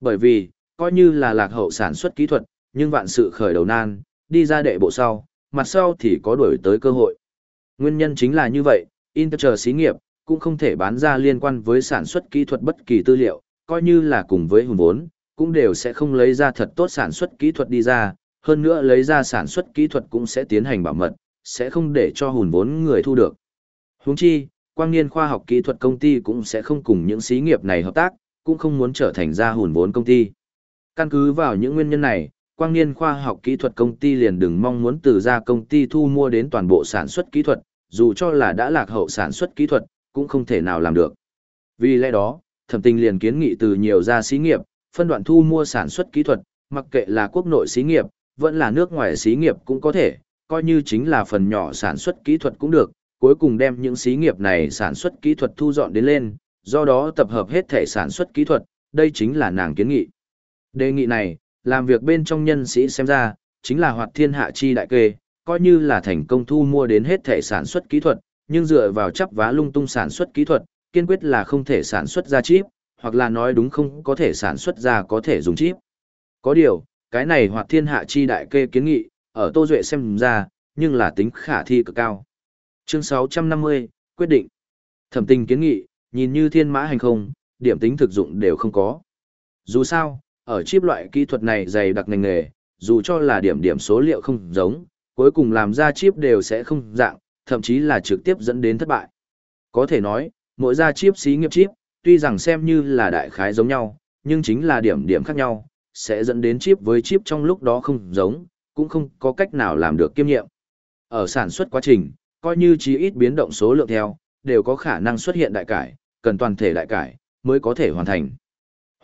Bởi vì, coi như là lạc hậu sản xuất kỹ thuật, nhưng vạn sự khởi đầu nan, đi ra đệ bộ sau, mặt sau thì có đổi tới cơ hội. Nguyên nhân chính là như vậy, Inter xí nghiệp, cũng không thể bán ra liên quan với sản xuất kỹ thuật bất kỳ tư liệu, coi như là cùng với hùn vốn, cũng đều sẽ không lấy ra thật tốt sản xuất kỹ thuật đi ra, hơn nữa lấy ra sản xuất kỹ thuật cũng sẽ tiến hành bảo mật, sẽ không để cho hùn vốn người thu được. Huống chi, quang niên khoa học kỹ thuật công ty cũng sẽ không cùng những xí nghiệp này hợp tác, cũng không muốn trở thành ra hùn vốn công ty. Căn cứ vào những nguyên nhân này, quang niên khoa học kỹ thuật công ty liền đừng mong muốn từ ra công ty thu mua đến toàn bộ sản xuất kỹ thuật, dù cho là đã lạc hậu sản xuất kỹ thuật, cũng không thể nào làm được. Vì lẽ đó, thẩm tình liền kiến nghị từ nhiều gia xí nghiệp, phân đoạn thu mua sản xuất kỹ thuật, mặc kệ là quốc nội xí nghiệp, vẫn là nước ngoài xí nghiệp cũng có thể, coi như chính là phần nhỏ sản xuất kỹ thuật cũng được, cuối cùng đem những xí nghiệp này sản xuất kỹ thuật thu dọn đến lên, do đó tập hợp hết thể sản xuất kỹ thuật, đây chính là nàng kiến nghị. Đề nghị này, làm việc bên trong nhân sĩ xem ra, chính là hoạt thiên hạ chi đại kê, coi như là thành công thu mua đến hết thể sản xuất kỹ thuật, nhưng dựa vào chấp vá lung tung sản xuất kỹ thuật, kiên quyết là không thể sản xuất ra chip, hoặc là nói đúng không có thể sản xuất ra có thể dùng chip. Có điều, cái này hoạt thiên hạ chi đại kê kiến nghị, ở Tô Duệ xem ra, nhưng là tính khả thi cực cao. Chương 650, quyết định. Thẩm tình kiến nghị, nhìn như thiên mã hành không, điểm tính thực dụng đều không có. Dù sao, ở chip loại kỹ thuật này dày đặc ngành nghề, dù cho là điểm điểm số liệu không giống, cuối cùng làm ra chip đều sẽ không dạng, thậm chí là trực tiếp dẫn đến thất bại. Có thể nói, mỗi ra chip xí nghiệp chip, tuy rằng xem như là đại khái giống nhau, nhưng chính là điểm điểm khác nhau, sẽ dẫn đến chip với chip trong lúc đó không giống, cũng không có cách nào làm được kiêm nhiệm. Ở sản xuất quá trình, coi như chí ít biến động số lượng theo, đều có khả năng xuất hiện đại cải, cần toàn thể đại cải, mới có thể hoàn thành.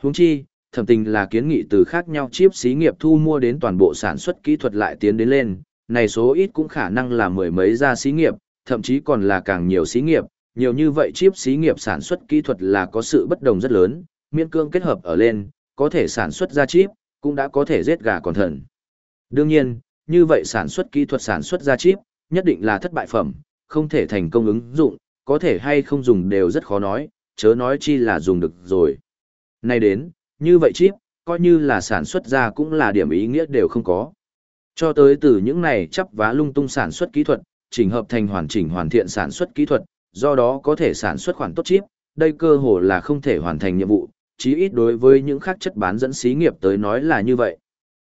Huống chi, thẩm tình là kiến nghị từ khác nhau chip xí nghiệp thu mua đến toàn bộ sản xuất kỹ thuật lại tiến đến lên, này số ít cũng khả năng là mười mấy gia xí nghiệp, thậm chí còn là càng nhiều xí nghiệp, nhiều như vậy chip xí nghiệp sản xuất kỹ thuật là có sự bất đồng rất lớn, miễn cương kết hợp ở lên, có thể sản xuất ra chip, cũng đã có thể giết gà còn thần. Đương nhiên, như vậy sản xuất kỹ thuật sản xuất ra chip, nhất định là thất bại phẩm, không thể thành công ứng dụng, có thể hay không dùng đều rất khó nói, chớ nói chi là dùng được rồi. Nay đến, như vậy chip, coi như là sản xuất ra cũng là điểm ý nghĩa đều không có. Cho tới từ những này chấp vá lung tung sản xuất kỹ thuật, chỉnh hợp thành hoàn chỉnh hoàn thiện sản xuất kỹ thuật, do đó có thể sản xuất khoản tốt chip, đây cơ hồ là không thể hoàn thành nhiệm vụ, chí ít đối với những khác chất bán dẫn xí nghiệp tới nói là như vậy.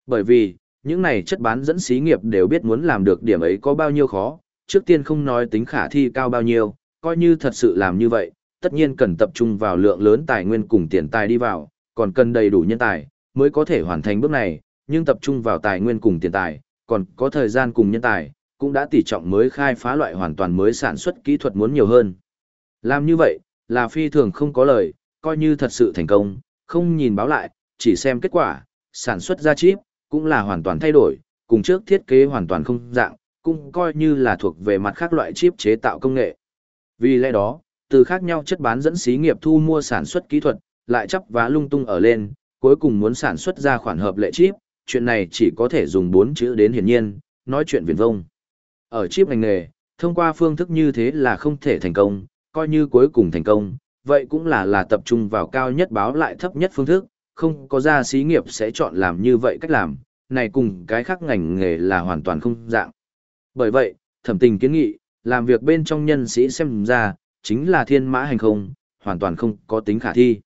Bởi vì, những này chất bán dẫn xí nghiệp đều biết muốn làm được điểm ấy có bao nhiêu khó, trước tiên không nói tính khả thi cao bao nhiêu, coi như thật sự làm như vậy, tất nhiên cần tập trung vào lượng lớn tài nguyên cùng tiền tài đi vào, còn cần đầy đủ nhân tài, mới có thể hoàn thành bước này, nhưng tập trung vào tài nguyên cùng tiền tài, còn có thời gian cùng nhân tài, cũng đã tỉ trọng mới khai phá loại hoàn toàn mới sản xuất kỹ thuật muốn nhiều hơn. Làm như vậy, là phi thường không có lời, coi như thật sự thành công, không nhìn báo lại, chỉ xem kết quả, sản xuất ra chip, cũng là hoàn toàn thay đổi, cùng trước thiết kế hoàn toàn không dạng, cũng coi như là thuộc về mặt khác loại chip chế tạo công nghệ. Vì lẽ đó, từ khác nhau chất bán dẫn xí nghiệp thu mua sản xuất kỹ thuật, lại chấp vá lung tung ở lên, cuối cùng muốn sản xuất ra khoản hợp lệ chip, chuyện này chỉ có thể dùng bốn chữ đến hiển nhiên, nói chuyện viển vông. Ở chip ngành nghề, thông qua phương thức như thế là không thể thành công, coi như cuối cùng thành công, vậy cũng là là tập trung vào cao nhất báo lại thấp nhất phương thức, không có ra xí nghiệp sẽ chọn làm như vậy cách làm, này cùng cái khác ngành nghề là hoàn toàn không dạng. Bởi vậy, thẩm tình kiến nghị, làm việc bên trong nhân sĩ xem ra, chính là thiên mã hành không, hoàn toàn không có tính khả thi.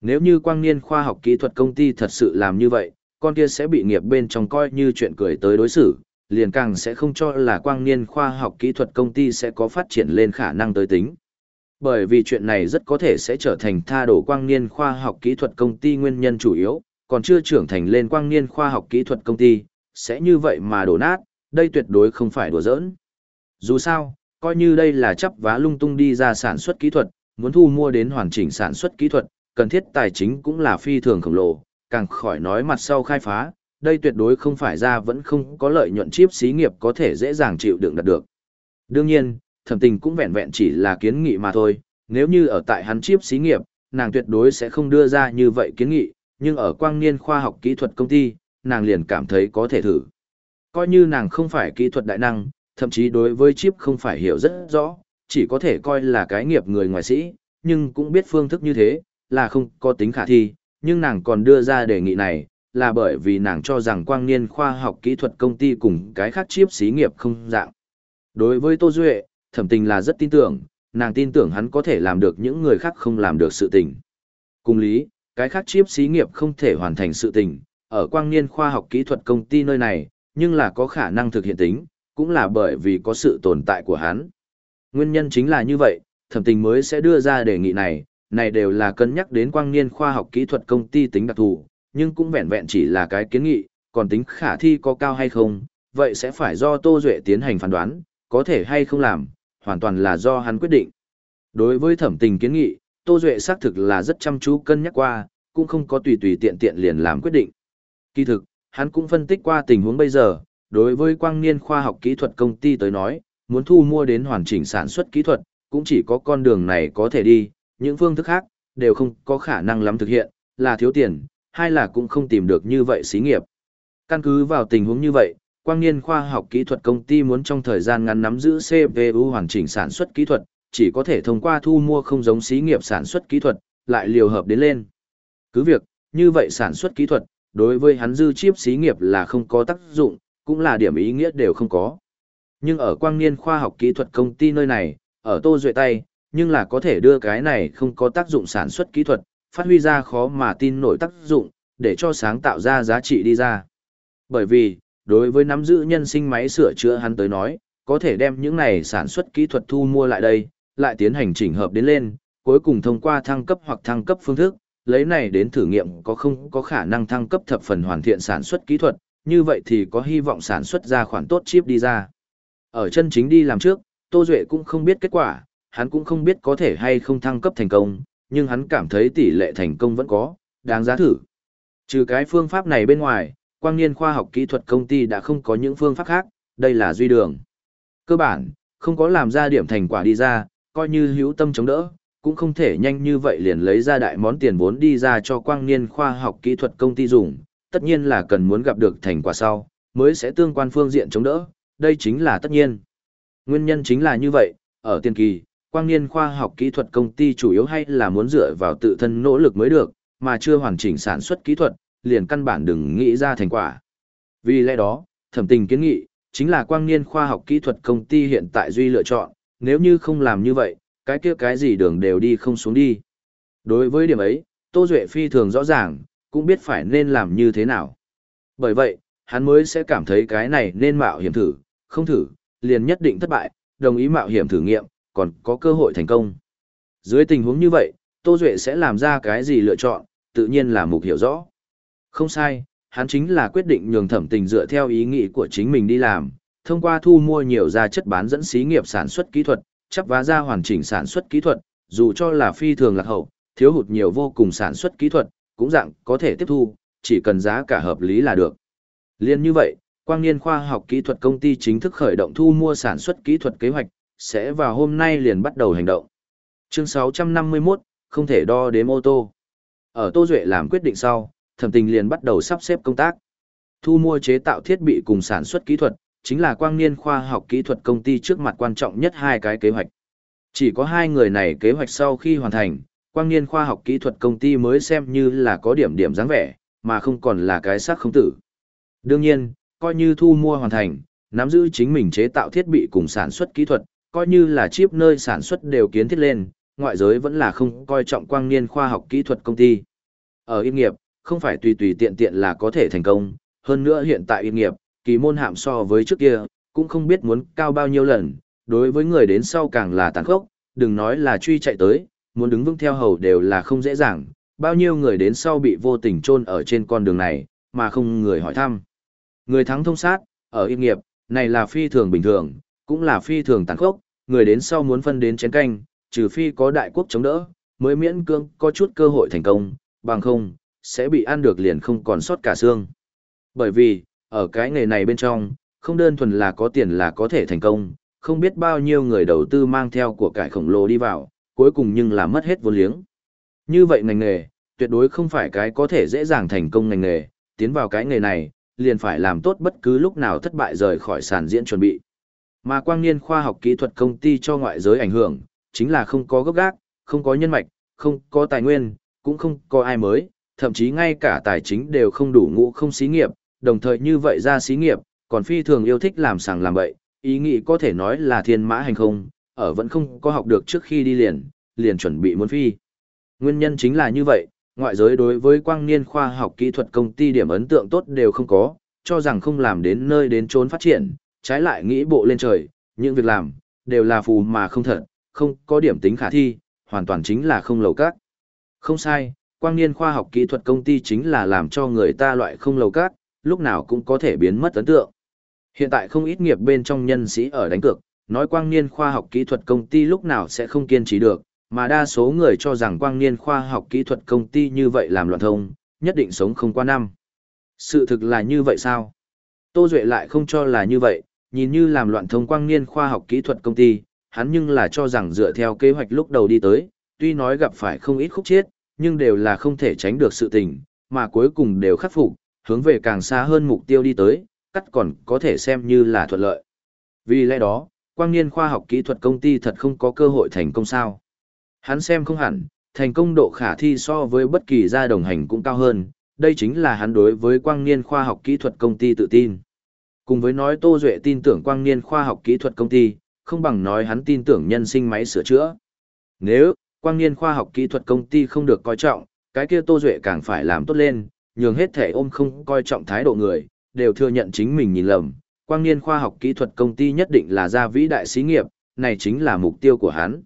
Nếu như quang niên khoa học kỹ thuật công ty thật sự làm như vậy, con kia sẽ bị nghiệp bên trong coi như chuyện cười tới đối xử, liền càng sẽ không cho là quang niên khoa học kỹ thuật công ty sẽ có phát triển lên khả năng tới tính. Bởi vì chuyện này rất có thể sẽ trở thành tha đổ quang niên khoa học kỹ thuật công ty nguyên nhân chủ yếu, còn chưa trưởng thành lên quang niên khoa học kỹ thuật công ty, sẽ như vậy mà đổ nát, đây tuyệt đối không phải đùa giỡn. Dù sao, coi như đây là chấp vá lung tung đi ra sản xuất kỹ thuật, muốn thu mua đến hoàn chỉnh sản xuất kỹ thuật, cần thiết tài chính cũng là phi thường khổng lồ, càng khỏi nói mặt sau khai phá, đây tuyệt đối không phải ra vẫn không có lợi nhuận chip xí nghiệp có thể dễ dàng chịu đựng đạt được. Đương nhiên, thẩm tình cũng vẹn vẹn chỉ là kiến nghị mà thôi, nếu như ở tại hắn chip xí nghiệp, nàng tuyệt đối sẽ không đưa ra như vậy kiến nghị, nhưng ở quang niên khoa học kỹ thuật công ty, nàng liền cảm thấy có thể thử. Coi như nàng không phải kỹ thuật đại năng, thậm chí đối với chip không phải hiểu rất rõ, chỉ có thể coi là cái nghiệp người ngoài sĩ, nhưng cũng biết phương thức như thế, là không có tính khả thi, nhưng nàng còn đưa ra đề nghị này, là bởi vì nàng cho rằng quang niên khoa học kỹ thuật công ty cùng cái khác chip xí nghiệp không dạng. Đối với Tô Duệ, thẩm tình là rất tin tưởng, nàng tin tưởng hắn có thể làm được những người khác không làm được sự tình. Cùng lý, cái khác chip xí nghiệp không thể hoàn thành sự tình, ở quang niên khoa học kỹ thuật công ty nơi này, nhưng là có khả năng thực hiện tính, cũng là bởi vì có sự tồn tại của hắn. Nguyên nhân chính là như vậy, thẩm tình mới sẽ đưa ra đề nghị này, này đều là cân nhắc đến quang niên khoa học kỹ thuật công ty tính đặc thù, nhưng cũng vẹn vẹn chỉ là cái kiến nghị, còn tính khả thi có cao hay không, vậy sẽ phải do Tô Duệ tiến hành phán đoán, có thể hay không làm, hoàn toàn là do hắn quyết định. Đối với thẩm tình kiến nghị, Tô Duệ xác thực là rất chăm chú cân nhắc qua, cũng không có tùy tùy tiện tiện liền làm quyết định. Kỳ thực, hắn cũng phân tích qua tình huống bây giờ, đối với quang niên khoa học kỹ thuật công ty tới nói, muốn thu mua đến hoàn chỉnh sản xuất kỹ thuật, cũng chỉ có con đường này có thể đi, những phương thức khác, đều không có khả năng lắm thực hiện, là thiếu tiền, hay là cũng không tìm được như vậy xí nghiệp. Căn cứ vào tình huống như vậy, quang niên khoa học kỹ thuật công ty muốn trong thời gian ngắn nắm giữ CPU hoàn chỉnh sản xuất kỹ thuật, chỉ có thể thông qua thu mua không giống xí nghiệp sản xuất kỹ thuật, lại liều hợp đến lên. Cứ việc, như vậy sản xuất kỹ thuật, đối với hắn dư chip xí nghiệp là không có tác dụng, cũng là điểm ý nghĩa đều không có. Nhưng ở quang niên khoa học kỹ thuật công ty nơi này, ở tô duệ tay, nhưng là có thể đưa cái này không có tác dụng sản xuất kỹ thuật, phát huy ra khó mà tin nổi tác dụng, để cho sáng tạo ra giá trị đi ra. Bởi vì, đối với nắm giữ nhân sinh máy sửa chữa hắn tới nói, có thể đem những này sản xuất kỹ thuật thu mua lại đây, lại tiến hành chỉnh hợp đến lên, cuối cùng thông qua thăng cấp hoặc thăng cấp phương thức, lấy này đến thử nghiệm có không có khả năng thăng cấp thập phần hoàn thiện sản xuất kỹ thuật, như vậy thì có hy vọng sản xuất ra khoản tốt chip đi ra. Ở chân chính đi làm trước, Tô Duệ cũng không biết kết quả, hắn cũng không biết có thể hay không thăng cấp thành công, nhưng hắn cảm thấy tỷ lệ thành công vẫn có, đáng giá thử. Trừ cái phương pháp này bên ngoài, quang niên khoa học kỹ thuật công ty đã không có những phương pháp khác, đây là duy đường. Cơ bản, không có làm ra điểm thành quả đi ra, coi như hữu tâm chống đỡ, cũng không thể nhanh như vậy liền lấy ra đại món tiền vốn đi ra cho quang niên khoa học kỹ thuật công ty dùng, tất nhiên là cần muốn gặp được thành quả sau, mới sẽ tương quan phương diện chống đỡ, đây chính là tất nhiên. Nguyên nhân chính là như vậy, ở tiên kỳ, quang niên khoa học kỹ thuật công ty chủ yếu hay là muốn dựa vào tự thân nỗ lực mới được, mà chưa hoàn chỉnh sản xuất kỹ thuật, liền căn bản đừng nghĩ ra thành quả. Vì lẽ đó, thẩm tình kiến nghị, chính là quang niên khoa học kỹ thuật công ty hiện tại duy lựa chọn, nếu như không làm như vậy, cái kia cái gì đường đều đi không xuống đi. Đối với điểm ấy, Tô Duệ phi thường rõ ràng, cũng biết phải nên làm như thế nào. Bởi vậy, hắn mới sẽ cảm thấy cái này nên mạo hiểm thử, không thử, liền nhất định thất bại, đồng ý mạo hiểm thử nghiệm, còn có cơ hội thành công. Dưới tình huống như vậy, Tô Duệ sẽ làm ra cái gì lựa chọn, tự nhiên là mục hiểu rõ. Không sai, hắn chính là quyết định nhường thẩm tình dựa theo ý nghĩ của chính mình đi làm, thông qua thu mua nhiều gia chất bán dẫn xí nghiệp sản xuất kỹ thuật, chấp vá ra hoàn chỉnh sản xuất kỹ thuật, dù cho là phi thường lạc hậu, thiếu hụt nhiều vô cùng sản xuất kỹ thuật, cũng dạng có thể tiếp thu, chỉ cần giá cả hợp lý là được. Liên như vậy, Quang Niên Khoa học Kỹ thuật công ty chính thức khởi động thu mua sản xuất kỹ thuật kế hoạch, sẽ vào hôm nay liền bắt đầu hành động. Chương 651, không thể đo đếm ô tô. Ở Tô Duệ làm quyết định sau, thẩm tình liền bắt đầu sắp xếp công tác. Thu mua chế tạo thiết bị cùng sản xuất kỹ thuật, chính là quang niên khoa học kỹ thuật công ty trước mặt quan trọng nhất hai cái kế hoạch. Chỉ có hai người này kế hoạch sau khi hoàn thành, quang niên khoa học kỹ thuật công ty mới xem như là có điểm điểm dáng vẻ, mà không còn là cái xác không tử. Đương nhiên, coi như thu mua hoàn thành, nắm giữ chính mình chế tạo thiết bị cùng sản xuất kỹ thuật, coi như là chip nơi sản xuất đều kiến thiết lên, ngoại giới vẫn là không coi trọng quang niên khoa học kỹ thuật công ty. Ở yên nghiệp, không phải tùy tùy tiện tiện là có thể thành công, hơn nữa hiện tại yên nghiệp, kỳ môn hạm so với trước kia, cũng không biết muốn cao bao nhiêu lần, đối với người đến sau càng là tàn khốc, đừng nói là truy chạy tới, muốn đứng vững theo hầu đều là không dễ dàng, bao nhiêu người đến sau bị vô tình chôn ở trên con đường này, mà không người hỏi thăm. Người thắng thông sát, ở yên nghiệp, này là phi thường bình thường, cũng là phi thường tàn khốc, người đến sau muốn phân đến chén canh, trừ phi có đại quốc chống đỡ, mới miễn cương có chút cơ hội thành công, bằng không, sẽ bị ăn được liền không còn sót cả xương. Bởi vì, ở cái nghề này bên trong, không đơn thuần là có tiền là có thể thành công, không biết bao nhiêu người đầu tư mang theo của cải khổng lồ đi vào, cuối cùng nhưng là mất hết vốn liếng. Như vậy ngành nghề, tuyệt đối không phải cái có thể dễ dàng thành công ngành nghề, tiến vào cái nghề này, liền phải làm tốt bất cứ lúc nào thất bại rời khỏi sàn diễn chuẩn bị. Mà quang niên khoa học kỹ thuật công ty cho ngoại giới ảnh hưởng, chính là không có gốc gác, không có nhân mạch, không có tài nguyên, cũng không có ai mới, thậm chí ngay cả tài chính đều không đủ ngũ không xí nghiệp, đồng thời như vậy ra xí nghiệp, còn phi thường yêu thích làm sàng làm bậy, ý nghĩ có thể nói là thiên mã hành không, ở vẫn không có học được trước khi đi liền, liền chuẩn bị muốn phi. Nguyên nhân chính là như vậy, ngoại giới đối với quang niên khoa học kỹ thuật công ty điểm ấn tượng tốt đều không có, cho rằng không làm đến nơi đến trốn phát triển, trái lại nghĩ bộ lên trời, những việc làm, đều là phù mà không thật, không có điểm tính khả thi, hoàn toàn chính là không lầu cát Không sai, quang niên khoa học kỹ thuật công ty chính là làm cho người ta loại không lầu cát lúc nào cũng có thể biến mất ấn tượng. Hiện tại không ít nghiệp bên trong nhân sĩ ở đánh cược, nói quang niên khoa học kỹ thuật công ty lúc nào sẽ không kiên trì được, mà đa số người cho rằng quang niên khoa học kỹ thuật công ty như vậy làm loạn thông, nhất định sống không qua năm. Sự thực là như vậy sao? Tô Duệ lại không cho là như vậy, nhìn như làm loạn thông quang niên khoa học kỹ thuật công ty, hắn nhưng là cho rằng dựa theo kế hoạch lúc đầu đi tới, tuy nói gặp phải không ít khúc chiết, nhưng đều là không thể tránh được sự tình, mà cuối cùng đều khắc phục, hướng về càng xa hơn mục tiêu đi tới, cắt còn có thể xem như là thuận lợi. Vì lẽ đó, quang niên khoa học kỹ thuật công ty thật không có cơ hội thành công sao. Hắn xem không hẳn, thành công độ khả thi so với bất kỳ gia đồng hành cũng cao hơn, đây chính là hắn đối với quang niên khoa học kỹ thuật công ty tự tin. Cùng với nói Tô Duệ tin tưởng quang niên khoa học kỹ thuật công ty, không bằng nói hắn tin tưởng nhân sinh máy sửa chữa. Nếu, quang niên khoa học kỹ thuật công ty không được coi trọng, cái kia Tô Duệ càng phải làm tốt lên, nhường hết thể ôm không coi trọng thái độ người, đều thừa nhận chính mình nhìn lầm. Quang niên khoa học kỹ thuật công ty nhất định là gia vĩ đại xí nghiệp, này chính là mục tiêu của hắn.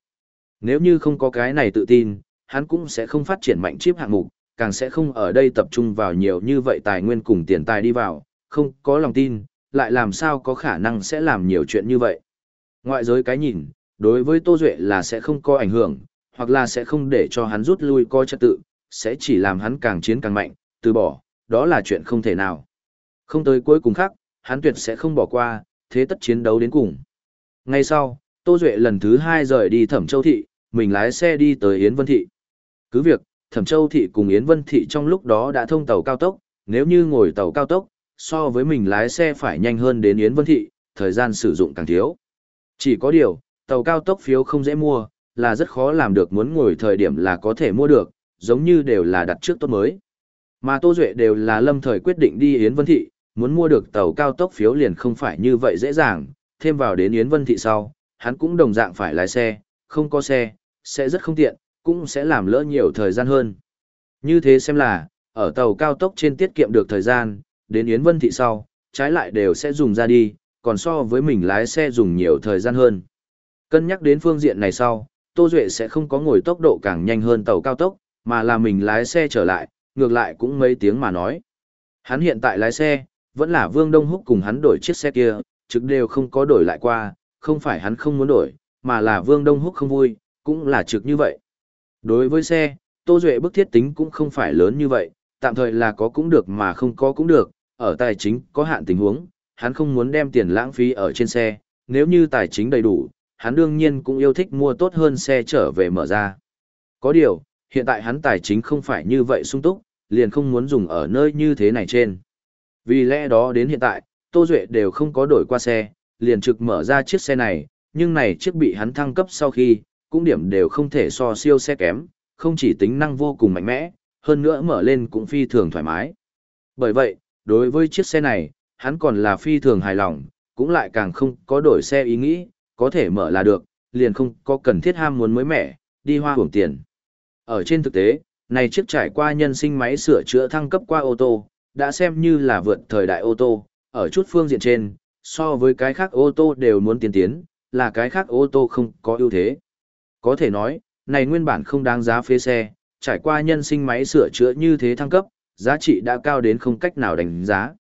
Nếu như không có cái này tự tin, hắn cũng sẽ không phát triển mạnh chip hạng mục, càng sẽ không ở đây tập trung vào nhiều như vậy tài nguyên cùng tiền tài đi vào, không có lòng tin, lại làm sao có khả năng sẽ làm nhiều chuyện như vậy. Ngoại giới cái nhìn, đối với Tô Duệ là sẽ không có ảnh hưởng, hoặc là sẽ không để cho hắn rút lui coi trật tự, sẽ chỉ làm hắn càng chiến càng mạnh, từ bỏ, đó là chuyện không thể nào. Không tới cuối cùng khác, hắn tuyệt sẽ không bỏ qua, thế tất chiến đấu đến cùng. Ngay sau, Tô Duệ lần thứ hai rời đi Thẩm Châu Thị, mình lái xe đi tới Yến Vân Thị. Cứ việc, Thẩm Châu Thị cùng Yến Vân Thị trong lúc đó đã thông tàu cao tốc, nếu như ngồi tàu cao tốc, so với mình lái xe phải nhanh hơn đến Yến Vân Thị, thời gian sử dụng càng thiếu. Chỉ có điều, tàu cao tốc phiếu không dễ mua, là rất khó làm được muốn ngồi thời điểm là có thể mua được, giống như đều là đặt trước tốt mới. Mà Tô Duệ đều là lâm thời quyết định đi Yến Vân Thị, muốn mua được tàu cao tốc phiếu liền không phải như vậy dễ dàng, thêm vào đến Yến Vân Thị sau, hắn cũng đồng dạng phải lái xe, không có xe, sẽ rất không tiện, cũng sẽ làm lỡ nhiều thời gian hơn. Như thế xem là, ở tàu cao tốc trên tiết kiệm được thời gian, đến Yến Vân Thị sau, trái lại đều sẽ dùng ra đi, còn so với mình lái xe dùng nhiều thời gian hơn. Cân nhắc đến phương diện này sau, Tô Duệ sẽ không có ngồi tốc độ càng nhanh hơn tàu cao tốc, mà là mình lái xe trở lại, ngược lại cũng mấy tiếng mà nói. Hắn hiện tại lái xe, vẫn là Vương Đông Húc cùng hắn đổi chiếc xe kia, trực đều không có đổi lại qua, không phải hắn không muốn đổi, mà là Vương Đông Húc không vui, cũng là trực như vậy. Đối với xe, Tô Duệ bức thiết tính cũng không phải lớn như vậy, tạm thời là có cũng được mà không có cũng được, ở tài chính có hạn tình huống, hắn không muốn đem tiền lãng phí ở trên xe, nếu như tài chính đầy đủ, hắn đương nhiên cũng yêu thích mua tốt hơn xe trở về mở ra. Có điều, hiện tại hắn tài chính không phải như vậy sung túc, liền không muốn dùng ở nơi như thế này trên. Vì lẽ đó đến hiện tại, Tô Duệ đều không có đổi qua xe, liền trực mở ra chiếc xe này, nhưng này chiếc bị hắn thăng cấp sau khi, cũng điểm đều không thể so siêu xe kém, không chỉ tính năng vô cùng mạnh mẽ, hơn nữa mở lên cũng phi thường thoải mái. Bởi vậy, đối với chiếc xe này, hắn còn là phi thường hài lòng, cũng lại càng không có đổi xe ý nghĩ, có thể mở là được, liền không có cần thiết ham muốn mới mẻ, đi hoa hưởng tiền. Ở trên thực tế, này chiếc trải qua nhân sinh máy sửa chữa thăng cấp qua ô tô, đã xem như là vượt thời đại ô tô, ở chút phương diện trên, so với cái khác ô tô đều muốn tiến tiến, là cái khác ô tô không có ưu thế. Có thể nói, này nguyên bản không đáng giá phế xe, trải qua nhân sinh máy sửa chữa như thế thăng cấp, giá trị đã cao đến không cách nào đánh giá.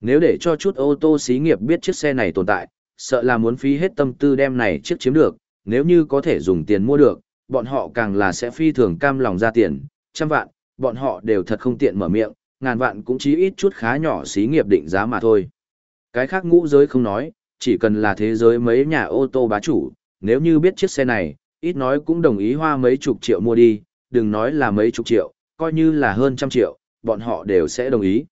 Nếu để cho chút ô tô xí nghiệp biết chiếc xe này tồn tại, sợ là muốn phí hết tâm tư đem này chiếc chiếm được, nếu như có thể dùng tiền mua được, bọn họ càng là sẽ phi thường cam lòng ra tiền, trăm vạn, bọn họ đều thật không tiện mở miệng, ngàn vạn cũng chí ít chút khá nhỏ xí nghiệp định giá mà thôi. Cái khác ngũ giới không nói, chỉ cần là thế giới mấy nhà ô tô bá chủ, nếu như biết chiếc xe này, ít nói cũng đồng ý hoa mấy chục triệu mua đi, đừng nói là mấy chục triệu, coi như là hơn trăm triệu, bọn họ đều sẽ đồng ý.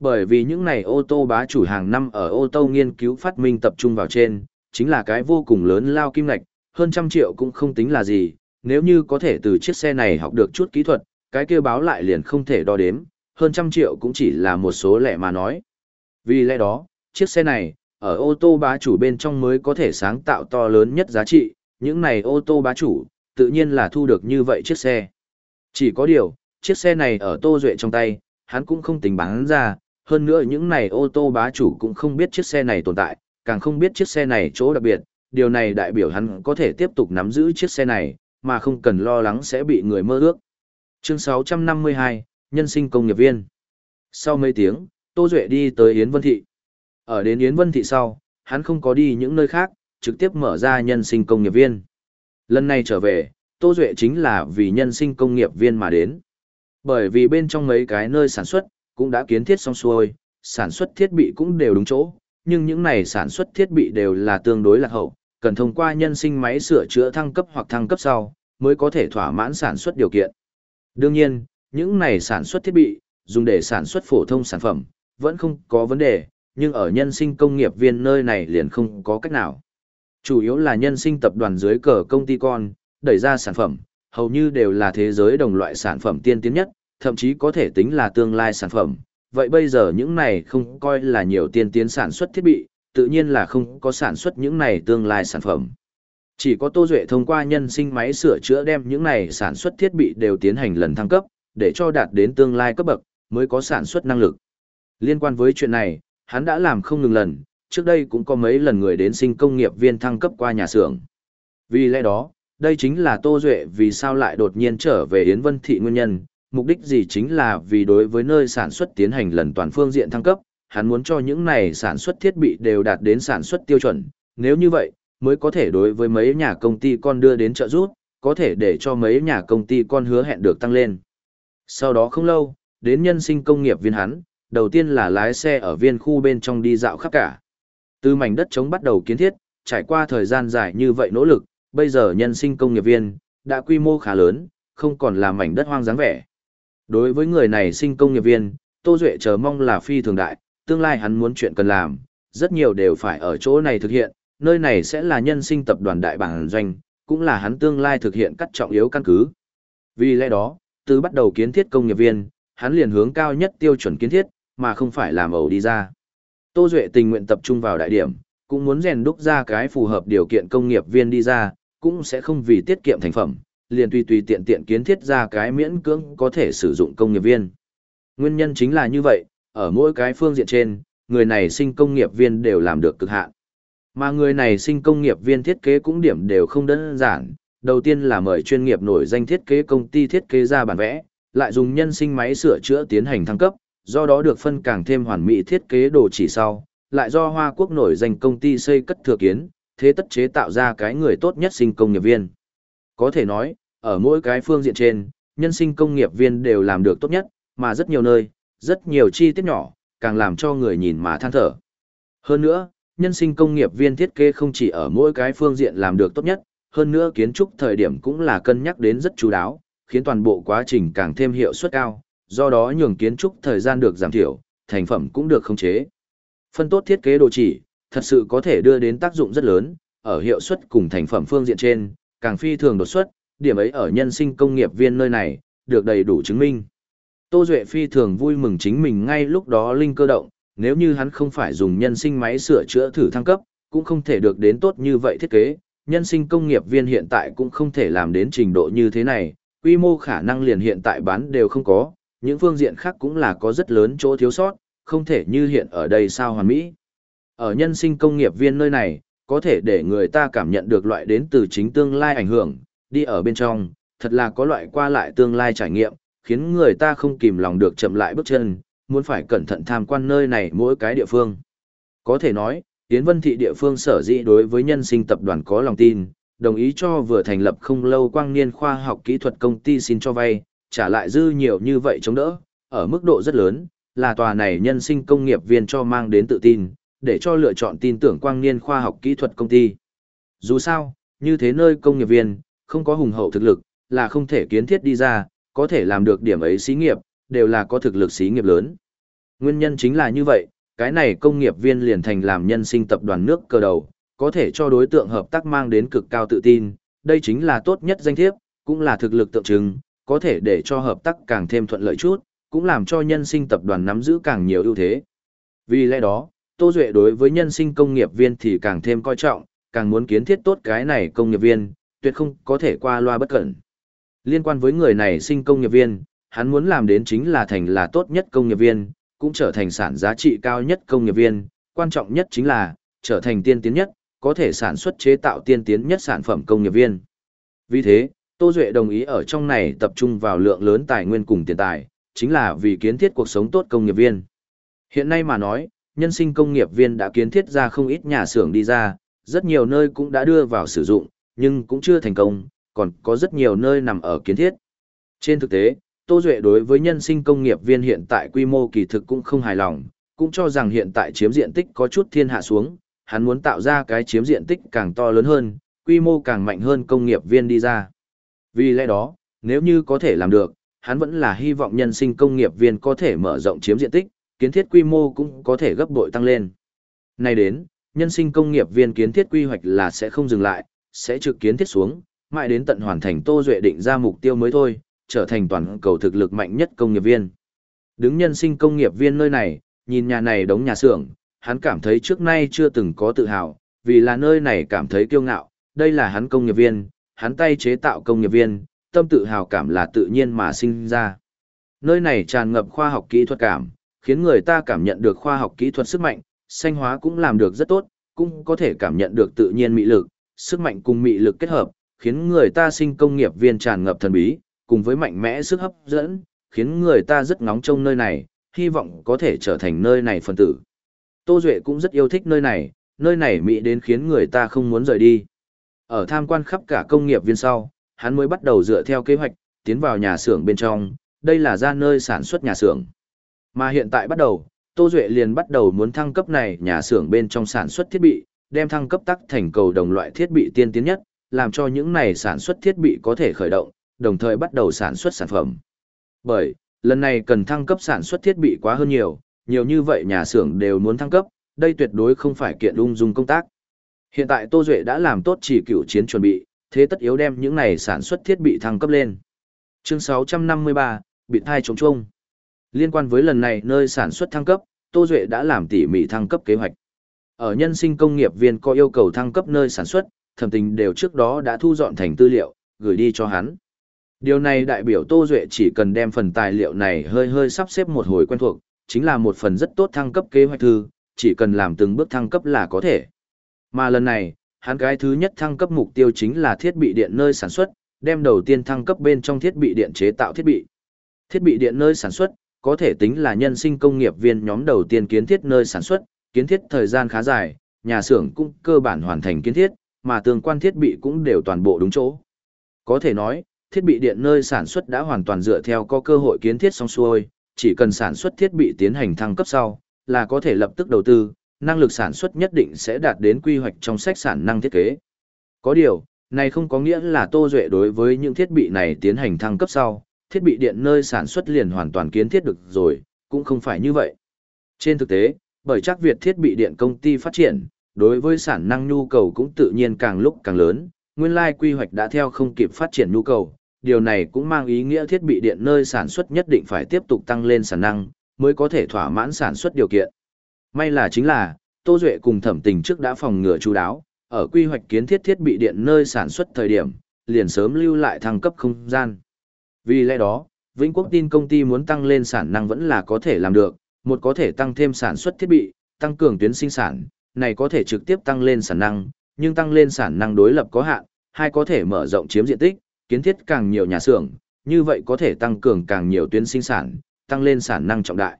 Bởi vì những này ô tô bá chủ hàng năm ở ô tô nghiên cứu phát minh tập trung vào trên, chính là cái vô cùng lớn lao kim ngạch, hơn trăm triệu cũng không tính là gì, nếu như có thể từ chiếc xe này học được chút kỹ thuật, cái kia báo lại liền không thể đo đếm, hơn trăm triệu cũng chỉ là một số lẻ mà nói. Vì lẽ đó, chiếc xe này, ở ô tô bá chủ bên trong mới có thể sáng tạo to lớn nhất giá trị, những này ô tô bá chủ, tự nhiên là thu được như vậy chiếc xe. Chỉ có điều, chiếc xe này ở Tô Duệ trong tay, hắn cũng không tính bán ra, hơn nữa những này ô tô bá chủ cũng không biết chiếc xe này tồn tại, càng không biết chiếc xe này chỗ đặc biệt, điều này đại biểu hắn có thể tiếp tục nắm giữ chiếc xe này, mà không cần lo lắng sẽ bị người mơ ước. Chương 652, Nhân sinh công nghiệp viên. Sau mấy tiếng, Tô Duệ đi tới Yến Vân Thị. Ở đến Yến Vân Thị sau, hắn không có đi những nơi khác, trực tiếp mở ra nhân sinh công nghiệp viên. Lần này trở về, Tô Duệ chính là vì nhân sinh công nghiệp viên mà đến. Bởi vì bên trong mấy cái nơi sản xuất, cũng đã kiến thiết xong xuôi, sản xuất thiết bị cũng đều đúng chỗ, nhưng những này sản xuất thiết bị đều là tương đối lạc hậu, cần thông qua nhân sinh máy sửa chữa thăng cấp hoặc thăng cấp sau, mới có thể thỏa mãn sản xuất điều kiện. Đương nhiên, những này sản xuất thiết bị, dùng để sản xuất phổ thông sản phẩm, vẫn không có vấn đề, nhưng ở nhân sinh công nghiệp viên nơi này liền không có cách nào. Chủ yếu là nhân sinh tập đoàn dưới cờ công ty con, đẩy ra sản phẩm, hầu như đều là thế giới đồng loại sản phẩm tiên tiến nhất, thậm chí có thể tính là tương lai sản phẩm. Vậy bây giờ những này không coi là nhiều tiên tiến sản xuất thiết bị, tự nhiên là không có sản xuất những này tương lai sản phẩm. Chỉ có Tô Duệ thông qua nhân sinh máy sửa chữa đem những này sản xuất thiết bị đều tiến hành lần thăng cấp, để cho đạt đến tương lai cấp bậc, mới có sản xuất năng lực. Liên quan với chuyện này, hắn đã làm không ngừng lần, trước đây cũng có mấy lần người đến sinh công nghiệp viên thăng cấp qua nhà xưởng. Vì lẽ đó, đây chính là Tô Duệ vì sao lại đột nhiên trở về Yến Vân Thị nguyên nhân, mục đích gì chính là vì đối với nơi sản xuất tiến hành lần toàn phương diện thăng cấp, hắn muốn cho những này sản xuất thiết bị đều đạt đến sản xuất tiêu chuẩn, nếu như vậy, mới có thể đối với mấy nhà công ty con đưa đến trợ giúp, có thể để cho mấy nhà công ty con hứa hẹn được tăng lên. Sau đó không lâu, đến nhân sinh công nghiệp viên hắn, đầu tiên là lái xe ở viên khu bên trong đi dạo khắp cả. Từ mảnh đất trống bắt đầu kiến thiết, trải qua thời gian dài như vậy nỗ lực, bây giờ nhân sinh công nghiệp viên, đã quy mô khá lớn, không còn là mảnh đất hoang dáng vẻ. Đối với người này sinh công nghiệp viên, Tô Duệ chờ mong là phi thường đại, tương lai hắn muốn chuyện cần làm, rất nhiều đều phải ở chỗ này thực hiện, nơi này sẽ là nhân sinh tập đoàn đại bản doanh, cũng là hắn tương lai thực hiện các trọng yếu căn cứ. Vì lẽ đó, từ bắt đầu kiến thiết công nghiệp viên, hắn liền hướng cao nhất tiêu chuẩn kiến thiết, mà không phải làm ẩu đi ra. Tô Duệ tình nguyện tập trung vào đại điểm, cũng muốn rèn đúc ra cái phù hợp điều kiện công nghiệp viên đi ra, cũng sẽ không vì tiết kiệm thành phẩm, liền tùy tùy tiện tiện kiến thiết ra cái miễn cưỡng có thể sử dụng công nghiệp viên. Nguyên nhân chính là như vậy, ở mỗi cái phương diện trên, người này sinh công nghiệp viên đều làm được cực hạn. Mà người này sinh công nghiệp viên thiết kế cũng điểm đều không đơn giản, đầu tiên là mời chuyên nghiệp nổi danh thiết kế công ty thiết kế ra bản vẽ, lại dùng nhân sinh máy sửa chữa tiến hành thăng cấp, do đó được phân càng thêm hoàn mỹ thiết kế đồ chỉ sau, lại do Hoa Quốc nổi danh công ty xây cất thừa kiến, thế tất chế tạo ra cái người tốt nhất sinh công nghiệp viên. Có thể nói, ở mỗi cái phương diện trên, nhân sinh công nghiệp viên đều làm được tốt nhất, mà rất nhiều nơi, rất nhiều chi tiết nhỏ, càng làm cho người nhìn mà than thở. Hơn nữa, nhân sinh công nghiệp viên thiết kế không chỉ ở mỗi cái phương diện làm được tốt nhất, hơn nữa kiến trúc thời điểm cũng là cân nhắc đến rất chú đáo, khiến toàn bộ quá trình càng thêm hiệu suất cao, do đó nhường kiến trúc thời gian được giảm thiểu, thành phẩm cũng được khống chế. Phân tốt thiết kế đồ chỉ, thật sự có thể đưa đến tác dụng rất lớn, ở hiệu suất cùng thành phẩm phương diện trên, càng phi thường đột xuất, điểm ấy ở nhân sinh công nghiệp viên nơi này, được đầy đủ chứng minh. Tô Duệ phi thường vui mừng chính mình ngay lúc đó linh cơ động, nếu như hắn không phải dùng nhân sinh máy sửa chữa thử thăng cấp, cũng không thể được đến tốt như vậy thiết kế, nhân sinh công nghiệp viên hiện tại cũng không thể làm đến trình độ như thế này, quy mô khả năng liền hiện tại bán đều không có, những phương diện khác cũng là có rất lớn chỗ thiếu sót, không thể như hiện ở đây sao hoàn mỹ. Ở nhân sinh công nghiệp viên nơi này, có thể để người ta cảm nhận được loại đến từ chính tương lai ảnh hưởng, đi ở bên trong, thật là có loại qua lại tương lai trải nghiệm, khiến người ta không kìm lòng được chậm lại bước chân, muốn phải cẩn thận tham quan nơi này mỗi cái địa phương. Có thể nói, Tiến Vân Thị địa phương sở dĩ đối với nhân sinh tập đoàn có lòng tin, đồng ý cho vừa thành lập không lâu quang niên khoa học kỹ thuật công ty xin cho vay, trả lại dư nhiều như vậy chống đỡ, ở mức độ rất lớn, là tòa này nhân sinh công nghiệp viên cho mang đến tự tin, để cho lựa chọn tin tưởng quang niên khoa học kỹ thuật công ty. Dù sao, như thế nơi công nghiệp viên, không có hùng hậu thực lực, là không thể kiến thiết đi ra, có thể làm được điểm ấy xí nghiệp, đều là có thực lực xí nghiệp lớn. Nguyên nhân chính là như vậy, cái này công nghiệp viên liền thành làm nhân sinh tập đoàn nước cờ đầu, có thể cho đối tượng hợp tác mang đến cực cao tự tin, đây chính là tốt nhất danh thiếp, cũng là thực lực tượng trưng, có thể để cho hợp tác càng thêm thuận lợi chút, cũng làm cho nhân sinh tập đoàn nắm giữ càng nhiều ưu thế. Vì lẽ đó, Tô Duệ đối với nhân sinh công nghiệp viên thì càng thêm coi trọng, càng muốn kiến thiết tốt cái này công nghiệp viên, tuyệt không có thể qua loa bất cẩn. Liên quan với người này sinh công nghiệp viên, hắn muốn làm đến chính là thành là tốt nhất công nghiệp viên, cũng trở thành sản giá trị cao nhất công nghiệp viên, quan trọng nhất chính là trở thành tiên tiến nhất, có thể sản xuất chế tạo tiên tiến nhất sản phẩm công nghiệp viên. Vì thế, Tô Duệ đồng ý ở trong này tập trung vào lượng lớn tài nguyên cùng tiền tài, chính là vì kiến thiết cuộc sống tốt công nghiệp viên. Hiện nay mà nói, nhân sinh công nghiệp viên đã kiến thiết ra không ít nhà xưởng đi ra, rất nhiều nơi cũng đã đưa vào sử dụng, nhưng cũng chưa thành công, còn có rất nhiều nơi nằm ở kiến thiết. Trên thực tế, Tô Duệ đối với nhân sinh công nghiệp viên hiện tại quy mô kỳ thực cũng không hài lòng, cũng cho rằng hiện tại chiếm diện tích có chút thiên hạ xuống, hắn muốn tạo ra cái chiếm diện tích càng to lớn hơn, quy mô càng mạnh hơn công nghiệp viên đi ra. Vì lẽ đó, nếu như có thể làm được, hắn vẫn là hy vọng nhân sinh công nghiệp viên có thể mở rộng chiếm diện tích, kiến thiết quy mô cũng có thể gấp bội tăng lên. Nay đến, nhân sinh công nghiệp viên kiến thiết quy hoạch là sẽ không dừng lại, sẽ trực kiến thiết xuống, mãi đến tận hoàn thành Tô Duệ định ra mục tiêu mới thôi, trở thành toàn cầu thực lực mạnh nhất công nghiệp viên. Đứng nhân sinh công nghiệp viên nơi này, nhìn nhà này đống nhà xưởng, hắn cảm thấy trước nay chưa từng có tự hào, vì là nơi này cảm thấy kiêu ngạo, đây là hắn công nghiệp viên, hắn tay chế tạo công nghiệp viên, tâm tự hào cảm là tự nhiên mà sinh ra. Nơi này tràn ngập khoa học kỹ thuật cảm, khiến người ta cảm nhận được khoa học kỹ thuật sức mạnh, xanh hóa cũng làm được rất tốt, cũng có thể cảm nhận được tự nhiên mị lực, sức mạnh cùng mị lực kết hợp, khiến người ta sinh công nghiệp viên tràn ngập thần bí, cùng với mạnh mẽ sức hấp dẫn, khiến người ta rất ngóng trông nơi này, hy vọng có thể trở thành nơi này phần tử. Tô Duệ cũng rất yêu thích nơi này, nơi này mỹ đến khiến người ta không muốn rời đi. Ở tham quan khắp cả công nghiệp viên sau, hắn mới bắt đầu dựa theo kế hoạch, tiến vào nhà xưởng bên trong, đây là ra nơi sản xuất nhà xưởng. Mà hiện tại bắt đầu, Tô Duệ liền bắt đầu muốn thăng cấp này nhà xưởng bên trong sản xuất thiết bị, đem thăng cấp tắc thành cầu đồng loại thiết bị tiên tiến nhất, làm cho những này sản xuất thiết bị có thể khởi động, đồng thời bắt đầu sản xuất sản phẩm. Bởi, lần này cần thăng cấp sản xuất thiết bị quá hơn nhiều, nhiều như vậy nhà xưởng đều muốn thăng cấp, đây tuyệt đối không phải kiện ung dung công tác. Hiện tại Tô Duệ đã làm tốt chỉ cựu chiến chuẩn bị, thế tất yếu đem những này sản xuất thiết bị thăng cấp lên. Chương 653, bị thai trống trông. Liên quan với lần này nơi sản xuất thăng cấp, Tô Duệ đã làm tỉ mỉ thăng cấp kế hoạch. Ở nhân sinh công nghiệp viên có yêu cầu thăng cấp nơi sản xuất, thẩm tình đều trước đó đã thu dọn thành tư liệu, gửi đi cho hắn. Điều này đại biểu Tô Duệ chỉ cần đem phần tài liệu này hơi hơi sắp xếp một hồi quen thuộc, chính là một phần rất tốt thăng cấp kế hoạch thư, chỉ cần làm từng bước thăng cấp là có thể. Mà lần này, hắn cái thứ nhất thăng cấp mục tiêu chính là thiết bị điện nơi sản xuất, đem đầu tiên thăng cấp bên trong thiết bị điện chế tạo thiết bị. Thiết bị điện nơi sản xuất, có thể tính là nhân sinh công nghiệp viên nhóm đầu tiên kiến thiết nơi sản xuất, kiến thiết thời gian khá dài, nhà xưởng cũng cơ bản hoàn thành kiến thiết, mà tương quan thiết bị cũng đều toàn bộ đúng chỗ. Có thể nói, thiết bị điện nơi sản xuất đã hoàn toàn dựa theo có cơ hội kiến thiết xong xuôi, chỉ cần sản xuất thiết bị tiến hành thăng cấp sau, là có thể lập tức đầu tư, năng lực sản xuất nhất định sẽ đạt đến quy hoạch trong sách sản năng thiết kế. Có điều, này không có nghĩa là Tô Duệ đối với những thiết bị này tiến hành thăng cấp sau, thiết bị điện nơi sản xuất liền hoàn toàn kiến thiết được rồi, cũng không phải như vậy. Trên thực tế, bởi chắc Việt thiết bị điện công ty phát triển, đối với sản năng nhu cầu cũng tự nhiên càng lúc càng lớn, nguyên lai quy hoạch đã theo không kịp phát triển nhu cầu, điều này cũng mang ý nghĩa thiết bị điện nơi sản xuất nhất định phải tiếp tục tăng lên sản năng, mới có thể thỏa mãn sản xuất điều kiện. May là chính là, Tô Duệ cùng thẩm tình trước đã phòng ngừa chú đáo, ở quy hoạch kiến thiết thiết bị điện nơi sản xuất thời điểm, liền sớm lưu lại thăng cấp không gian. Vì lẽ đó, Vĩnh Quốc tin công ty muốn tăng lên sản năng vẫn là có thể làm được, một có thể tăng thêm sản xuất thiết bị, tăng cường tuyến sinh sản, này có thể trực tiếp tăng lên sản năng, nhưng tăng lên sản năng đối lập có hạn, hai có thể mở rộng chiếm diện tích, kiến thiết càng nhiều nhà xưởng, như vậy có thể tăng cường càng nhiều tuyến sinh sản, tăng lên sản năng trọng đại.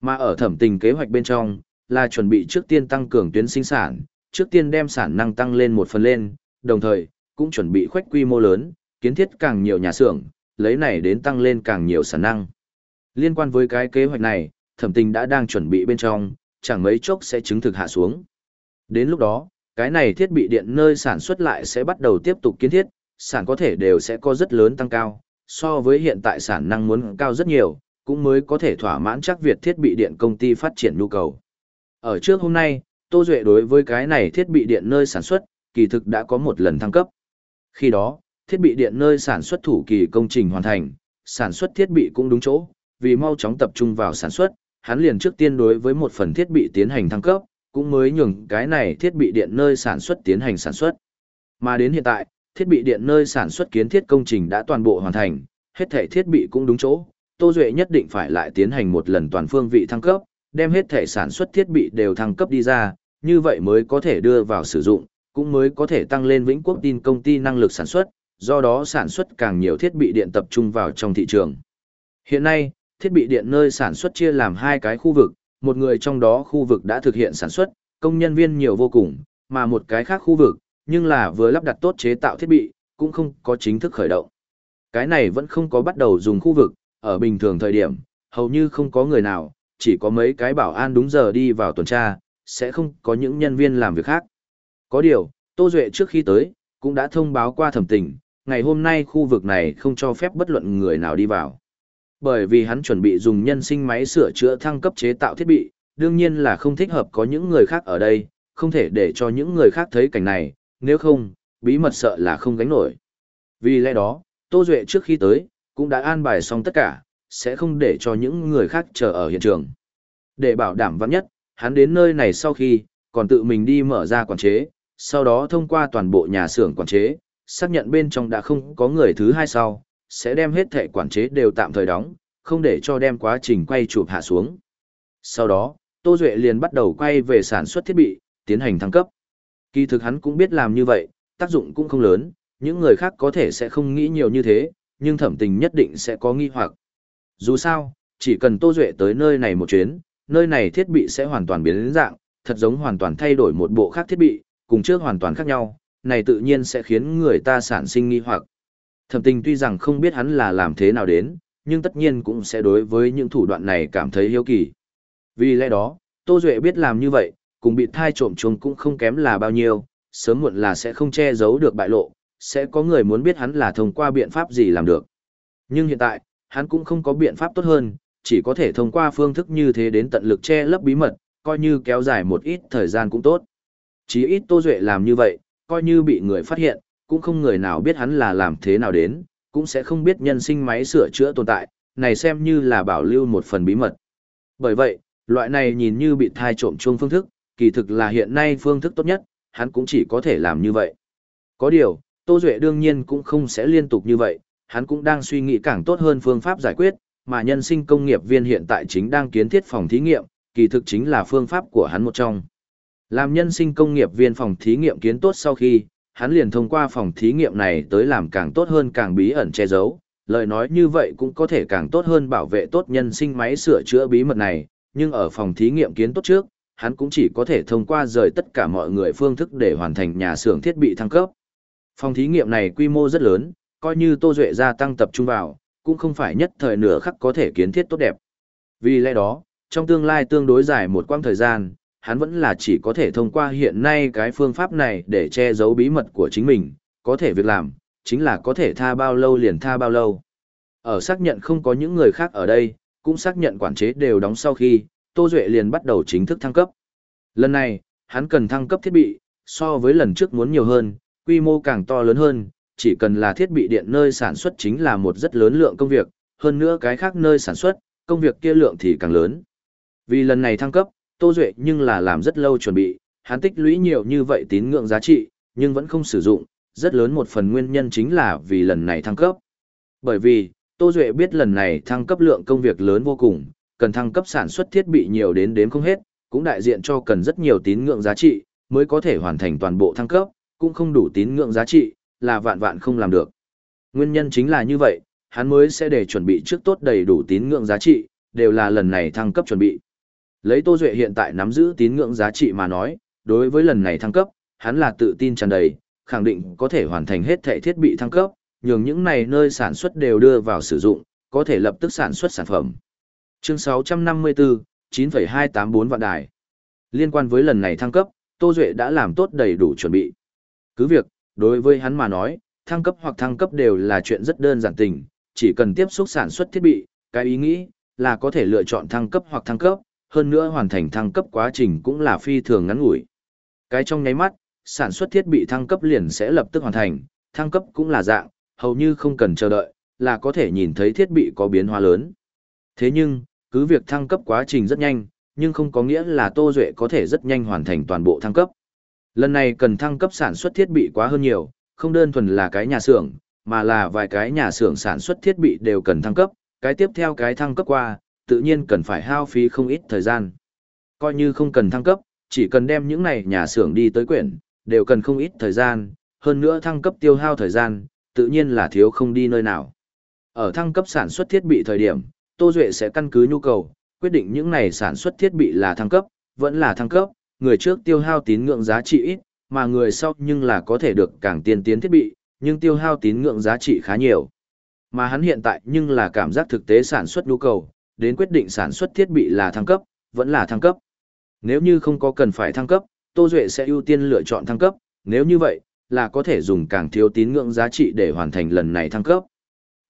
Mà ở thẩm tình kế hoạch bên trong, là chuẩn bị trước tiên tăng cường tuyến sinh sản, trước tiên đem sản năng tăng lên một phần lên, đồng thời, cũng chuẩn bị khoách quy mô lớn, kiến thiết càng nhiều nhà xưởng, lấy này đến tăng lên càng nhiều sản năng. Liên quan với cái kế hoạch này, thẩm tình đã đang chuẩn bị bên trong, chẳng mấy chốc sẽ chứng thực hạ xuống. Đến lúc đó, cái này thiết bị điện nơi sản xuất lại sẽ bắt đầu tiếp tục kiến thiết, sản có thể đều sẽ có rất lớn tăng cao, so với hiện tại sản năng muốn cao rất nhiều, cũng mới có thể thỏa mãn chắc Việt thiết bị điện công ty phát triển nhu cầu. Ở trước hôm nay, Tô Duệ đối với cái này thiết bị điện nơi sản xuất, kỳ thực đã có một lần thăng cấp. Khi đó, thiết bị điện nơi sản xuất thủ kỳ công trình hoàn thành, sản xuất thiết bị cũng đúng chỗ, vì mau chóng tập trung vào sản xuất, hắn liền trước tiên đối với một phần thiết bị tiến hành thăng cấp, cũng mới nhường cái này thiết bị điện nơi sản xuất tiến hành sản xuất. Mà đến hiện tại, thiết bị điện nơi sản xuất kiến thiết công trình đã toàn bộ hoàn thành, hết thể thiết bị cũng đúng chỗ, Tô Duệ nhất định phải lại tiến hành một lần toàn phương vị thăng cấp, đem hết thể sản xuất thiết bị đều thăng cấp đi ra, như vậy mới có thể đưa vào sử dụng, cũng mới có thể tăng lên Vĩnh Quốc tin công ty năng lực sản xuất, do đó sản xuất càng nhiều thiết bị điện tập trung vào trong thị trường. Hiện nay, thiết bị điện nơi sản xuất chia làm hai cái khu vực, một người trong đó khu vực đã thực hiện sản xuất, công nhân viên nhiều vô cùng, mà một cái khác khu vực, nhưng là vừa lắp đặt tốt chế tạo thiết bị, cũng không có chính thức khởi động. Cái này vẫn không có bắt đầu dùng khu vực, ở bình thường thời điểm, hầu như không có người nào, chỉ có mấy cái bảo an đúng giờ đi vào tuần tra, sẽ không có những nhân viên làm việc khác. Có điều, Tô Duệ trước khi tới, cũng đã thông báo qua thẩm tình, ngày hôm nay khu vực này không cho phép bất luận người nào đi vào. Bởi vì hắn chuẩn bị dùng nhân sinh máy sửa chữa thăng cấp chế tạo thiết bị, đương nhiên là không thích hợp có những người khác ở đây, không thể để cho những người khác thấy cảnh này, nếu không, bí mật sợ là không gánh nổi. Vì lẽ đó, Tô Duệ trước khi tới, cũng đã an bài xong tất cả, sẽ không để cho những người khác chờ ở hiện trường. Để bảo đảm vắng nhất, hắn đến nơi này sau khi, còn tự mình đi mở ra quản chế, sau đó thông qua toàn bộ nhà xưởng quản chế, xác nhận bên trong đã không có người thứ hai sau, sẽ đem hết thẻ quản chế đều tạm thời đóng, không để cho đem quá trình quay chụp hạ xuống. Sau đó, Tô Duệ liền bắt đầu quay về sản xuất thiết bị, tiến hành thăng cấp. Kỳ thực hắn cũng biết làm như vậy, tác dụng cũng không lớn, những người khác có thể sẽ không nghĩ nhiều như thế, nhưng thẩm tình nhất định sẽ có nghi hoặc. Dù sao, chỉ cần Tô Duệ tới nơi này một chuyến, nơi này thiết bị sẽ hoàn toàn biến đến dạng, thật giống hoàn toàn thay đổi một bộ khác thiết bị, cùng trước hoàn toàn khác nhau, này tự nhiên sẽ khiến người ta sản sinh nghi hoặc. Thẩm tình tuy rằng không biết hắn là làm thế nào đến, nhưng tất nhiên cũng sẽ đối với những thủ đoạn này cảm thấy hiếu kỳ. Vì lẽ đó, Tô Duệ biết làm như vậy, cùng bị thai trộm chuông cũng không kém là bao nhiêu, sớm muộn là sẽ không che giấu được bại lộ, sẽ có người muốn biết hắn là thông qua biện pháp gì làm được. Nhưng hiện tại, hắn cũng không có biện pháp tốt hơn, chỉ có thể thông qua phương thức như thế đến tận lực che lấp bí mật, coi như kéo dài một ít thời gian cũng tốt. Chí ít Tô Duệ làm như vậy, coi như bị người phát hiện, cũng không người nào biết hắn là làm thế nào đến, cũng sẽ không biết nhân sinh máy sửa chữa tồn tại, này xem như là bảo lưu một phần bí mật. Bởi vậy, loại này nhìn như bị thai trộm chuông phương thức, kỳ thực là hiện nay phương thức tốt nhất, hắn cũng chỉ có thể làm như vậy. Có điều, Tô Duệ đương nhiên cũng không sẽ liên tục như vậy, hắn cũng đang suy nghĩ càng tốt hơn phương pháp giải quyết, mà nhân sinh công nghiệp viên hiện tại chính đang kiến thiết phòng thí nghiệm, kỳ thực chính là phương pháp của hắn một trong. Làm nhân sinh công nghiệp viên phòng thí nghiệm kiến tốt sau khi, hắn liền thông qua phòng thí nghiệm này tới làm càng tốt hơn càng bí ẩn che giấu, lời nói như vậy cũng có thể càng tốt hơn bảo vệ tốt nhân sinh máy sửa chữa bí mật này, nhưng ở phòng thí nghiệm kiến tốt trước, hắn cũng chỉ có thể thông qua rời tất cả mọi người phương thức để hoàn thành nhà xưởng thiết bị thăng cấp. Phòng thí nghiệm này quy mô rất lớn, coi như Tô Duệ gia tăng tập trung vào, cũng không phải nhất thời nửa khắc có thể kiến thiết tốt đẹp. Vì lẽ đó, trong tương lai tương đối dài một quãng thời gian, hắn vẫn là chỉ có thể thông qua hiện nay cái phương pháp này để che giấu bí mật của chính mình, có thể việc làm, chính là có thể tha bao lâu liền tha bao lâu. Ở xác nhận không có những người khác ở đây, cũng xác nhận quản chế đều đóng sau khi, Tô Duệ liền bắt đầu chính thức thăng cấp. Lần này, hắn cần thăng cấp thiết bị, so với lần trước muốn nhiều hơn, quy mô càng to lớn hơn, chỉ cần là thiết bị điện nơi sản xuất chính là một rất lớn lượng công việc, hơn nữa cái khác nơi sản xuất, công việc kia lượng thì càng lớn. Vì lần này thăng cấp, Tô Duệ nhưng là làm rất lâu chuẩn bị, hắn tích lũy nhiều như vậy tín ngưỡng giá trị, nhưng vẫn không sử dụng, rất lớn một phần nguyên nhân chính là vì lần này thăng cấp. Bởi vì, Tô Duệ biết lần này thăng cấp lượng công việc lớn vô cùng, cần thăng cấp sản xuất thiết bị nhiều đến đếm không hết, cũng đại diện cho cần rất nhiều tín ngưỡng giá trị, mới có thể hoàn thành toàn bộ thăng cấp, cũng không đủ tín ngưỡng giá trị, là vạn vạn không làm được. Nguyên nhân chính là như vậy, hắn mới sẽ để chuẩn bị trước tốt đầy đủ tín ngưỡng giá trị, đều là lần này thăng cấp chuẩn bị. Lấy Tô Duệ hiện tại nắm giữ tín ngưỡng giá trị mà nói, đối với lần này thăng cấp, hắn là tự tin tràn đầy, khẳng định có thể hoàn thành hết thảy thiết bị thăng cấp, nhường những này nơi sản xuất đều đưa vào sử dụng, có thể lập tức sản xuất sản phẩm. Chương 654, 9,284 vạn đài. Liên quan với lần này thăng cấp, Tô Duệ đã làm tốt đầy đủ chuẩn bị. Cứ việc, đối với hắn mà nói, thăng cấp hoặc thăng cấp đều là chuyện rất đơn giản tình, chỉ cần tiếp xúc sản xuất thiết bị, cái ý nghĩ là có thể lựa chọn thăng cấp hoặc thăng cấp, hơn nữa hoàn thành thăng cấp quá trình cũng là phi thường ngắn ngủi. Cái trong nháy mắt, sản xuất thiết bị thăng cấp liền sẽ lập tức hoàn thành, thăng cấp cũng là dạng, hầu như không cần chờ đợi, là có thể nhìn thấy thiết bị có biến hóa lớn. Thế nhưng, cứ việc thăng cấp quá trình rất nhanh, nhưng không có nghĩa là Tô Duệ có thể rất nhanh hoàn thành toàn bộ thăng cấp. Lần này cần thăng cấp sản xuất thiết bị quá hơn nhiều, không đơn thuần là cái nhà xưởng, mà là vài cái nhà xưởng sản xuất thiết bị đều cần thăng cấp, cái tiếp theo cái thăng cấp qua, tự nhiên cần phải hao phí không ít thời gian. Coi như không cần thăng cấp, chỉ cần đem những này nhà xưởng đi tới quyển, đều cần không ít thời gian, hơn nữa thăng cấp tiêu hao thời gian, tự nhiên là thiếu không đi nơi nào. Ở thăng cấp sản xuất thiết bị thời điểm, Tô Duệ sẽ căn cứ nhu cầu, quyết định những này sản xuất thiết bị là thăng cấp, vẫn là thăng cấp, người trước tiêu hao tín ngưỡng giá trị ít, mà người sau nhưng là có thể được càng tiên tiến thiết bị, nhưng tiêu hao tín ngưỡng giá trị khá nhiều. Mà hắn hiện tại nhưng là cảm giác thực tế sản xuất nhu cầu, đến quyết định sản xuất thiết bị là thăng cấp, vẫn là thăng cấp. Nếu như không có cần phải thăng cấp, Tô Duệ sẽ ưu tiên lựa chọn thăng cấp, nếu như vậy, là có thể dùng càng thiếu tín ngưỡng giá trị để hoàn thành lần này thăng cấp.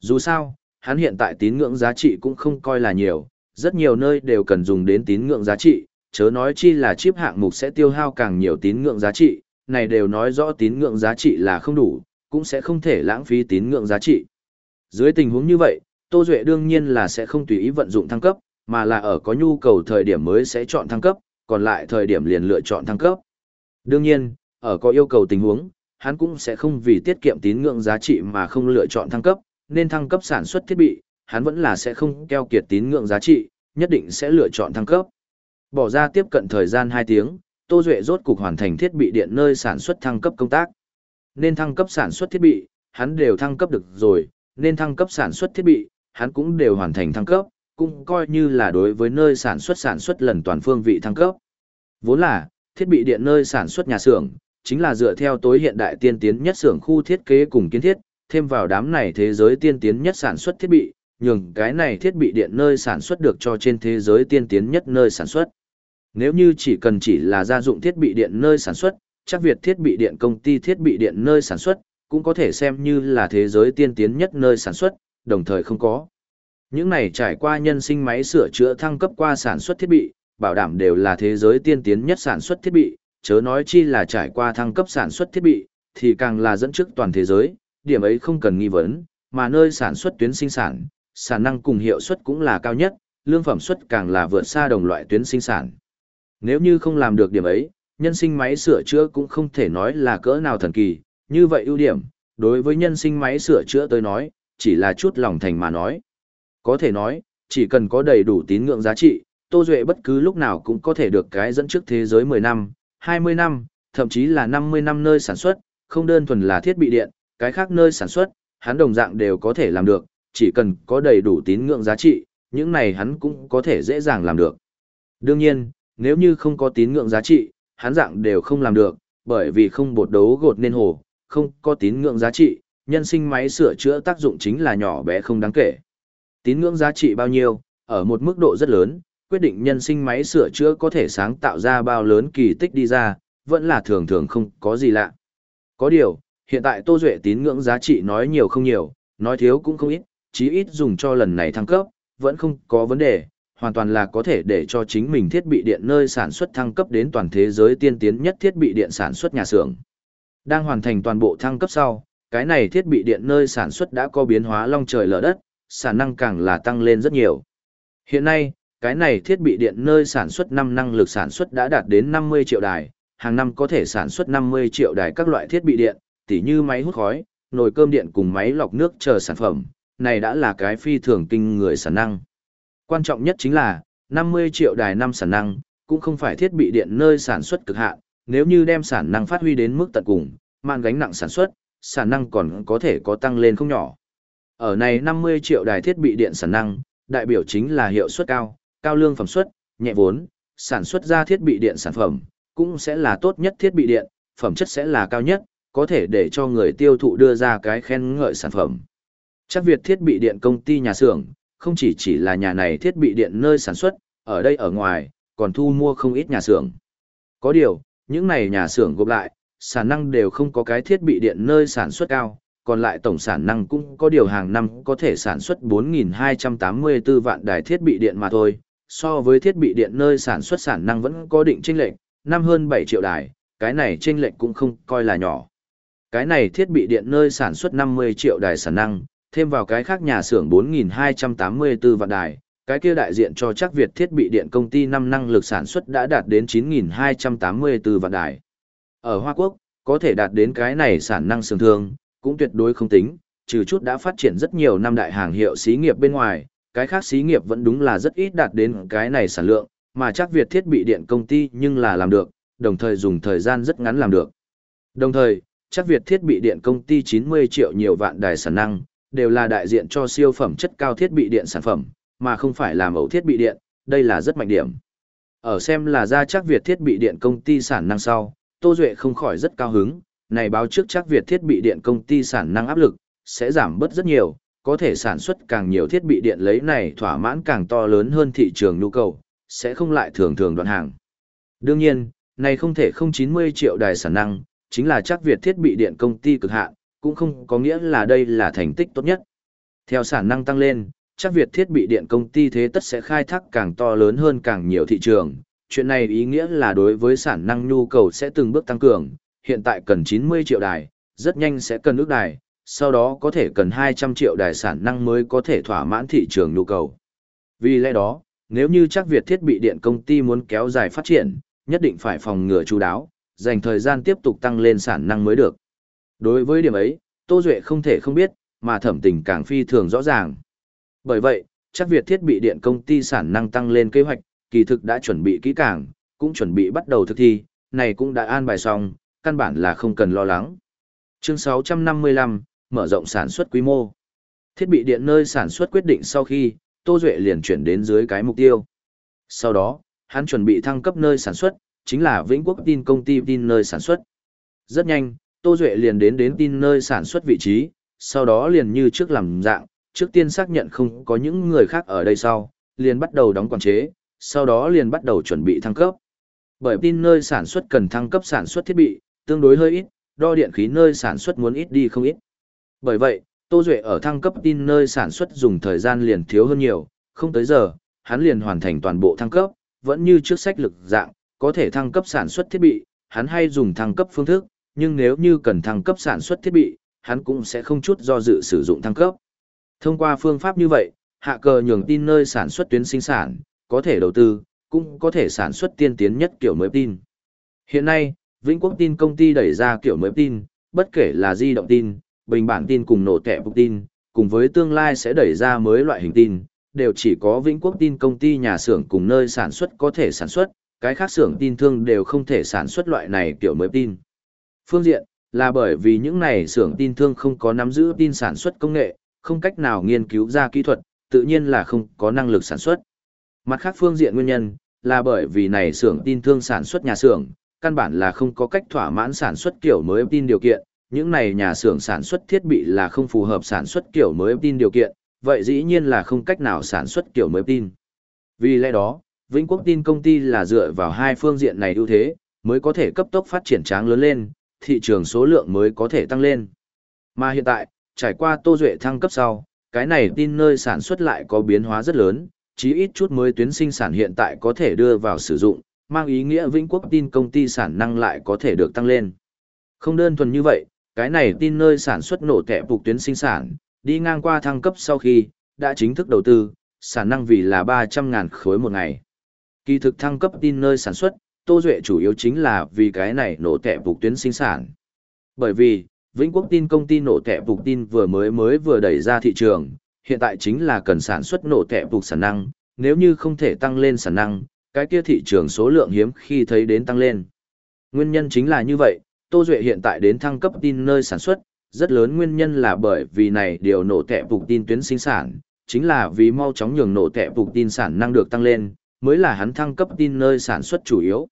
Dù sao, hắn hiện tại tín ngưỡng giá trị cũng không coi là nhiều, rất nhiều nơi đều cần dùng đến tín ngưỡng giá trị, chớ nói chi là chip hạng mục sẽ tiêu hao càng nhiều tín ngưỡng giá trị, này đều nói rõ tín ngưỡng giá trị là không đủ, cũng sẽ không thể lãng phí tín ngưỡng giá trị. Dưới tình huống như vậy, Tô Duệ đương nhiên là sẽ không tùy ý vận dụng thăng cấp, mà là ở có nhu cầu thời điểm mới sẽ chọn thăng cấp, còn lại thời điểm liền lựa chọn thăng cấp. Đương nhiên, ở có yêu cầu tình huống, hắn cũng sẽ không vì tiết kiệm tín ngưỡng giá trị mà không lựa chọn thăng cấp, nên thăng cấp sản xuất thiết bị, hắn vẫn là sẽ không keo kiệt tín ngưỡng giá trị, nhất định sẽ lựa chọn thăng cấp. Bỏ ra tiếp cận thời gian 2 tiếng, Tô Duệ rốt cục hoàn thành thiết bị điện nơi sản xuất thăng cấp công tác. Nên thăng cấp sản xuất thiết bị, hắn đều thăng cấp được rồi, nên thăng cấp sản xuất thiết bị, hắn cũng đều hoàn thành thăng cấp, cũng coi như là đối với nơi sản xuất sản xuất lần toàn phương vị thăng cấp. Vốn là, thiết bị điện nơi sản xuất nhà xưởng, chính là dựa theo tối hiện đại tiên tiến nhất xưởng khu thiết kế cùng kiến thiết, thêm vào đám này thế giới tiên tiến nhất sản xuất thiết bị, nhường cái này thiết bị điện nơi sản xuất được cho trên thế giới tiên tiến nhất nơi sản xuất. Nếu như chỉ cần chỉ là gia dụng thiết bị điện nơi sản xuất, chắc Việt thiết bị điện công ty thiết bị điện nơi sản xuất, cũng có thể xem như là thế giới tiên tiến nhất nơi sản xuất, đồng thời không có. Những này trải qua nhân sinh máy sửa chữa thăng cấp qua sản xuất thiết bị, bảo đảm đều là thế giới tiên tiến nhất sản xuất thiết bị, chớ nói chi là trải qua thăng cấp sản xuất thiết bị, thì càng là dẫn trước toàn thế giới, điểm ấy không cần nghi vấn, mà nơi sản xuất tuyến sinh sản, sản năng cùng hiệu suất cũng là cao nhất, lương phẩm suất càng là vượt xa đồng loại tuyến sinh sản. Nếu như không làm được điểm ấy, nhân sinh máy sửa chữa cũng không thể nói là cỡ nào thần kỳ, như vậy ưu điểm, đối với nhân sinh máy sửa chữa tới nói, chỉ là chút lòng thành mà nói. Có thể nói, chỉ cần có đầy đủ tín ngưỡng giá trị, Tô Duệ bất cứ lúc nào cũng có thể được cái dẫn trước thế giới 10 năm, 20 năm, thậm chí là 50 năm nơi sản xuất, không đơn thuần là thiết bị điện, cái khác nơi sản xuất, hắn đồng dạng đều có thể làm được, chỉ cần có đầy đủ tín ngưỡng giá trị, những này hắn cũng có thể dễ dàng làm được. Đương nhiên, nếu như không có tín ngưỡng giá trị, hắn dạng đều không làm được, bởi vì không bột đấu gột nên hồ, không có tín ngưỡng giá trị, nhân sinh máy sửa chữa tác dụng chính là nhỏ bé không đáng kể. Tín ngưỡng giá trị bao nhiêu, ở một mức độ rất lớn, quyết định nhân sinh máy sửa chữa có thể sáng tạo ra bao lớn kỳ tích đi ra, vẫn là thường thường không có gì lạ. Có điều, hiện tại Tô Duệ tín ngưỡng giá trị nói nhiều không nhiều, nói thiếu cũng không ít, chí ít dùng cho lần này thăng cấp, vẫn không có vấn đề, hoàn toàn là có thể để cho chính mình thiết bị điện nơi sản xuất thăng cấp đến toàn thế giới tiên tiến nhất thiết bị điện sản xuất nhà xưởng. Đang hoàn thành toàn bộ thăng cấp sau, cái này thiết bị điện nơi sản xuất đã có biến hóa long trời lở đất, sản năng càng là tăng lên rất nhiều. Hiện nay, cái này thiết bị điện nơi sản xuất năm năng lực sản xuất đã đạt đến 50 triệu đài, hàng năm có thể sản xuất 50 triệu đài các loại thiết bị điện, tỉ như máy hút khói, nồi cơm điện cùng máy lọc nước chờ sản phẩm, này đã là cái phi thường kinh người sản năng. Quan trọng nhất chính là, 50 triệu đài năm sản năng, cũng không phải thiết bị điện nơi sản xuất cực hạn, nếu như đem sản năng phát huy đến mức tận cùng, mang gánh nặng sản xuất, sản năng còn có thể có tăng lên không nhỏ. Ở này 50 triệu đài thiết bị điện sản năng, đại biểu chính là hiệu suất cao, cao lương phẩm suất, nhẹ vốn, sản xuất ra thiết bị điện sản phẩm, cũng sẽ là tốt nhất thiết bị điện, phẩm chất sẽ là cao nhất, có thể để cho người tiêu thụ đưa ra cái khen ngợi sản phẩm. Chắc Việt thiết bị điện công ty nhà xưởng, không chỉ chỉ là nhà này thiết bị điện nơi sản xuất, ở đây ở ngoài, còn thu mua không ít nhà xưởng. Có điều, những này nhà xưởng gộp lại, sản năng đều không có cái thiết bị điện nơi sản xuất cao, còn lại tổng sản năng cũng có điều hàng năm có thể sản xuất 4.284 vạn đài thiết bị điện mà thôi, so với thiết bị điện nơi sản xuất sản năng vẫn có định chênh lệch, năm hơn 7 triệu đài, cái này chênh lệch cũng không coi là nhỏ. Cái này thiết bị điện nơi sản xuất 50 triệu đài sản năng, thêm vào cái khác nhà xưởng 4.284 vạn đài, cái kia đại diện cho chắc Việt thiết bị điện công ty năm năng lực sản xuất đã đạt đến 9.284 vạn đài. Ở Hoa Quốc, có thể đạt đến cái này sản năng sương thương, cũng tuyệt đối không tính, trừ chút đã phát triển rất nhiều năm đại hàng hiệu xí nghiệp bên ngoài, cái khác xí nghiệp vẫn đúng là rất ít đạt đến cái này sản lượng, mà chắc Việt thiết bị điện công ty nhưng là làm được, đồng thời dùng thời gian rất ngắn làm được. Đồng thời, chắc Việt thiết bị điện công ty 90 triệu nhiều vạn đài sản năng, đều là đại diện cho siêu phẩm chất cao thiết bị điện sản phẩm, mà không phải làm ẩu thiết bị điện, đây là rất mạnh điểm. Ở xem là ra chắc Việt thiết bị điện công ty sản năng sau, Tô Duệ không khỏi rất cao hứng, này báo trước chắc Việt thiết bị điện công ty sản năng áp lực, sẽ giảm bớt rất nhiều, có thể sản xuất càng nhiều thiết bị điện lấy này thỏa mãn càng to lớn hơn thị trường nhu cầu, sẽ không lại thường thường đoạn hàng. Đương nhiên, này không thể không 90 triệu đài sản năng, chính là chắc Việt thiết bị điện công ty cực hạn, cũng không có nghĩa là đây là thành tích tốt nhất. Theo sản năng tăng lên, chắc Việt thiết bị điện công ty thế tất sẽ khai thác càng to lớn hơn càng nhiều thị trường. Chuyện này ý nghĩa là đối với sản năng nhu cầu sẽ từng bước tăng cường, hiện tại cần 90 triệu đài, rất nhanh sẽ cần nước đài, sau đó có thể cần 200 triệu đài sản năng mới có thể thỏa mãn thị trường nhu cầu. Vì lẽ đó, nếu như chắc Việt thiết bị điện công ty muốn kéo dài phát triển, nhất định phải phòng ngừa chú đáo, dành thời gian tiếp tục tăng lên sản năng mới được. Đối với điểm ấy, Tô Duệ không thể không biết, mà thẩm tình càng phi thường rõ ràng. Bởi vậy, chắc Việt thiết bị điện công ty sản năng tăng lên kế hoạch, kỳ thực đã chuẩn bị kỹ càng, cũng chuẩn bị bắt đầu thực thi, này cũng đã an bài xong, căn bản là không cần lo lắng. Chương 655, mở rộng sản xuất quy mô. Thiết bị điện nơi sản xuất quyết định sau khi, Tô Duệ liền chuyển đến dưới cái mục tiêu. Sau đó, hắn chuẩn bị thăng cấp nơi sản xuất, chính là Vĩnh Quốc tin công ty tin nơi sản xuất. Rất nhanh, Tô Duệ liền đến đến tin nơi sản xuất vị trí, sau đó liền như trước làm dạng, trước tiên xác nhận không có những người khác ở đây sau, liền bắt đầu đóng quản chế, sau đó liền bắt đầu chuẩn bị thăng cấp. Bởi tin nơi sản xuất cần thăng cấp sản xuất thiết bị, tương đối hơi ít, đo điện khí nơi sản xuất muốn ít đi không ít. Bởi vậy, Tô Duệ ở thăng cấp tin nơi sản xuất dùng thời gian liền thiếu hơn nhiều, không tới giờ, hắn liền hoàn thành toàn bộ thăng cấp, vẫn như trước sách lực dạng, có thể thăng cấp sản xuất thiết bị, hắn hay dùng thăng cấp phương thức, nhưng nếu như cần thăng cấp sản xuất thiết bị, hắn cũng sẽ không chút do dự sử dụng thăng cấp. Thông qua phương pháp như vậy, hạ cờ nhường tin nơi sản xuất tuyến sinh sản, có thể đầu tư, cũng có thể sản xuất tiên tiến nhất kiểu mới tin. Hiện nay, Vĩnh Quốc tin công ty đẩy ra kiểu mới tin, bất kể là di động tin, bình bản tin cùng nổ tẻ bục tin, cùng với tương lai sẽ đẩy ra mới loại hình tin, đều chỉ có Vĩnh Quốc tin công ty nhà xưởng cùng nơi sản xuất có thể sản xuất, cái khác xưởng tin thương đều không thể sản xuất loại này kiểu mới tin. Phương diện, là bởi vì những này xưởng tin thương không có nắm giữ tin sản xuất công nghệ, không cách nào nghiên cứu ra kỹ thuật, tự nhiên là không có năng lực sản xuất. Mặt khác phương diện nguyên nhân, là bởi vì này xưởng tin thương sản xuất nhà xưởng, căn bản là không có cách thỏa mãn sản xuất kiểu mới tin điều kiện, những này nhà xưởng sản xuất thiết bị là không phù hợp sản xuất kiểu mới tin điều kiện, vậy dĩ nhiên là không cách nào sản xuất kiểu mới tin. Vì lẽ đó, Vĩnh Quốc tin công ty là dựa vào hai phương diện này ưu thế, mới có thể cấp tốc phát triển tráng lớn lên, thị trường số lượng mới có thể tăng lên. Mà hiện tại, trải qua Tô Duệ thăng cấp sau, cái này tin nơi sản xuất lại có biến hóa rất lớn, chí ít chút mới tuyến sinh sản hiện tại có thể đưa vào sử dụng, mang ý nghĩa Vĩnh Quốc tin công ty sản năng lại có thể được tăng lên. Không đơn thuần như vậy, cái này tin nơi sản xuất nổ kẻ phục tuyến sinh sản, đi ngang qua thăng cấp sau khi, đã chính thức đầu tư, sản năng vì là 300.000 khối một ngày. Kỳ thực thăng cấp tin nơi sản xuất, Tô Duệ chủ yếu chính là vì cái này nổ tệ phục tuyến sinh sản. Bởi vì, Vĩnh Quốc tin công ty nổ tệ phục tin vừa mới mới vừa đẩy ra thị trường, hiện tại chính là cần sản xuất nổ tệ phục sản năng, nếu như không thể tăng lên sản năng, cái kia thị trường số lượng hiếm khi thấy đến tăng lên. Nguyên nhân chính là như vậy, Tô Duệ hiện tại đến thăng cấp tin nơi sản xuất, rất lớn nguyên nhân là bởi vì này điều nổ tệ phục tin tuyến sinh sản, chính là vì mau chóng nhường nổ tệ phục tin sản năng được tăng lên, mới là hắn thăng cấp tin nơi sản xuất chủ yếu.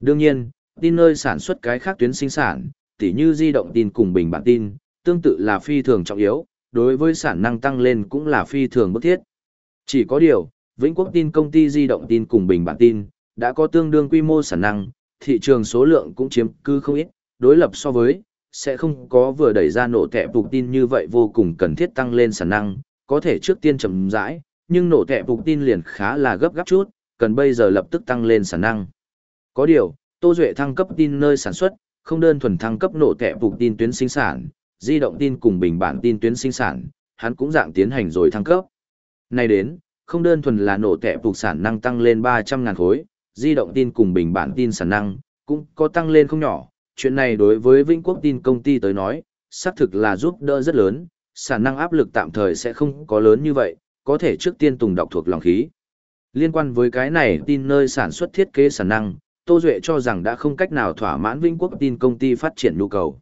Đương nhiên, tin nơi sản xuất cái khác tuyến sinh sản, tỉ như di động tin cùng bình bản tin, tương tự là phi thường trọng yếu, đối với sản năng tăng lên cũng là phi thường bức thiết. Chỉ có điều, Vĩnh Quốc tin công ty di động tin cùng bình bản tin, đã có tương đương quy mô sản năng, thị trường số lượng cũng chiếm cư không ít, đối lập so với, sẽ không có vừa đẩy ra nổ tệ phục tin như vậy vô cùng cần thiết tăng lên sản năng, có thể trước tiên chậm rãi, nhưng nổ tệ phục tin liền khá là gấp gáp chút, cần bây giờ lập tức tăng lên sản năng. Có điều, Tô Duệ thăng cấp tin nơi sản xuất, không đơn thuần thăng cấp nổ tệ phục tin tuyến sinh sản, di động tin cùng bình bản tin tuyến sinh sản, hắn cũng dạng tiến hành rồi thăng cấp. Nay đến, không đơn thuần là nổ tệ phục sản năng tăng lên 300.000 khối, di động tin cùng bình bản tin sản năng, cũng có tăng lên không nhỏ. Chuyện này đối với Vĩnh Quốc tin công ty tới nói, xác thực là giúp đỡ rất lớn, sản năng áp lực tạm thời sẽ không có lớn như vậy, có thể trước tiên tùng đọc thuộc lòng khí. Liên quan với cái này tin nơi sản xuất thiết kế sản năng, Tô Duệ cho rằng đã không cách nào thỏa mãn Vĩnh Quốc tin công ty phát triển nhu cầu.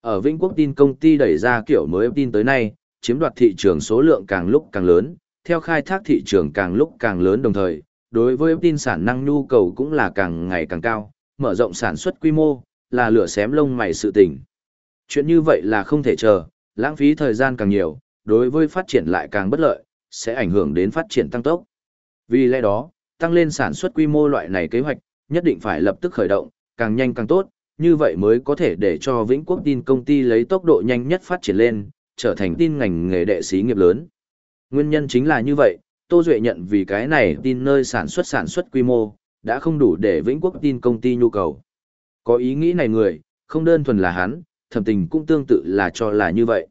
Ở Vĩnh Quốc tin công ty đẩy ra kiểu mới tin tới nay, chiếm đoạt thị trường số lượng càng lúc càng lớn, theo khai thác thị trường càng lúc càng lớn đồng thời, đối với tin sản năng nhu cầu cũng là càng ngày càng cao, mở rộng sản xuất quy mô, là lửa xém lông mày sự tình. Chuyện như vậy là không thể chờ, lãng phí thời gian càng nhiều, đối với phát triển lại càng bất lợi, sẽ ảnh hưởng đến phát triển tăng tốc. Vì lẽ đó, tăng lên sản xuất quy mô loại này kế hoạch, nhất định phải lập tức khởi động, càng nhanh càng tốt, như vậy mới có thể để cho Vĩnh Quốc tin công ty lấy tốc độ nhanh nhất phát triển lên, trở thành tin ngành nghề đệ sĩ nghiệp lớn. Nguyên nhân chính là như vậy, Tô Duệ nhận vì cái này tin nơi sản xuất sản xuất quy mô, đã không đủ để Vĩnh Quốc tin công ty nhu cầu. Có ý nghĩ này người, không đơn thuần là hắn, thẩm tình cũng tương tự là cho là như vậy.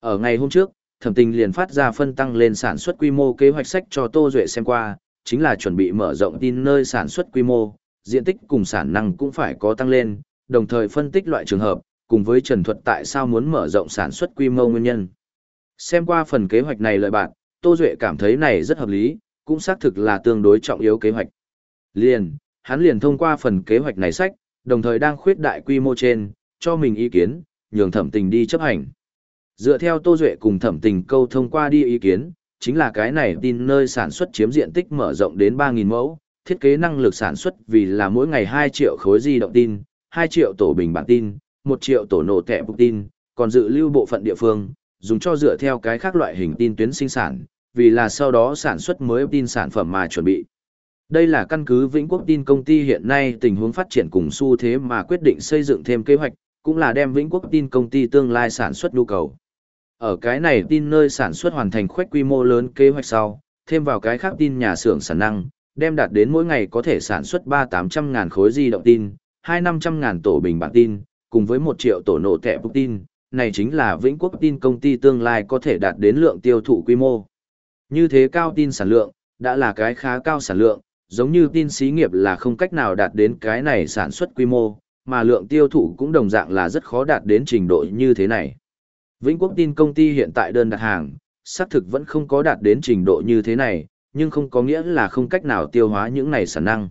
Ở ngày hôm trước, thẩm tình liền phát ra phân tăng lên sản xuất quy mô kế hoạch sách cho Tô Duệ xem qua, chính là chuẩn bị mở rộng tin nơi sản xuất quy mô, diện tích cùng sản năng cũng phải có tăng lên, đồng thời phân tích loại trường hợp, cùng với trần thuật tại sao muốn mở rộng sản xuất quy mô nguyên nhân. Xem qua phần kế hoạch này lợi bạn, Tô Duệ cảm thấy này rất hợp lý, cũng xác thực là tương đối trọng yếu kế hoạch. Liền, hắn liền thông qua phần kế hoạch này sách, đồng thời đang khuyết đại quy mô trên, cho mình ý kiến, nhường thẩm tình đi chấp hành. Dựa theo Tô Duệ cùng thẩm tình câu thông qua đi ý kiến, chính là cái này tin nơi sản xuất chiếm diện tích mở rộng đến 3.000 mẫu, thiết kế năng lực sản xuất vì là mỗi ngày 2 triệu khối di động tin, 2 triệu tổ bình bản tin, 1 triệu tổ nổ tẻ bục tin, còn dự lưu bộ phận địa phương, dùng cho dựa theo cái khác loại hình tin tuyến sinh sản, vì là sau đó sản xuất mới tin sản phẩm mà chuẩn bị. Đây là căn cứ Vĩnh Quốc tin công ty hiện nay tình huống phát triển cùng xu thế mà quyết định xây dựng thêm kế hoạch, cũng là đem Vĩnh Quốc tin công ty tương lai sản xuất nhu cầu. Ở cái này tin nơi sản xuất hoàn thành khoách quy mô lớn kế hoạch sau, thêm vào cái khác tin nhà xưởng sản năng, đem đạt đến mỗi ngày có thể sản xuất 3-800 ngàn khối di động tin, 2-500 ngàn tổ bình bản tin, cùng với 1 triệu tổ nổ tệ bức tin, này chính là Vĩnh Quốc tin công ty tương lai có thể đạt đến lượng tiêu thụ quy mô. Như thế cao tin sản lượng, đã là cái khá cao sản lượng, giống như tin xí nghiệp là không cách nào đạt đến cái này sản xuất quy mô, mà lượng tiêu thụ cũng đồng dạng là rất khó đạt đến trình độ như thế này. Vĩnh Quốc tin công ty hiện tại đơn đặt hàng, xác thực vẫn không có đạt đến trình độ như thế này, nhưng không có nghĩa là không cách nào tiêu hóa những này sản năng.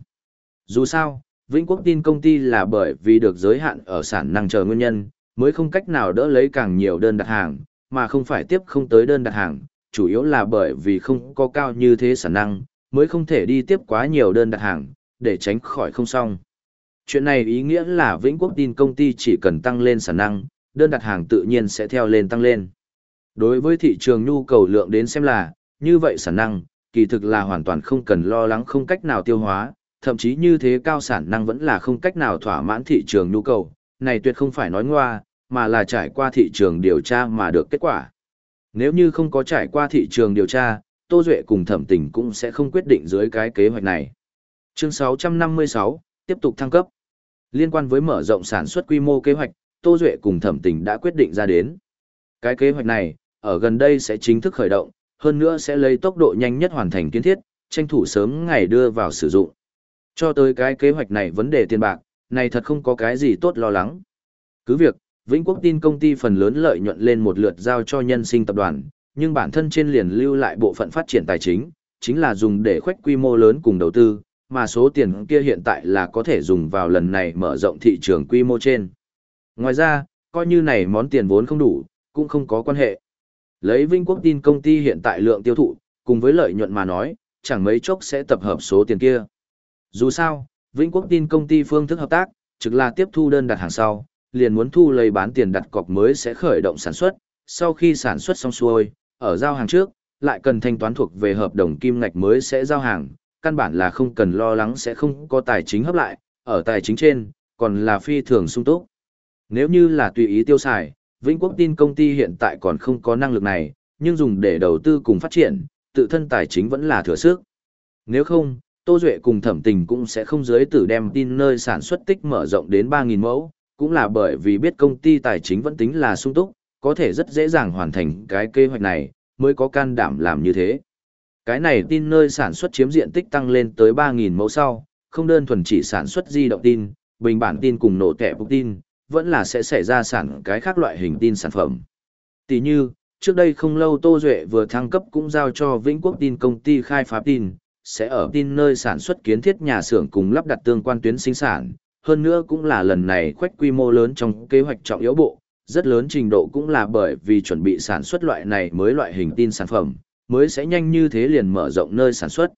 Dù sao, Vĩnh Quốc tin công ty là bởi vì được giới hạn ở sản năng chờ nguyên nhân, mới không cách nào đỡ lấy càng nhiều đơn đặt hàng, mà không phải tiếp không tới đơn đặt hàng, chủ yếu là bởi vì không có cao như thế sản năng, mới không thể đi tiếp quá nhiều đơn đặt hàng, để tránh khỏi không xong. Chuyện này ý nghĩa là Vĩnh Quốc tin công ty chỉ cần tăng lên sản năng, đơn đặt hàng tự nhiên sẽ theo lên tăng lên. Đối với thị trường nhu cầu lượng đến xem là, như vậy sản năng, kỳ thực là hoàn toàn không cần lo lắng không cách nào tiêu hóa, thậm chí như thế cao sản năng vẫn là không cách nào thỏa mãn thị trường nhu cầu, này tuyệt không phải nói ngoa, mà là trải qua thị trường điều tra mà được kết quả. Nếu như không có trải qua thị trường điều tra, Tô Duệ cùng thẩm tình cũng sẽ không quyết định dưới cái kế hoạch này. Chương 656, tiếp tục thăng cấp. Liên quan với mở rộng sản xuất quy mô kế hoạch, Tô Duệ cùng thẩm tình đã quyết định ra đến. Cái kế hoạch này, ở gần đây sẽ chính thức khởi động, hơn nữa sẽ lấy tốc độ nhanh nhất hoàn thành kiến thiết, tranh thủ sớm ngày đưa vào sử dụng. Cho tới cái kế hoạch này vấn đề tiền bạc, này thật không có cái gì tốt lo lắng. Cứ việc, Vĩnh Quốc tin công ty phần lớn lợi nhuận lên một lượt giao cho nhân sinh tập đoàn, nhưng bản thân trên liền lưu lại bộ phận phát triển tài chính, chính là dùng để khoách quy mô lớn cùng đầu tư, mà số tiền kia hiện tại là có thể dùng vào lần này mở rộng thị trường quy mô trên. Ngoài ra, coi như này món tiền vốn không đủ, cũng không có quan hệ. Lấy Vinh Quốc tin công ty hiện tại lượng tiêu thụ, cùng với lợi nhuận mà nói, chẳng mấy chốc sẽ tập hợp số tiền kia. Dù sao, Vĩnh Quốc tin công ty phương thức hợp tác, trực là tiếp thu đơn đặt hàng sau, liền muốn thu lấy bán tiền đặt cọc mới sẽ khởi động sản xuất, sau khi sản xuất xong xuôi, ở giao hàng trước, lại cần thanh toán thuộc về hợp đồng kim ngạch mới sẽ giao hàng, căn bản là không cần lo lắng sẽ không có tài chính hấp lại, ở tài chính trên, còn là phi thường sung túc. Nếu như là tùy ý tiêu xài, Vĩnh Quốc tin công ty hiện tại còn không có năng lực này, nhưng dùng để đầu tư cùng phát triển, tự thân tài chính vẫn là thừa sức. Nếu không, Tô Duệ cùng thẩm tình cũng sẽ không dưới tử đem tin nơi sản xuất tích mở rộng đến 3.000 mẫu, cũng là bởi vì biết công ty tài chính vẫn tính là sung túc, có thể rất dễ dàng hoàn thành cái kế hoạch này, mới có can đảm làm như thế. Cái này tin nơi sản xuất chiếm diện tích tăng lên tới 3.000 mẫu sau, không đơn thuần chỉ sản xuất di động tin, bình bản tin cùng nổ tẻ bục tin, vẫn là sẽ xảy ra sản cái khác loại hình tin sản phẩm. Tỷ như, trước đây không lâu Tô Duệ vừa thăng cấp cũng giao cho Vĩnh Quốc tin công ty khai phá tin, sẽ ở tin nơi sản xuất kiến thiết nhà xưởng cùng lắp đặt tương quan tuyến sinh sản, hơn nữa cũng là lần này khoách quy mô lớn trong kế hoạch trọng yếu bộ, rất lớn trình độ cũng là bởi vì chuẩn bị sản xuất loại này mới loại hình tin sản phẩm, mới sẽ nhanh như thế liền mở rộng nơi sản xuất.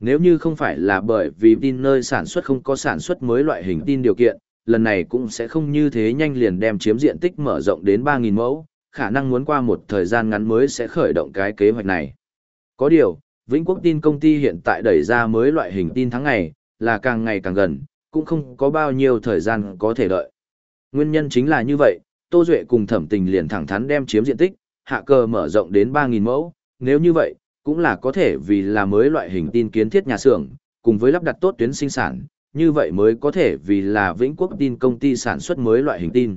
Nếu như không phải là bởi vì tin nơi sản xuất không có sản xuất mới loại hình tin điều kiện, lần này cũng sẽ không như thế nhanh liền đem chiếm diện tích mở rộng đến 3.000 mẫu, khả năng muốn qua một thời gian ngắn mới sẽ khởi động cái kế hoạch này. Có điều, Vĩnh Quốc tin công ty hiện tại đẩy ra mới loại hình tin tháng ngày, là càng ngày càng gần, cũng không có bao nhiêu thời gian có thể đợi. Nguyên nhân chính là như vậy, Tô Duệ cùng thẩm tình liền thẳng thắn đem chiếm diện tích, hạ cơ mở rộng đến 3.000 mẫu, nếu như vậy, cũng là có thể vì là mới loại hình tin kiến thiết nhà xưởng, cùng với lắp đặt tốt tuyến sinh sản, như vậy mới có thể vì là Vĩnh Quốc tin công ty sản xuất mới loại hình tin.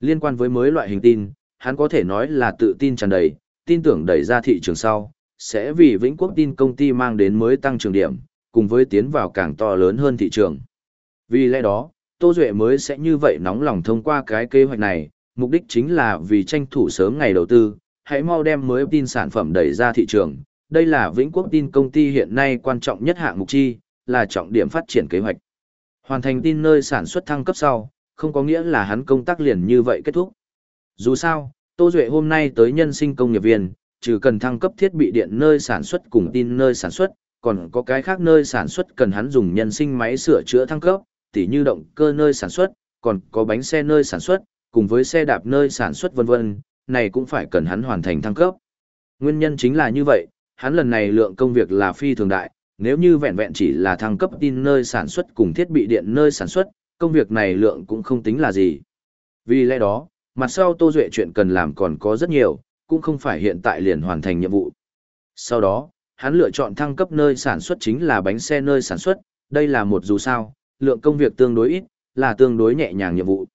Liên quan với mới loại hình tin, hắn có thể nói là tự tin tràn đầy, tin tưởng đẩy ra thị trường sau, sẽ vì Vĩnh Quốc tin công ty mang đến mới tăng trưởng điểm, cùng với tiến vào càng to lớn hơn thị trường. Vì lẽ đó, Tô Duệ mới sẽ như vậy nóng lòng thông qua cái kế hoạch này, mục đích chính là vì tranh thủ sớm ngày đầu tư, hãy mau đem mới tin sản phẩm đẩy ra thị trường. Đây là Vĩnh Quốc tin công ty hiện nay quan trọng nhất hạng mục chi, là trọng điểm phát triển kế hoạch. Hoàn thành tin nơi sản xuất thăng cấp sau, không có nghĩa là hắn công tác liền như vậy kết thúc. Dù sao, Tô Duệ hôm nay tới nhân sinh công nghiệp viên, trừ cần thăng cấp thiết bị điện nơi sản xuất cùng tin nơi sản xuất, còn có cái khác nơi sản xuất cần hắn dùng nhân sinh máy sửa chữa thăng cấp, tỉ như động cơ nơi sản xuất, còn có bánh xe nơi sản xuất, cùng với xe đạp nơi sản xuất vân vân, này cũng phải cần hắn hoàn thành thăng cấp. Nguyên nhân chính là như vậy, hắn lần này lượng công việc là phi thường đại, nếu như vẹn vẹn chỉ là thăng cấp tin nơi sản xuất cùng thiết bị điện nơi sản xuất, công việc này lượng cũng không tính là gì. Vì lẽ đó, mặt sau Tô Duệ chuyện cần làm còn có rất nhiều, cũng không phải hiện tại liền hoàn thành nhiệm vụ. Sau đó, hắn lựa chọn thăng cấp nơi sản xuất chính là bánh xe nơi sản xuất, đây là một dù sao, lượng công việc tương đối ít, là tương đối nhẹ nhàng nhiệm vụ.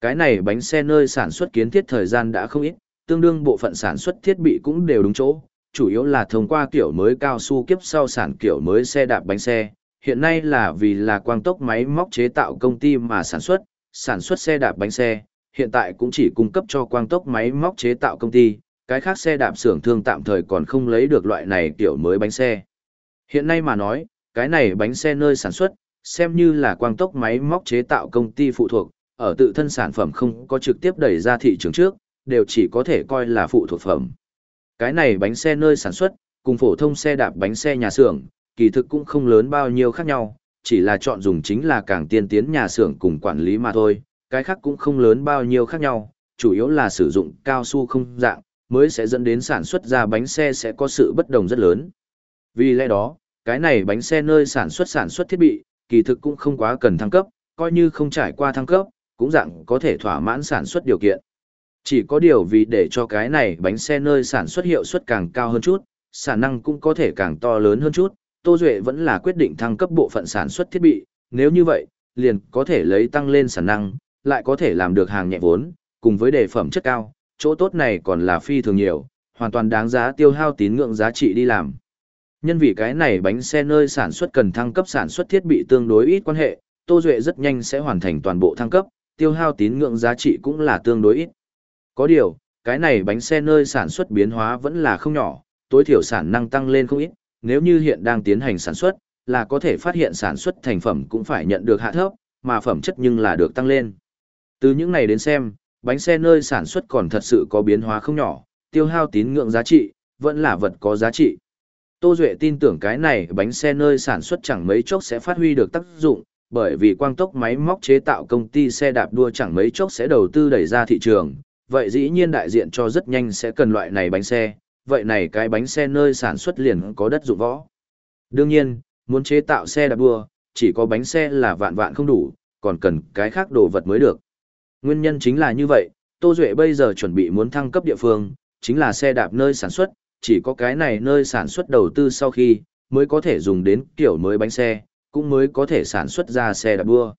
Cái này bánh xe nơi sản xuất kiến thiết thời gian đã không ít, tương đương bộ phận sản xuất thiết bị cũng đều đúng chỗ, chủ yếu là thông qua kiểu mới cao su kiếp sau sản kiểu mới xe đạp bánh xe. Hiện nay là vì là quang tốc máy móc chế tạo công ty mà sản xuất, sản xuất xe đạp bánh xe, hiện tại cũng chỉ cung cấp cho quang tốc máy móc chế tạo công ty, cái khác xe đạp xưởng thương tạm thời còn không lấy được loại này kiểu mới bánh xe. Hiện nay mà nói, cái này bánh xe nơi sản xuất, xem như là quang tốc máy móc chế tạo công ty phụ thuộc, ở tự thân sản phẩm không có trực tiếp đẩy ra thị trường trước, đều chỉ có thể coi là phụ thuộc phẩm. Cái này bánh xe nơi sản xuất, cùng phổ thông xe đạp bánh xe nhà xưởng, kỳ thực cũng không lớn bao nhiêu khác nhau, chỉ là chọn dùng chính là càng tiên tiến nhà xưởng cùng quản lý mà thôi, cái khác cũng không lớn bao nhiêu khác nhau, chủ yếu là sử dụng cao su không dạng, mới sẽ dẫn đến sản xuất ra bánh xe sẽ có sự bất đồng rất lớn. Vì lẽ đó, cái này bánh xe nơi sản xuất sản xuất thiết bị, kỳ thực cũng không quá cần thăng cấp, coi như không trải qua thăng cấp, cũng dạng có thể thỏa mãn sản xuất điều kiện. Chỉ có điều vì để cho cái này bánh xe nơi sản xuất hiệu suất càng cao hơn chút, sản năng cũng có thể càng to lớn hơn chút, Tô Duệ vẫn là quyết định thăng cấp bộ phận sản xuất thiết bị, nếu như vậy, liền có thể lấy tăng lên sản năng, lại có thể làm được hàng nhẹ vốn, cùng với đề phẩm chất cao, chỗ tốt này còn là phi thường nhiều, hoàn toàn đáng giá tiêu hao tín ngưỡng giá trị đi làm. Nhân vì cái này bánh xe nơi sản xuất cần thăng cấp sản xuất thiết bị tương đối ít quan hệ, Tô Duệ rất nhanh sẽ hoàn thành toàn bộ thăng cấp, tiêu hao tín ngưỡng giá trị cũng là tương đối ít. Có điều, cái này bánh xe nơi sản xuất biến hóa vẫn là không nhỏ, tối thiểu sản năng tăng lên không ít, nếu như hiện đang tiến hành sản xuất, là có thể phát hiện sản xuất thành phẩm cũng phải nhận được hạ thấp, mà phẩm chất nhưng là được tăng lên. Từ những này đến xem, bánh xe nơi sản xuất còn thật sự có biến hóa không nhỏ, tiêu hao tín ngưỡng giá trị, vẫn là vật có giá trị. Tô Duệ tin tưởng cái này bánh xe nơi sản xuất chẳng mấy chốc sẽ phát huy được tác dụng, bởi vì quang tốc máy móc chế tạo công ty xe đạp đua chẳng mấy chốc sẽ đầu tư đẩy ra thị trường, vậy dĩ nhiên đại diện cho rất nhanh sẽ cần loại này bánh xe, vậy này cái bánh xe nơi sản xuất liền có đất dụng võ. Đương nhiên, muốn chế tạo xe đạp đua, chỉ có bánh xe là vạn vạn không đủ, còn cần cái khác đồ vật mới được. Nguyên nhân chính là như vậy, Tô Duệ bây giờ chuẩn bị muốn thăng cấp địa phương, chính là xe đạp nơi sản xuất, chỉ có cái này nơi sản xuất đầu tư sau khi, mới có thể dùng đến kiểu mới bánh xe, cũng mới có thể sản xuất ra xe đạp đua.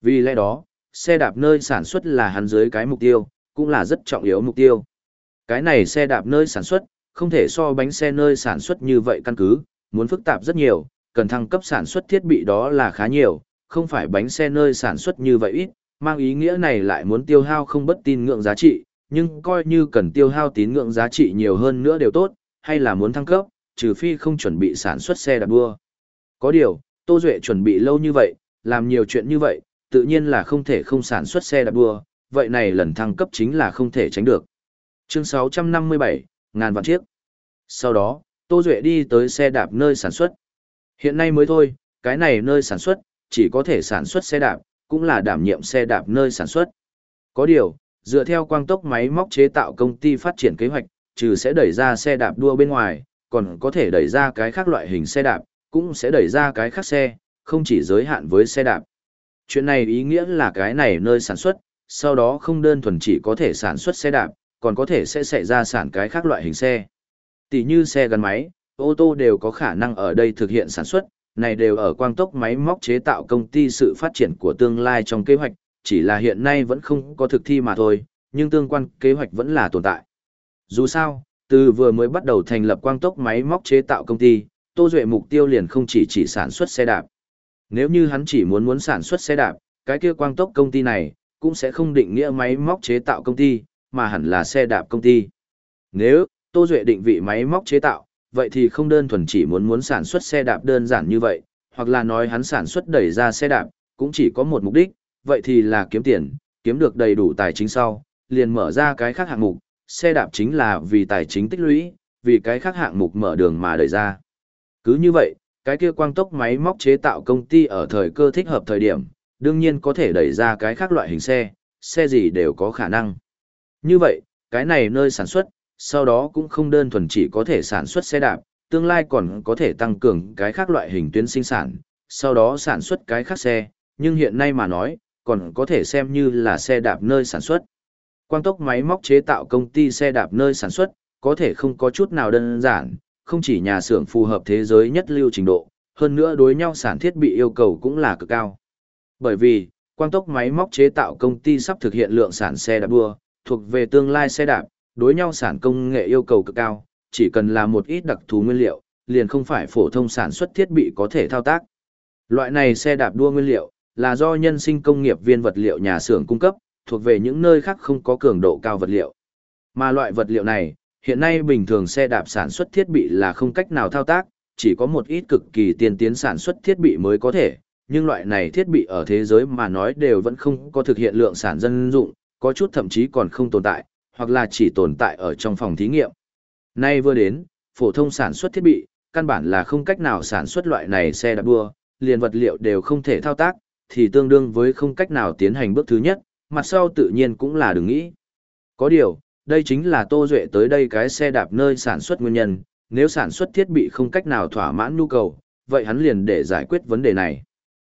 Vì lẽ đó, xe đạp nơi sản xuất là hắn dưới cái mục tiêu, cũng là rất trọng yếu mục tiêu. Cái này xe đạp nơi sản xuất, không thể so bánh xe nơi sản xuất như vậy căn cứ, muốn phức tạp rất nhiều, cần thăng cấp sản xuất thiết bị đó là khá nhiều, không phải bánh xe nơi sản xuất như vậy ít, mang ý nghĩa này lại muốn tiêu hao không bất tin ngưỡng giá trị, nhưng coi như cần tiêu hao tín ngưỡng giá trị nhiều hơn nữa đều tốt, hay là muốn thăng cấp, trừ phi không chuẩn bị sản xuất xe đạp đua. Có điều, Tô Duệ chuẩn bị lâu như vậy, làm nhiều chuyện như vậy, tự nhiên là không thể không sản xuất xe đạp đua, vậy này lần thăng cấp chính là không thể tránh được. Chương 657, ngàn vạn chiếc. Sau đó, Tô Duệ đi tới xe đạp nơi sản xuất. Hiện nay mới thôi, cái này nơi sản xuất, chỉ có thể sản xuất xe đạp, cũng là đảm nhiệm xe đạp nơi sản xuất. Có điều, dựa theo quang tốc máy móc chế tạo công ty phát triển kế hoạch, trừ sẽ đẩy ra xe đạp đua bên ngoài, còn có thể đẩy ra cái khác loại hình xe đạp, cũng sẽ đẩy ra cái khác xe, không chỉ giới hạn với xe đạp. Chuyện này ý nghĩa là cái này nơi sản xuất, sau đó không đơn thuần chỉ có thể sản xuất xe đạp, còn có thể sẽ xảy ra sản cái khác loại hình xe. Tỷ như xe gắn máy, ô tô đều có khả năng ở đây thực hiện sản xuất, này đều ở quang tốc máy móc chế tạo công ty sự phát triển của tương lai trong kế hoạch, chỉ là hiện nay vẫn không có thực thi mà thôi, nhưng tương quan kế hoạch vẫn là tồn tại. Dù sao, từ vừa mới bắt đầu thành lập quang tốc máy móc chế tạo công ty, Tô Duệ mục tiêu liền không chỉ chỉ sản xuất xe đạp. Nếu như hắn chỉ muốn muốn sản xuất xe đạp, cái kia quang tốc công ty này cũng sẽ không định nghĩa máy móc chế tạo công ty, mà hẳn là xe đạp công ty. Nếu Tô Duệ định vị máy móc chế tạo, vậy thì không đơn thuần chỉ muốn muốn sản xuất xe đạp đơn giản như vậy, hoặc là nói hắn sản xuất đẩy ra xe đạp, cũng chỉ có một mục đích, vậy thì là kiếm tiền, kiếm được đầy đủ tài chính sau, liền mở ra cái khác hạng mục, xe đạp chính là vì tài chính tích lũy, vì cái khác hạng mục mở đường mà đẩy ra. Cứ như vậy, cái kia quang tốc máy móc chế tạo công ty ở thời cơ thích hợp thời điểm, đương nhiên có thể đẩy ra cái khác loại hình xe, xe gì đều có khả năng. Như vậy, cái này nơi sản xuất, sau đó cũng không đơn thuần chỉ có thể sản xuất xe đạp, tương lai còn có thể tăng cường cái khác loại hình tuyến sinh sản, sau đó sản xuất cái khác xe, nhưng hiện nay mà nói, còn có thể xem như là xe đạp nơi sản xuất. Quang tốc máy móc chế tạo công ty xe đạp nơi sản xuất, có thể không có chút nào đơn giản, không chỉ nhà xưởng phù hợp thế giới nhất lưu trình độ, hơn nữa đối nhau sản thiết bị yêu cầu cũng là cực cao. Bởi vì, quang tốc máy móc chế tạo công ty sắp thực hiện lượng sản xe đạp đua, thuộc về tương lai xe đạp, đối nhau sản công nghệ yêu cầu cực cao, chỉ cần là một ít đặc thù nguyên liệu, liền không phải phổ thông sản xuất thiết bị có thể thao tác. Loại này xe đạp đua nguyên liệu, là do nhân sinh công nghiệp viên vật liệu nhà xưởng cung cấp, thuộc về những nơi khác không có cường độ cao vật liệu. Mà loại vật liệu này, hiện nay bình thường xe đạp sản xuất thiết bị là không cách nào thao tác, chỉ có một ít cực kỳ tiên tiến sản xuất thiết bị mới có thể, nhưng loại này thiết bị ở thế giới mà nói đều vẫn không có thực hiện lượng sản dân dụng, có chút thậm chí còn không tồn tại, hoặc là chỉ tồn tại ở trong phòng thí nghiệm. Nay vừa đến, phổ thông sản xuất thiết bị, căn bản là không cách nào sản xuất loại này xe đạp đua, liền vật liệu đều không thể thao tác, thì tương đương với không cách nào tiến hành bước thứ nhất, mặt sau tự nhiên cũng là đừng nghĩ. Có điều, đây chính là Tô Duệ tới đây cái xe đạp nơi sản xuất nguyên nhân, nếu sản xuất thiết bị không cách nào thỏa mãn nhu cầu, vậy hắn liền để giải quyết vấn đề này.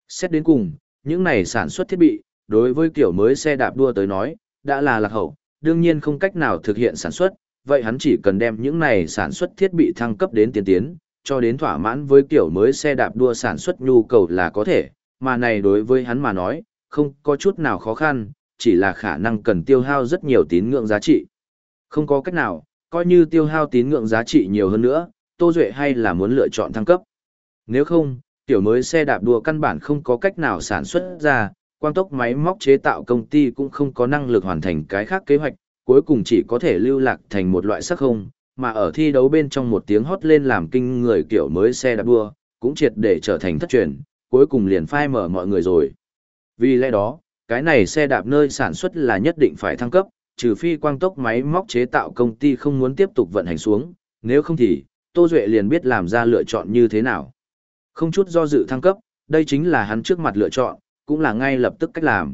Xét đến cùng, những này sản xuất thiết bị, đối với kiểu mới xe đạp đua tới nói, đã là lạc hậu, đương nhiên không cách nào thực hiện sản xuất, vậy hắn chỉ cần đem những này sản xuất thiết bị thăng cấp đến tiên tiến, cho đến thỏa mãn với kiểu mới xe đạp đua sản xuất nhu cầu là có thể, mà này đối với hắn mà nói, không có chút nào khó khăn, chỉ là khả năng cần tiêu hao rất nhiều tín ngưỡng giá trị. Không có cách nào, coi như tiêu hao tín ngưỡng giá trị nhiều hơn nữa, Tô Duệ hay là muốn lựa chọn thăng cấp. Nếu không, tiểu mới xe đạp đua căn bản không có cách nào sản xuất ra, quang tốc máy móc chế tạo công ty cũng không có năng lực hoàn thành cái khác kế hoạch, cuối cùng chỉ có thể lưu lạc thành một loại sắc không, mà ở thi đấu bên trong một tiếng hót lên làm kinh người kiểu mới xe đạp đua, cũng triệt để trở thành thất truyền, cuối cùng liền phai mở mọi người rồi. Vì lẽ đó, cái này xe đạp nơi sản xuất là nhất định phải thăng cấp, trừ phi quang tốc máy móc chế tạo công ty không muốn tiếp tục vận hành xuống, nếu không thì, Tô Duệ liền biết làm ra lựa chọn như thế nào. Không chút do dự thăng cấp, đây chính là hắn trước mặt lựa chọn, cũng là ngay lập tức cách làm.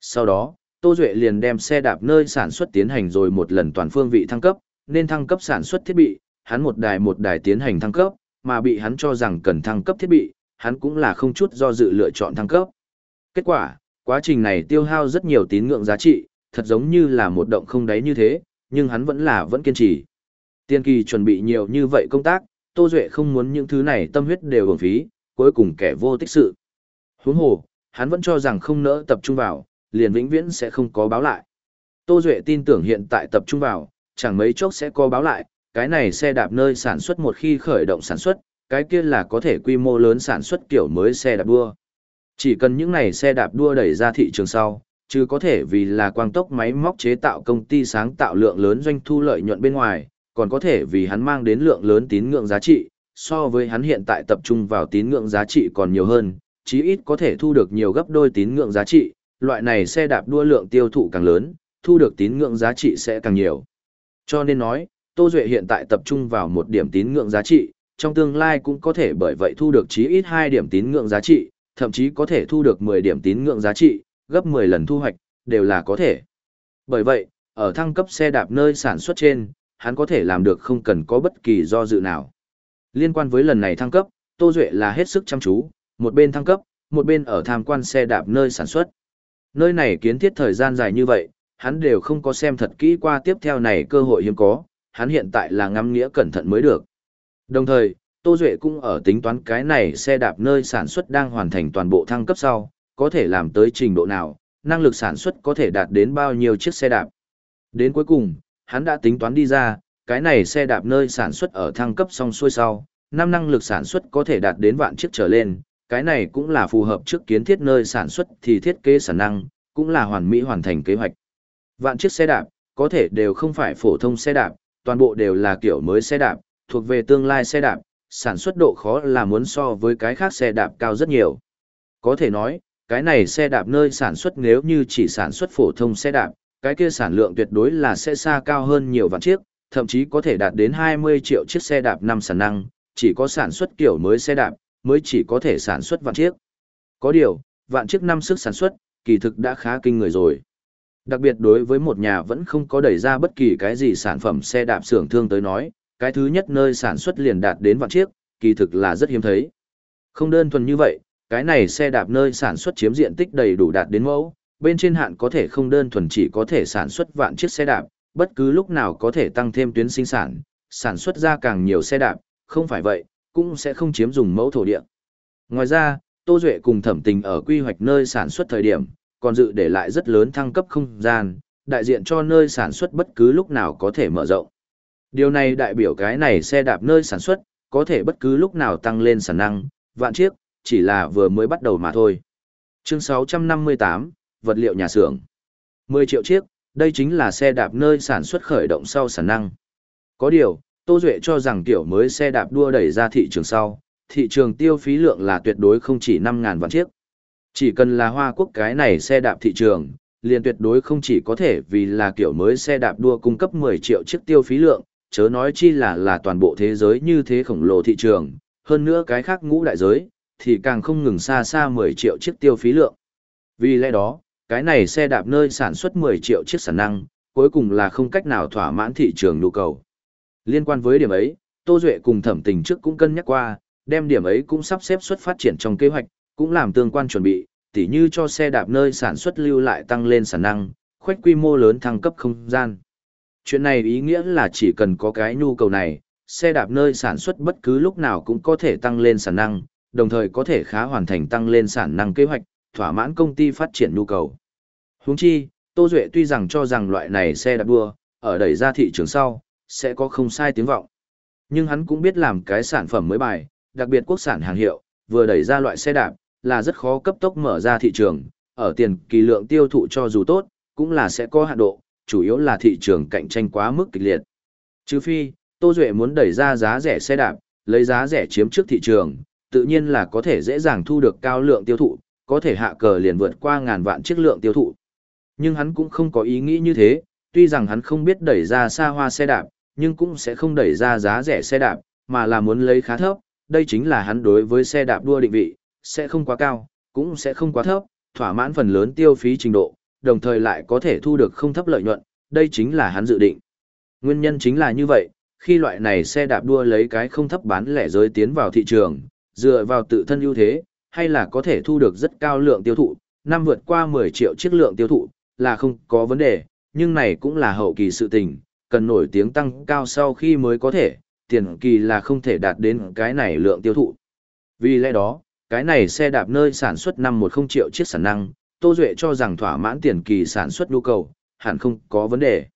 Sau đó, Tô Duệ liền đem xe đạp nơi sản xuất tiến hành rồi một lần toàn phương vị thăng cấp, nên thăng cấp sản xuất thiết bị, hắn một đài một đài tiến hành thăng cấp, mà bị hắn cho rằng cần thăng cấp thiết bị, hắn cũng là không chút do dự lựa chọn thăng cấp. Kết quả, quá trình này tiêu hao rất nhiều tín ngưỡng giá trị, thật giống như là một động không đáy như thế, nhưng hắn vẫn là vẫn kiên trì. Tiên kỳ chuẩn bị nhiều như vậy công tác, Tô Duệ không muốn những thứ này tâm huyết đều hưởng phí, cuối cùng kẻ vô tích sự. Huống hồ, hắn vẫn cho rằng không nỡ tập trung vào, liền vĩnh viễn sẽ không có báo lại. Tô Duệ tin tưởng hiện tại tập trung vào, chẳng mấy chốc sẽ có báo lại, cái này xe đạp nơi sản xuất một khi khởi động sản xuất, cái kia là có thể quy mô lớn sản xuất kiểu mới xe đạp đua. Chỉ cần những này xe đạp đua đẩy ra thị trường sau, chứ có thể vì là quang tốc máy móc chế tạo công ty sáng tạo lượng lớn doanh thu lợi nhuận bên ngoài, còn có thể vì hắn mang đến lượng lớn tín ngưỡng giá trị, so với hắn hiện tại tập trung vào tín ngưỡng giá trị còn nhiều hơn, chí ít có thể thu được nhiều gấp đôi tín ngưỡng giá trị, loại này xe đạp đua lượng tiêu thụ càng lớn, thu được tín ngưỡng giá trị sẽ càng nhiều. Cho nên nói, Tô Duệ hiện tại tập trung vào một điểm tín ngưỡng giá trị, trong tương lai cũng có thể bởi vậy thu được chí ít 2 điểm tín ngưỡng giá trị, thậm chí có thể thu được 10 điểm tín ngưỡng giá trị, gấp 10 lần thu hoạch, đều là có thể. Bởi vậy, ở thăng cấp xe đạp nơi sản xuất trên, hắn có thể làm được không cần có bất kỳ do dự nào. Liên quan với lần này thăng cấp, Tô Duệ là hết sức chăm chú, một bên thăng cấp, một bên ở tham quan xe đạp nơi sản xuất. Nơi này kiến thiết thời gian dài như vậy, hắn đều không có xem thật kỹ qua tiếp theo này cơ hội hiếm có, hắn hiện tại là ngắm nghĩa cẩn thận mới được. Đồng thời, Tô Duệ cũng ở tính toán cái này xe đạp nơi sản xuất đang hoàn thành toàn bộ thăng cấp sau, có thể làm tới trình độ nào, năng lực sản xuất có thể đạt đến bao nhiêu chiếc xe đạp. Đến cuối cùng, hắn đã tính toán đi ra, cái này xe đạp nơi sản xuất ở thăng cấp xong xuôi sau, năm năng lực sản xuất có thể đạt đến vạn chiếc trở lên, cái này cũng là phù hợp trước kiến thiết nơi sản xuất thì thiết kế sản năng, cũng là hoàn mỹ hoàn thành kế hoạch. Vạn chiếc xe đạp, có thể đều không phải phổ thông xe đạp, toàn bộ đều là kiểu mới xe đạp, thuộc về tương lai xe đạp, sản xuất độ khó là muốn so với cái khác xe đạp cao rất nhiều. Có thể nói, cái này xe đạp nơi sản xuất nếu như chỉ sản xuất phổ thông xe đạp, cái kia sản lượng tuyệt đối là sẽ xa cao hơn nhiều vạn chiếc, thậm chí có thể đạt đến 20 triệu chiếc xe đạp năm sản năng, chỉ có sản xuất kiểu mới xe đạp, mới chỉ có thể sản xuất vạn chiếc. Có điều, vạn chiếc năm sức sản xuất, kỳ thực đã khá kinh người rồi. Đặc biệt đối với một nhà vẫn không có đẩy ra bất kỳ cái gì sản phẩm xe đạp xưởng thương tới nói, cái thứ nhất nơi sản xuất liền đạt đến vạn chiếc, kỳ thực là rất hiếm thấy. Không đơn thuần như vậy, cái này xe đạp nơi sản xuất chiếm diện tích đầy đủ đạt đến mẫu, bên trên hạn có thể không đơn thuần chỉ có thể sản xuất vạn chiếc xe đạp, bất cứ lúc nào có thể tăng thêm tuyến sinh sản, sản xuất ra càng nhiều xe đạp, không phải vậy, cũng sẽ không chiếm dùng mẫu thổ địa. Ngoài ra, Tô Duệ cùng thẩm tình ở quy hoạch nơi sản xuất thời điểm, còn dự để lại rất lớn thăng cấp không gian, đại diện cho nơi sản xuất bất cứ lúc nào có thể mở rộng. Điều này đại biểu cái này xe đạp nơi sản xuất, có thể bất cứ lúc nào tăng lên sản năng, vạn chiếc, chỉ là vừa mới bắt đầu mà thôi. Chương 658, vật liệu nhà xưởng. 10 triệu chiếc, đây chính là xe đạp nơi sản xuất khởi động sau sản năng. Có điều, Tô Duệ cho rằng kiểu mới xe đạp đua đẩy ra thị trường sau, thị trường tiêu phí lượng là tuyệt đối không chỉ 5.000 vạn chiếc. Chỉ cần là Hoa Quốc cái này xe đạp thị trường, liền tuyệt đối không chỉ có thể vì là kiểu mới xe đạp đua cung cấp 10 triệu chiếc tiêu phí lượng, chớ nói chi là là toàn bộ thế giới như thế khổng lồ thị trường, hơn nữa cái khác ngũ đại giới, thì càng không ngừng xa xa 10 triệu chiếc tiêu phí lượng. Vì lẽ đó, cái này xe đạp nơi sản xuất 10 triệu chiếc sản năng, cuối cùng là không cách nào thỏa mãn thị trường nhu cầu. Liên quan với điểm ấy, Tô Duệ cùng thẩm tình trước cũng cân nhắc qua, đem điểm ấy cũng sắp xếp xuất phát triển trong kế hoạch, cũng làm tương quan chuẩn bị, tỉ như cho xe đạp nơi sản xuất lưu lại tăng lên sản năng, khoách quy mô lớn thăng cấp không gian. Chuyện này ý nghĩa là chỉ cần có cái nhu cầu này, xe đạp nơi sản xuất bất cứ lúc nào cũng có thể tăng lên sản năng, đồng thời có thể khá hoàn thành tăng lên sản năng kế hoạch, thỏa mãn công ty phát triển nhu cầu. Huống chi, Tô Duệ tuy rằng cho rằng loại này xe đạp đua, ở đẩy ra thị trường sau, sẽ có không sai tiếng vọng. Nhưng hắn cũng biết làm cái sản phẩm mới bài, đặc biệt quốc sản hàng hiệu, vừa đẩy ra loại xe đạp, là rất khó cấp tốc mở ra thị trường, ở tiền kỳ lượng tiêu thụ cho dù tốt, cũng là sẽ có hạn độ, chủ yếu là thị trường cạnh tranh quá mức kịch liệt. Trừ phi, Tô Duệ muốn đẩy ra giá rẻ xe đạp, lấy giá rẻ chiếm trước thị trường, tự nhiên là có thể dễ dàng thu được cao lượng tiêu thụ, có thể hạ cờ liền vượt qua ngàn vạn chiếc lượng tiêu thụ. Nhưng hắn cũng không có ý nghĩ như thế, tuy rằng hắn không biết đẩy ra xa hoa xe đạp, nhưng cũng sẽ không đẩy ra giá rẻ xe đạp, mà là muốn lấy khá thấp, đây chính là hắn đối với xe đạp đua định vị, sẽ không quá cao, cũng sẽ không quá thấp, thỏa mãn phần lớn tiêu phí trình độ, đồng thời lại có thể thu được không thấp lợi nhuận, đây chính là hắn dự định. Nguyên nhân chính là như vậy, khi loại này xe đạp đua lấy cái không thấp bán lẻ giới tiến vào thị trường, dựa vào tự thân ưu thế, hay là có thể thu được rất cao lượng tiêu thụ, năm vượt qua 10 triệu chiếc lượng tiêu thụ, là không có vấn đề, nhưng này cũng là hậu kỳ sự tình, cần nổi tiếng tăng cao sau khi mới có thể, tiền kỳ là không thể đạt đến cái này lượng tiêu thụ. Vì lẽ đó, cái này xe đạp nơi sản xuất năm một không triệu chiếc sản năng, Tô Duệ cho rằng thỏa mãn tiền kỳ sản xuất nhu cầu, hẳn không có vấn đề.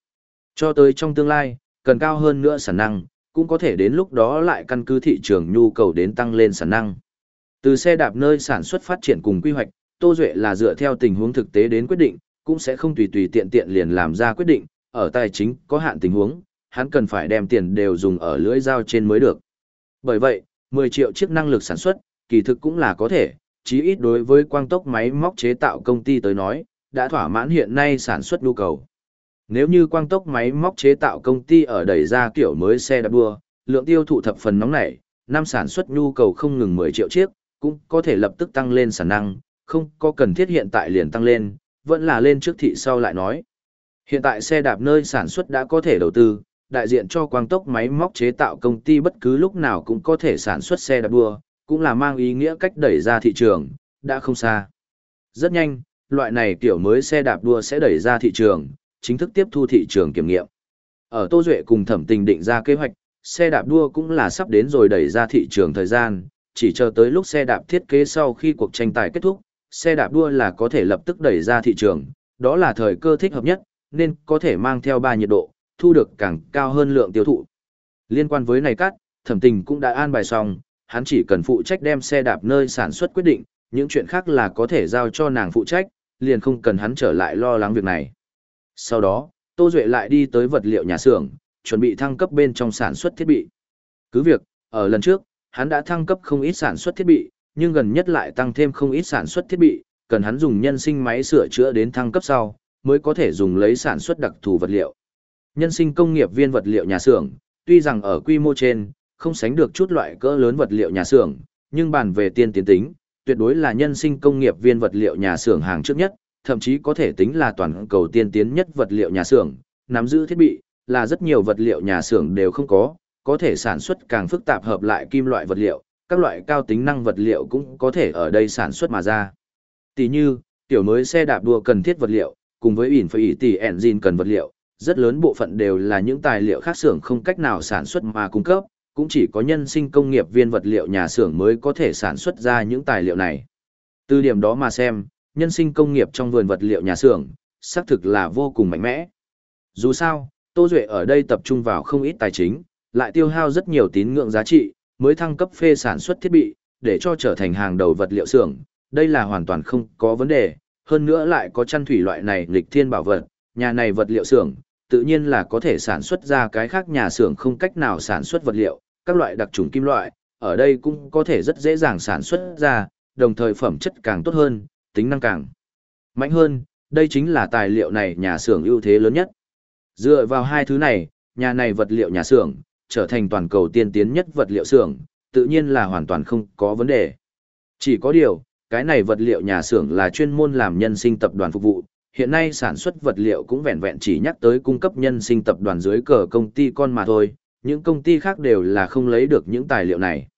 Cho tới trong tương lai, cần cao hơn nữa sản năng, cũng có thể đến lúc đó lại căn cứ thị trường nhu cầu đến tăng lên sản năng. Từ xe đạp nơi sản xuất phát triển cùng quy hoạch, Tô Duệ là dựa theo tình huống thực tế đến quyết định, cũng sẽ không tùy tùy tiện tiện liền làm ra quyết định, ở tài chính có hạn tình huống, hắn cần phải đem tiền đều dùng ở lưỡi dao trên mới được. Bởi vậy, 10 triệu chiếc năng lực sản xuất, kỳ thực cũng là có thể, chí ít đối với quang tốc máy móc chế tạo công ty tới nói, đã thỏa mãn hiện nay sản xuất nhu cầu. Nếu như quang tốc máy móc chế tạo công ty ở đẩy ra kiểu mới xe đạp đua, lượng tiêu thụ thập phần nóng nảy, năm sản xuất nhu cầu không ngừng 10 triệu chiếc, cũng có thể lập tức tăng lên sản năng, không có cần thiết hiện tại liền tăng lên, vẫn là lên trước thị sau lại nói. Hiện tại xe đạp nơi sản xuất đã có thể đầu tư, đại diện cho quang tốc máy móc chế tạo công ty bất cứ lúc nào cũng có thể sản xuất xe đạp đua, cũng là mang ý nghĩa cách đẩy ra thị trường, đã không xa. Rất nhanh, loại này kiểu mới xe đạp đua sẽ đẩy ra thị trường, chính thức tiếp thu thị trường kiểm nghiệm. Ở Tô Duệ cùng thẩm tình định ra kế hoạch, xe đạp đua cũng là sắp đến rồi đẩy ra thị trường thời gian, chỉ chờ tới lúc xe đạp thiết kế sau khi cuộc tranh tài kết thúc, xe đạp đua là có thể lập tức đẩy ra thị trường, đó là thời cơ thích hợp nhất, nên có thể mang theo ba nhiệt độ, thu được càng cao hơn lượng tiêu thụ. Liên quan với này cắt, thẩm tình cũng đã an bài xong, hắn chỉ cần phụ trách đem xe đạp nơi sản xuất quyết định, những chuyện khác là có thể giao cho nàng phụ trách, liền không cần hắn trở lại lo lắng việc này. Sau đó, Tô Duệ lại đi tới vật liệu nhà xưởng, chuẩn bị thăng cấp bên trong sản xuất thiết bị. Cứ việc, ở lần trước, hắn đã thăng cấp không ít sản xuất thiết bị, nhưng gần nhất lại tăng thêm không ít sản xuất thiết bị, cần hắn dùng nhân sinh máy sửa chữa đến thăng cấp sau, mới có thể dùng lấy sản xuất đặc thù vật liệu. Nhân sinh công nghiệp viên vật liệu nhà xưởng, tuy rằng ở quy mô trên, không sánh được chút loại cỡ lớn vật liệu nhà xưởng, nhưng bàn về tiên tiến tính, tuyệt đối là nhân sinh công nghiệp viên vật liệu nhà xưởng hàng trước nhất, thậm chí có thể tính là toàn cầu tiên tiến nhất vật liệu nhà xưởng, nắm giữ thiết bị, là rất nhiều vật liệu nhà xưởng đều không có, có thể sản xuất càng phức tạp hợp lại kim loại vật liệu, các loại cao tính năng vật liệu cũng có thể ở đây sản xuất mà ra. Tỷ như, tiểu mới xe đạp đua cần thiết vật liệu, cùng với ỉn phải tỷ engine cần vật liệu, rất lớn bộ phận đều là những tài liệu khác xưởng không cách nào sản xuất mà cung cấp, cũng chỉ có nhân sinh công nghiệp viên vật liệu nhà xưởng mới có thể sản xuất ra những tài liệu này. Từ điểm đó mà xem, nhân sinh công nghiệp trong vườn vật liệu nhà xưởng, xác thực là vô cùng mạnh mẽ. Dù sao, Tô Duệ ở đây tập trung vào không ít tài chính, lại tiêu hao rất nhiều tín ngưỡng giá trị, mới thăng cấp phê sản xuất thiết bị, để cho trở thành hàng đầu vật liệu xưởng, đây là hoàn toàn không có vấn đề, hơn nữa lại có chăn thủy loại này lịch thiên bảo vật, nhà này vật liệu xưởng, tự nhiên là có thể sản xuất ra cái khác nhà xưởng không cách nào sản xuất vật liệu, các loại đặc trùng kim loại, ở đây cũng có thể rất dễ dàng sản xuất ra, đồng thời phẩm chất càng tốt hơn, tính năng càng mạnh hơn, đây chính là tài liệu này nhà xưởng ưu thế lớn nhất. Dựa vào hai thứ này, nhà này vật liệu nhà xưởng trở thành toàn cầu tiên tiến nhất vật liệu xưởng, tự nhiên là hoàn toàn không có vấn đề. Chỉ có điều, cái này vật liệu nhà xưởng là chuyên môn làm nhân sinh tập đoàn phục vụ, hiện nay sản xuất vật liệu cũng vẹn vẹn chỉ nhắc tới cung cấp nhân sinh tập đoàn dưới cờ công ty con mà thôi, những công ty khác đều là không lấy được những tài liệu này.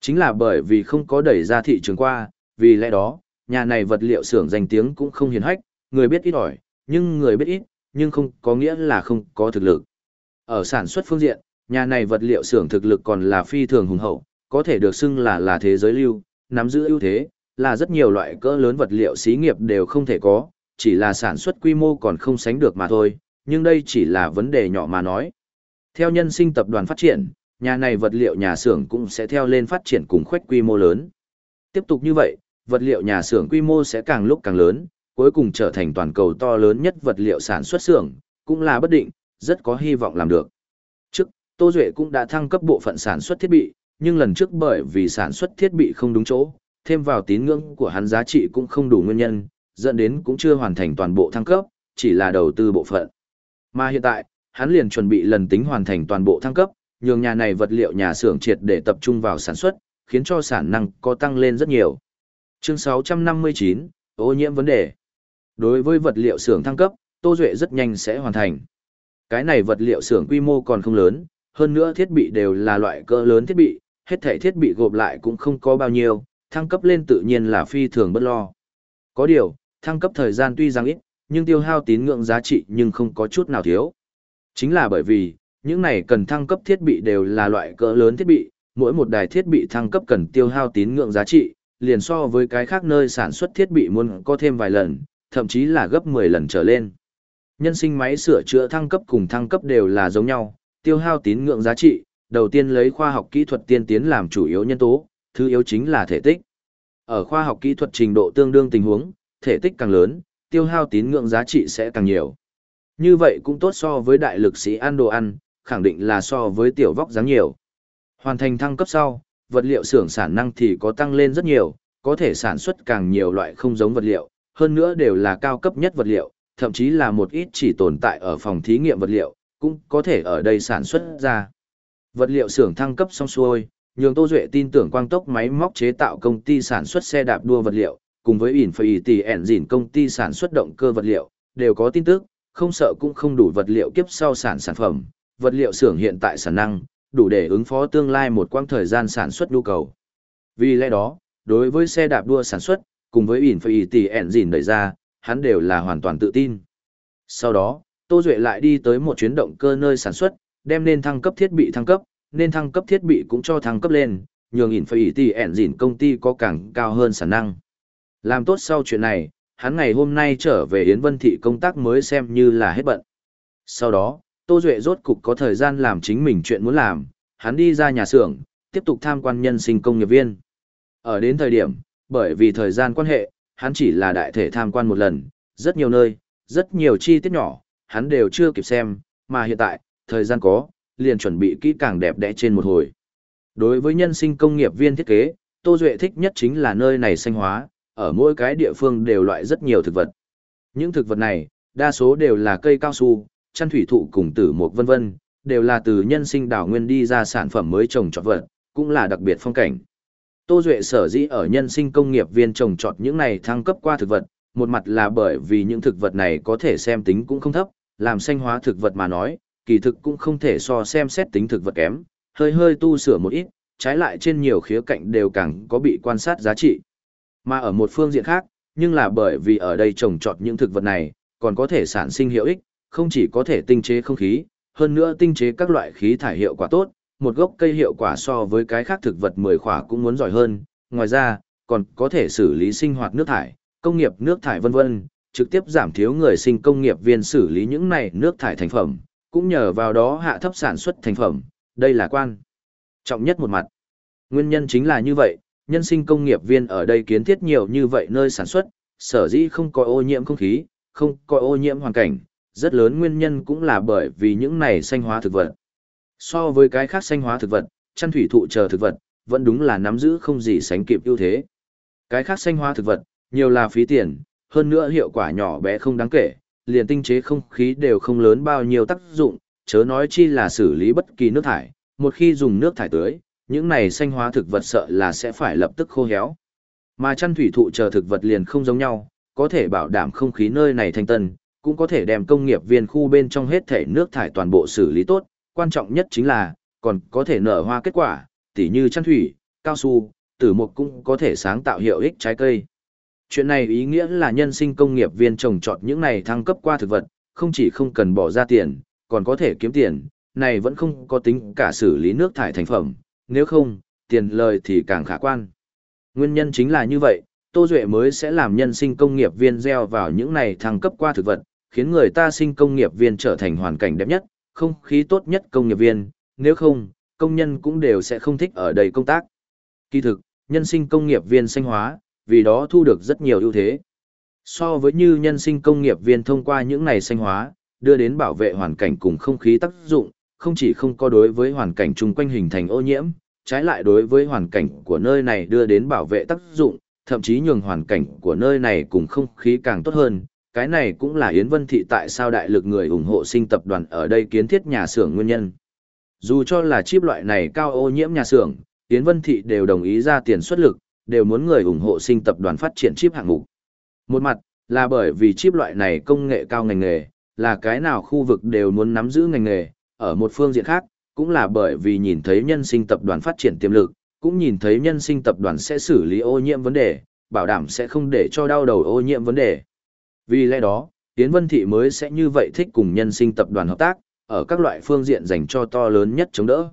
Chính là bởi vì không có đẩy ra thị trường qua, vì lẽ đó, nhà này vật liệu xưởng danh tiếng cũng không hiền hách, người biết ít ỏi, nhưng người biết ít, nhưng không có nghĩa là không có thực lực. Ở sản xuất phương diện, nhà này vật liệu xưởng thực lực còn là phi thường hùng hậu, có thể được xưng là là thế giới lưu, nắm giữ ưu thế, là rất nhiều loại cỡ lớn vật liệu xí nghiệp đều không thể có, chỉ là sản xuất quy mô còn không sánh được mà thôi, nhưng đây chỉ là vấn đề nhỏ mà nói. Theo nhân sinh tập đoàn phát triển, nhà này vật liệu nhà xưởng cũng sẽ theo lên phát triển cùng khuếch quy mô lớn. Tiếp tục như vậy, vật liệu nhà xưởng quy mô sẽ càng lúc càng lớn, cuối cùng trở thành toàn cầu to lớn nhất vật liệu sản xuất xưởng, cũng là bất định, rất có hy vọng làm được. Tô Duệ cũng đã thăng cấp bộ phận sản xuất thiết bị, nhưng lần trước bởi vì sản xuất thiết bị không đúng chỗ, thêm vào tín ngưỡng của hắn giá trị cũng không đủ nguyên nhân, dẫn đến cũng chưa hoàn thành toàn bộ thăng cấp, chỉ là đầu tư bộ phận. Mà hiện tại, hắn liền chuẩn bị lần tính hoàn thành toàn bộ thăng cấp, nhường nhà này vật liệu nhà xưởng triệt để tập trung vào sản xuất, khiến cho sản năng có tăng lên rất nhiều. Chương 659, ô nhiễm vấn đề. Đối với vật liệu xưởng thăng cấp, Tô Duệ rất nhanh sẽ hoàn thành. Cái này vật liệu xưởng quy mô còn không lớn, hơn nữa thiết bị đều là loại cỡ lớn thiết bị, hết thảy thiết bị gộp lại cũng không có bao nhiêu, thăng cấp lên tự nhiên là phi thường bất lo. Có điều, thăng cấp thời gian tuy rằng ít, nhưng tiêu hao tín ngưỡng giá trị nhưng không có chút nào thiếu. Chính là bởi vì, những này cần thăng cấp thiết bị đều là loại cỡ lớn thiết bị, mỗi một đài thiết bị thăng cấp cần tiêu hao tín ngưỡng giá trị, liền so với cái khác nơi sản xuất thiết bị muốn có thêm vài lần, thậm chí là gấp 10 lần trở lên. Nhân sinh máy sửa chữa thăng cấp cùng thăng cấp đều là giống nhau, tiêu hao tín ngưỡng giá trị, đầu tiên lấy khoa học kỹ thuật tiên tiến làm chủ yếu nhân tố, thứ yếu chính là thể tích. Ở khoa học kỹ thuật trình độ tương đương tình huống, thể tích càng lớn, tiêu hao tín ngưỡng giá trị sẽ càng nhiều. Như vậy cũng tốt so với đại lực sĩ ăn đồ ăn, khẳng định là so với tiểu vóc dáng nhiều. Hoàn thành thăng cấp sau, vật liệu xưởng sản năng thì có tăng lên rất nhiều, có thể sản xuất càng nhiều loại không giống vật liệu, hơn nữa đều là cao cấp nhất vật liệu, thậm chí là một ít chỉ tồn tại ở phòng thí nghiệm vật liệu, cũng có thể ở đây sản xuất ra. Vật liệu xưởng thăng cấp xong xuôi, nhường Tô Duệ tin tưởng quang tốc máy móc chế tạo công ty sản xuất xe đạp đua vật liệu, cùng với Infinity Engine công ty sản xuất động cơ vật liệu, đều có tin tức, không sợ cũng không đủ vật liệu kiếp sau sản sản phẩm, vật liệu xưởng hiện tại sản năng, đủ để ứng phó tương lai một quãng thời gian sản xuất nhu cầu. Vì lẽ đó, đối với xe đạp đua sản xuất, cùng với Infinity Engine đẩy ra, hắn đều là hoàn toàn tự tin. Sau đó, Tô Duệ lại đi tới một chuyến động cơ nơi sản xuất, đem nên thăng cấp thiết bị thăng cấp, nên thăng cấp thiết bị cũng cho thăng cấp lên, nhường nhìn phải tỷ ẻn dỉn công ty có càng cao hơn sản năng. Làm tốt sau chuyện này, hắn ngày hôm nay trở về Yến Vân Thị công tác mới xem như là hết bận. Sau đó, Tô Duệ rốt cục có thời gian làm chính mình chuyện muốn làm, hắn đi ra nhà xưởng, tiếp tục tham quan nhân sinh công nghiệp viên. Ở đến thời điểm, bởi vì thời gian quan hệ, hắn chỉ là đại thể tham quan một lần, rất nhiều nơi, rất nhiều chi tiết nhỏ, hắn đều chưa kịp xem, mà hiện tại, thời gian có, liền chuẩn bị kỹ càng đẹp đẽ trên một hồi. Đối với nhân sinh công nghiệp viên thiết kế, Tô Duệ thích nhất chính là nơi này xanh hóa, ở mỗi cái địa phương đều loại rất nhiều thực vật. Những thực vật này, đa số đều là cây cao su, chăn thủy thụ cùng tử mục vân vân, đều là từ nhân sinh đảo nguyên đi ra sản phẩm mới trồng trọt vật, cũng là đặc biệt phong cảnh. Tô Duệ sở dĩ ở nhân sinh công nghiệp viên trồng trọt những này thăng cấp qua thực vật, một mặt là bởi vì những thực vật này có thể xem tính cũng không thấp, làm xanh hóa thực vật mà nói, kỳ thực cũng không thể so xem xét tính thực vật kém, hơi hơi tu sửa một ít, trái lại trên nhiều khía cạnh đều càng có bị quan sát giá trị. Mà ở một phương diện khác, nhưng là bởi vì ở đây trồng trọt những thực vật này, còn có thể sản sinh hiệu ích, không chỉ có thể tinh chế không khí, hơn nữa tinh chế các loại khí thải hiệu quả tốt, một gốc cây hiệu quả so với cái khác thực vật 10 khỏa cũng muốn giỏi hơn, ngoài ra, còn có thể xử lý sinh hoạt nước thải, công nghiệp nước thải vân vân, trực tiếp giảm thiếu người sinh công nghiệp viên xử lý những này nước thải thành phẩm, cũng nhờ vào đó hạ thấp sản xuất thành phẩm, đây là quan trọng nhất một mặt. Nguyên nhân chính là như vậy, nhân sinh công nghiệp viên ở đây kiến thiết nhiều như vậy nơi sản xuất, sở dĩ không có ô nhiễm không khí, không có ô nhiễm hoàn cảnh, rất lớn nguyên nhân cũng là bởi vì những này xanh hóa thực vật. So với cái khác xanh hóa thực vật, chăn thủy thụ chờ thực vật, vẫn đúng là nắm giữ không gì sánh kịp ưu thế. Cái khác xanh hóa thực vật, nhiều là phí tiền, hơn nữa hiệu quả nhỏ bé không đáng kể, liền tinh chế không khí đều không lớn bao nhiêu tác dụng, chớ nói chi là xử lý bất kỳ nước thải, một khi dùng nước thải tưới, những này xanh hóa thực vật sợ là sẽ phải lập tức khô héo. Mà chăn thủy thụ chờ thực vật liền không giống nhau, có thể bảo đảm không khí nơi này thanh tân, cũng có thể đem công nghiệp viên khu bên trong hết thể nước thải toàn bộ xử lý tốt, quan trọng nhất chính là, còn có thể nở hoa kết quả, tỉ như chăn thủy, cao su, tử mục cũng có thể sáng tạo hiệu ích trái cây. Chuyện này ý nghĩa là nhân sinh công nghiệp viên trồng trọt những này thăng cấp qua thực vật, không chỉ không cần bỏ ra tiền, còn có thể kiếm tiền, này vẫn không có tính cả xử lý nước thải thành phẩm, nếu không, tiền lời thì càng khả quan. Nguyên nhân chính là như vậy, Tô Duệ mới sẽ làm nhân sinh công nghiệp viên gieo vào những này thăng cấp qua thực vật, khiến người ta sinh công nghiệp viên trở thành hoàn cảnh đẹp nhất, không khí tốt nhất công nghiệp viên, nếu không, công nhân cũng đều sẽ không thích ở đây công tác. Kỳ thực, nhân sinh công nghiệp viên xanh hóa, vì đó thu được rất nhiều ưu thế. So với như nhân sinh công nghiệp viên thông qua những này xanh hóa, đưa đến bảo vệ hoàn cảnh cùng không khí tác dụng, không chỉ không có đối với hoàn cảnh chung quanh hình thành ô nhiễm, trái lại đối với hoàn cảnh của nơi này đưa đến bảo vệ tác dụng, thậm chí nhường hoàn cảnh của nơi này cùng không khí càng tốt hơn. Cái này cũng là Yến Vân Thị tại sao đại lực người ủng hộ sinh tập đoàn ở đây kiến thiết nhà xưởng nguyên nhân. Dù cho là chip loại này cao ô nhiễm nhà xưởng, Yến Vân Thị đều đồng ý ra tiền xuất lực, đều muốn người ủng hộ sinh tập đoàn phát triển chip hạng mục. Một mặt, là bởi vì chip loại này công nghệ cao ngành nghề, là cái nào khu vực đều muốn nắm giữ ngành nghề, ở một phương diện khác, cũng là bởi vì nhìn thấy nhân sinh tập đoàn phát triển tiềm lực, cũng nhìn thấy nhân sinh tập đoàn sẽ xử lý ô nhiễm vấn đề, bảo đảm sẽ không để cho đau đầu ô nhiễm vấn đề. Vì lẽ đó, Tiến Vân Thị mới sẽ như vậy thích cùng nhân sinh tập đoàn hợp tác, ở các loại phương diện dành cho to lớn nhất chống đỡ.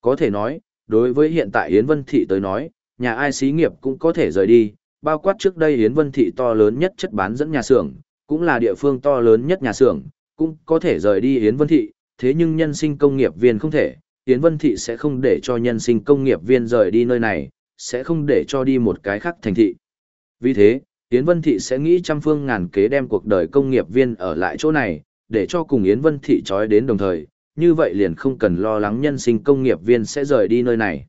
Có thể nói, đối với hiện tại Yến Vân Thị tới nói, nhà ai xí nghiệp cũng có thể rời đi, bao quát trước đây Yến Vân Thị to lớn nhất chất bán dẫn nhà xưởng, cũng là địa phương to lớn nhất nhà xưởng, cũng có thể rời đi Yến Vân Thị, thế nhưng nhân sinh công nghiệp viên không thể, Yến Vân Thị sẽ không để cho nhân sinh công nghiệp viên rời đi nơi này, sẽ không để cho đi một cái khác thành thị. Vì thế, Yến Vân Thị sẽ nghĩ trăm phương ngàn kế đem cuộc đời công nghiệp viên ở lại chỗ này, để cho cùng Yến Vân Thị trói đến đồng thời, như vậy liền không cần lo lắng nhân sinh công nghiệp viên sẽ rời đi nơi này.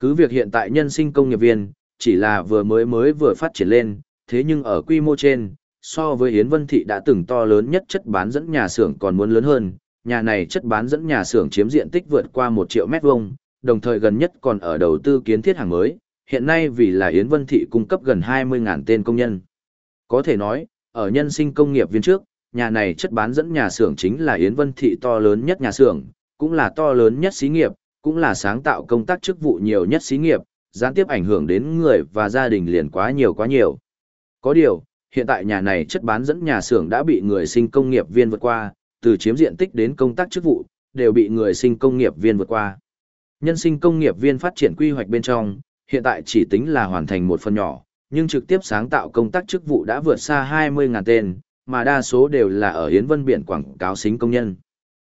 Cứ việc hiện tại nhân sinh công nghiệp viên, chỉ là vừa mới mới vừa phát triển lên, thế nhưng ở quy mô trên, so với Yến Vân Thị đã từng to lớn nhất chất bán dẫn nhà xưởng còn muốn lớn hơn, nhà này chất bán dẫn nhà xưởng chiếm diện tích vượt qua 1 triệu mét vuông, đồng thời gần nhất còn ở đầu tư kiến thiết hàng mới, hiện nay vì là Yến Vân Thị cung cấp gần 20.000 tên công nhân. Có thể nói, ở nhân sinh công nghiệp viên trước, nhà này chất bán dẫn nhà xưởng chính là Yến Vân Thị to lớn nhất nhà xưởng, cũng là to lớn nhất xí nghiệp, cũng là sáng tạo công tác chức vụ nhiều nhất xí nghiệp, gián tiếp ảnh hưởng đến người và gia đình liền quá nhiều quá nhiều. Có điều, hiện tại nhà này chất bán dẫn nhà xưởng đã bị người sinh công nghiệp viên vượt qua, từ chiếm diện tích đến công tác chức vụ, đều bị người sinh công nghiệp viên vượt qua. Nhân sinh công nghiệp viên phát triển quy hoạch bên trong, hiện tại chỉ tính là hoàn thành một phần nhỏ, nhưng trực tiếp sáng tạo công tác chức vụ đã vượt xa 20.000 tên, mà đa số đều là ở Yến Vân Biển quảng cáo xính công nhân.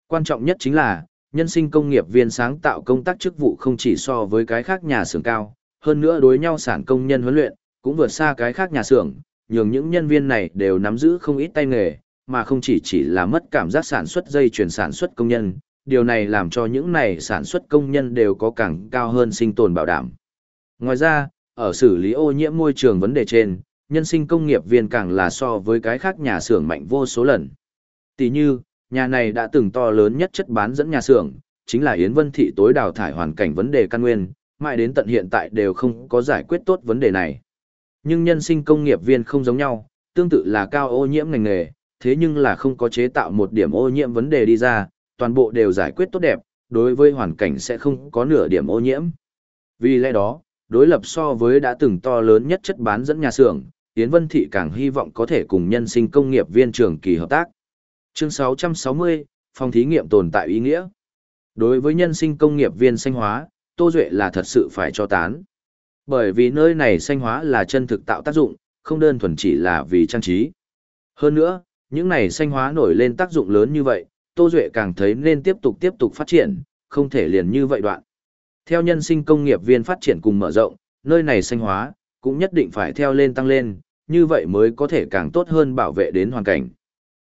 Quan trọng nhất chính là, nhân sinh công nghiệp viên sáng tạo công tác chức vụ không chỉ so với cái khác nhà xưởng cao, hơn nữa đối nhau sản công nhân huấn luyện, cũng vượt xa cái khác nhà xưởng, nhường những nhân viên này đều nắm giữ không ít tay nghề, mà không chỉ chỉ là mất cảm giác sản xuất dây chuyển sản xuất công nhân, điều này làm cho những này sản xuất công nhân đều có càng cao hơn sinh tồn bảo đảm. Ngoài ra, ở xử lý ô nhiễm môi trường vấn đề trên, nhân sinh công nghiệp viên càng là so với cái khác nhà xưởng mạnh vô số lần. Tỷ như, nhà này đã từng to lớn nhất chất bán dẫn nhà xưởng, chính là Yến Vân Thị tối đào thải hoàn cảnh vấn đề căn nguyên, mãi đến tận hiện tại đều không có giải quyết tốt vấn đề này. Nhưng nhân sinh công nghiệp viên không giống nhau, tương tự là cao ô nhiễm ngành nghề, thế nhưng là không có chế tạo một điểm ô nhiễm vấn đề đi ra, toàn bộ đều giải quyết tốt đẹp, đối với hoàn cảnh sẽ không có nửa điểm ô nhiễm. Vì lẽ đó, đối lập so với đã từng to lớn nhất chất bán dẫn nhà xưởng, Yến Vân Thị càng hy vọng có thể cùng nhân sinh công nghiệp viên trường kỳ hợp tác. Chương 660, phòng thí nghiệm tồn tại ý nghĩa. Đối với nhân sinh công nghiệp viên xanh hóa, Tô Duệ là thật sự phải cho tán. Bởi vì nơi này xanh hóa là chân thực tạo tác dụng, không đơn thuần chỉ là vì trang trí. Hơn nữa, những này xanh hóa nổi lên tác dụng lớn như vậy, Tô Duệ càng thấy nên tiếp tục tiếp tục phát triển, không thể liền như vậy đoạn. Theo nhân sinh công nghiệp viên phát triển cùng mở rộng, nơi này xanh hóa, cũng nhất định phải theo lên tăng lên, như vậy mới có thể càng tốt hơn bảo vệ đến hoàn cảnh.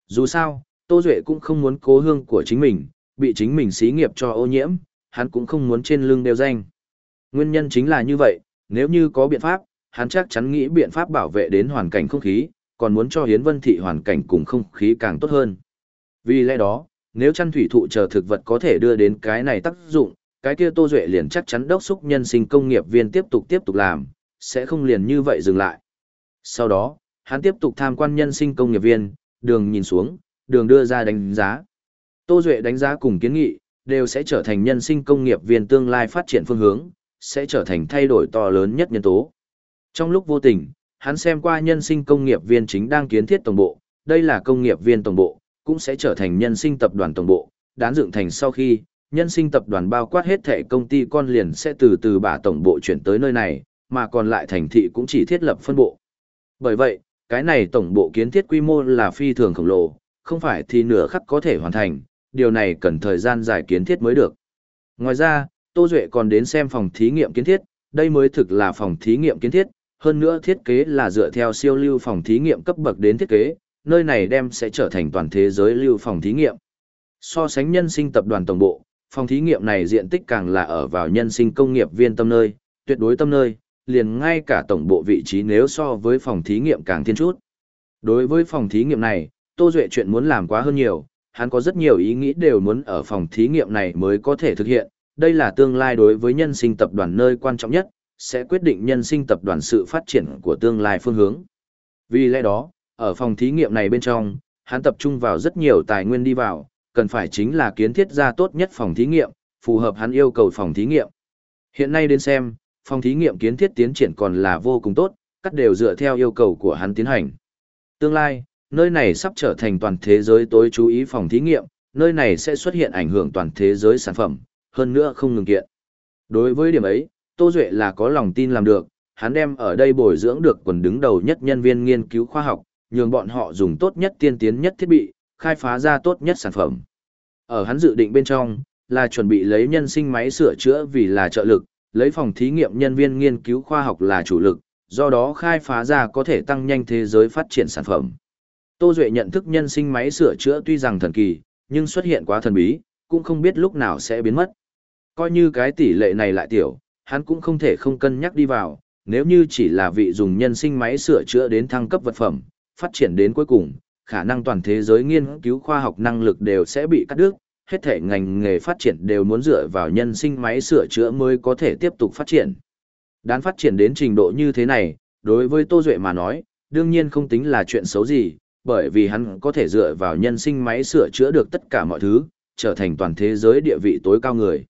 Dù sao, Tô Duệ cũng không muốn cố hương của chính mình, bị chính mình xí nghiệp cho ô nhiễm, hắn cũng không muốn trên lưng đeo danh. Nguyên nhân chính là như vậy, nếu như có biện pháp, hắn chắc chắn nghĩ biện pháp bảo vệ đến hoàn cảnh không khí, còn muốn cho Hiến Vân Thị hoàn cảnh cùng không khí càng tốt hơn. Vì lẽ đó, nếu chăn thủy thụ chờ thực vật có thể đưa đến cái này tác dụng, cái kia Tô Duệ liền chắc chắn đốc xúc nhân sinh công nghiệp viên tiếp tục tiếp tục làm, sẽ không liền như vậy dừng lại. Sau đó, hắn tiếp tục tham quan nhân sinh công nghiệp viên, đường nhìn xuống, đường đưa ra đánh giá. Tô Duệ đánh giá cùng kiến nghị, đều sẽ trở thành nhân sinh công nghiệp viên tương lai phát triển phương hướng, sẽ trở thành thay đổi to lớn nhất nhân tố. Trong lúc vô tình, hắn xem qua nhân sinh công nghiệp viên chính đang kiến thiết tổng bộ, đây là công nghiệp viên tổng bộ, cũng sẽ trở thành nhân sinh tập đoàn tổng bộ, đán dựng thành sau khi, nhân sinh tập đoàn bao quát hết thể công ty con liền sẽ từ từ bả tổng bộ chuyển tới nơi này, mà còn lại thành thị cũng chỉ thiết lập phân bộ. Bởi vậy, cái này tổng bộ kiến thiết quy mô là phi thường khổng lồ, không phải thì nửa khắc có thể hoàn thành, điều này cần thời gian dài kiến thiết mới được. Ngoài ra, Tô Duệ còn đến xem phòng thí nghiệm kiến thiết, đây mới thực là phòng thí nghiệm kiến thiết, hơn nữa thiết kế là dựa theo siêu lưu phòng thí nghiệm cấp bậc đến thiết kế, nơi này đem sẽ trở thành toàn thế giới lưu phòng thí nghiệm. So sánh nhân sinh tập đoàn tổng bộ, phòng thí nghiệm này diện tích càng là ở vào nhân sinh công nghiệp viên tâm nơi, tuyệt đối tâm nơi, liền ngay cả tổng bộ vị trí nếu so với phòng thí nghiệm càng thiên chút. Đối với phòng thí nghiệm này, Tô Duệ chuyện muốn làm quá hơn nhiều, hắn có rất nhiều ý nghĩ đều muốn ở phòng thí nghiệm này mới có thể thực hiện, đây là tương lai đối với nhân sinh tập đoàn nơi quan trọng nhất, sẽ quyết định nhân sinh tập đoàn sự phát triển của tương lai phương hướng. Vì lẽ đó, ở phòng thí nghiệm này bên trong, hắn tập trung vào rất nhiều tài nguyên đi vào, cần phải chính là kiến thiết ra tốt nhất phòng thí nghiệm, phù hợp hắn yêu cầu phòng thí nghiệm. Hiện nay đến xem, phòng thí nghiệm kiến thiết tiến triển còn là vô cùng tốt, cắt đều dựa theo yêu cầu của hắn tiến hành. Tương lai, nơi này sắp trở thành toàn thế giới tối chú ý phòng thí nghiệm, nơi này sẽ xuất hiện ảnh hưởng toàn thế giới sản phẩm, hơn nữa không ngừng kiện. Đối với điểm ấy, Tô Duệ là có lòng tin làm được, hắn đem ở đây bồi dưỡng được quần đứng đầu nhất nhân viên nghiên cứu khoa học, nhường bọn họ dùng tốt nhất tiên tiến nhất thiết bị, khai phá ra tốt nhất sản phẩm. Ở hắn dự định bên trong, là chuẩn bị lấy nhân sinh máy sửa chữa vì là trợ lực, lấy phòng thí nghiệm nhân viên nghiên cứu khoa học là chủ lực, do đó khai phá ra có thể tăng nhanh thế giới phát triển sản phẩm. Tô Duệ nhận thức nhân sinh máy sửa chữa tuy rằng thần kỳ, nhưng xuất hiện quá thần bí, cũng không biết lúc nào sẽ biến mất. Coi như cái tỷ lệ này lại tiểu, hắn cũng không thể không cân nhắc đi vào, nếu như chỉ là vị dùng nhân sinh máy sửa chữa đến thăng cấp vật phẩm, phát triển đến cuối cùng, khả năng toàn thế giới nghiên cứu khoa học năng lực đều sẽ bị cắt đứt, hết thể ngành nghề phát triển đều muốn dựa vào nhân sinh máy sửa chữa mới có thể tiếp tục phát triển. Đán phát triển đến trình độ như thế này, đối với Tô Duệ mà nói, đương nhiên không tính là chuyện xấu gì, bởi vì hắn có thể dựa vào nhân sinh máy sửa chữa được tất cả mọi thứ, trở thành toàn thế giới địa vị tối cao người.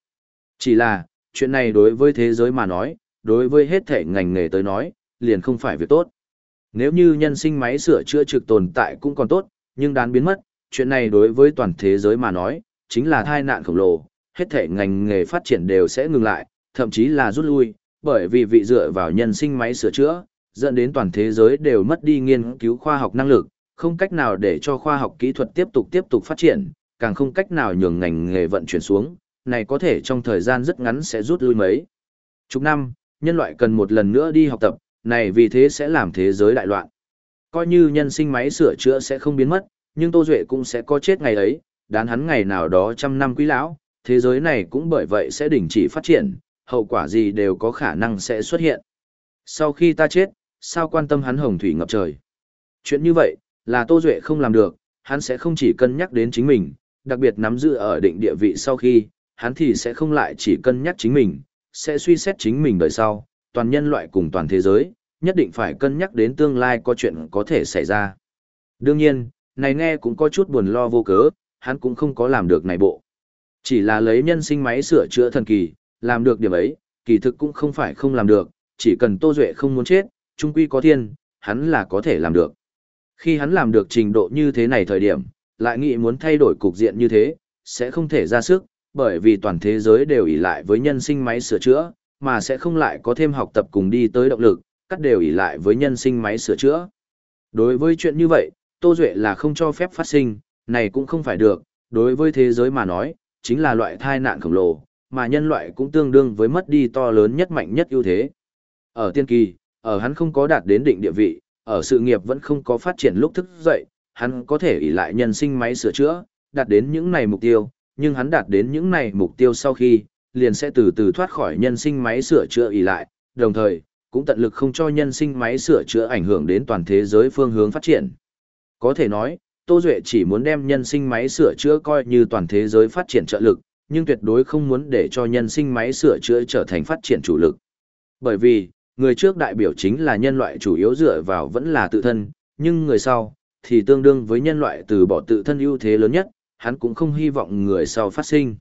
Chỉ là, chuyện này đối với thế giới mà nói, đối với hết thể ngành nghề tới nói, liền không phải việc tốt. Nếu như nhân sinh máy sửa chữa trực tồn tại cũng còn tốt, nhưng đáng biến mất, chuyện này đối với toàn thế giới mà nói, chính là thai nạn khổng lồ, hết thể ngành nghề phát triển đều sẽ ngừng lại, thậm chí là rút lui, bởi vì vị dựa vào nhân sinh máy sửa chữa, dẫn đến toàn thế giới đều mất đi nghiên cứu khoa học năng lực, không cách nào để cho khoa học kỹ thuật tiếp tục tiếp tục phát triển, càng không cách nào nhường ngành nghề vận chuyển xuống, này có thể trong thời gian rất ngắn sẽ rút lui mấy. Chục năm, nhân loại cần một lần nữa đi học tập, này vì thế sẽ làm thế giới đại loạn. Coi như nhân sinh máy sửa chữa sẽ không biến mất, nhưng Tô Duệ cũng sẽ có chết ngày ấy, đán hắn ngày nào đó trăm năm quý lão, thế giới này cũng bởi vậy sẽ đình chỉ phát triển, hậu quả gì đều có khả năng sẽ xuất hiện. Sau khi ta chết, sao quan tâm hắn hồng thủy ngập trời? Chuyện như vậy, là Tô Duệ không làm được, hắn sẽ không chỉ cân nhắc đến chính mình, đặc biệt nắm giữ ở định địa vị sau khi, hắn thì sẽ không lại chỉ cân nhắc chính mình, sẽ suy xét chính mình đời sau, toàn nhân loại cùng toàn thế giới, nhất định phải cân nhắc đến tương lai có chuyện có thể xảy ra. Đương nhiên, này nghe cũng có chút buồn lo vô cớ, hắn cũng không có làm được này bộ. Chỉ là lấy nhân sinh máy sửa chữa thần kỳ, làm được điểm ấy, kỳ thực cũng không phải không làm được, chỉ cần Tô Duệ không muốn chết, trung quy có thiên, hắn là có thể làm được. Khi hắn làm được trình độ như thế này thời điểm, lại nghĩ muốn thay đổi cục diện như thế, sẽ không thể ra sức, bởi vì toàn thế giới đều ỷ lại với nhân sinh máy sửa chữa, mà sẽ không lại có thêm học tập cùng đi tới động lực, cắt đều ỷ lại với nhân sinh máy sửa chữa. Đối với chuyện như vậy, Tô Duệ là không cho phép phát sinh, này cũng không phải được, đối với thế giới mà nói, chính là loại thai nạn khổng lồ, mà nhân loại cũng tương đương với mất đi to lớn nhất mạnh nhất ưu thế. Ở tiên kỳ, ở hắn không có đạt đến định địa vị, ở sự nghiệp vẫn không có phát triển lúc thức dậy, hắn có thể ỷ lại nhân sinh máy sửa chữa, đạt đến những này mục tiêu, nhưng hắn đạt đến những này mục tiêu sau khi, liền sẽ từ từ thoát khỏi nhân sinh máy sửa chữa ỷ lại, đồng thời, cũng tận lực không cho nhân sinh máy sửa chữa ảnh hưởng đến toàn thế giới phương hướng phát triển. Có thể nói, Tô Duệ chỉ muốn đem nhân sinh máy sửa chữa coi như toàn thế giới phát triển trợ lực, nhưng tuyệt đối không muốn để cho nhân sinh máy sửa chữa trở thành phát triển chủ lực. Bởi vì, người trước đại biểu chính là nhân loại chủ yếu dựa vào vẫn là tự thân, nhưng người sau, thì tương đương với nhân loại từ bỏ tự thân ưu thế lớn nhất, hắn cũng không hy vọng người sau phát sinh.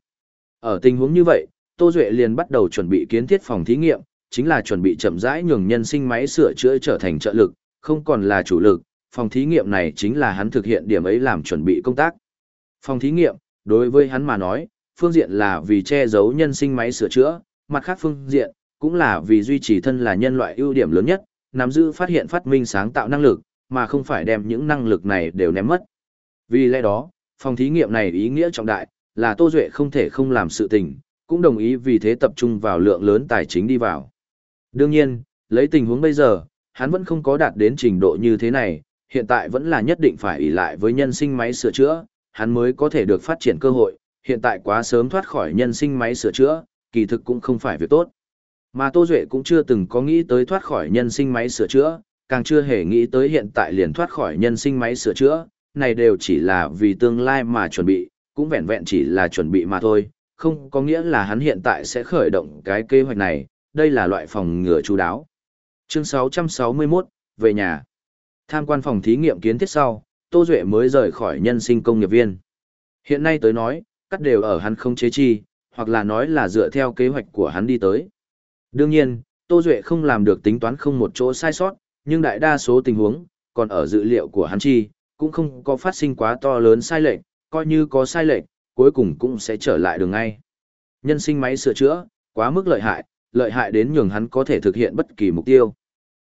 Ở tình huống như vậy, Tô Duệ liền bắt đầu chuẩn bị kiến thiết phòng thí nghiệm, chính là chuẩn bị chậm rãi nhường nhân sinh máy sửa chữa trở thành trợ lực, không còn là chủ lực, phòng thí nghiệm này chính là hắn thực hiện điểm ấy làm chuẩn bị công tác. Phòng thí nghiệm, đối với hắn mà nói, phương diện là vì che giấu nhân sinh máy sửa chữa, mặt khác phương diện, cũng là vì duy trì thân là nhân loại ưu điểm lớn nhất, nắm giữ phát hiện phát minh sáng tạo năng lực, mà không phải đem những năng lực này đều ném mất. Vì lẽ đó, phòng thí nghiệm này ý nghĩa trọng đại, là Tô Duệ không thể không làm sự tình, cũng đồng ý vì thế tập trung vào lượng lớn tài chính đi vào. Đương nhiên, lấy tình huống bây giờ, hắn vẫn không có đạt đến trình độ như thế này, hiện tại vẫn là nhất định phải ỷ lại với nhân sinh máy sửa chữa, hắn mới có thể được phát triển cơ hội, hiện tại quá sớm thoát khỏi nhân sinh máy sửa chữa, kỳ thực cũng không phải việc tốt. Mà Tô Duệ cũng chưa từng có nghĩ tới thoát khỏi nhân sinh máy sửa chữa, càng chưa hề nghĩ tới hiện tại liền thoát khỏi nhân sinh máy sửa chữa, này đều chỉ là vì tương lai mà chuẩn bị, cũng vẹn vẹn chỉ là chuẩn bị mà thôi, không có nghĩa là hắn hiện tại sẽ khởi động cái kế hoạch này, đây là loại phòng ngừa chú đáo. Chương 661, về nhà. Tham quan phòng thí nghiệm kiến thiết sau, Tô Duệ mới rời khỏi nhân sinh công nghiệp viên. Hiện nay tới nói, cắt đều ở hắn không chế chi, hoặc là nói là dựa theo kế hoạch của hắn đi tới. Đương nhiên, Tô Duệ không làm được tính toán không một chỗ sai sót, nhưng đại đa số tình huống, còn ở dữ liệu của hắn chi, cũng không có phát sinh quá to lớn sai lệch, coi như có sai lệch, cuối cùng cũng sẽ trở lại đường ngay. Nhân sinh máy sửa chữa, quá mức lợi hại, lợi hại đến nhường hắn có thể thực hiện bất kỳ mục tiêu.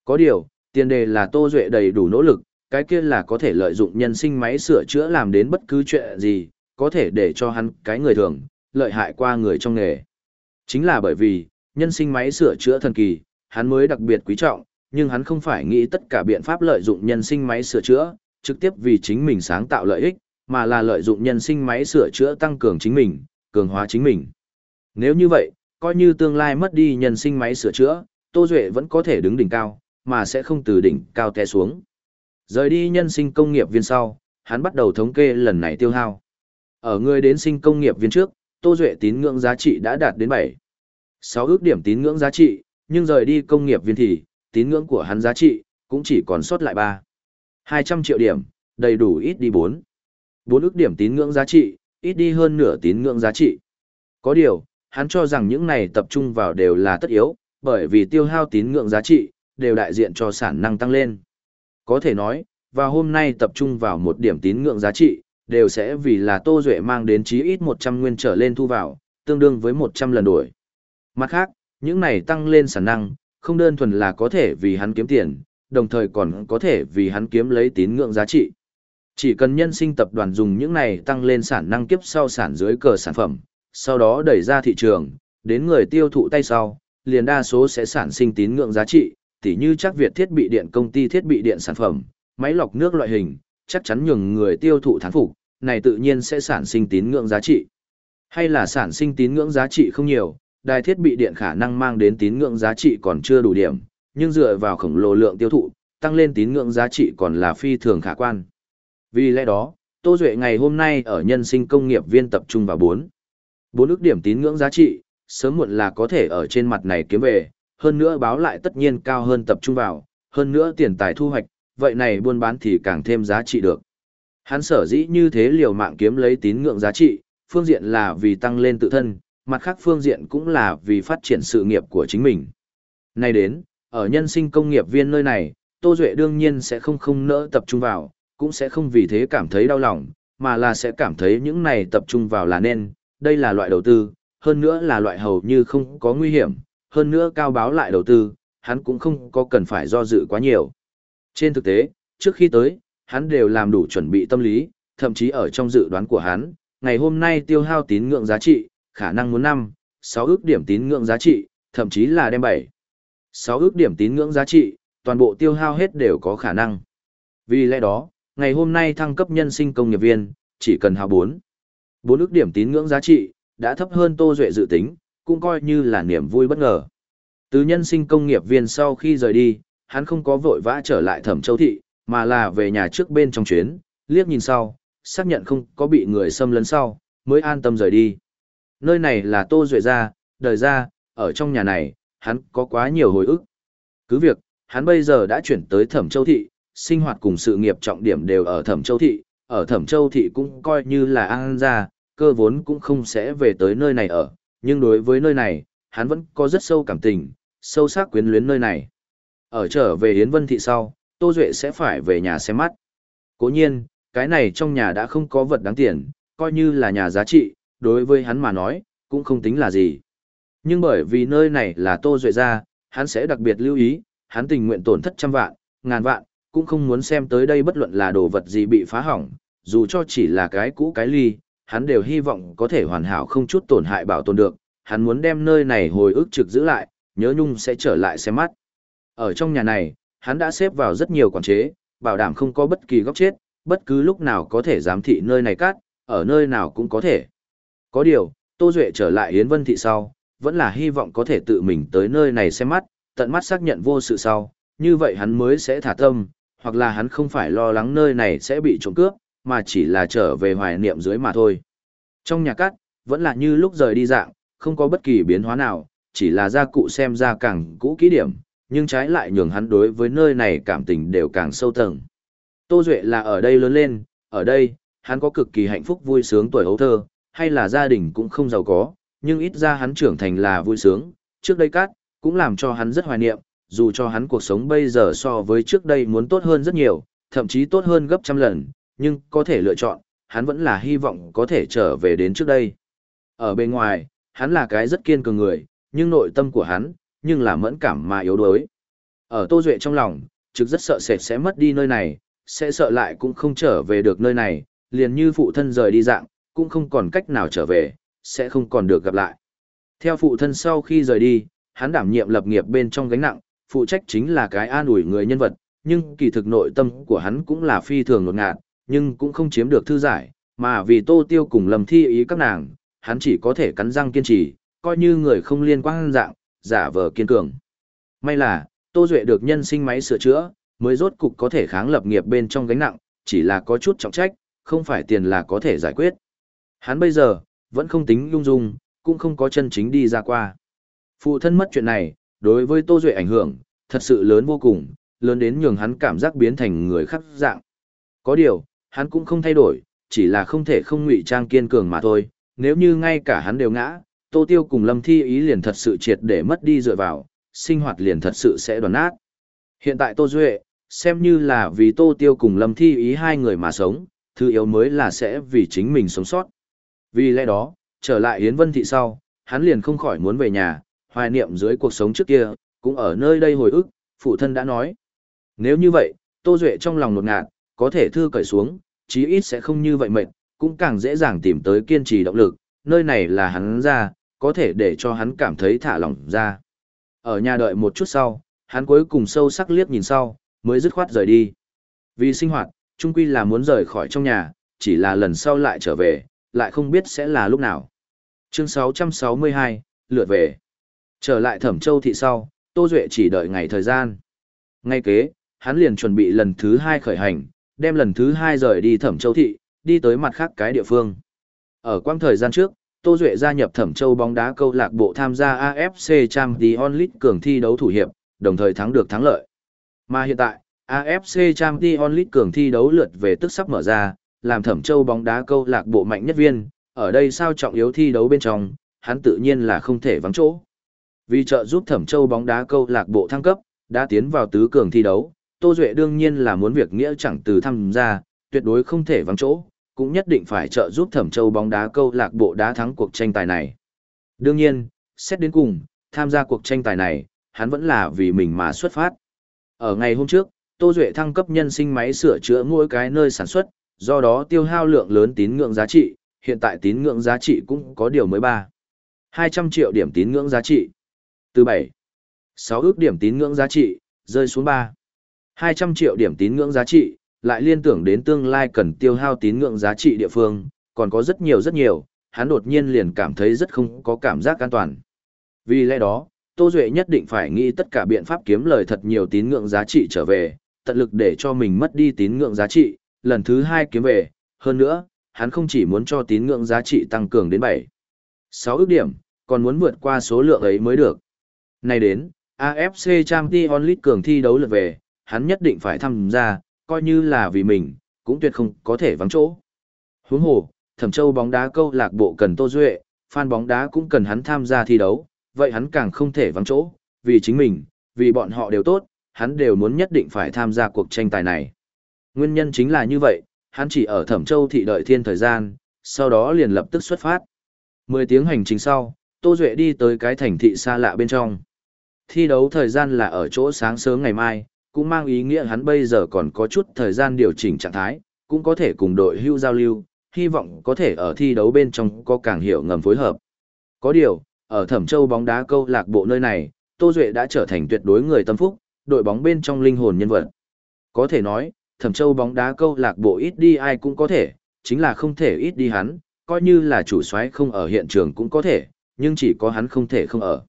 Có điều, tiền đề là Tô Duệ đầy đủ nỗ lực, cái kia là có thể lợi dụng nhân sinh máy sửa chữa làm đến bất cứ chuyện gì, có thể để cho hắn cái người thường, lợi hại qua người trong nghề. Chính là bởi vì, nhân sinh máy sửa chữa thần kỳ, hắn mới đặc biệt quý trọng, nhưng hắn không phải nghĩ tất cả biện pháp lợi dụng nhân sinh máy sửa chữa, trực tiếp vì chính mình sáng tạo lợi ích, mà là lợi dụng nhân sinh máy sửa chữa tăng cường chính mình, cường hóa chính mình. Nếu như vậy, coi như tương lai mất đi nhân sinh máy sửa chữa, Tô Duệ vẫn có thể đứng đỉnh cao, mà sẽ không từ đỉnh cao té xuống. Rời đi nhân sinh công nghiệp viên sau, hắn bắt đầu thống kê lần này tiêu hao. Ở người đến sinh công nghiệp viên trước, Tô Duệ tín ngưỡng giá trị đã đạt đến 7. 6 ước điểm tín ngưỡng giá trị, nhưng rời đi công nghiệp viên thì, tín ngưỡng của hắn giá trị, cũng chỉ còn sót lại 3. 200 triệu điểm, đầy đủ ít đi 4. 4 ước điểm tín ngưỡng giá trị, ít đi hơn nửa tín ngưỡng giá trị. Có điều, hắn cho rằng những này tập trung vào đều là tất yếu, bởi vì tiêu hao tín ngưỡng giá trị, đều đại diện cho sản năng tăng lên. Có thể nói, và hôm nay tập trung vào một điểm tín ngưỡng giá trị, đều sẽ vì là Tô Duệ mang đến chí ít 100 nguyên trở lên thu vào, tương đương với 100 lần đổi. Mặt khác, những này tăng lên sản năng, không đơn thuần là có thể vì hắn kiếm tiền, đồng thời còn có thể vì hắn kiếm lấy tín ngưỡng giá trị. Chỉ cần nhân sinh tập đoàn dùng những này tăng lên sản năng kiếp sau sản dưới cờ sản phẩm, sau đó đẩy ra thị trường, đến người tiêu thụ tay sau, liền đa số sẽ sản sinh tín ngưỡng giá trị, tỉ như chắc Việt thiết bị điện công ty thiết bị điện sản phẩm, máy lọc nước loại hình, chắc chắn nhường người tiêu thụ thán phục, này tự nhiên sẽ sản sinh tín ngưỡng giá trị. Hay là sản sinh tín ngưỡng giá trị không nhiều, đài thiết bị điện khả năng mang đến tín ngưỡng giá trị còn chưa đủ điểm, nhưng dựa vào khổng lồ lượng tiêu thụ, tăng lên tín ngưỡng giá trị còn là phi thường khả quan. Vì lẽ đó, Tô Duệ ngày hôm nay ở nhân sinh công nghiệp viên tập trung vào 4. 4 ước điểm tín ngưỡng giá trị, sớm muộn là có thể ở trên mặt này kiếm về, hơn nữa báo lại tất nhiên cao hơn tập trung vào, hơn nữa tiền tài thu hoạch, vậy này buôn bán thì càng thêm giá trị được. Hắn sở dĩ như thế liều mạng kiếm lấy tín ngưỡng giá trị, phương diện là vì tăng lên tự thân, mặt khác phương diện cũng là vì phát triển sự nghiệp của chính mình. Nay đến, ở nhân sinh công nghiệp viên nơi này, Tô Duệ đương nhiên sẽ không không nỡ tập trung vào, cũng sẽ không vì thế cảm thấy đau lòng, mà là sẽ cảm thấy những này tập trung vào là nên, đây là loại đầu tư, hơn nữa là loại hầu như không có nguy hiểm, hơn nữa cao báo lại đầu tư, hắn cũng không có cần phải do dự quá nhiều. Trên thực tế, trước khi tới, hắn đều làm đủ chuẩn bị tâm lý, thậm chí ở trong dự đoán của hắn, ngày hôm nay tiêu hao tín ngưỡng giá trị, khả năng muốn 5, 6 ước điểm tín ngưỡng giá trị, thậm chí là đem 7. 6 ước điểm tín ngưỡng giá trị, toàn bộ tiêu hao hết đều có khả năng. Vì lẽ đó, ngày hôm nay thăng cấp nhân sinh công nghiệp viên, chỉ cần hao 4. 4 ước điểm tín ngưỡng giá trị, đã thấp hơn Tô Duệ dự tính, cũng coi như là niềm vui bất ngờ. Từ nhân sinh công nghiệp viên sau khi rời đi, hắn không có vội vã trở lại thẩm châu thị, mà là về nhà trước bên trong chuyến, liếc nhìn sau, xác nhận không có bị người xâm lấn sau, mới an tâm rời đi. Nơi này là Tô Duệ ra, đời ra, ở trong nhà này, hắn có quá nhiều hồi ức. Cứ việc, hắn bây giờ đã chuyển tới thẩm châu thị, sinh hoạt cùng sự nghiệp trọng điểm đều ở thẩm châu thị, ở thẩm châu thị cũng coi như là an gia, cơ vốn cũng không sẽ về tới nơi này ở, nhưng đối với nơi này, hắn vẫn có rất sâu cảm tình, sâu sắc quyến luyến nơi này. Ở trở về Yến Vân Thị sau, Tô Duệ sẽ phải về nhà xem mắt. Cố nhiên, cái này trong nhà đã không có vật đáng tiền, coi như là nhà giá trị, đối với hắn mà nói, cũng không tính là gì. Nhưng bởi vì nơi này là Tô Duệ ra, hắn sẽ đặc biệt lưu ý, hắn tình nguyện tổn thất trăm vạn, ngàn vạn, cũng không muốn xem tới đây bất luận là đồ vật gì bị phá hỏng, dù cho chỉ là cái cũ cái ly, hắn đều hy vọng có thể hoàn hảo không chút tổn hại bảo tồn được, hắn muốn đem nơi này hồi ức trực giữ lại, nhớ nhung sẽ trở lại xem mắt. Ở trong nhà này, hắn đã xếp vào rất nhiều quản chế, bảo đảm không có bất kỳ góc chết, bất cứ lúc nào có thể giám thị nơi này cát ở nơi nào cũng có thể. Có điều, Tô Duệ trở lại Yến Vân Thị sau, vẫn là hy vọng có thể tự mình tới nơi này xem mắt, tận mắt xác nhận vô sự sau, như vậy hắn mới sẽ thả tâm, hoặc là hắn không phải lo lắng nơi này sẽ bị trộm cướp, mà chỉ là trở về hoài niệm dưới mà thôi. Trong nhà cắt, vẫn là như lúc rời đi dạng, không có bất kỳ biến hóa nào, chỉ là gia cụ xem ra càng cũ kỹ điểm, nhưng trái lại nhường hắn đối với nơi này cảm tình đều càng sâu tầng. Tô Duệ là ở đây lớn lên, ở đây, hắn có cực kỳ hạnh phúc vui sướng tuổi hấu thơ, hay là gia đình cũng không giàu có, nhưng ít ra hắn trưởng thành là vui sướng, trước đây cát, cũng làm cho hắn rất hoài niệm, dù cho hắn cuộc sống bây giờ so với trước đây muốn tốt hơn rất nhiều, thậm chí tốt hơn gấp trăm lần, nhưng có thể lựa chọn, hắn vẫn là hy vọng có thể trở về đến trước đây. Ở bên ngoài, hắn là cái rất kiên cường người, nhưng nội tâm của hắn, nhưng là mẫn cảm mà yếu đuối. Ở Tô Duệ trong lòng, trực rất sợ sệt sẽ mất đi nơi này, sẽ sợ lại cũng không trở về được nơi này, liền như phụ thân rời đi dạng, cũng không còn cách nào trở về, sẽ không còn được gặp lại. Theo phụ thân sau khi rời đi, hắn đảm nhiệm lập nghiệp bên trong gánh nặng, phụ trách chính là cái an ủi người nhân vật, nhưng kỳ thực nội tâm của hắn cũng là phi thường nột ngạt, nhưng cũng không chiếm được thư giải, mà vì tô tiêu cùng lầm thi ý các nàng, hắn chỉ có thể cắn răng kiên trì, coi như người không liên quan dạng, giả vờ kiên cường. May là, Tô Duệ được nhân sinh máy sửa chữa, mới rốt cục có thể kháng lập nghiệp bên trong gánh nặng, chỉ là có chút trọng trách, không phải tiền là có thể giải quyết. Hắn bây giờ, vẫn không tính lung dung, cũng không có chân chính đi ra qua. Phụ thân mất chuyện này, đối với Tô Duệ ảnh hưởng, thật sự lớn vô cùng, lớn đến nhường hắn cảm giác biến thành người khác dạng. Có điều, hắn cũng không thay đổi, chỉ là không thể không ngụy trang kiên cường mà thôi, nếu như ngay cả hắn đều ngã, Tô Tiêu cùng Lâm Thi ý liền thật sự triệt để mất đi dựa vào, sinh hoạt liền thật sự sẽ đoàn nát. Hiện tại Tô Duệ, xem như là vì Tô Tiêu cùng Lâm Thi ý hai người mà sống, thứ yếu mới là sẽ vì chính mình sống sót. Vì lẽ đó, trở lại Yến Vân Thị sau, hắn liền không khỏi muốn về nhà, hoài niệm dưới cuộc sống trước kia, cũng ở nơi đây hồi ức, phụ thân đã nói. Nếu như vậy, Tô Duệ trong lòng nột ngạt, có thể thư cởi xuống, chí ít sẽ không như vậy mệt, cũng càng dễ dàng tìm tới kiên trì động lực, nơi này là hắn ra, có thể để cho hắn cảm thấy thả lỏng ra. Ở nhà đợi một chút sau, hắn cuối cùng sâu sắc liếc nhìn sau, mới dứt khoát rời đi. Vì sinh hoạt, chung quy là muốn rời khỏi trong nhà, chỉ là lần sau lại trở về, lại không biết sẽ là lúc nào. Chương 662, lượt về. Trở lại Thẩm Châu thị sau, Tô Duệ chỉ đợi ngày thời gian. Ngay kế, hắn liền chuẩn bị lần thứ hai khởi hành, đem lần thứ hai rời đi Thẩm Châu thị, đi tới mặt khác cái địa phương. Ở quang thời gian trước, Tô Duệ gia nhập Thẩm Châu bóng đá câu lạc bộ tham gia AFC Champions League cường thi đấu thủ hiệp, đồng thời thắng được thắng lợi. Mà hiện tại, AFC Champions League cường thi đấu lượt về tức sắp mở ra, làm Thẩm Châu bóng đá câu lạc bộ mạnh nhất viên, ở đây sao trọng yếu thi đấu bên trong, hắn tự nhiên là không thể vắng chỗ. Vì trợ giúp Thẩm Châu bóng đá câu lạc bộ thăng cấp, đã tiến vào tứ cường thi đấu, Tô Duệ đương nhiên là muốn việc nghĩa chẳng từ tham gia, tuyệt đối không thể vắng chỗ, cũng nhất định phải trợ giúp Thẩm Châu bóng đá câu lạc bộ đá thắng cuộc tranh tài này. Đương nhiên, xét đến cùng, tham gia cuộc tranh tài này, hắn vẫn là vì mình mà xuất phát. Ở ngày hôm trước, Tô Duệ thăng cấp nhân sinh máy sửa chữa mỗi cái nơi sản xuất, do đó tiêu hao lượng lớn tín ngưỡng giá trị, hiện tại tín ngưỡng giá trị cũng có điều mới 3. 200 triệu điểm tín ngưỡng giá trị. Từ 7. 6 ước điểm tín ngưỡng giá trị, rơi xuống 3. 200 triệu điểm tín ngưỡng giá trị, lại liên tưởng đến tương lai cần tiêu hao tín ngưỡng giá trị địa phương, còn có rất nhiều rất nhiều, hắn đột nhiên liền cảm thấy rất không có cảm giác an toàn. Vì lẽ đó, Tô Duệ nhất định phải nghĩ tất cả biện pháp kiếm lời thật nhiều tín ngưỡng giá trị trở về, tận lực để cho mình mất đi tín ngưỡng giá trị, lần thứ hai kiếm về, hơn nữa, hắn không chỉ muốn cho tín ngưỡng giá trị tăng cường đến 7, 6 ước điểm, còn muốn vượt qua số lượng ấy mới được. Nay đến, AFC Champions League cường thi đấu lượt về, hắn nhất định phải tham gia, coi như là vì mình, cũng tuyệt không có thể vắng chỗ. Huống hồ, Thẩm Châu bóng đá câu lạc bộ cần Tô Duệ, fan bóng đá cũng cần hắn tham gia thi đấu, vậy hắn càng không thể vắng chỗ, vì chính mình, vì bọn họ đều tốt, hắn đều muốn nhất định phải tham gia cuộc tranh tài này. Nguyên nhân chính là như vậy, hắn chỉ ở Thẩm Châu thị đợi thiên thời gian, sau đó liền lập tức xuất phát. 10 tiếng hành trình sau, Tô Duệ đi tới cái thành thị xa lạ bên trong. Thi đấu thời gian là ở chỗ sáng sớm ngày mai, cũng mang ý nghĩa hắn bây giờ còn có chút thời gian điều chỉnh trạng thái, cũng có thể cùng đội hưu giao lưu, hy vọng có thể ở thi đấu bên trong có càng hiểu ngầm phối hợp. Có điều, ở Thẩm Châu bóng đá câu lạc bộ nơi này, Tô Duệ đã trở thành tuyệt đối người tâm phúc, đội bóng bên trong linh hồn nhân vật. Có thể nói, Thẩm Châu bóng đá câu lạc bộ ít đi ai cũng có thể, chính là không thể ít đi hắn, coi như là chủ soái không ở hiện trường cũng có thể, nhưng chỉ có hắn không thể không ở.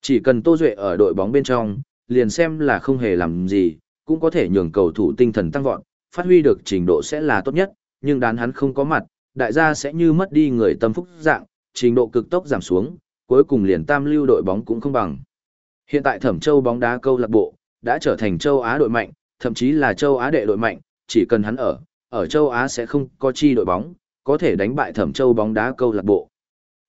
Chỉ cần Tô Duệ ở đội bóng bên trong, liền xem là không hề làm gì, cũng có thể nhường cầu thủ tinh thần tăng vọt, phát huy được trình độ sẽ là tốt nhất, nhưng đán hắn không có mặt, đại gia sẽ như mất đi người tâm phúc dạng, trình độ cực tốc giảm xuống, cuối cùng liền tam lưu đội bóng cũng không bằng. Hiện tại Thẩm Châu bóng đá câu lạc bộ đã trở thành châu Á đội mạnh, thậm chí là châu Á đệ đội mạnh, chỉ cần hắn ở, ở châu Á sẽ không có chi đội bóng, có thể đánh bại Thẩm Châu bóng đá câu lạc bộ.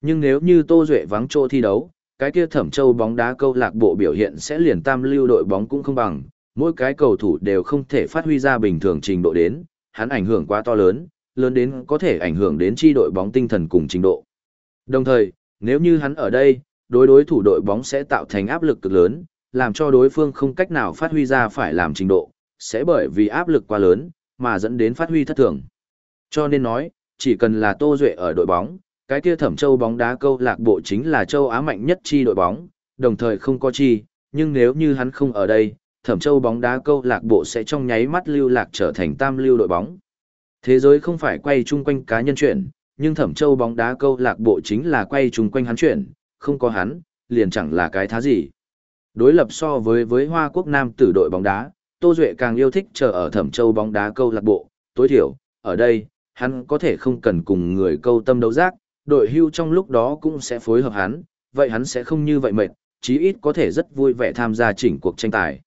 Nhưng nếu như Tô Duệ vắng chỗ thi đấu, cái kia Thẩm Châu bóng đá câu lạc bộ biểu hiện sẽ liền tam lưu đội bóng cũng không bằng, mỗi cái cầu thủ đều không thể phát huy ra bình thường trình độ đến, hắn ảnh hưởng quá to lớn, lớn đến có thể ảnh hưởng đến chi đội bóng tinh thần cùng trình độ. Đồng thời, nếu như hắn ở đây, đối đối thủ đội bóng sẽ tạo thành áp lực cực lớn, làm cho đối phương không cách nào phát huy ra phải làm trình độ, sẽ bởi vì áp lực quá lớn, mà dẫn đến phát huy thất thường. Cho nên nói, chỉ cần là Tô Duệ ở đội bóng, cái kia Thẩm Châu bóng đá câu lạc bộ chính là châu Á mạnh nhất chi đội bóng, đồng thời không có chi, nhưng nếu như hắn không ở đây, Thẩm Châu bóng đá câu lạc bộ sẽ trong nháy mắt lưu lạc trở thành tam lưu đội bóng. Thế giới không phải quay chung quanh cá nhân chuyện, nhưng Thẩm Châu bóng đá câu lạc bộ chính là quay chung quanh hắn chuyện, không có hắn, liền chẳng là cái thá gì. Đối lập so với với Hoa Quốc Nam tử đội bóng đá, Tô Duệ càng yêu thích chờ ở Thẩm Châu bóng đá câu lạc bộ, tối thiểu, ở đây, hắn có thể không cần cùng người câu tâm đấu giác, đội hưu trong lúc đó cũng sẽ phối hợp hắn, vậy hắn sẽ không như vậy mệt, chí ít có thể rất vui vẻ tham gia chỉnh cuộc tranh tài.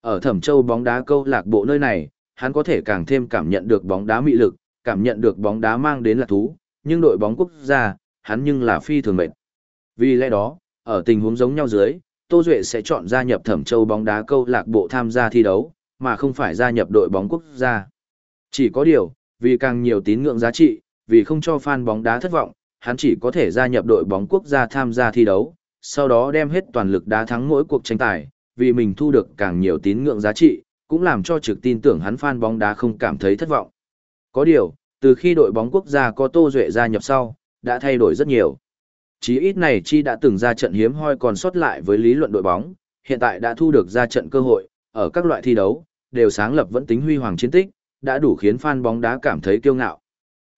Ở Thẩm Châu bóng đá câu lạc bộ nơi này, hắn có thể càng thêm cảm nhận được bóng đá mị lực, cảm nhận được bóng đá mang đến là thú, nhưng đội bóng quốc gia, hắn nhưng là phi thường mệt. Vì lẽ đó, ở tình huống giống nhau dưới, Tô Duệ sẽ chọn gia nhập Thẩm Châu bóng đá câu lạc bộ tham gia thi đấu, mà không phải gia nhập đội bóng quốc gia. Chỉ có điều, vì càng nhiều tín ngưỡng giá trị, vì không cho fan bóng đá thất vọng, hắn chỉ có thể gia nhập đội bóng quốc gia tham gia thi đấu, sau đó đem hết toàn lực đá thắng mỗi cuộc tranh tài, vì mình thu được càng nhiều tín ngưỡng giá trị, cũng làm cho trực tin tưởng hắn fan bóng đá không cảm thấy thất vọng. Có điều, từ khi đội bóng quốc gia có Tô Duệ gia nhập sau, đã thay đổi rất nhiều. Chí ít này chi đã từng ra trận hiếm hoi còn sót lại với lý luận đội bóng, hiện tại đã thu được ra trận cơ hội, ở các loại thi đấu, đều sáng lập vẫn tính huy hoàng chiến tích, đã đủ khiến fan bóng đá cảm thấy kiêu ngạo.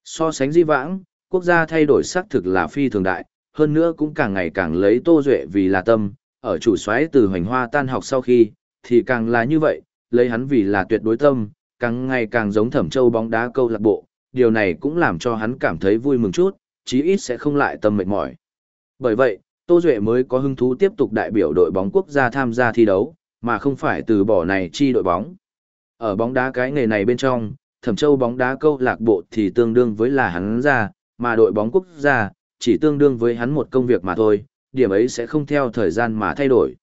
So sánh di vãng, quốc gia thay đổi xác thực là phi thường đại, hơn nữa cũng càng ngày càng lấy Tô Duệ vì là tâm, ở chủ xoáy từ hoành hoa tan học sau khi, thì càng là như vậy, lấy hắn vì là tuyệt đối tâm, càng ngày càng giống thẩm châu bóng đá câu lạc bộ, điều này cũng làm cho hắn cảm thấy vui mừng chút, chí ít sẽ không lại tâm mệt mỏi. Bởi vậy, Tô Duệ mới có hứng thú tiếp tục đại biểu đội bóng quốc gia tham gia thi đấu, mà không phải từ bỏ này chi đội bóng. Ở bóng đá cái nghề này bên trong, Thẩm Châu bóng đá câu lạc bộ thì tương đương với là hắn ra, mà đội bóng quốc gia chỉ tương đương với hắn một công việc mà thôi, điểm ấy sẽ không theo thời gian mà thay đổi.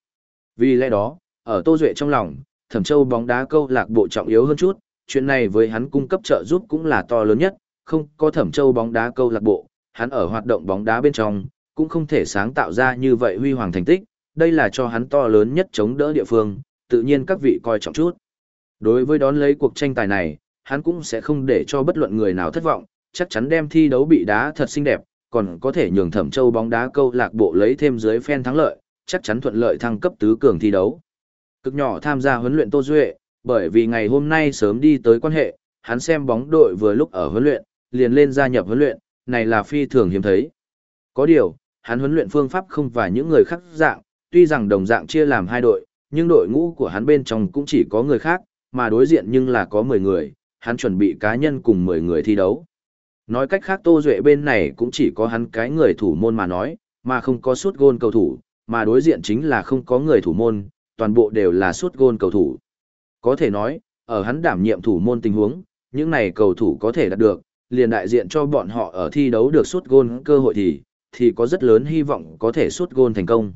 Vì lẽ đó, ở Tô Duệ trong lòng, Thẩm Châu bóng đá câu lạc bộ trọng yếu hơn chút, chuyện này với hắn cung cấp trợ giúp cũng là to lớn nhất, không có Thẩm Châu bóng đá câu lạc bộ, hắn ở hoạt động bóng đá bên trong, cũng không thể sáng tạo ra như vậy huy hoàng thành tích, đây là cho hắn to lớn nhất chống đỡ địa phương, tự nhiên các vị coi trọng chút. Đối với đón lấy cuộc tranh tài này, hắn cũng sẽ không để cho bất luận người nào thất vọng, chắc chắn đem thi đấu bị đá thật xinh đẹp, còn có thể nhường Thẩm Châu bóng đá câu lạc bộ lấy thêm dưới phen thắng lợi, chắc chắn thuận lợi thăng cấp tứ cường thi đấu. Cực nhỏ tham gia huấn luyện Tô Duệ, bởi vì ngày hôm nay sớm đi tới quan hệ, hắn xem bóng đội vừa lúc ở huấn luyện, liền lên gia nhập huấn luyện, này là phi thường hiếm thấy. Có điều, hắn huấn luyện phương pháp không và những người khác dạng, tuy rằng đồng dạng chia làm hai đội, nhưng đội ngũ của hắn bên trong cũng chỉ có người khác, mà đối diện nhưng là có 10 người, hắn chuẩn bị cá nhân cùng 10 người thi đấu. Nói cách khác Tô Duệ bên này cũng chỉ có hắn cái người thủ môn mà nói, mà không có suốt gôn cầu thủ, mà đối diện chính là không có người thủ môn, toàn bộ đều là suốt gôn cầu thủ. Có thể nói, ở hắn đảm nhiệm thủ môn tình huống, những này cầu thủ có thể đạt được, liền đại diện cho bọn họ ở thi đấu được suốt gôn cơ hội thì, thì có rất lớn hy vọng có thể suốt gôn thành công.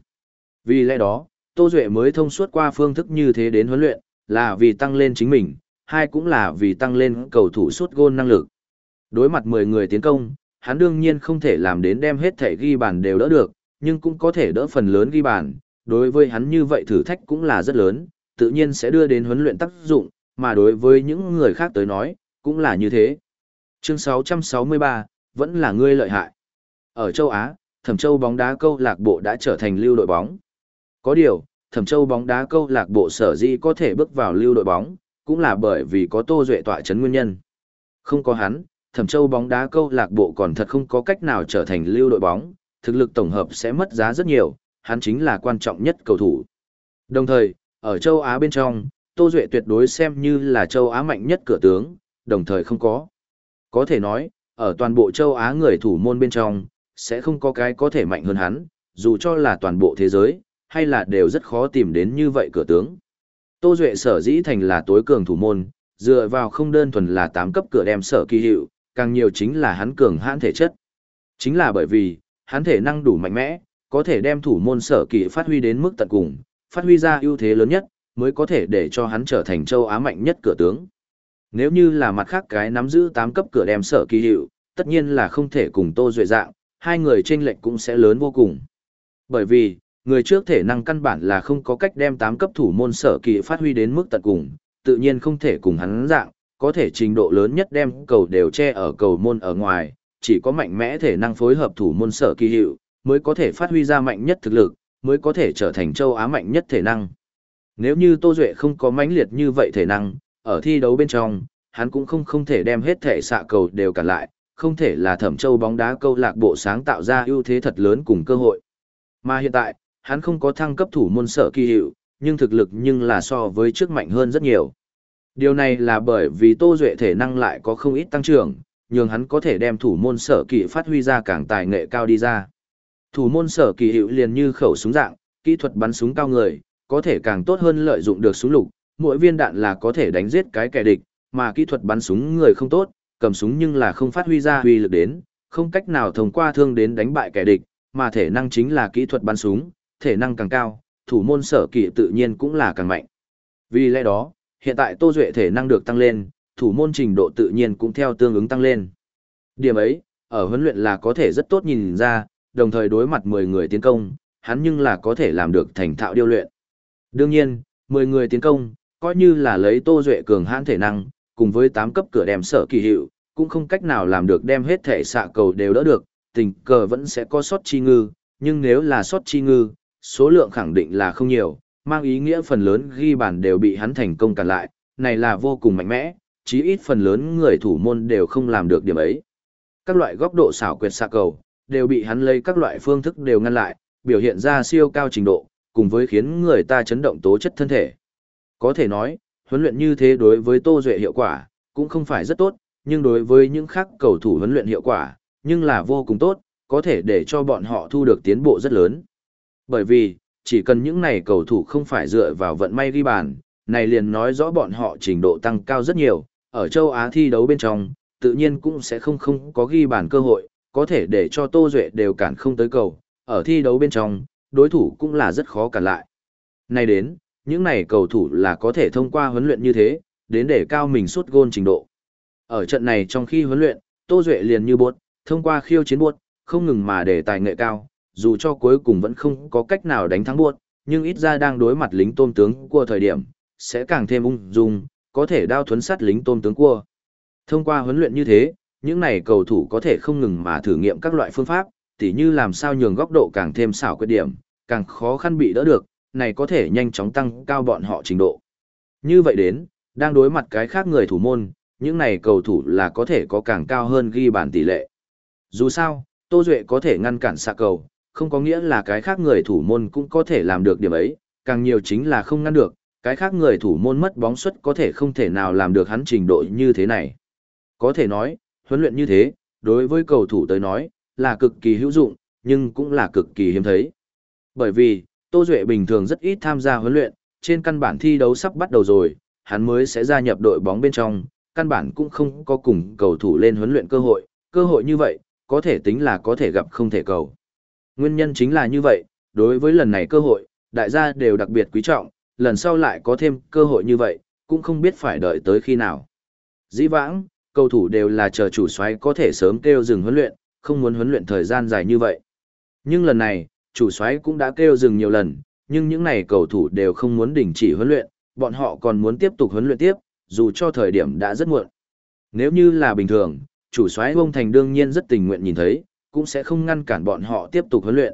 Vì lẽ đó, Tô Duệ mới thông suốt qua phương thức như thế đến huấn luyện, là vì tăng lên chính mình, hai cũng là vì tăng lên cầu thủ suốt gôn năng lực. Đối mặt 10 người tiến công, hắn đương nhiên không thể làm đến đem hết thể ghi bàn đều đỡ được, nhưng cũng có thể đỡ phần lớn ghi bàn. Đối với hắn như vậy thử thách cũng là rất lớn, tự nhiên sẽ đưa đến huấn luyện tác dụng, mà đối với những người khác tới nói, cũng là như thế. Chương 663, vẫn là ngươi lợi hại. Ở châu Á, Thẩm Châu bóng đá câu lạc bộ đã trở thành lưu đội bóng. Có điều, Thẩm Châu bóng đá câu lạc bộ sở dĩ có thể bước vào lưu đội bóng, cũng là bởi vì có Tô Duệ tọa chấn nguyên nhân. Không có hắn, Thẩm Châu bóng đá câu lạc bộ còn thật không có cách nào trở thành lưu đội bóng, thực lực tổng hợp sẽ mất giá rất nhiều, hắn chính là quan trọng nhất cầu thủ. Đồng thời, ở châu Á bên trong, Tô Duệ tuyệt đối xem như là châu Á mạnh nhất cửa tướng, đồng thời không có. Có thể nói, ở toàn bộ châu Á người thủ môn bên trong, sẽ không có cái có thể mạnh hơn hắn, dù cho là toàn bộ thế giới, hay là đều rất khó tìm đến như vậy cửa tướng. Tô Duệ sở dĩ thành là tối cường thủ môn, dựa vào không đơn thuần là 8 cấp cửa đem sở kỳ hiệu, càng nhiều chính là hắn cường hãn thể chất. Chính là bởi vì, hắn thể năng đủ mạnh mẽ, có thể đem thủ môn sở kỳ phát huy đến mức tận cùng, phát huy ra ưu thế lớn nhất, mới có thể để cho hắn trở thành châu Á mạnh nhất cửa tướng. Nếu như là mặt khác cái nắm giữ 8 cấp cửa đem sở kỳ hiệu, tất nhiên là không thể cùng Tô Duệ dạng, hai người chênh lệch cũng sẽ lớn vô cùng. Bởi vì, người trước thể năng căn bản là không có cách đem tám cấp thủ môn sở kỳ phát huy đến mức tận cùng, tự nhiên không thể cùng hắn dạng, có thể trình độ lớn nhất đem cầu đều che ở cầu môn ở ngoài, chỉ có mạnh mẽ thể năng phối hợp thủ môn sở kỳ hiệu, mới có thể phát huy ra mạnh nhất thực lực, mới có thể trở thành châu Á mạnh nhất thể năng. Nếu như Tô Duệ không có mãnh liệt như vậy thể năng, ở thi đấu bên trong, hắn cũng không không thể đem hết thể xạ cầu đều cản lại, không thể là thẩm châu bóng đá câu lạc bộ sáng tạo ra ưu thế thật lớn cùng cơ hội. Mà hiện tại, hắn không có thăng cấp thủ môn sở kỳ hiệu, nhưng thực lực nhưng là so với trước mạnh hơn rất nhiều. Điều này là bởi vì Tô Duệ thể năng lại có không ít tăng trưởng, nhường hắn có thể đem thủ môn sở kỳ phát huy ra càng tài nghệ cao đi ra. Thủ môn sở kỳ hiệu liền như khẩu súng dạng, kỹ thuật bắn súng cao người, có thể càng tốt hơn lợi dụng được súng lục, mỗi viên đạn là có thể đánh giết cái kẻ địch, mà kỹ thuật bắn súng người không tốt, cầm súng nhưng là không phát huy ra uy lực đến, không cách nào thông qua thương đến đánh bại kẻ địch, mà thể năng chính là kỹ thuật bắn súng, thể năng càng cao, thủ môn sở kỳ tự nhiên cũng là càng mạnh. Vì lẽ đó, hiện tại Tô Duệ thể năng được tăng lên, thủ môn trình độ tự nhiên cũng theo tương ứng tăng lên. Điểm ấy, ở huấn luyện là có thể rất tốt nhìn ra, đồng thời đối mặt 10 người tiến công, hắn nhưng là có thể làm được thành thạo điêu luyện. Đương nhiên, 10 người tiến công, coi như là lấy Tô Duệ cường hãn thể năng, cùng với tám cấp cửa đem sở kỳ hiệu, cũng không cách nào làm được đem hết thể xạ cầu đều đỡ được, tình cờ vẫn sẽ có sót chi ngư, nhưng nếu là sót chi ngư, số lượng khẳng định là không nhiều, mang ý nghĩa phần lớn ghi bàn đều bị hắn thành công cản lại, này là vô cùng mạnh mẽ, chí ít phần lớn người thủ môn đều không làm được điểm ấy. Các loại góc độ xảo quyệt xạ cầu, đều bị hắn lấy các loại phương thức đều ngăn lại, biểu hiện ra siêu cao trình độ, cùng với khiến người ta chấn động tố chất thân thể. Có thể nói, huấn luyện như thế đối với Tô Duệ hiệu quả, cũng không phải rất tốt, nhưng đối với những khác cầu thủ huấn luyện hiệu quả, nhưng là vô cùng tốt, có thể để cho bọn họ thu được tiến bộ rất lớn. Bởi vì, chỉ cần những này cầu thủ không phải dựa vào vận may ghi bàn, này liền nói rõ bọn họ trình độ tăng cao rất nhiều, ở châu Á thi đấu bên trong, tự nhiên cũng sẽ không không có ghi bàn cơ hội, có thể để cho Tô Duệ đều cản không tới cầu, ở thi đấu bên trong, đối thủ cũng là rất khó cản lại. Này đến, những này cầu thủ là có thể thông qua huấn luyện như thế, đến để cao mình suốt gôn trình độ. Ở trận này trong khi huấn luyện, Tô Duệ liền như buốt, thông qua khiêu chiến buốt, không ngừng mà để tài nghệ cao, dù cho cuối cùng vẫn không có cách nào đánh thắng buốt, nhưng ít ra đang đối mặt lính tôm tướng của thời điểm, sẽ càng thêm ung dung, có thể đao thuấn sát lính tôm tướng cua. Thông qua huấn luyện như thế, những này cầu thủ có thể không ngừng mà thử nghiệm các loại phương pháp, tỉ như làm sao nhường góc độ càng thêm xảo quyết điểm, càng khó khăn bị đỡ được, này có thể nhanh chóng tăng cao bọn họ trình độ. Như vậy đến, đang đối mặt cái khác người thủ môn, những này cầu thủ là có thể có càng cao hơn ghi bàn tỷ lệ. Dù sao, Tô Duệ có thể ngăn cản xạ cầu, không có nghĩa là cái khác người thủ môn cũng có thể làm được điểm ấy, càng nhiều chính là không ngăn được, cái khác người thủ môn mất bóng suất có thể không thể nào làm được hắn trình độ như thế này. Có thể nói, huấn luyện như thế, đối với cầu thủ tới nói, là cực kỳ hữu dụng, nhưng cũng là cực kỳ hiếm thấy. Bởi vì, Tô Duệ bình thường rất ít tham gia huấn luyện, trên căn bản thi đấu sắp bắt đầu rồi, hắn mới sẽ gia nhập đội bóng bên trong, căn bản cũng không có cùng cầu thủ lên huấn luyện cơ hội, cơ hội như vậy, có thể tính là có thể gặp không thể cầu. Nguyên nhân chính là như vậy, đối với lần này cơ hội, đại gia đều đặc biệt quý trọng, lần sau lại có thêm cơ hội như vậy, cũng không biết phải đợi tới khi nào. Dĩ vãng, cầu thủ đều là chờ chủ soái có thể sớm kêu dừng huấn luyện, không muốn huấn luyện thời gian dài như vậy. Nhưng lần này, chủ soái cũng đã kêu dừng nhiều lần, nhưng những này cầu thủ đều không muốn đình chỉ huấn luyện, bọn họ còn muốn tiếp tục huấn luyện tiếp, dù cho thời điểm đã rất muộn. Nếu như là bình thường, chủ soái Vương Thành đương nhiên rất tình nguyện nhìn thấy, cũng sẽ không ngăn cản bọn họ tiếp tục huấn luyện.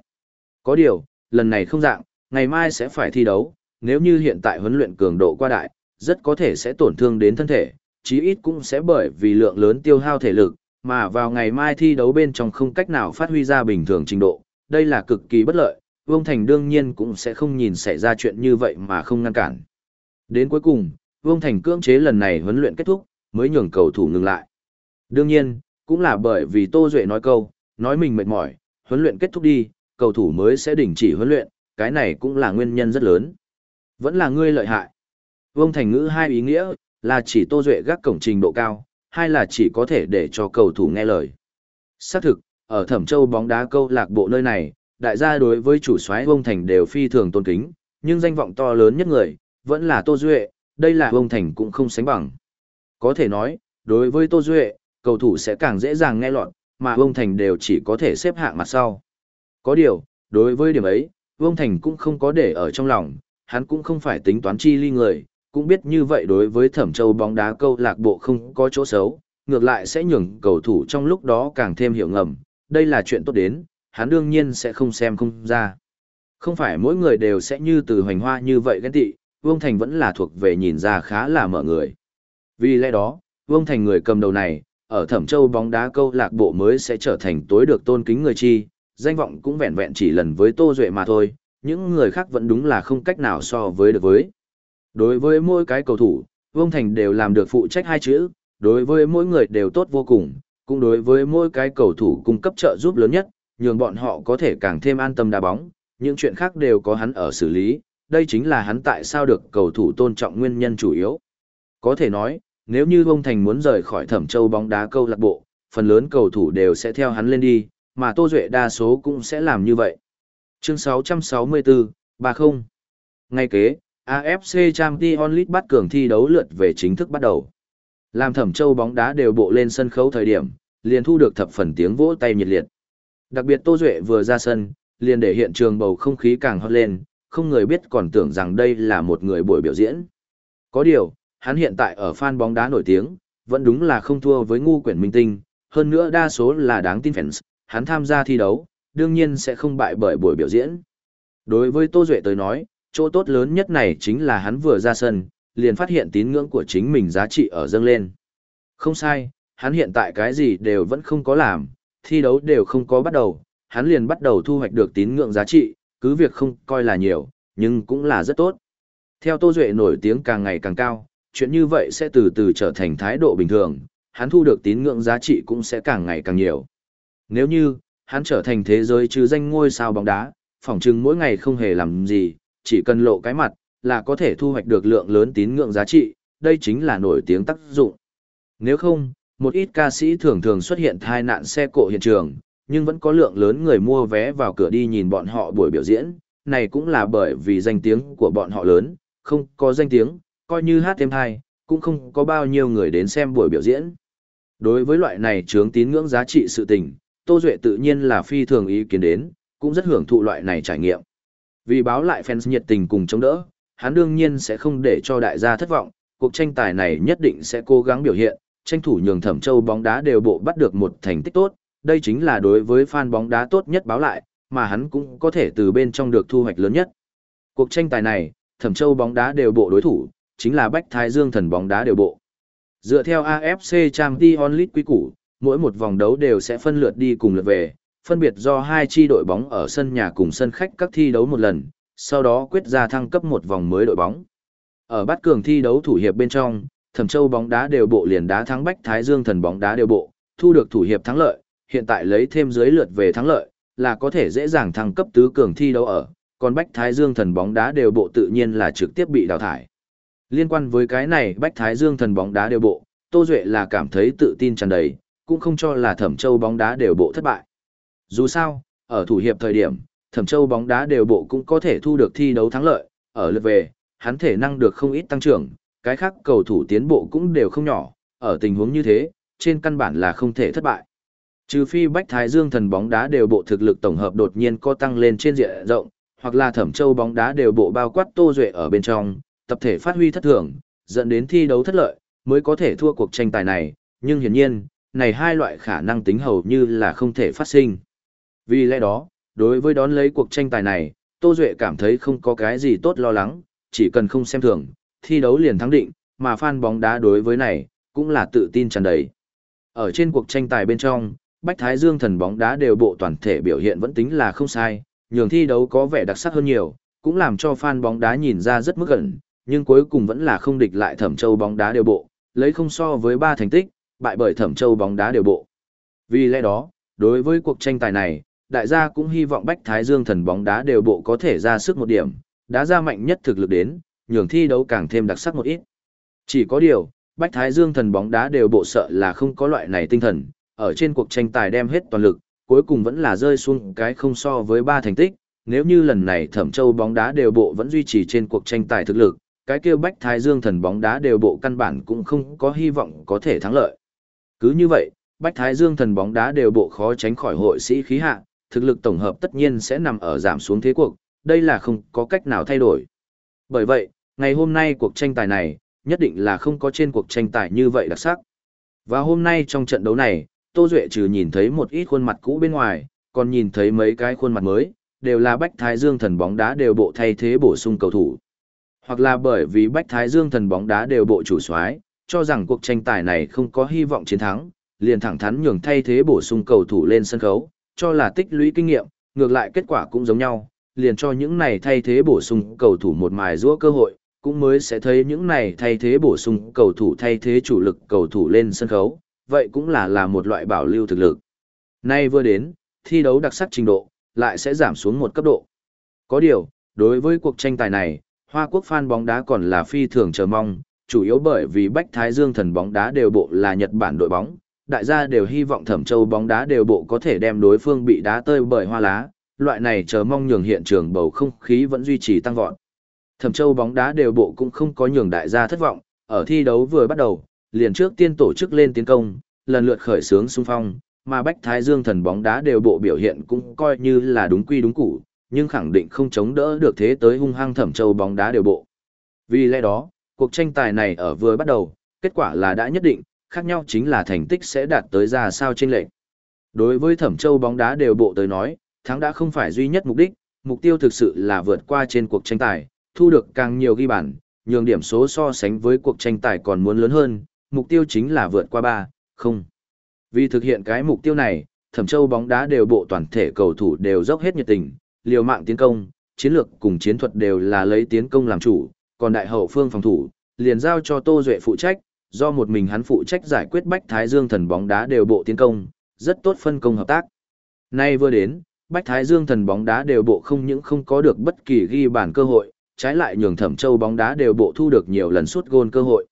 Có điều, lần này không dạng, ngày mai sẽ phải thi đấu, nếu như hiện tại huấn luyện cường độ qua đại, rất có thể sẽ tổn thương đến thân thể, chí ít cũng sẽ bởi vì lượng lớn tiêu hao thể lực, mà vào ngày mai thi đấu bên trong không cách nào phát huy ra bình thường trình độ, đây là cực kỳ bất lợi, Vương Thành đương nhiên cũng sẽ không nhìn xảy ra chuyện như vậy mà không ngăn cản. Đến cuối cùng, Vương Thành cưỡng chế lần này huấn luyện kết thúc, mới nhường cầu thủ ngừng lại. Đương nhiên, cũng là bởi vì Tô Duệ nói câu, nói mình mệt mỏi, huấn luyện kết thúc đi, cầu thủ mới sẽ đình chỉ huấn luyện, cái này cũng là nguyên nhân rất lớn. Vẫn là ngươi lợi hại. Vương Thành ngữ hai ý nghĩa, là chỉ Tô Duệ gác cổng trình độ cao, hay là chỉ có thể để cho cầu thủ nghe lời. Xác thực, ở Thẩm Châu bóng đá câu lạc bộ nơi này, đại gia đối với chủ soái Vương Thành đều phi thường tôn kính, nhưng danh vọng to lớn nhất người, vẫn là Tô Duệ, đây là Vương Thành cũng không sánh bằng. Có thể nói, đối với Tô Duệ, cầu thủ sẽ càng dễ dàng nghe lọt, mà Vương Thành đều chỉ có thể xếp hạng mặt sau. Có điều, Đối với điểm ấy, Vương Thành cũng không có để ở trong lòng, hắn cũng không phải tính toán chi ly người, cũng biết như vậy đối với Thẩm Châu bóng đá câu lạc bộ không có chỗ xấu, ngược lại sẽ nhường cầu thủ trong lúc đó càng thêm hiểu ngầm, đây là chuyện tốt đến, hắn đương nhiên sẽ không xem không ra. Không phải mỗi người đều sẽ như từ hoành hoa như vậy ghen tị, Vương Thành vẫn là thuộc về nhìn ra khá là mở người. Vì lẽ đó, Vương Thành người cầm đầu này, ở Thẩm Châu bóng đá câu lạc bộ mới sẽ trở thành tối được tôn kính người chi, danh vọng cũng vẹn vẹn chỉ lần với Tô Duệ mà thôi, những người khác vẫn đúng là không cách nào so với được với. Đối với mỗi cái cầu thủ, Vương Thành đều làm được phụ trách hai chữ, đối với mỗi người đều tốt vô cùng, cũng đối với mỗi cái cầu thủ cung cấp trợ giúp lớn nhất, nhường bọn họ có thể càng thêm an tâm đá bóng, những chuyện khác đều có hắn ở xử lý, đây chính là hắn tại sao được cầu thủ tôn trọng nguyên nhân chủ yếu. Có thể nói, nếu như Vương Thành muốn rời khỏi Thẩm Châu bóng đá câu lạc bộ, phần lớn cầu thủ đều sẽ theo hắn lên đi, mà Tô Duệ đa số cũng sẽ làm như vậy. Chương 664, 30. Ngay kế, AFC Champions League bắt cường thi đấu lượt về chính thức bắt đầu. Làm Thẩm Châu bóng đá đều bộ lên sân khấu thời điểm, liền thu được thập phần tiếng vỗ tay nhiệt liệt. Đặc biệt Tô Duệ vừa ra sân, liền để hiện trường bầu không khí càng hot lên, không người biết còn tưởng rằng đây là một người buổi biểu diễn. Có điều, hắn hiện tại ở fan bóng đá nổi tiếng, vẫn đúng là không thua với ngu quyển minh tinh, hơn nữa đa số là đáng tin fans, hắn tham gia thi đấu, đương nhiên sẽ không bại bởi buổi biểu diễn. Đối với Tô Duệ tới nói, chỗ tốt lớn nhất này chính là hắn vừa ra sân, liền phát hiện tín ngưỡng của chính mình giá trị ở dâng lên. Không sai, hắn hiện tại cái gì đều vẫn không có làm, thi đấu đều không có bắt đầu, hắn liền bắt đầu thu hoạch được tín ngưỡng giá trị, cứ việc không coi là nhiều, nhưng cũng là rất tốt. Theo Tô Duệ nổi tiếng càng ngày càng cao, chuyện như vậy sẽ từ từ trở thành thái độ bình thường, hắn thu được tín ngưỡng giá trị cũng sẽ càng ngày càng nhiều. Nếu như, hắn trở thành thế giới chứ danh ngôi sao bóng đá, phỏng chừng mỗi ngày không hề làm gì, chỉ cần lộ cái mặt, là có thể thu hoạch được lượng lớn tín ngưỡng giá trị, đây chính là nổi tiếng tác dụng. Nếu không, một ít ca sĩ thường thường xuất hiện thai nạn xe cộ hiện trường, nhưng vẫn có lượng lớn người mua vé vào cửa đi nhìn bọn họ buổi biểu diễn, này cũng là bởi vì danh tiếng của bọn họ lớn, không có danh tiếng, coi như hát thêm hai, cũng không có bao nhiêu người đến xem buổi biểu diễn. Đối với loại này chướng tín ngưỡng giá trị sự tình, Tô Duệ tự nhiên là phi thường ý kiến đến, cũng rất hưởng thụ loại này trải nghiệm. Vì báo lại fans nhiệt tình cùng chống đỡ, hắn đương nhiên sẽ không để cho đại gia thất vọng, cuộc tranh tài này nhất định sẽ cố gắng biểu hiện, tranh thủ nhường Thẩm Châu bóng đá đều bộ bắt được một thành tích tốt, đây chính là đối với fan bóng đá tốt nhất báo lại, mà hắn cũng có thể từ bên trong được thu hoạch lớn nhất. Cuộc tranh tài này, Thẩm Châu bóng đá đều bộ đối thủ, chính là Bách Thái Dương thần bóng đá đều bộ. Dựa theo AFC Champions League quy củ, mỗi một vòng đấu đều sẽ phân lượt đi cùng lượt về, phân biệt do hai chi đội bóng ở sân nhà cùng sân khách các thi đấu một lần, sau đó quyết ra thăng cấp một vòng mới đội bóng. Ở bát cường thi đấu thủ hiệp bên trong, Thẩm Châu bóng đá đều bộ liền đá thắng Bách Thái Dương thần bóng đá đều bộ, thu được thủ hiệp thắng lợi, hiện tại lấy thêm dưới lượt về thắng lợi, là có thể dễ dàng thăng cấp tứ cường thi đấu ở, còn Bách Thái Dương thần bóng đá đều bộ tự nhiên là trực tiếp bị đào thải. Liên quan với cái này Bách Thái Dương thần bóng đá đều bộ, Tô Duệ là cảm thấy tự tin tràn đầy, cũng không cho là Thẩm Châu bóng đá đều bộ thất bại. Dù sao, ở thủ hiệp thời điểm, Thẩm Châu bóng đá đều bộ cũng có thể thu được thi đấu thắng lợi, ở lượt về, hắn thể năng được không ít tăng trưởng, cái khác cầu thủ tiến bộ cũng đều không nhỏ, ở tình huống như thế, trên căn bản là không thể thất bại. Trừ phi Bách Thái Dương thần bóng đá đều bộ thực lực tổng hợp đột nhiên có tăng lên trên diện rộng, hoặc là Thẩm Châu bóng đá đều bộ bao quát Tô Duệ ở bên trong, tập thể phát huy thất thường, dẫn đến thi đấu thất lợi, mới có thể thua cuộc tranh tài này, nhưng hiển nhiên, này hai loại khả năng tính hầu như là không thể phát sinh. Vì lẽ đó, đối với đón lấy cuộc tranh tài này, Tô Duệ cảm thấy không có cái gì tốt lo lắng, chỉ cần không xem thường, thi đấu liền thắng định, mà fan bóng đá đối với này, cũng là tự tin tràn đầy. Ở trên cuộc tranh tài bên trong, Bách Thái Dương thần bóng đá đều bộ toàn thể biểu hiện vẫn tính là không sai, nhường thi đấu có vẻ đặc sắc hơn nhiều, cũng làm cho fan bóng đá nhìn ra rất mức gần, nhưng cuối cùng vẫn là không địch lại Thẩm Châu bóng đá đều bộ, lấy không so với ba thành tích, bại bởi Thẩm Châu bóng đá đều bộ. Vì lẽ đó, đối với cuộc tranh tài này, đại gia cũng hy vọng Bách Thái Dương thần bóng đá đều bộ có thể ra sức một điểm, đá ra mạnh nhất thực lực đến, nhường thi đấu càng thêm đặc sắc một ít. Chỉ có điều, Bách Thái Dương thần bóng đá đều bộ sợ là không có loại này tinh thần, ở trên cuộc tranh tài đem hết toàn lực, cuối cùng vẫn là rơi xuống cái không so với ba thành tích, nếu như lần này Thẩm Châu bóng đá đều bộ vẫn duy trì trên cuộc tranh tài thực lực, cái kia Bách Thái Dương thần bóng đá đều bộ căn bản cũng không có hy vọng có thể thắng lợi. Cứ như vậy, Bách Thái Dương thần bóng đá đều bộ khó tránh khỏi hội sĩ khí hạ, thực lực tổng hợp tất nhiên sẽ nằm ở giảm xuống thế cuộc, đây là không có cách nào thay đổi. Bởi vậy, ngày hôm nay cuộc tranh tài này, nhất định là không có trên cuộc tranh tài như vậy đặc sắc. Và hôm nay trong trận đấu này, Tô Duệ trừ nhìn thấy một ít khuôn mặt cũ bên ngoài, còn nhìn thấy mấy cái khuôn mặt mới, đều là Bách Thái Dương thần bóng đá đều bộ thay thế bổ sung cầu thủ. Hoặc là bởi vì Bách Thái Dương thần bóng đá đều bộ chủ soái cho rằng cuộc tranh tài này không có hy vọng chiến thắng, liền thẳng thắn nhường thay thế bổ sung cầu thủ lên sân khấu, cho là tích lũy kinh nghiệm, ngược lại kết quả cũng giống nhau, liền cho những này thay thế bổ sung cầu thủ một mài giũa cơ hội, cũng mới sẽ thấy những này thay thế bổ sung cầu thủ thay thế chủ lực cầu thủ lên sân khấu, vậy cũng là là một loại bảo lưu thực lực. Nay vừa đến, thi đấu đặc sắc trình độ, lại sẽ giảm xuống một cấp độ. Có điều, đối với cuộc tranh tài này, Hoa Quốc fan bóng đá còn là phi thường chờ mong, chủ yếu bởi vì Bách Thái Dương thần bóng đá đều bộ là Nhật Bản đội bóng, đại gia đều hy vọng Thẩm Châu bóng đá đều bộ có thể đem đối phương bị đá tơi bởi hoa lá, loại này chờ mong nhường hiện trường bầu không khí vẫn duy trì tăng vọt. Thẩm Châu bóng đá đều bộ cũng không có nhường đại gia thất vọng, ở thi đấu vừa bắt đầu, liền trước tiên tổ chức lên tiến công, lần lượt khởi xướng xung phong, mà Bách Thái Dương thần bóng đá đều bộ biểu hiện cũng coi như là đúng quy đúng củ, nhưng khẳng định không chống đỡ được thế tới hung hăng Thẩm Châu bóng đá đều bộ. Vì lẽ đó, cuộc tranh tài này ở vừa bắt đầu, kết quả là đã nhất định, khác nhau chính là thành tích sẽ đạt tới ra sao trên lệnh. Đối với Thẩm Châu bóng đá đều bộ tới nói, thắng đã không phải duy nhất mục đích, mục tiêu thực sự là vượt qua trên cuộc tranh tài, thu được càng nhiều ghi bàn, nhường điểm số so sánh với cuộc tranh tài còn muốn lớn hơn, mục tiêu chính là vượt qua 3, không. Vì thực hiện cái mục tiêu này, Thẩm Châu bóng đá đều bộ toàn thể cầu thủ đều dốc hết nhiệt tình, liều mạng tiến công, chiến lược cùng chiến thuật đều là lấy tiến công làm chủ, còn đại hậu phương phòng thủ, liền giao cho Tô Duệ phụ trách, do một mình hắn phụ trách giải quyết Bách Thái Dương thần bóng đá đều bộ tiến công, rất tốt phân công hợp tác. Nay vừa đến, Bách Thái Dương thần bóng đá đều bộ không những không có được bất kỳ ghi bàn cơ hội, trái lại nhường Thẩm Châu bóng đá đều bộ thu được nhiều lần suốt gôn cơ hội.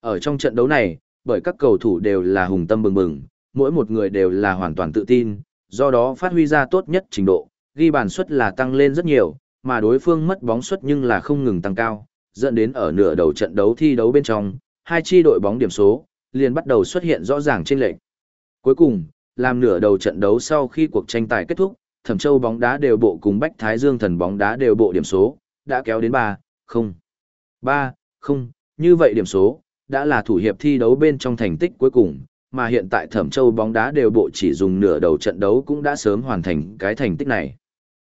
Ở trong trận đấu này, bởi các cầu thủ đều là hùng tâm bừng bừng, mỗi một người đều là hoàn toàn tự tin, do đó phát huy ra tốt nhất trình độ, ghi bàn suất là tăng lên rất nhiều, mà đối phương mất bóng suất nhưng là không ngừng tăng cao, dẫn đến ở nửa đầu trận đấu thi đấu bên trong, hai chi đội bóng điểm số liền bắt đầu xuất hiện rõ ràng trên lệnh. Cuối cùng, làm nửa đầu trận đấu sau khi cuộc tranh tài kết thúc, Thẩm Châu bóng đá đều bộ cùng Bách Thái Dương thần bóng đá đều bộ điểm số, đã kéo đến 3, 0. 3, 0, như vậy điểm số, đã là thủ hiệp thi đấu bên trong thành tích cuối cùng, mà hiện tại Thẩm Châu bóng đá đều bộ chỉ dùng nửa đầu trận đấu cũng đã sớm hoàn thành cái thành tích này.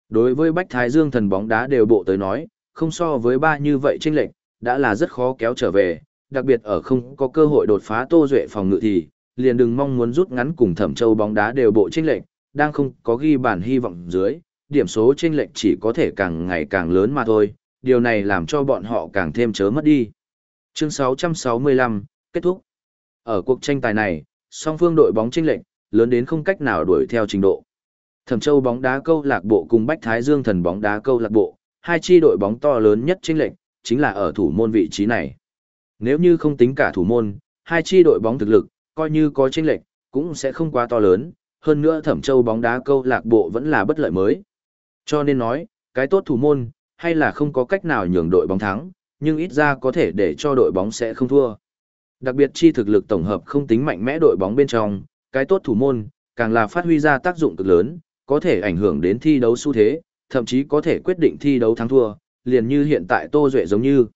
Đối với Bách Thái Dương thần bóng đá đều bộ tới nói, không so với ba như vậy chênh lệch, đã là rất khó kéo trở về, đặc biệt ở không có cơ hội đột phá Tô Duệ phòng ngự thì, liền đừng mong muốn rút ngắn cùng Thẩm Châu bóng đá đều bộ chênh lệch, đang không có ghi bản hy vọng dưới, điểm số chênh lệch chỉ có thể càng ngày càng lớn mà thôi, điều này làm cho bọn họ càng thêm chớ mất đi. Chương 665, kết thúc. Ở cuộc tranh tài này, song phương đội bóng chênh lệch lớn đến không cách nào đuổi theo trình độ. Thẩm Châu bóng đá câu lạc bộ cùng Bách Thái Dương thần bóng đá câu lạc bộ, hai chi đội bóng to lớn nhất chênh lệch chính là ở thủ môn vị trí này. Nếu như không tính cả thủ môn, hai chi đội bóng thực lực, coi như có chênh lệch, cũng sẽ không quá to lớn, hơn nữa Thẩm Châu bóng đá câu lạc bộ vẫn là bất lợi mới. Cho nên nói, cái tốt thủ môn, hay là không có cách nào nhường đội bóng thắng, nhưng ít ra có thể để cho đội bóng sẽ không thua. Đặc biệt chi thực lực tổng hợp không tính mạnh mẽ đội bóng bên trong, cái tốt thủ môn, càng là phát huy ra tác dụng cực lớn, có thể ảnh hưởng đến thi đấu xu thế, thậm chí có thể quyết định thi đấu thắng thua, liền như hiện tại Tô Duệ giống như.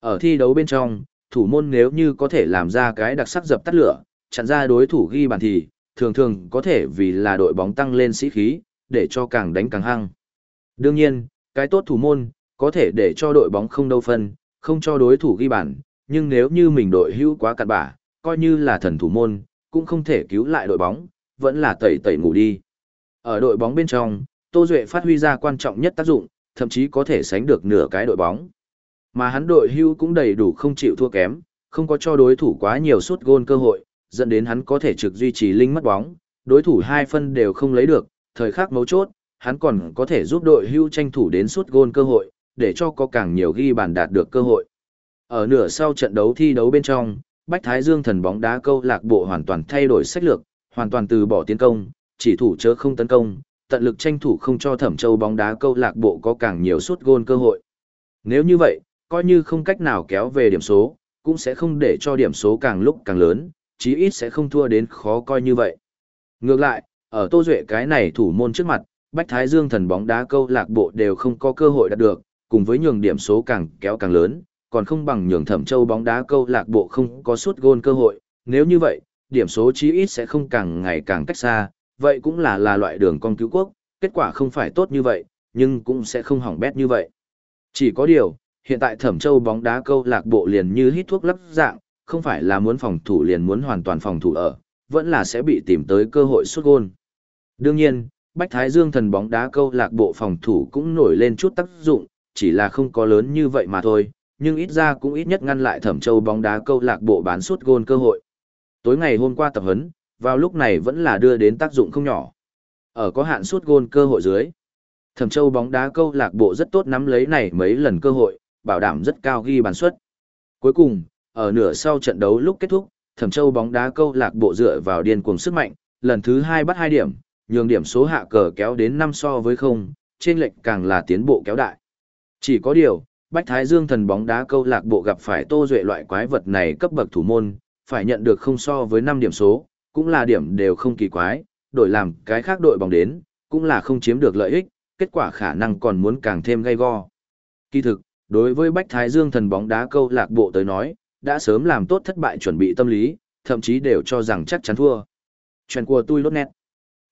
Ở thi đấu bên trong, thủ môn nếu như có thể làm ra cái đặc sắc dập tắt lửa, chặn ra đối thủ ghi bàn thì, thường thường có thể vì là đội bóng tăng lên sĩ khí, để cho càng đánh càng hăng. Đương nhiên, cái tốt thủ môn, có thể để cho đội bóng không đâu phân, không cho đối thủ ghi bàn, nhưng nếu như mình đội hữu quá cặn bả, coi như là thần thủ môn, cũng không thể cứu lại đội bóng, vẫn là tẩy tẩy ngủ đi. Ở đội bóng bên trong, Tô Duệ phát huy ra quan trọng nhất tác dụng, thậm chí có thể sánh được nửa cái đội bóng. Mà hắn đội hưu cũng đầy đủ không chịu thua kém, không có cho đối thủ quá nhiều suất gôn cơ hội, dẫn đến hắn có thể trực duy trì linh mất bóng, đối thủ hai phân đều không lấy được, thời khắc mấu chốt, hắn còn có thể giúp đội hưu tranh thủ đến suốt gôn cơ hội, để cho có càng nhiều ghi bàn đạt được cơ hội. Ở nửa sau trận đấu thi đấu bên trong, Bách Thái Dương thần bóng đá câu lạc bộ hoàn toàn thay đổi sách lược, hoàn toàn từ bỏ tiến công, chỉ thủ chớ không tấn công, tận lực tranh thủ không cho Thẩm Châu bóng đá câu lạc bộ có càng nhiều suốt gôn cơ hội. Nếu như vậy, coi như không cách nào kéo về điểm số, cũng sẽ không để cho điểm số càng lúc càng lớn, chí ít sẽ không thua đến khó coi như vậy. Ngược lại, ở Tô Duệ cái này thủ môn trước mặt, Bách Thái Dương thần bóng đá câu lạc bộ đều không có cơ hội đạt được, cùng với nhường điểm số càng kéo càng lớn, còn không bằng nhường Thẩm Châu bóng đá câu lạc bộ không có suốt gôn cơ hội, nếu như vậy, điểm số chí ít sẽ không càng ngày càng cách xa, vậy cũng là là loại đường con cứu quốc, kết quả không phải tốt như vậy, nhưng cũng sẽ không hỏng bét như vậy. Chỉ có điều, hiện tại Thẩm Châu bóng đá câu lạc bộ liền như hít thuốc lắc dạng, không phải là muốn phòng thủ liền muốn hoàn toàn phòng thủ ở, vẫn là sẽ bị tìm tới cơ hội xuất gôn. Đương nhiên, Bách Thái Dương thần bóng đá câu lạc bộ phòng thủ cũng nổi lên chút tác dụng, chỉ là không có lớn như vậy mà thôi, nhưng ít ra cũng ít nhất ngăn lại Thẩm Châu bóng đá câu lạc bộ bán suốt gôn cơ hội. Tối ngày hôm qua tập huấn, vào lúc này vẫn là đưa đến tác dụng không nhỏ. Ở có hạn suốt gôn cơ hội dưới, Thẩm Châu bóng đá câu lạc bộ rất tốt nắm lấy này mấy lần cơ hội, bảo đảm rất cao ghi bàn suất. Cuối cùng, ở nửa sau trận đấu lúc kết thúc, Thẩm Châu bóng đá câu lạc bộ dựa vào điên cuồng sức mạnh, lần thứ hai bắt hai điểm, nhường điểm số hạ cờ kéo đến năm so với không, trên lệnh càng là tiến bộ kéo đại. Chỉ có điều, Bách Thái Dương thần bóng đá câu lạc bộ gặp phải Tô Duệ loại quái vật này cấp bậc thủ môn, phải nhận được không so với 5 điểm số, cũng là điểm đều không kỳ quái, đổi làm cái khác đội bóng đến, cũng là không chiếm được lợi ích, kết quả khả năng còn muốn càng thêm gay go. Kỳ thực, đối với Bách Thái Dương thần bóng đá câu lạc bộ tới nói, đã sớm làm tốt thất bại chuẩn bị tâm lý, thậm chí đều cho rằng chắc chắn thua. Chuyện của tôi lốt nét.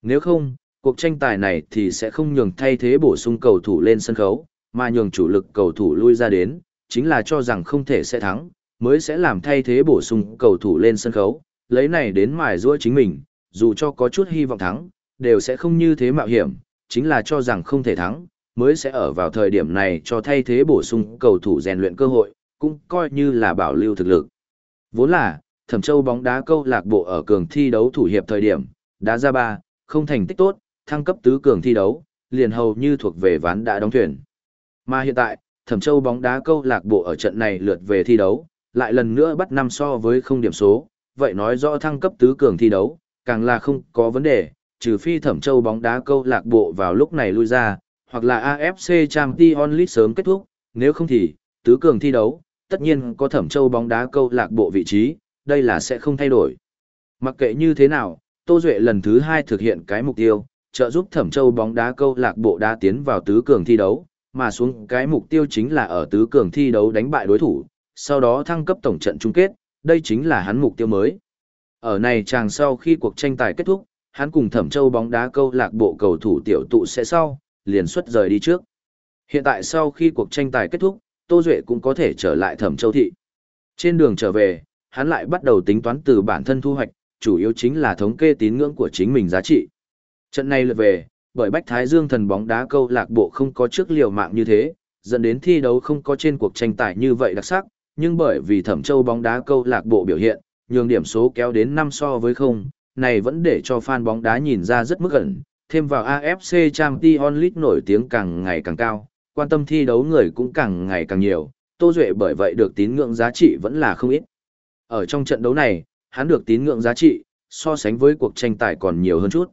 Nếu không, cuộc tranh tài này thì sẽ không nhường thay thế bổ sung cầu thủ lên sân khấu, mà nhường chủ lực cầu thủ lui ra đến, chính là cho rằng không thể sẽ thắng, mới sẽ làm thay thế bổ sung cầu thủ lên sân khấu, lấy này đến mài giũa chính mình, dù cho có chút hy vọng thắng, đều sẽ không như thế mạo hiểm, chính là cho rằng không thể thắng, mới sẽ ở vào thời điểm này cho thay thế bổ sung cầu thủ rèn luyện cơ hội, cũng coi như là bảo lưu thực lực. Vốn là, Thẩm Châu bóng đá câu lạc bộ ở cường thi đấu thủ hiệp thời điểm, đá ra ba, không thành tích tốt, thăng cấp tứ cường thi đấu, liền hầu như thuộc về ván đã đóng thuyền. Mà hiện tại, Thẩm Châu bóng đá câu lạc bộ ở trận này lượt về thi đấu, lại lần nữa bắt năm so với không điểm số, vậy nói rõ thăng cấp tứ cường thi đấu, càng là không có vấn đề, trừ phi Thẩm Châu bóng đá câu lạc bộ vào lúc này lui ra, hoặc là AFC Champions League sớm kết thúc, nếu không thì, tứ cường thi đấu, tất nhiên có Thẩm Châu bóng đá câu lạc bộ vị trí, đây là sẽ không thay đổi. Mặc kệ như thế nào, Tô Duệ lần thứ hai thực hiện cái mục tiêu, trợ giúp Thẩm Châu bóng đá câu lạc bộ đá tiến vào tứ cường thi đấu, mà xuống cái mục tiêu chính là ở tứ cường thi đấu đánh bại đối thủ, sau đó thăng cấp tổng trận chung kết, đây chính là hắn mục tiêu mới. Ở này chàng sau khi cuộc tranh tài kết thúc, hắn cùng Thẩm Châu bóng đá câu lạc bộ cầu thủ tiểu tụ sẽ sau, liền xuất rời đi trước. Hiện tại sau khi cuộc tranh tài kết thúc, Tô Duệ cũng có thể trở lại Thẩm Châu thị. Trên đường trở về, hắn lại bắt đầu tính toán từ bản thân thu hoạch, chủ yếu chính là thống kê tín ngưỡng của chính mình giá trị. Trận này lượt về, bởi Bách Thái Dương thần bóng đá câu lạc bộ không có trước liều mạng như thế, dẫn đến thi đấu không có trên cuộc tranh tài như vậy đặc sắc, nhưng bởi vì Thẩm Châu bóng đá câu lạc bộ biểu hiện, nhường điểm số kéo đến 5 so với không, này vẫn để cho fan bóng đá nhìn ra rất mức ẩn, thêm vào AFC Champions League nổi tiếng càng ngày càng cao, quan tâm thi đấu người cũng càng ngày càng nhiều, Tô Duệ bởi vậy được tín ngưỡng giá trị vẫn là không ít. Ở trong trận đấu này, hắn được tín ngưỡng giá trị, so sánh với cuộc tranh tài còn nhiều hơn chút.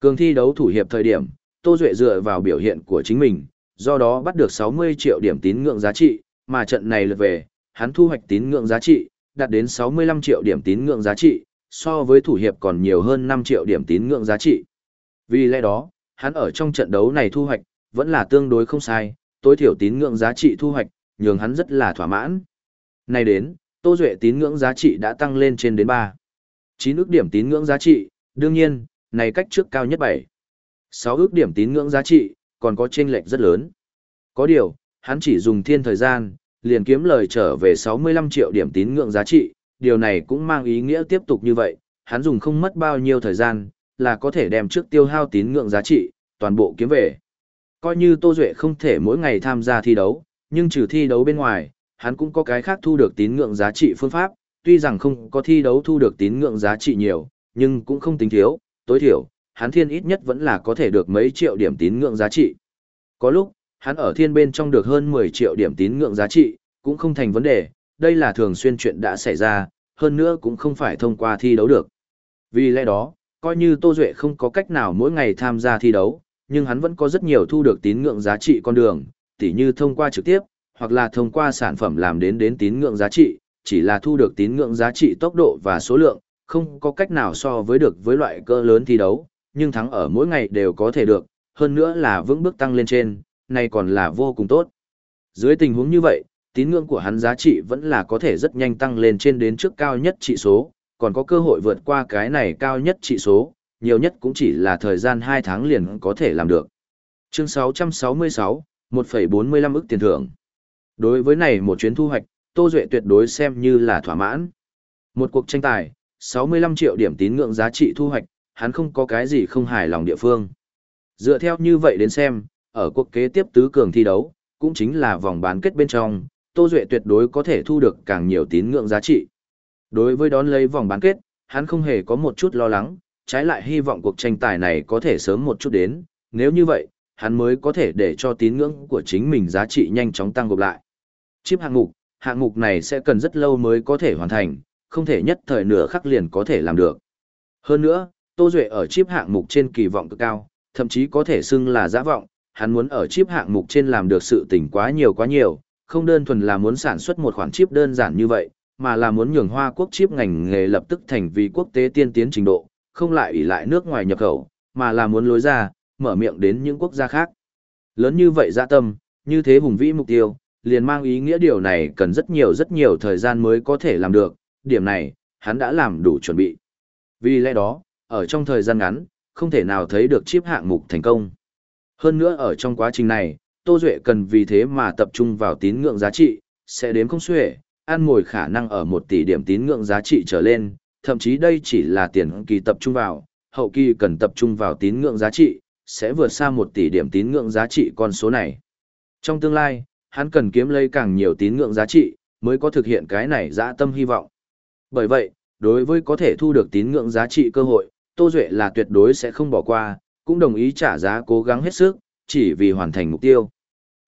Cường thi đấu thủ hiệp thời điểm, Tô Duệ dựa vào biểu hiện của chính mình, do đó bắt được 60 triệu điểm tín ngưỡng giá trị, mà trận này lượt về, hắn thu hoạch tín ngưỡng giá trị, đạt đến 65 triệu điểm tín ngưỡng giá trị, so với thủ hiệp còn nhiều hơn 5 triệu điểm tín ngưỡng giá trị. Vì lẽ đó, hắn ở trong trận đấu này thu hoạch, vẫn là tương đối không sai, tối thiểu tín ngưỡng giá trị thu hoạch, nhường hắn rất là thỏa mãn. nay đến, Tô Duệ tín ngưỡng giá trị đã tăng lên trên đến 3. 9 ước điểm tín ngưỡng giá trị, đương nhiên, này cách trước cao nhất 7. 6 ước điểm tín ngưỡng giá trị, còn có chênh lệch rất lớn. Có điều, hắn chỉ dùng thiên thời gian, liền kiếm lời trở về 65 triệu điểm tín ngưỡng giá trị, điều này cũng mang ý nghĩa tiếp tục như vậy, hắn dùng không mất bao nhiêu thời gian, là có thể đem trước tiêu hao tín ngưỡng giá trị, toàn bộ kiếm về. Coi như Tô Duệ không thể mỗi ngày tham gia thi đấu, nhưng trừ thi đấu bên ngoài, hắn cũng có cái khác thu được tín ngưỡng giá trị phương pháp, tuy rằng không có thi đấu thu được tín ngưỡng giá trị nhiều, nhưng cũng không tính thiếu, tối thiểu, hắn thiên ít nhất vẫn là có thể được mấy triệu điểm tín ngưỡng giá trị. Có lúc, hắn ở thiên bên trong được hơn 10 triệu điểm tín ngưỡng giá trị, cũng không thành vấn đề, đây là thường xuyên chuyện đã xảy ra, hơn nữa cũng không phải thông qua thi đấu được. Vì lẽ đó, coi như Tô Duệ không có cách nào mỗi ngày tham gia thi đấu, nhưng hắn vẫn có rất nhiều thu được tín ngưỡng giá trị con đường, tỉ như thông qua trực tiếp, hoặc là thông qua sản phẩm làm đến đến tín ngưỡng giá trị, chỉ là thu được tín ngưỡng giá trị tốc độ và số lượng, không có cách nào so với được với loại cơ lớn thi đấu, nhưng thắng ở mỗi ngày đều có thể được, hơn nữa là vững bước tăng lên trên, này còn là vô cùng tốt. Dưới tình huống như vậy, tín ngưỡng của hắn giá trị vẫn là có thể rất nhanh tăng lên trên đến trước cao nhất trị số, còn có cơ hội vượt qua cái này cao nhất trị số, nhiều nhất cũng chỉ là thời gian 2 tháng liền có thể làm được. Chương 666, 1,45 ức tiền thưởng. Đối với này một chuyến thu hoạch, Tô Duệ tuyệt đối xem như là thỏa mãn. Một cuộc tranh tài, 65 triệu điểm tín ngưỡng giá trị thu hoạch, hắn không có cái gì không hài lòng địa phương. Dựa theo như vậy đến xem, ở cuộc kế tiếp tứ cường thi đấu, cũng chính là vòng bán kết bên trong, Tô Duệ tuyệt đối có thể thu được càng nhiều tín ngưỡng giá trị. Đối với đón lấy vòng bán kết, hắn không hề có một chút lo lắng, trái lại hy vọng cuộc tranh tài này có thể sớm một chút đến, nếu như vậy, hắn mới có thể để cho tín ngưỡng của chính mình giá trị nhanh chóng tăng gộp lại. Chip hạng mục, hạng mục này sẽ cần rất lâu mới có thể hoàn thành, không thể nhất thời nửa khắc liền có thể làm được. Hơn nữa, Tô Duệ ở chip hạng mục trên kỳ vọng cực cao, thậm chí có thể xưng là giả vọng, hắn muốn ở chip hạng mục trên làm được sự tỉnh quá nhiều quá nhiều, không đơn thuần là muốn sản xuất một khoản chip đơn giản như vậy, mà là muốn nhường Hoa Quốc chip ngành nghề lập tức thành vì quốc tế tiên tiến trình độ, không lại ủy lại nước ngoài nhập khẩu, mà là muốn lối ra, mở miệng đến những quốc gia khác. Lớn như vậy dạ tâm, như thế hùng vĩ mục tiêu, liền mang ý nghĩa điều này cần rất nhiều rất nhiều thời gian mới có thể làm được, điểm này, hắn đã làm đủ chuẩn bị. Vì lẽ đó, ở trong thời gian ngắn, không thể nào thấy được chip hạng mục thành công. Hơn nữa ở trong quá trình này, Tô Duệ cần vì thế mà tập trung vào tín ngưỡng giá trị, sẽ đếm không xuể, ăn ngồi khả năng ở một tỷ điểm tín ngưỡng giá trị trở lên, thậm chí đây chỉ là tiền kỳ tập trung vào, hậu kỳ cần tập trung vào tín ngưỡng giá trị, sẽ vượt xa một tỷ điểm tín ngưỡng giá trị con số này. Trong tương lai, hắn cần kiếm lấy càng nhiều tín ngưỡng giá trị, mới có thực hiện cái này dã tâm hy vọng. Bởi vậy, đối với có thể thu được tín ngưỡng giá trị cơ hội, Tô Duệ là tuyệt đối sẽ không bỏ qua, cũng đồng ý trả giá cố gắng hết sức, chỉ vì hoàn thành mục tiêu.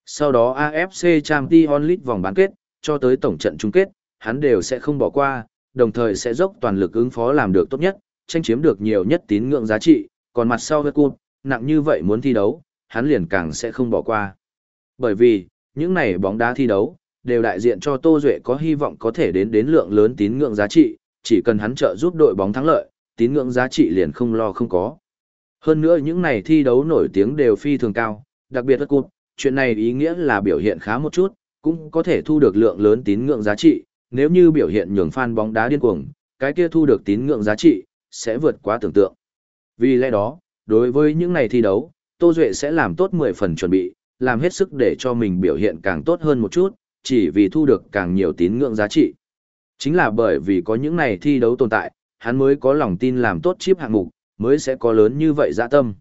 Sau đó AFC Champions League vòng bán kết, cho tới tổng trận chung kết, hắn đều sẽ không bỏ qua, đồng thời sẽ dốc toàn lực ứng phó làm được tốt nhất, tranh chiếm được nhiều nhất tín ngưỡng giá trị, còn mặt sau với Cup, nặng như vậy muốn thi đấu, hắn liền càng sẽ không bỏ qua. Bởi vì, những này bóng đá thi đấu, đều đại diện cho Tô Duệ có hy vọng có thể đến đến lượng lớn tín ngưỡng giá trị, chỉ cần hắn trợ giúp đội bóng thắng lợi, tín ngưỡng giá trị liền không lo không có. Hơn nữa những này thi đấu nổi tiếng đều phi thường cao, đặc biệt là cụt, chuyện này ý nghĩa là biểu hiện khá một chút, cũng có thể thu được lượng lớn tín ngưỡng giá trị, nếu như biểu hiện nhường fan bóng đá điên cuồng, cái kia thu được tín ngưỡng giá trị, sẽ vượt quá tưởng tượng. Vì lẽ đó, đối với những này thi đấu, Tô Duệ sẽ làm tốt 10 phần chuẩn bị, làm hết sức để cho mình biểu hiện càng tốt hơn một chút, chỉ vì thu được càng nhiều tín ngưỡng giá trị. Chính là bởi vì có những này thi đấu tồn tại, hắn mới có lòng tin làm tốt chip hạng mục, mới sẽ có lớn như vậy dạ tâm.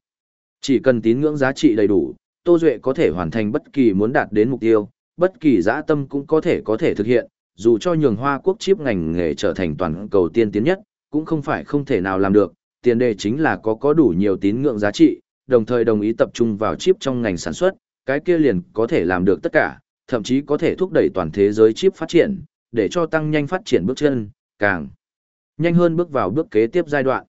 Chỉ cần tín ngưỡng giá trị đầy đủ, Tô Duệ có thể hoàn thành bất kỳ muốn đạt đến mục tiêu, bất kỳ dã tâm cũng có thể có thể thực hiện, dù cho nhường Hoa Quốc chip ngành nghề trở thành toàn cầu tiên tiến nhất, cũng không phải không thể nào làm được, tiền đề chính là có có đủ nhiều tín ngưỡng giá trị, đồng thời đồng ý tập trung vào chip trong ngành sản xuất, cái kia liền có thể làm được tất cả, thậm chí có thể thúc đẩy toàn thế giới chip phát triển, để cho tăng nhanh phát triển bước chân, càng nhanh hơn bước vào bước kế tiếp giai đoạn.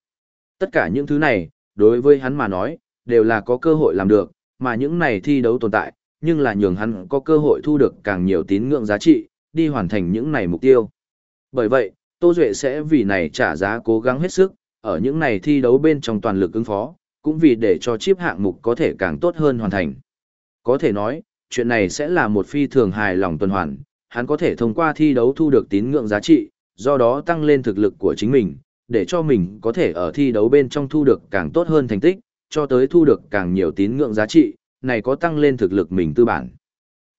Tất cả những thứ này, đối với hắn mà nói, đều là có cơ hội làm được, mà những này thi đấu tồn tại, nhưng là nhường hắn có cơ hội thu được càng nhiều tín ngưỡng giá trị, đi hoàn thành những này mục tiêu. Bởi vậy, Tô Duệ sẽ vì này trả giá cố gắng hết sức, ở những này thi đấu bên trong toàn lực ứng phó, cũng vì để cho chip hạng mục có thể càng tốt hơn hoàn thành. Có thể nói, chuyện này sẽ là một phi thường hài lòng tuần hoàn, hắn có thể thông qua thi đấu thu được tín ngưỡng giá trị, do đó tăng lên thực lực của chính mình, để cho mình có thể ở thi đấu bên trong thu được càng tốt hơn thành tích, cho tới thu được càng nhiều tín ngưỡng giá trị, này có tăng lên thực lực mình tư bản.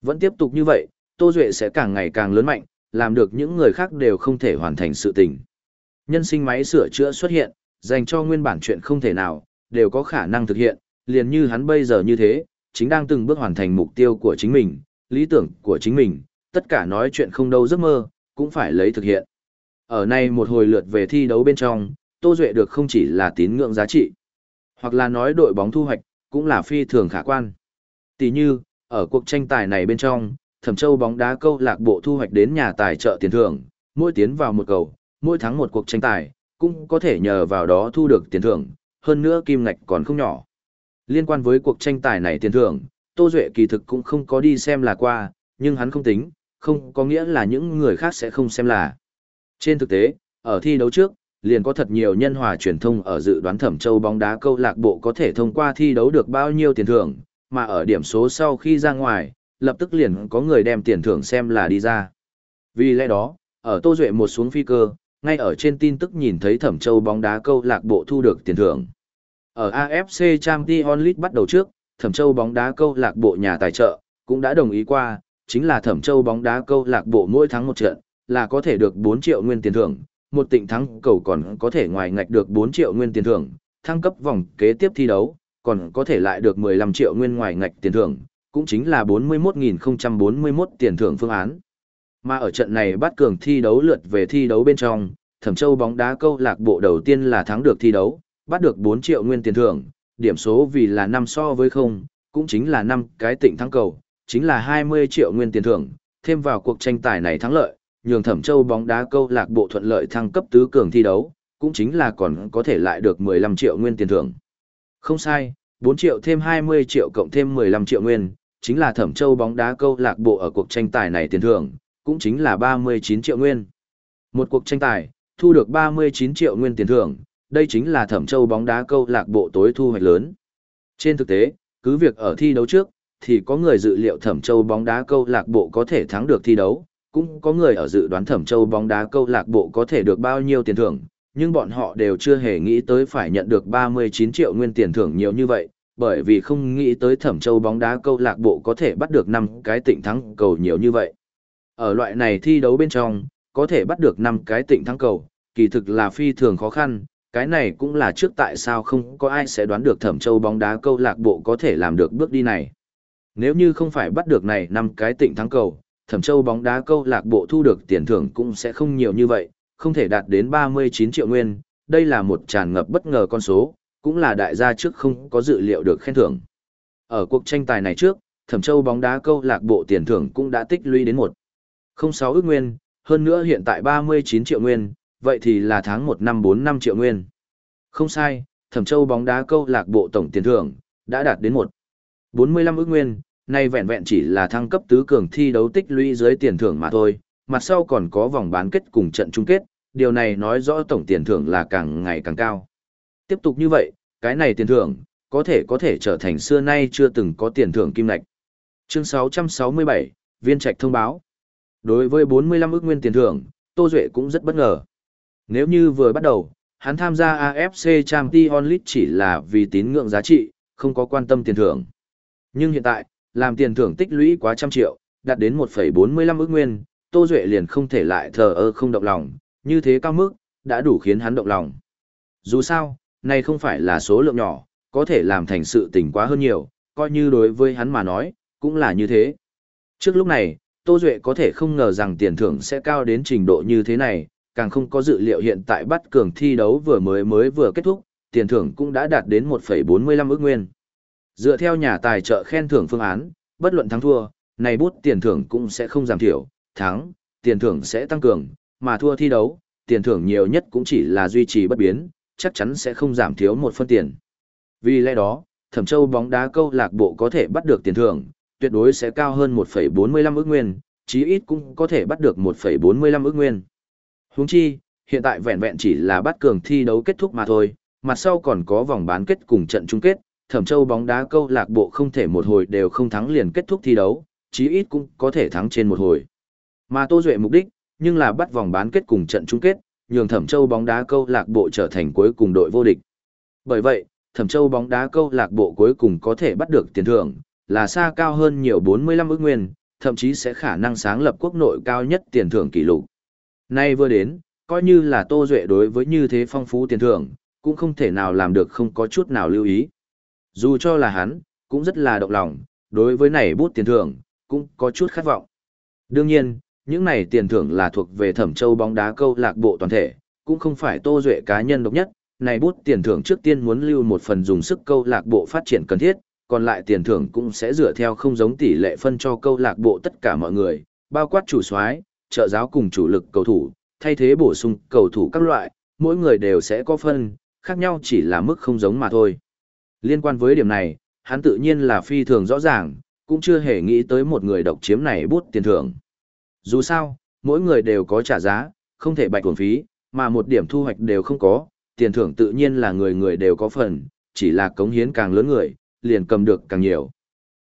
Vẫn tiếp tục như vậy, Tô Duệ sẽ càng ngày càng lớn mạnh, làm được những người khác đều không thể hoàn thành sự tình. Nhân sinh máy sửa chữa xuất hiện, dành cho nguyên bản chuyện không thể nào, đều có khả năng thực hiện, liền như hắn bây giờ như thế, chính đang từng bước hoàn thành mục tiêu của chính mình, lý tưởng của chính mình, tất cả nói chuyện không đâu giấc mơ, cũng phải lấy thực hiện. Ở nay một hồi lượt về thi đấu bên trong, Tô Duệ được không chỉ là tín ngưỡng giá trị, hoặc là nói đội bóng thu hoạch, cũng là phi thường khả quan. Tỷ như, ở cuộc tranh tài này bên trong, Thẩm Châu bóng đá câu lạc bộ thu hoạch đến nhà tài trợ tiền thưởng, mỗi tiến vào một cầu, mỗi thắng một cuộc tranh tài, cũng có thể nhờ vào đó thu được tiền thưởng, hơn nữa kim ngạch còn không nhỏ. Liên quan với cuộc tranh tài này tiền thưởng, Tô Duệ kỳ thực cũng không có đi xem là qua, nhưng hắn không tính, không có nghĩa là những người khác sẽ không xem là. Trên thực tế, ở thi đấu trước, liền có thật nhiều nhân hòa truyền thông ở dự đoán Thẩm Châu bóng đá câu lạc bộ có thể thông qua thi đấu được bao nhiêu tiền thưởng, mà ở điểm số sau khi ra ngoài, lập tức liền có người đem tiền thưởng xem là đi ra. Vì lẽ đó, ở Tô Duệ một xuống phi cơ, ngay ở trên tin tức nhìn thấy Thẩm Châu bóng đá câu lạc bộ thu được tiền thưởng. Ở AFC Champions League bắt đầu trước, Thẩm Châu bóng đá câu lạc bộ nhà tài trợ cũng đã đồng ý qua, chính là Thẩm Châu bóng đá câu lạc bộ mỗi tháng một trận là có thể được 4 triệu nguyên tiền thưởng, một tịnh thắng cầu còn có thể ngoài ngạch được 4 triệu nguyên tiền thưởng, thăng cấp vòng kế tiếp thi đấu, còn có thể lại được 15 triệu nguyên ngoài ngạch tiền thưởng, cũng chính là 41.041 tiền thưởng phương án. Mà ở trận này bắt cường thi đấu lượt về thi đấu bên trong, Thẩm Châu bóng đá câu lạc bộ đầu tiên là thắng được thi đấu, bắt được 4 triệu nguyên tiền thưởng, điểm số vì là 5 so với 0, cũng chính là 5 cái tịnh thắng cầu, chính là 20 triệu nguyên tiền thưởng, thêm vào cuộc tranh tài này thắng lợi, nhường Thẩm Châu bóng đá câu lạc bộ thuận lợi thăng cấp tứ cường thi đấu, cũng chính là còn có thể lại được 15 triệu nguyên tiền thưởng. Không sai, 4 triệu thêm 20 triệu cộng thêm 15 triệu nguyên, chính là Thẩm Châu bóng đá câu lạc bộ ở cuộc tranh tài này tiền thưởng, cũng chính là 39 triệu nguyên. Một cuộc tranh tài, thu được 39 triệu nguyên tiền thưởng, đây chính là Thẩm Châu bóng đá câu lạc bộ tối thu hoạch lớn. Trên thực tế, cứ việc ở thi đấu trước, thì có người dự liệu Thẩm Châu bóng đá câu lạc bộ có thể thắng được thi đấu, cũng có người ở dự đoán Thẩm Châu bóng đá câu lạc bộ có thể được bao nhiêu tiền thưởng, nhưng bọn họ đều chưa hề nghĩ tới phải nhận được 39 triệu nguyên tiền thưởng nhiều như vậy, bởi vì không nghĩ tới Thẩm Châu bóng đá câu lạc bộ có thể bắt được 5 cái tịnh thắng cầu nhiều như vậy. Ở loại này thi đấu bên trong, có thể bắt được 5 cái tịnh thắng cầu, kỳ thực là phi thường khó khăn, cái này cũng là trước tại sao không có ai sẽ đoán được Thẩm Châu bóng đá câu lạc bộ có thể làm được bước đi này. Nếu như không phải bắt được này 5 cái tịnh thắng cầu, Thẩm Châu bóng đá câu lạc bộ thu được tiền thưởng cũng sẽ không nhiều như vậy, không thể đạt đến 39 triệu nguyên, đây là một tràn ngập bất ngờ con số, cũng là đại gia trước không có dự liệu được khen thưởng. Ở cuộc tranh tài này trước, Thẩm Châu bóng đá câu lạc bộ tiền thưởng cũng đã tích lũy đến 1. 06 ước nguyên, hơn nữa hiện tại 39 triệu nguyên, vậy thì là tháng 1 năm 4 năm triệu nguyên. Không sai, Thẩm Châu bóng đá câu lạc bộ tổng tiền thưởng đã đạt đến 1. 45 ước nguyên, nay vẹn vẹn chỉ là thăng cấp tứ cường thi đấu tích lũy dưới tiền thưởng mà thôi, mặt sau còn có vòng bán kết cùng trận chung kết, điều này nói rõ tổng tiền thưởng là càng ngày càng cao. Tiếp tục như vậy, cái này tiền thưởng, có thể có thể trở thành xưa nay chưa từng có tiền thưởng kim lạch. Chương 667, Viên Trạch thông báo. Đối với 45 ước nguyên tiền thưởng, Tô Duệ cũng rất bất ngờ. Nếu như vừa bắt đầu, hắn tham gia AFC Champions League chỉ là vì tín ngưỡng giá trị, không có quan tâm tiền thưởng. Nhưng hiện tại, làm tiền thưởng tích lũy quá trăm triệu, đạt đến 1,45 ước nguyên, Tô Duệ liền không thể lại thờ ơ không động lòng, như thế cao mức, đã đủ khiến hắn động lòng. Dù sao, này không phải là số lượng nhỏ, có thể làm thành sự tình quá hơn nhiều, coi như đối với hắn mà nói, cũng là như thế. Trước lúc này, Tô Duệ có thể không ngờ rằng tiền thưởng sẽ cao đến trình độ như thế này, càng không có dự liệu hiện tại bắt cường thi đấu vừa mới mới vừa kết thúc, tiền thưởng cũng đã đạt đến 1,45 ước nguyên. Dựa theo nhà tài trợ khen thưởng phương án, bất luận thắng thua, này bút tiền thưởng cũng sẽ không giảm thiểu, thắng, tiền thưởng sẽ tăng cường, mà thua thi đấu, tiền thưởng nhiều nhất cũng chỉ là duy trì bất biến, chắc chắn sẽ không giảm thiếu một phân tiền. Vì lẽ đó, Thẩm Châu bóng đá câu lạc bộ có thể bắt được tiền thưởng, tuyệt đối sẽ cao hơn 1,45 ức nguyên, chí ít cũng có thể bắt được 1,45 ức nguyên. Huống chi, hiện tại vẹn vẹn chỉ là bắt cường thi đấu kết thúc mà thôi, mặt sau còn có vòng bán kết cùng trận chung kết, Thẩm Châu bóng đá câu lạc bộ không thể một hồi đều không thắng liền kết thúc thi đấu, chí ít cũng có thể thắng trên một hồi. Mà Tô Duệ mục đích, nhưng là bắt vòng bán kết cùng trận chung kết, nhường Thẩm Châu bóng đá câu lạc bộ trở thành cuối cùng đội vô địch. Bởi vậy, Thẩm Châu bóng đá câu lạc bộ cuối cùng có thể bắt được tiền thưởng, là xa cao hơn nhiều 45 ước nguyên, thậm chí sẽ khả năng sáng lập quốc nội cao nhất tiền thưởng kỷ lục. Nay vừa đến, coi như là Tô Duệ đối với như thế phong phú tiền thưởng, cũng không thể nào làm được không có chút nào lưu ý. Dù cho là hắn, cũng rất là động lòng, đối với này bút tiền thưởng, cũng có chút khát vọng. Đương nhiên, những này tiền thưởng là thuộc về thẩm châu bóng đá câu lạc bộ toàn thể, cũng không phải Tô Duệ cá nhân độc nhất. Này bút tiền thưởng trước tiên muốn lưu một phần dùng sức câu lạc bộ phát triển cần thiết, còn lại tiền thưởng cũng sẽ dựa theo không giống tỷ lệ phân cho câu lạc bộ tất cả mọi người, bao quát chủ soái, trợ giáo cùng chủ lực cầu thủ, thay thế bổ sung cầu thủ các loại, mỗi người đều sẽ có phân, khác nhau chỉ là mức không giống mà thôi. Liên quan với điểm này, hắn tự nhiên là phi thường rõ ràng, cũng chưa hề nghĩ tới một người độc chiếm này bút tiền thưởng. Dù sao, mỗi người đều có trả giá, không thể bạch uổng phí, mà một điểm thu hoạch đều không có, tiền thưởng tự nhiên là người người đều có phần, chỉ là cống hiến càng lớn người, liền cầm được càng nhiều.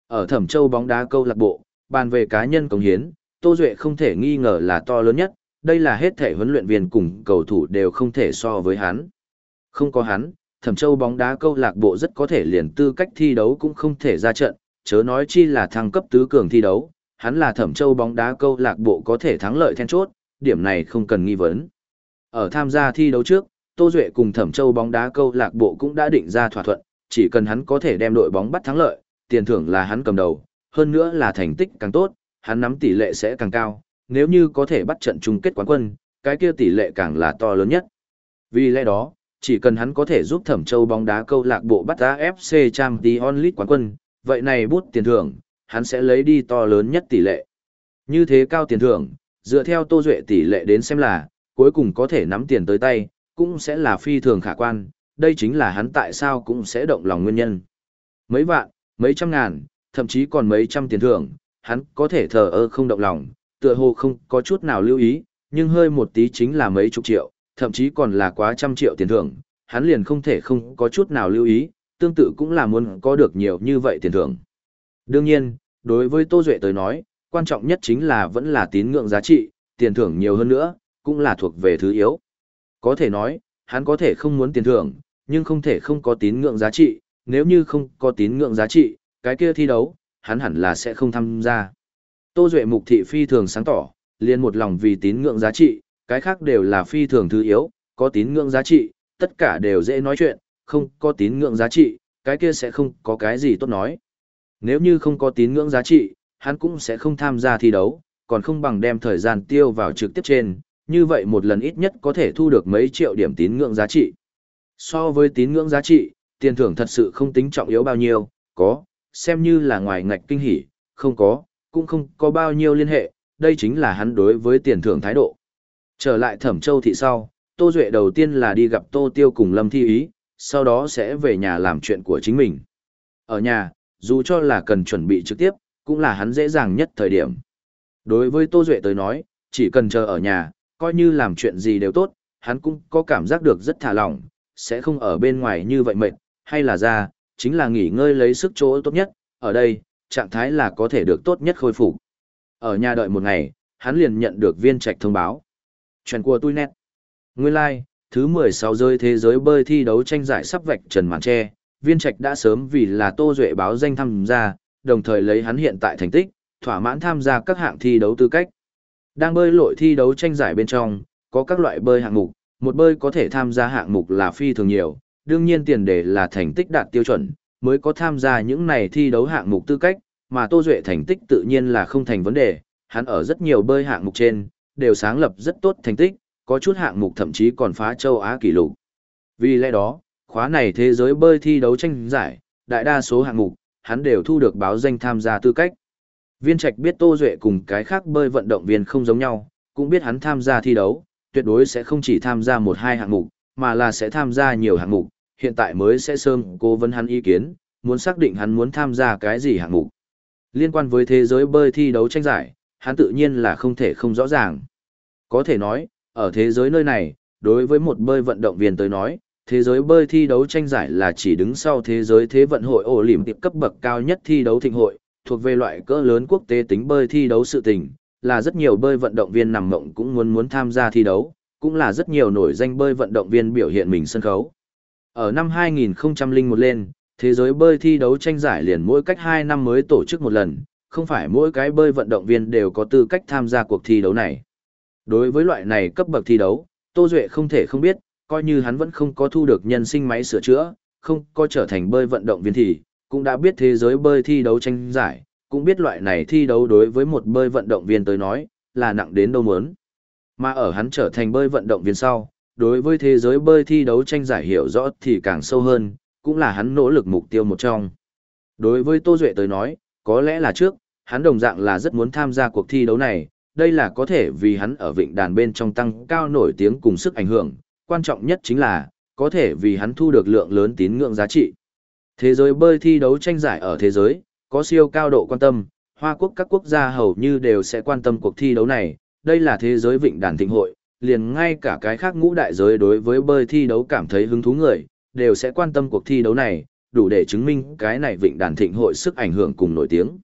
Ở Thẩm Châu bóng đá câu lạc bộ, bàn về cá nhân cống hiến, Tô Duệ không thể nghi ngờ là to lớn nhất, đây là hết thể huấn luyện viên cùng cầu thủ đều không thể so với hắn. Không có hắn, Thẩm Châu bóng đá câu lạc bộ rất có thể liền tư cách thi đấu cũng không thể ra trận, chớ nói chi là thăng cấp tứ cường thi đấu, hắn là Thẩm Châu bóng đá câu lạc bộ có thể thắng lợi then chốt, điểm này không cần nghi vấn. Ở tham gia thi đấu trước, Tô Duệ cùng Thẩm Châu bóng đá câu lạc bộ cũng đã định ra thỏa thuận, chỉ cần hắn có thể đem đội bóng bắt thắng lợi, tiền thưởng là hắn cầm đầu, hơn nữa là thành tích càng tốt, hắn nắm tỷ lệ sẽ càng cao, nếu như có thể bắt trận chung kết quán quân, cái kia tỷ lệ càng là to lớn nhất. Vì lẽ đó, chỉ cần hắn có thể giúp Thẩm Châu bóng đá câu lạc bộ bắt AFC Champions League quán quân, vậy này bút tiền thưởng, hắn sẽ lấy đi to lớn nhất tỷ lệ. Như thế cao tiền thưởng, dựa theo Tô Duệ tỷ lệ đến xem là, cuối cùng có thể nắm tiền tới tay, cũng sẽ là phi thường khả quan, đây chính là hắn tại sao cũng sẽ động lòng nguyên nhân. Mấy vạn, mấy trăm ngàn, thậm chí còn mấy trăm tiền thưởng, hắn có thể thờ ơ không động lòng, tựa hồ không có chút nào lưu ý, nhưng hơi một tí chính là mấy chục triệu, thậm chí còn là quá trăm triệu tiền thưởng, hắn liền không thể không có chút nào lưu ý, tương tự cũng là muốn có được nhiều như vậy tiền thưởng. Đương nhiên, đối với Tô Duệ tới nói, quan trọng nhất chính là vẫn là tín ngưỡng giá trị, tiền thưởng nhiều hơn nữa, cũng là thuộc về thứ yếu. Có thể nói, hắn có thể không muốn tiền thưởng, nhưng không thể không có tín ngưỡng giá trị, nếu như không có tín ngưỡng giá trị, cái kia thi đấu, hắn hẳn là sẽ không tham gia. Tô Duệ mục thị phi thường sáng tỏ, liền một lòng vì tín ngưỡng giá trị, cái khác đều là phi thường thứ yếu, có tín ngưỡng giá trị, tất cả đều dễ nói chuyện, không có tín ngưỡng giá trị, cái kia sẽ không có cái gì tốt nói. Nếu như không có tín ngưỡng giá trị, hắn cũng sẽ không tham gia thi đấu, còn không bằng đem thời gian tiêu vào trực tiếp trên, như vậy một lần ít nhất có thể thu được mấy triệu điểm tín ngưỡng giá trị. So với tín ngưỡng giá trị, tiền thưởng thật sự không tính trọng yếu bao nhiêu, có, xem như là ngoài ngạch kinh hỉ, không có, cũng không có bao nhiêu liên hệ, đây chính là hắn đối với tiền thưởng thái độ. Trở lại Thẩm Châu thị sau, Tô Duệ đầu tiên là đi gặp Tô Tiêu cùng Lâm Thi Ý, sau đó sẽ về nhà làm chuyện của chính mình. Ở nhà, dù cho là cần chuẩn bị trực tiếp, cũng là hắn dễ dàng nhất thời điểm. Đối với Tô Duệ tới nói, chỉ cần chờ ở nhà, coi như làm chuyện gì đều tốt, hắn cũng có cảm giác được rất thả lỏng, sẽ không ở bên ngoài như vậy mệt, hay là ra, chính là nghỉ ngơi lấy sức chỗ tốt nhất, ở đây, trạng thái là có thể được tốt nhất khôi phục. Ở nhà đợi một ngày, hắn liền nhận được viên trạch thông báo. Chuyện của tôi nét. Nguyên lai, like, thứ 16 rơi thế giới bơi thi đấu tranh giải sắp vạch trần màn tre, viên trạch đã sớm vì là Tô Duệ báo danh tham gia, đồng thời lấy hắn hiện tại thành tích, thỏa mãn tham gia các hạng thi đấu tư cách. Đang bơi lội thi đấu tranh giải bên trong, có các loại bơi hạng mục, một bơi có thể tham gia hạng mục là phi thường nhiều, đương nhiên tiền đề là thành tích đạt tiêu chuẩn, mới có tham gia những này thi đấu hạng mục tư cách, mà Tô Duệ thành tích tự nhiên là không thành vấn đề, hắn ở rất nhiều bơi hạng mục trên, đều sáng lập rất tốt thành tích, có chút hạng mục thậm chí còn phá châu Á kỷ lục. Vì lẽ đó, khóa này thế giới bơi thi đấu tranh giải, đại đa số hạng mục, hắn đều thu được báo danh tham gia tư cách. Viên Trạch biết Tô Duệ cùng cái khác bơi vận động viên không giống nhau, cũng biết hắn tham gia thi đấu, tuyệt đối sẽ không chỉ tham gia một hai hạng mục, mà là sẽ tham gia nhiều hạng mục, hiện tại mới sẽ sớm cố vấn hắn ý kiến, muốn xác định hắn muốn tham gia cái gì hạng mục. Liên quan với thế giới bơi thi đấu tranh giải, hắn tự nhiên là không thể không rõ ràng. Có thể nói, ở thế giới nơi này, đối với một bơi vận động viên tới nói, thế giới bơi thi đấu tranh giải là chỉ đứng sau thế giới thế vận hội ổ lỉm tiệp cấp bậc cao nhất thi đấu thịnh hội, thuộc về loại cỡ lớn quốc tế tính bơi thi đấu sự tình, là rất nhiều bơi vận động viên nằm mộng cũng muốn muốn tham gia thi đấu, cũng là rất nhiều nổi danh bơi vận động viên biểu hiện mình sân khấu. Ở năm 2001 lên, thế giới bơi thi đấu tranh giải liền mỗi cách 2 năm mới tổ chức một lần, không phải mỗi cái bơi vận động viên đều có tư cách tham gia cuộc thi đấu này. Đối với loại này cấp bậc thi đấu, Tô Duệ không thể không biết, coi như hắn vẫn không có thu được nhân sinh máy sửa chữa, không có trở thành bơi vận động viên thì, cũng đã biết thế giới bơi thi đấu tranh giải, cũng biết loại này thi đấu đối với một bơi vận động viên tới nói, là nặng đến đâu muốn. Mà ở hắn trở thành bơi vận động viên sau, đối với thế giới bơi thi đấu tranh giải hiểu rõ thì càng sâu hơn, cũng là hắn nỗ lực mục tiêu một trong. Đối với Tô Duệ tới nói, có lẽ là trước, hắn đồng dạng là rất muốn tham gia cuộc thi đấu này, đây là có thể vì hắn ở vịnh đàn bên trong tăng cao nổi tiếng cùng sức ảnh hưởng, quan trọng nhất chính là, có thể vì hắn thu được lượng lớn tín ngưỡng giá trị. Thế giới bơi thi đấu tranh giải ở thế giới, có siêu cao độ quan tâm, Hoa Quốc các quốc gia hầu như đều sẽ quan tâm cuộc thi đấu này, đây là thế giới vịnh đàn thịnh hội, liền ngay cả cái khác ngũ đại giới đối với bơi thi đấu cảm thấy hứng thú người, đều sẽ quan tâm cuộc thi đấu này, đủ để chứng minh cái này vịnh đàn thịnh hội sức ảnh hưởng cùng nổi tiếng.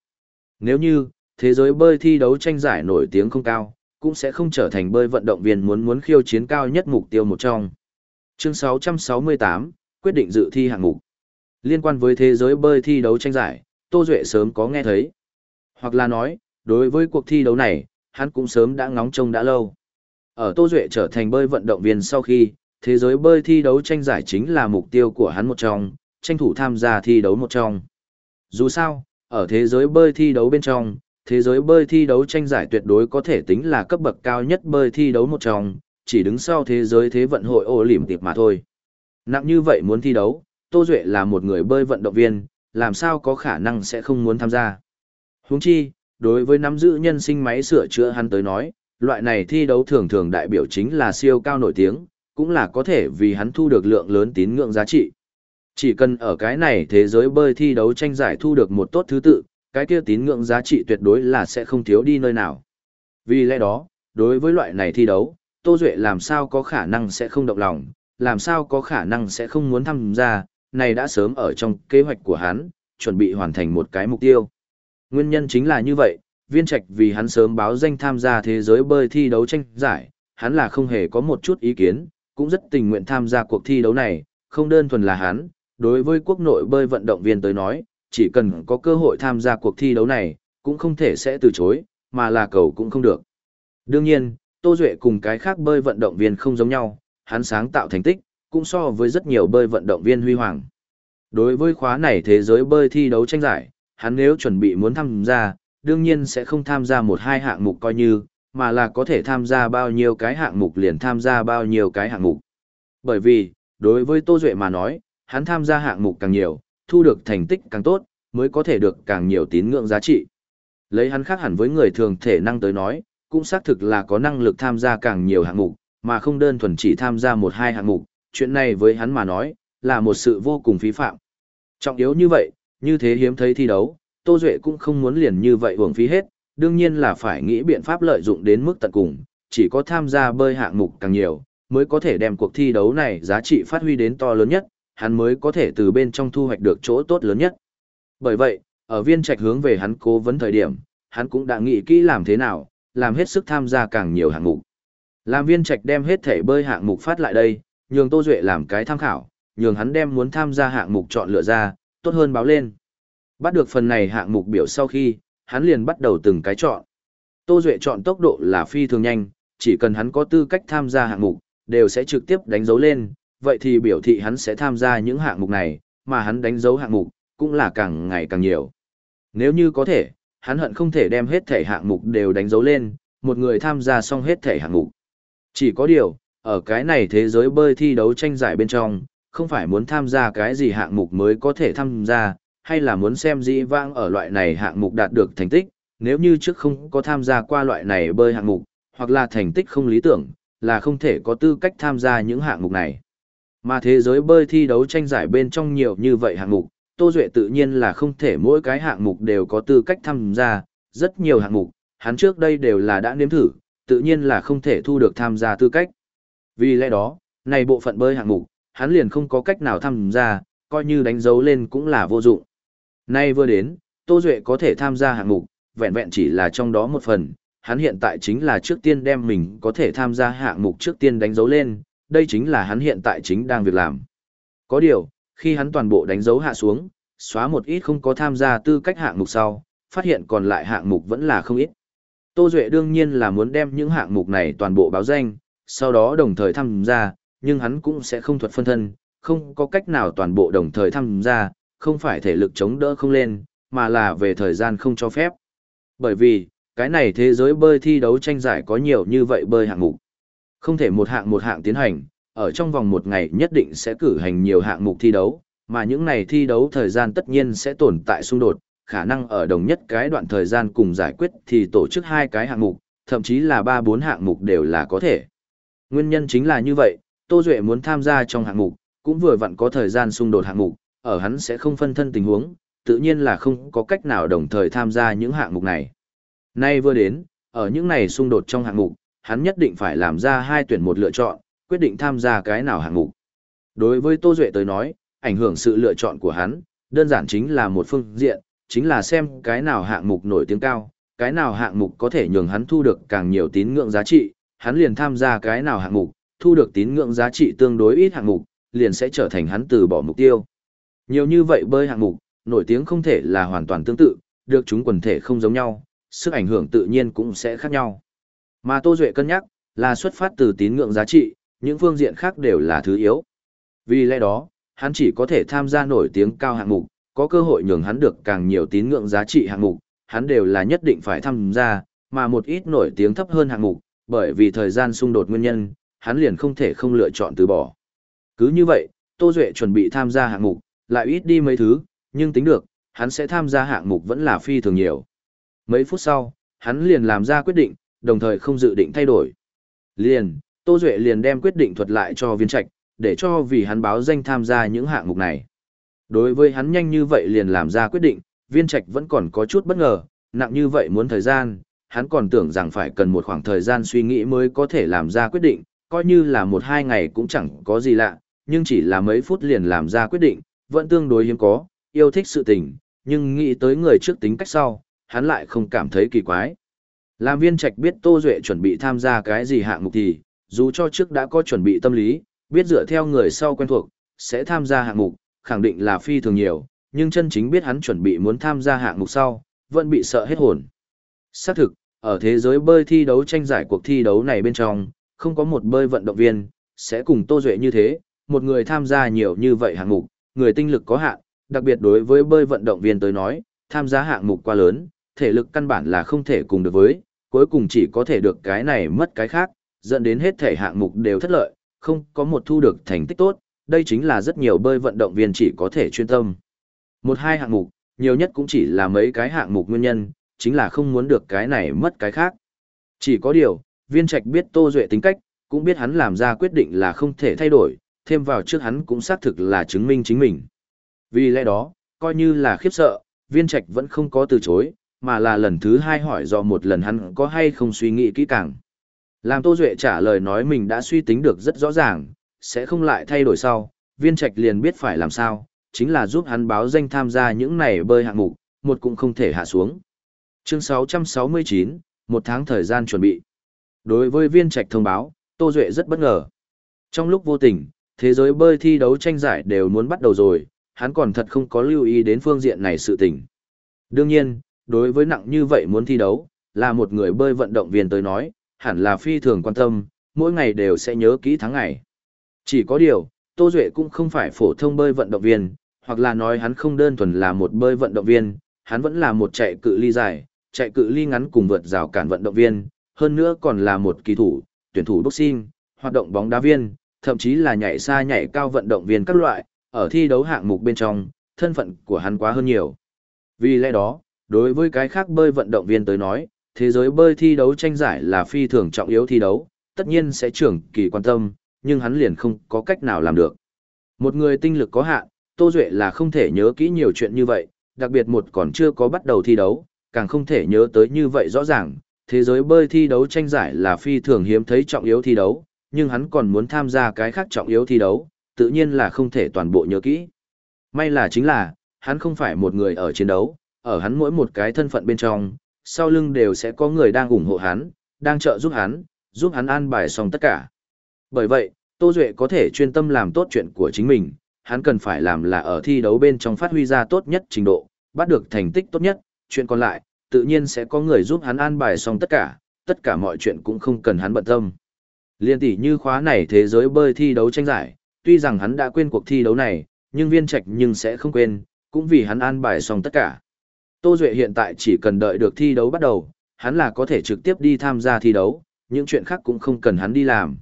Nếu như, thế giới bơi thi đấu tranh giải nổi tiếng không cao, cũng sẽ không trở thành bơi vận động viên muốn muốn khiêu chiến cao nhất mục tiêu một trong. Chương 668, quyết định dự thi hạng mục. Liên quan với thế giới bơi thi đấu tranh giải, Tô Duệ sớm có nghe thấy. Hoặc là nói, đối với cuộc thi đấu này, hắn cũng sớm đã ngóng trông đã lâu. Ở Tô Duệ trở thành bơi vận động viên sau khi, thế giới bơi thi đấu tranh giải chính là mục tiêu của hắn một trong, tranh thủ tham gia thi đấu một trong. Dù sao, ở thế giới bơi thi đấu bên trong, thế giới bơi thi đấu tranh giải tuyệt đối có thể tính là cấp bậc cao nhất bơi thi đấu một trong, chỉ đứng sau thế giới thế vận hội ô lỉm tiệp mà thôi. Nặng như vậy muốn thi đấu, Tô Duệ là một người bơi vận động viên, làm sao có khả năng sẽ không muốn tham gia. Huống chi, đối với nắm giữ nhân sinh máy sửa chữa hắn tới nói, loại này thi đấu thường thường đại biểu chính là siêu cao nổi tiếng, cũng là có thể vì hắn thu được lượng lớn tín ngưỡng giá trị. Chỉ cần ở cái này thế giới bơi thi đấu tranh giải thu được một tốt thứ tự, cái kia tín ngưỡng giá trị tuyệt đối là sẽ không thiếu đi nơi nào. Vì lẽ đó, đối với loại này thi đấu, Tô Duệ làm sao có khả năng sẽ không động lòng, làm sao có khả năng sẽ không muốn tham gia, này đã sớm ở trong kế hoạch của hắn, chuẩn bị hoàn thành một cái mục tiêu. Nguyên nhân chính là như vậy, viên trạch vì hắn sớm báo danh tham gia thế giới bơi thi đấu tranh giải, hắn là không hề có một chút ý kiến, cũng rất tình nguyện tham gia cuộc thi đấu này, không đơn thuần là hắn, đối với quốc nội bơi vận động viên tới nói, chỉ cần có cơ hội tham gia cuộc thi đấu này, cũng không thể sẽ từ chối, mà là cầu cũng không được. Đương nhiên, Tô Duệ cùng cái khác bơi vận động viên không giống nhau, hắn sáng tạo thành tích, cũng so với rất nhiều bơi vận động viên huy hoàng. Đối với khóa này thế giới bơi thi đấu tranh giải, hắn nếu chuẩn bị muốn tham gia, đương nhiên sẽ không tham gia một hai hạng mục coi như, mà là có thể tham gia bao nhiêu cái hạng mục liền tham gia bao nhiêu cái hạng mục. Bởi vì, đối với Tô Duệ mà nói, hắn tham gia hạng mục càng nhiều, thu được thành tích càng tốt, mới có thể được càng nhiều tín ngưỡng giá trị. Lấy hắn khác hẳn với người thường thể năng tới nói, cũng xác thực là có năng lực tham gia càng nhiều hạng mục, mà không đơn thuần chỉ tham gia một hai hạng mục, chuyện này với hắn mà nói, là một sự vô cùng phí phạm. Trọng yếu như vậy, như thế hiếm thấy thi đấu, Tô Duệ cũng không muốn liền như vậy hưởng phí hết, đương nhiên là phải nghĩ biện pháp lợi dụng đến mức tận cùng, chỉ có tham gia bơi hạng mục càng nhiều, mới có thể đem cuộc thi đấu này giá trị phát huy đến to lớn nhất, hắn mới có thể từ bên trong thu hoạch được chỗ tốt lớn nhất. Bởi vậy, ở viên trạch hướng về hắn cố vấn thời điểm, hắn cũng đã nghĩ kỹ làm thế nào, làm hết sức tham gia càng nhiều hạng mục. Làm viên trạch đem hết thể bơi hạng mục phát lại đây, nhường Tô Duệ làm cái tham khảo, nhường hắn đem muốn tham gia hạng mục chọn lựa ra, tốt hơn báo lên. Bắt được phần này hạng mục biểu sau khi, hắn liền bắt đầu từng cái chọn. Tô Duệ chọn tốc độ là phi thường nhanh, chỉ cần hắn có tư cách tham gia hạng mục, đều sẽ trực tiếp đánh dấu lên, vậy thì biểu thị hắn sẽ tham gia những hạng mục này, mà hắn đánh dấu hạng mục, cũng là càng ngày càng nhiều. Nếu như có thể, hắn hận không thể đem hết thể hạng mục đều đánh dấu lên, một người tham gia xong hết thể hạng mục. Chỉ có điều, ở cái này thế giới bơi thi đấu tranh giải bên trong, không phải muốn tham gia cái gì hạng mục mới có thể tham gia, hay là muốn xem dĩ vãng ở loại này hạng mục đạt được thành tích, nếu như trước không có tham gia qua loại này bơi hạng mục, hoặc là thành tích không lý tưởng, là không thể có tư cách tham gia những hạng mục này. Mà thế giới bơi thi đấu tranh giải bên trong nhiều như vậy hạng mục, Tô Duệ tự nhiên là không thể mỗi cái hạng mục đều có tư cách tham gia, rất nhiều hạng mục, hắn trước đây đều là đã nếm thử, tự nhiên là không thể thu được tham gia tư cách. Vì lẽ đó, này bộ phận bơi hạng mục, hắn liền không có cách nào tham gia, coi như đánh dấu lên cũng là vô dụng. Nay vừa đến, Tô Duệ có thể tham gia hạng mục, vẹn vẹn chỉ là trong đó một phần, hắn hiện tại chính là trước tiên đem mình có thể tham gia hạng mục trước tiên đánh dấu lên, đây chính là hắn hiện tại chính đang việc làm. Có điều, khi hắn toàn bộ đánh dấu hạ xuống, xóa một ít không có tham gia tư cách hạng mục sau, phát hiện còn lại hạng mục vẫn là không ít. Tô Duệ đương nhiên là muốn đem những hạng mục này toàn bộ báo danh, sau đó đồng thời tham gia, nhưng hắn cũng sẽ không thuật phân thân, không có cách nào toàn bộ đồng thời tham gia, không phải thể lực chống đỡ không lên, mà là về thời gian không cho phép. Bởi vì, cái này thế giới bơi thi đấu tranh giải có nhiều như vậy bơi hạng mục. Không thể một hạng một hạng tiến hành, ở trong vòng một ngày nhất định sẽ cử hành nhiều hạng mục thi đấu, mà những này thi đấu thời gian tất nhiên sẽ tồn tại xung đột, khả năng ở đồng nhất cái đoạn thời gian cùng giải quyết thì tổ chức hai cái hạng mục, thậm chí là ba bốn hạng mục đều là có thể. Nguyên nhân chính là như vậy, Tô Duệ muốn tham gia trong hạng mục, cũng vừa vặn có thời gian xung đột hạng mục, ở hắn sẽ không phân thân tình huống, tự nhiên là không có cách nào đồng thời tham gia những hạng mục này. Nay vừa đến, ở những này xung đột trong hạng mục, hắn nhất định phải làm ra hai tuyển một lựa chọn, quyết định tham gia cái nào hạng mục. Đối với Tô Duệ tới nói, ảnh hưởng sự lựa chọn của hắn, đơn giản chính là một phương diện, chính là xem cái nào hạng mục nổi tiếng cao, cái nào hạng mục có thể nhường hắn thu được càng nhiều tín ngưỡng giá trị, hắn liền tham gia cái nào hạng mục, thu được tín ngưỡng giá trị tương đối ít hạng mục, liền sẽ trở thành hắn từ bỏ mục tiêu. Nhiều như vậy bơi hạng mục, nổi tiếng không thể là hoàn toàn tương tự, được chúng quần thể không giống nhau, sức ảnh hưởng tự nhiên cũng sẽ khác nhau. Mà Tô Duệ cân nhắc, là xuất phát từ tín ngưỡng giá trị, những phương diện khác đều là thứ yếu. Vì lẽ đó, hắn chỉ có thể tham gia nổi tiếng cao hạng mục, có cơ hội nhường hắn được càng nhiều tín ngưỡng giá trị hạng mục, hắn đều là nhất định phải tham gia, mà một ít nổi tiếng thấp hơn hạng mục, bởi vì thời gian xung đột nguyên nhân, hắn liền không thể không lựa chọn từ bỏ. Cứ như vậy, Tô Duệ chuẩn bị tham gia hạng mục, lại ít đi mấy thứ, nhưng tính được, hắn sẽ tham gia hạng mục vẫn là phi thường nhiều. Mấy phút sau, hắn liền làm ra quyết định, đồng thời không dự định thay đổi. Liền, Tô Duệ liền đem quyết định thuật lại cho viên trạch, để cho vì hắn báo danh tham gia những hạng mục này. Đối với hắn nhanh như vậy liền làm ra quyết định, viên trạch vẫn còn có chút bất ngờ, nặng như vậy muốn thời gian, hắn còn tưởng rằng phải cần một khoảng thời gian suy nghĩ mới có thể làm ra quyết định, coi như là một hai ngày cũng chẳng có gì lạ, nhưng chỉ là mấy phút liền làm ra quyết định, vẫn tương đối hiếm có, yêu thích sự tình, nhưng nghĩ tới người trước tính cách sau, hắn lại không cảm thấy kỳ quái. Làm viên trạch biết Tô Duệ chuẩn bị tham gia cái gì hạng mục thì, dù cho trước đã có chuẩn bị tâm lý, biết dựa theo người sau quen thuộc, sẽ tham gia hạng mục, khẳng định là phi thường nhiều, nhưng chân chính biết hắn chuẩn bị muốn tham gia hạng mục sau, vẫn bị sợ hết hồn. Xác thực, ở thế giới bơi thi đấu tranh giải cuộc thi đấu này bên trong, không có một bơi vận động viên, sẽ cùng Tô Duệ như thế, một người tham gia nhiều như vậy hạng mục, người tinh lực có hạn, đặc biệt đối với bơi vận động viên tới nói, tham gia hạng mục quá lớn, thể lực căn bản là không thể cùng được với, cuối cùng chỉ có thể được cái này mất cái khác, dẫn đến hết thể hạng mục đều thất lợi, không có một thu được thành tích tốt, đây chính là rất nhiều bơi vận động viên chỉ có thể chuyên tâm. Một hai hạng mục, nhiều nhất cũng chỉ là mấy cái hạng mục nguyên nhân, chính là không muốn được cái này mất cái khác. Chỉ có điều, viên trạch biết Tô Duệ tính cách, cũng biết hắn làm ra quyết định là không thể thay đổi, thêm vào trước hắn cũng xác thực là chứng minh chính mình. Vì lẽ đó, coi như là khiếp sợ, viên trạch vẫn không có từ chối, mà là lần thứ hai hỏi do một lần hắn có hay không suy nghĩ kỹ càng. Làm Tô Duệ trả lời nói mình đã suy tính được rất rõ ràng, sẽ không lại thay đổi sau, viên trạch liền biết phải làm sao, chính là giúp hắn báo danh tham gia những này bơi hạng mục, một cũng không thể hạ xuống. Chương 669, một tháng thời gian chuẩn bị. Đối với viên trạch thông báo, Tô Duệ rất bất ngờ. Trong lúc vô tình, thế giới bơi thi đấu tranh giải đều muốn bắt đầu rồi, hắn còn thật không có lưu ý đến phương diện này sự tình. Đương nhiên, đối với nặng như vậy muốn thi đấu, là một người bơi vận động viên tới nói, hẳn là phi thường quan tâm, mỗi ngày đều sẽ nhớ kỹ tháng ngày. Chỉ có điều, Tô Duệ cũng không phải phổ thông bơi vận động viên, hoặc là nói hắn không đơn thuần là một bơi vận động viên, hắn vẫn là một chạy cự ly dài, chạy cự ly ngắn cùng vượt rào cản vận động viên, hơn nữa còn là một kỳ thủ, tuyển thủ boxing, hoạt động bóng đá viên, thậm chí là nhảy xa nhảy cao vận động viên các loại, ở thi đấu hạng mục bên trong, thân phận của hắn quá hơn nhiều. Vì lẽ đó, đối với cái khác bơi vận động viên tới nói, thế giới bơi thi đấu tranh giải là phi thường trọng yếu thi đấu, tất nhiên sẽ trưởng kỳ quan tâm, nhưng hắn liền không có cách nào làm được. Một người tinh lực có hạn, Tô Duệ là không thể nhớ kỹ nhiều chuyện như vậy, đặc biệt một còn chưa có bắt đầu thi đấu, càng không thể nhớ tới như vậy rõ ràng. Thế giới bơi thi đấu tranh giải là phi thường hiếm thấy trọng yếu thi đấu, nhưng hắn còn muốn tham gia cái khác trọng yếu thi đấu, tự nhiên là không thể toàn bộ nhớ kỹ. May là chính là, hắn không phải một người ở chiến đấu, ở hắn mỗi một cái thân phận bên trong, sau lưng đều sẽ có người đang ủng hộ hắn, đang trợ giúp hắn, giúp hắn an bài xong tất cả. Bởi vậy, Tô Duệ có thể chuyên tâm làm tốt chuyện của chính mình, hắn cần phải làm là ở thi đấu bên trong phát huy ra tốt nhất trình độ, bắt được thành tích tốt nhất, chuyện còn lại, tự nhiên sẽ có người giúp hắn an bài xong tất cả, tất cả mọi chuyện cũng không cần hắn bận tâm. Liên tỷ như khóa này thế giới bơi thi đấu tranh giải, tuy rằng hắn đã quên cuộc thi đấu này, nhưng viên trạch nhưng sẽ không quên, cũng vì hắn an bài xong tất cả. Tô Duệ hiện tại chỉ cần đợi được thi đấu bắt đầu, hắn là có thể trực tiếp đi tham gia thi đấu, những chuyện khác cũng không cần hắn đi làm.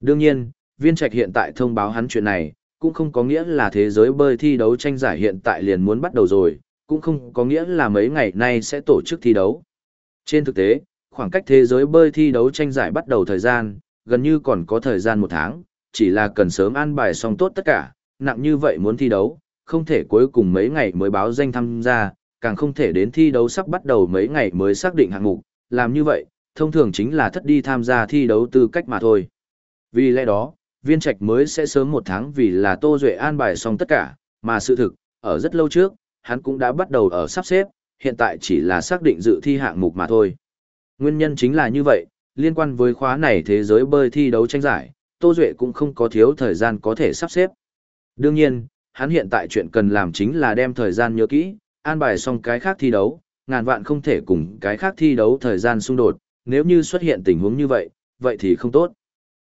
Đương nhiên, viên trạch hiện tại thông báo hắn chuyện này, cũng không có nghĩa là thế giới bơi thi đấu tranh giải hiện tại liền muốn bắt đầu rồi, cũng không có nghĩa là mấy ngày nay sẽ tổ chức thi đấu. Trên thực tế, khoảng cách thế giới bơi thi đấu tranh giải bắt đầu thời gian, gần như còn có thời gian một tháng, chỉ là cần sớm an bài xong tốt tất cả, nặng như vậy muốn thi đấu, không thể cuối cùng mấy ngày mới báo danh tham gia, càng không thể đến thi đấu sắp bắt đầu mấy ngày mới xác định hạng mục, làm như vậy, thông thường chính là thất đi tham gia thi đấu tư cách mà thôi. Vì lẽ đó, viên trạch mới sẽ sớm một tháng vì là Tô Duệ an bài xong tất cả, mà sự thực, ở rất lâu trước, hắn cũng đã bắt đầu ở sắp xếp, hiện tại chỉ là xác định dự thi hạng mục mà thôi. Nguyên nhân chính là như vậy, liên quan với khóa này thế giới bơi thi đấu tranh giải, Tô Duệ cũng không có thiếu thời gian có thể sắp xếp. Đương nhiên, hắn hiện tại chuyện cần làm chính là đem thời gian nhớ kỹ, an bài xong cái khác thi đấu, ngàn vạn không thể cùng cái khác thi đấu thời gian xung đột, nếu như xuất hiện tình huống như vậy, vậy thì không tốt.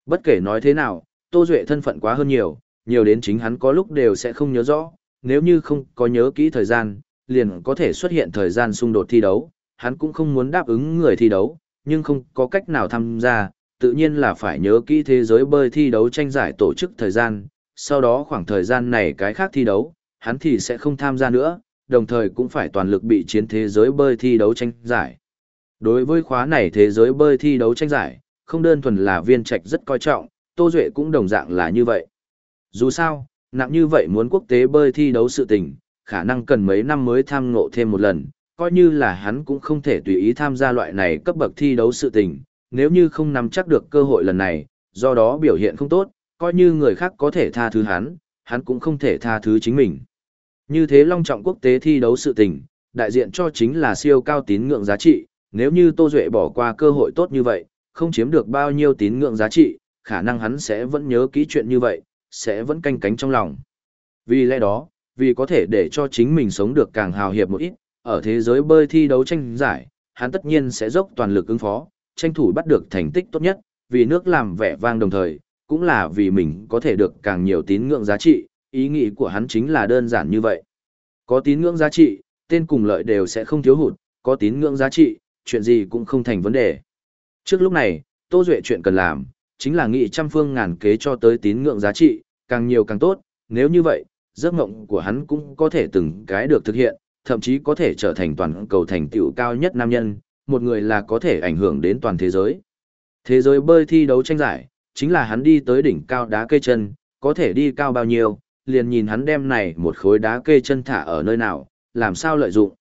Bất kể nói thế nào, Tô Duệ thân phận quá hơn nhiều, nhiều đến chính hắn có lúc đều sẽ không nhớ rõ, nếu như không có nhớ kỹ thời gian, liền có thể xuất hiện thời gian xung đột thi đấu, hắn cũng không muốn đáp ứng người thi đấu, nhưng không có cách nào tham gia, tự nhiên là phải nhớ kỹ thế giới bơi thi đấu tranh giải tổ chức thời gian, sau đó khoảng thời gian này cái khác thi đấu, hắn thì sẽ không tham gia nữa, đồng thời cũng phải toàn lực bị chiến thế giới bơi thi đấu tranh giải. Đối với khóa này thế giới bơi thi đấu tranh giải, không đơn thuần là viên trạch rất coi trọng, Tô Duệ cũng đồng dạng là như vậy. Dù sao, nặng như vậy muốn quốc tế bơi thi đấu sự tình, khả năng cần mấy năm mới tham ngộ thêm một lần, coi như là hắn cũng không thể tùy ý tham gia loại này cấp bậc thi đấu sự tình, nếu như không nắm chắc được cơ hội lần này, do đó biểu hiện không tốt, coi như người khác có thể tha thứ hắn, hắn cũng không thể tha thứ chính mình. Như thế long trọng quốc tế thi đấu sự tình, đại diện cho chính là siêu cao tín ngưỡng giá trị, nếu như Tô Duệ bỏ qua cơ hội tốt như vậy, không chiếm được bao nhiêu tín ngưỡng giá trị, khả năng hắn sẽ vẫn nhớ kỹ chuyện như vậy, sẽ vẫn canh cánh trong lòng. Vì lẽ đó, vì có thể để cho chính mình sống được càng hào hiệp một ít, ở thế giới bơi thi đấu tranh giải, hắn tất nhiên sẽ dốc toàn lực ứng phó, tranh thủ bắt được thành tích tốt nhất, vì nước làm vẻ vang đồng thời, cũng là vì mình có thể được càng nhiều tín ngưỡng giá trị, ý nghĩ của hắn chính là đơn giản như vậy. Có tín ngưỡng giá trị, tên cùng lợi đều sẽ không thiếu hụt, có tín ngưỡng giá trị, chuyện gì cũng không thành vấn đề. Trước lúc này, Tô Duệ chuyện cần làm, chính là nghị trăm phương ngàn kế cho tới tín ngưỡng giá trị, càng nhiều càng tốt, nếu như vậy, giấc mộng của hắn cũng có thể từng cái được thực hiện, thậm chí có thể trở thành toàn cầu thành tựu cao nhất nam nhân, một người là có thể ảnh hưởng đến toàn thế giới. Thế giới bơi thi đấu tranh giải, chính là hắn đi tới đỉnh cao đá cây chân, có thể đi cao bao nhiêu, liền nhìn hắn đem này một khối đá kê chân thả ở nơi nào, làm sao lợi dụng.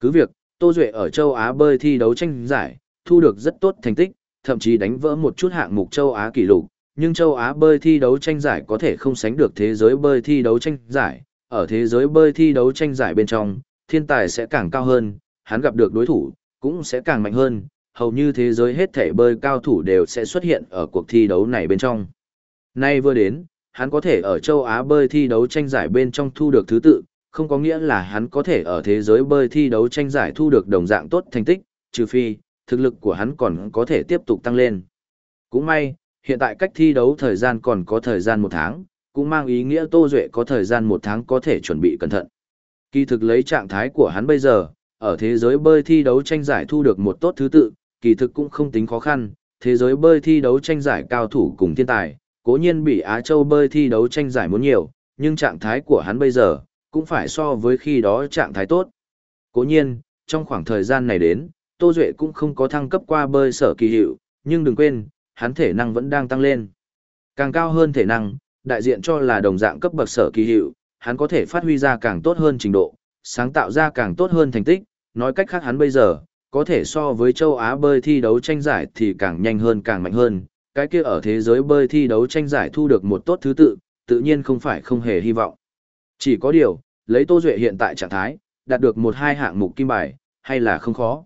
Cứ việc, Tô Duệ ở châu Á bơi thi đấu tranh giải, thu được rất tốt thành tích, thậm chí đánh vỡ một chút hạng mục châu Á kỷ lục, nhưng châu Á bơi thi đấu tranh giải có thể không sánh được thế giới bơi thi đấu tranh giải, ở thế giới bơi thi đấu tranh giải bên trong, thiên tài sẽ càng cao hơn, hắn gặp được đối thủ, cũng sẽ càng mạnh hơn, hầu như thế giới hết thể bơi cao thủ đều sẽ xuất hiện ở cuộc thi đấu này bên trong. Nay vừa đến, hắn có thể ở châu Á bơi thi đấu tranh giải bên trong thu được thứ tự, không có nghĩa là hắn có thể ở thế giới bơi thi đấu tranh giải thu được đồng dạng tốt thành tích, trừ phi, thực lực của hắn còn có thể tiếp tục tăng lên. Cũng may, hiện tại cách thi đấu thời gian còn có thời gian một tháng, cũng mang ý nghĩa Tô Duệ có thời gian một tháng có thể chuẩn bị cẩn thận. Kỳ thực lấy trạng thái của hắn bây giờ, ở thế giới bơi thi đấu tranh giải thu được một tốt thứ tự, kỳ thực cũng không tính khó khăn, thế giới bơi thi đấu tranh giải cao thủ cùng thiên tài, cố nhiên bị Á Châu bơi thi đấu tranh giải muốn nhiều, nhưng trạng thái của hắn bây giờ, cũng phải so với khi đó trạng thái tốt. Cố nhiên, trong khoảng thời gian này đến, Tô Duệ cũng không có thăng cấp qua bơi sở kỳ hiệu, nhưng đừng quên, hắn thể năng vẫn đang tăng lên. Càng cao hơn thể năng, đại diện cho là đồng dạng cấp bậc sở kỳ hiệu, hắn có thể phát huy ra càng tốt hơn trình độ, sáng tạo ra càng tốt hơn thành tích, nói cách khác hắn bây giờ, có thể so với châu Á bơi thi đấu tranh giải thì càng nhanh hơn càng mạnh hơn, cái kia ở thế giới bơi thi đấu tranh giải thu được một tốt thứ tự, tự nhiên không phải không hề hy vọng. Chỉ có điều, lấy Tô Duệ hiện tại trạng thái, đạt được một hai hạng mục kim bài, hay là không khó.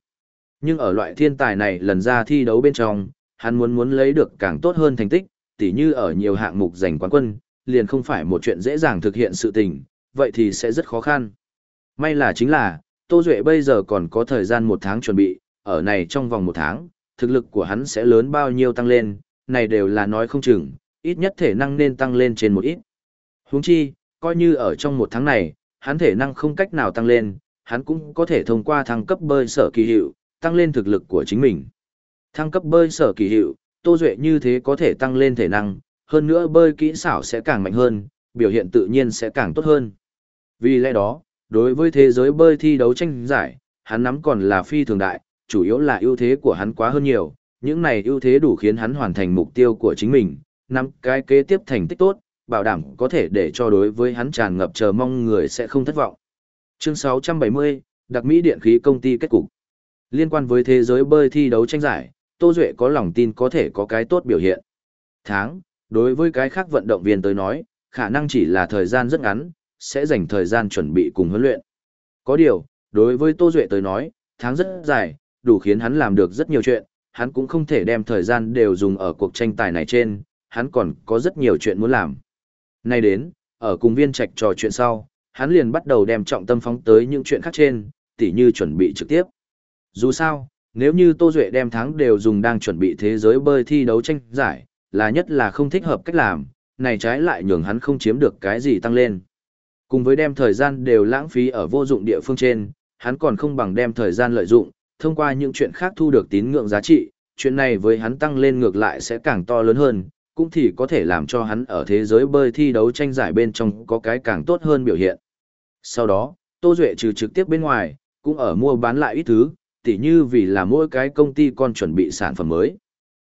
Nhưng ở loại thiên tài này lần ra thi đấu bên trong, hắn muốn muốn lấy được càng tốt hơn thành tích, tỉ như ở nhiều hạng mục giành quán quân, liền không phải một chuyện dễ dàng thực hiện sự tình, vậy thì sẽ rất khó khăn. May là chính là, Tô Duệ bây giờ còn có thời gian một tháng chuẩn bị, ở này trong vòng một tháng, thực lực của hắn sẽ lớn bao nhiêu tăng lên, này đều là nói không chừng, ít nhất thể năng nên tăng lên trên một ít. Huống chi, coi như ở trong một tháng này, hắn thể năng không cách nào tăng lên, hắn cũng có thể thông qua thăng cấp bơi sở kỳ hiệu, tăng lên thực lực của chính mình. Thăng cấp bơi sở kỳ hiệu, Tô Duệ như thế có thể tăng lên thể năng, hơn nữa bơi kỹ xảo sẽ càng mạnh hơn, biểu hiện tự nhiên sẽ càng tốt hơn. Vì lẽ đó, đối với thế giới bơi thi đấu tranh giải, hắn nắm còn là phi thường đại, chủ yếu là ưu thế của hắn quá hơn nhiều, những này ưu thế đủ khiến hắn hoàn thành mục tiêu của chính mình, năm cái kế tiếp thành tích tốt, bảo đảm có thể để cho đối với hắn tràn ngập chờ mong người sẽ không thất vọng. Chương 670, Đặc Mỹ Điện khí công ty kết cục. Liên quan với thế giới bơi thi đấu tranh giải, Tô Duệ có lòng tin có thể có cái tốt biểu hiện. Tháng, đối với cái khác vận động viên tới nói, khả năng chỉ là thời gian rất ngắn, sẽ dành thời gian chuẩn bị cùng huấn luyện. Có điều, đối với Tô Duệ tới nói, tháng rất dài, đủ khiến hắn làm được rất nhiều chuyện, hắn cũng không thể đem thời gian đều dùng ở cuộc tranh tài này trên, hắn còn có rất nhiều chuyện muốn làm. Nay đến, ở cùng viên trạch trò chuyện sau, hắn liền bắt đầu đem trọng tâm phóng tới những chuyện khác trên, tỉ như chuẩn bị trực tiếp. Dù sao, nếu như Tô Duệ đem tháng đều dùng đang chuẩn bị thế giới bơi thi đấu tranh giải, là nhất là không thích hợp cách làm, này trái lại nhường hắn không chiếm được cái gì tăng lên. Cùng với đem thời gian đều lãng phí ở vô dụng địa phương trên, hắn còn không bằng đem thời gian lợi dụng, thông qua những chuyện khác thu được tín ngưỡng giá trị, chuyện này với hắn tăng lên ngược lại sẽ càng to lớn hơn, cũng thì có thể làm cho hắn ở thế giới bơi thi đấu tranh giải bên trong có cái càng tốt hơn biểu hiện. Sau đó, Tô Duệ trừ trực tiếp bên ngoài, cũng ở mua bán lại ít thứ, tỉ như vì là mỗi cái công ty con chuẩn bị sản phẩm mới.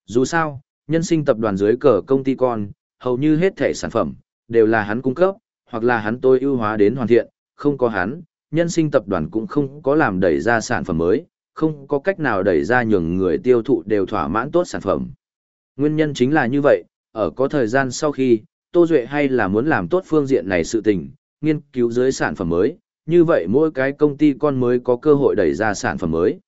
Dù sao, nhân sinh tập đoàn dưới cờ công ty con, hầu như hết thể sản phẩm, đều là hắn cung cấp, hoặc là hắn tôi ưu hóa đến hoàn thiện, không có hắn, nhân sinh tập đoàn cũng không có làm đẩy ra sản phẩm mới, không có cách nào đẩy ra nhường người tiêu thụ đều thỏa mãn tốt sản phẩm. Nguyên nhân chính là như vậy, ở có thời gian sau khi, Tô Duệ hay là muốn làm tốt phương diện này sự tình, nghiên cứu dưới sản phẩm mới, như vậy mỗi cái công ty con mới có cơ hội đẩy ra sản phẩm mới.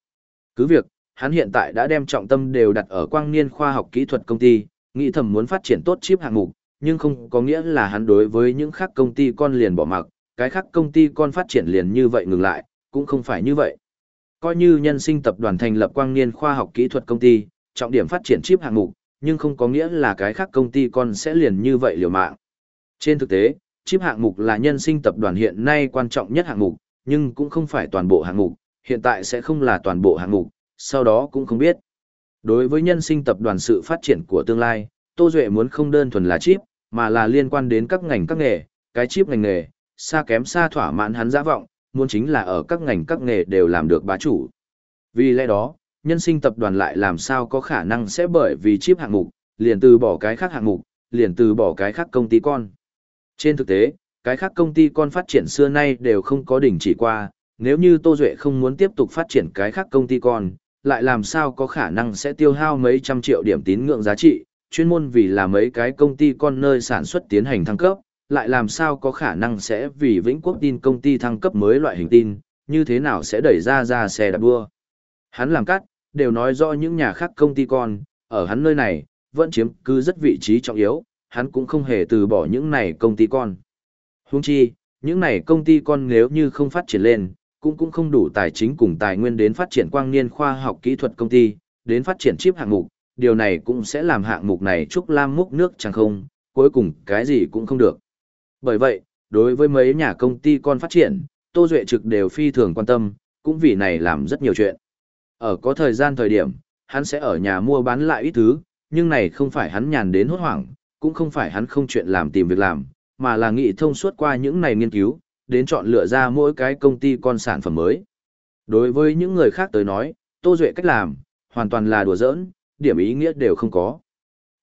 Cứ việc, hắn hiện tại đã đem trọng tâm đều đặt ở quang niên khoa học kỹ thuật công ty, nghĩ thầm muốn phát triển tốt chip hạng mục, nhưng không có nghĩa là hắn đối với những khác công ty con liền bỏ mặc, cái khác công ty con phát triển liền như vậy ngừng lại, cũng không phải như vậy. Coi như nhân sinh tập đoàn thành lập quang niên khoa học kỹ thuật công ty, trọng điểm phát triển chip hạng mục, nhưng không có nghĩa là cái khác công ty con sẽ liền như vậy liều mạng. Trên thực tế, chip hạng mục là nhân sinh tập đoàn hiện nay quan trọng nhất hạng mục, nhưng cũng không phải toàn bộ hạng mục, hiện tại sẽ không là toàn bộ hạng mục, sau đó cũng không biết. Đối với nhân sinh tập đoàn sự phát triển của tương lai, Tô Duệ muốn không đơn thuần là chip, mà là liên quan đến các ngành các nghề, cái chip ngành nghề, xa kém xa thỏa mãn hắn giả vọng, muốn chính là ở các ngành các nghề đều làm được bá chủ. Vì lẽ đó, nhân sinh tập đoàn lại làm sao có khả năng sẽ bởi vì chip hạng mục, liền từ bỏ cái khác hạng mục, liền từ bỏ cái khác công ty con. Trên thực tế, cái khác công ty con phát triển xưa nay đều không có đỉnh chỉ qua, nếu như Tô Duệ không muốn tiếp tục phát triển cái khác công ty con, lại làm sao có khả năng sẽ tiêu hao mấy trăm triệu điểm tín ngưỡng giá trị, chuyên môn vì là mấy cái công ty con nơi sản xuất tiến hành thăng cấp, lại làm sao có khả năng sẽ vì Vĩnh Quốc tin công ty thăng cấp mới loại hình tin, như thế nào sẽ đẩy ra ra xe đạp đua. Hắn làm cắt, đều nói rõ những nhà khác công ty con, ở hắn nơi này, vẫn chiếm cứ rất vị trí trọng yếu, hắn cũng không hề từ bỏ những này công ty con. Huống chi, những này công ty con nếu như không phát triển lên, cũng cũng không đủ tài chính cùng tài nguyên đến phát triển quang niên khoa học kỹ thuật công ty, đến phát triển chip hạng mục, điều này cũng sẽ làm hạng mục này trúc lam múc nước chẳng không, cuối cùng cái gì cũng không được. Bởi vậy, đối với mấy nhà công ty con phát triển, Tô Duệ trực đều phi thường quan tâm, cũng vì này làm rất nhiều chuyện. Ở có thời gian thời điểm, hắn sẽ ở nhà mua bán lại ít thứ, nhưng này không phải hắn nhàn đến hốt hoảng, cũng không phải hắn không chuyện làm tìm việc làm, mà là nghị thông suốt qua những này nghiên cứu, đến chọn lựa ra mỗi cái công ty con sản phẩm mới. Đối với những người khác tới nói, Tô Duệ cách làm, hoàn toàn là đùa giỡn, điểm ý nghĩa đều không có.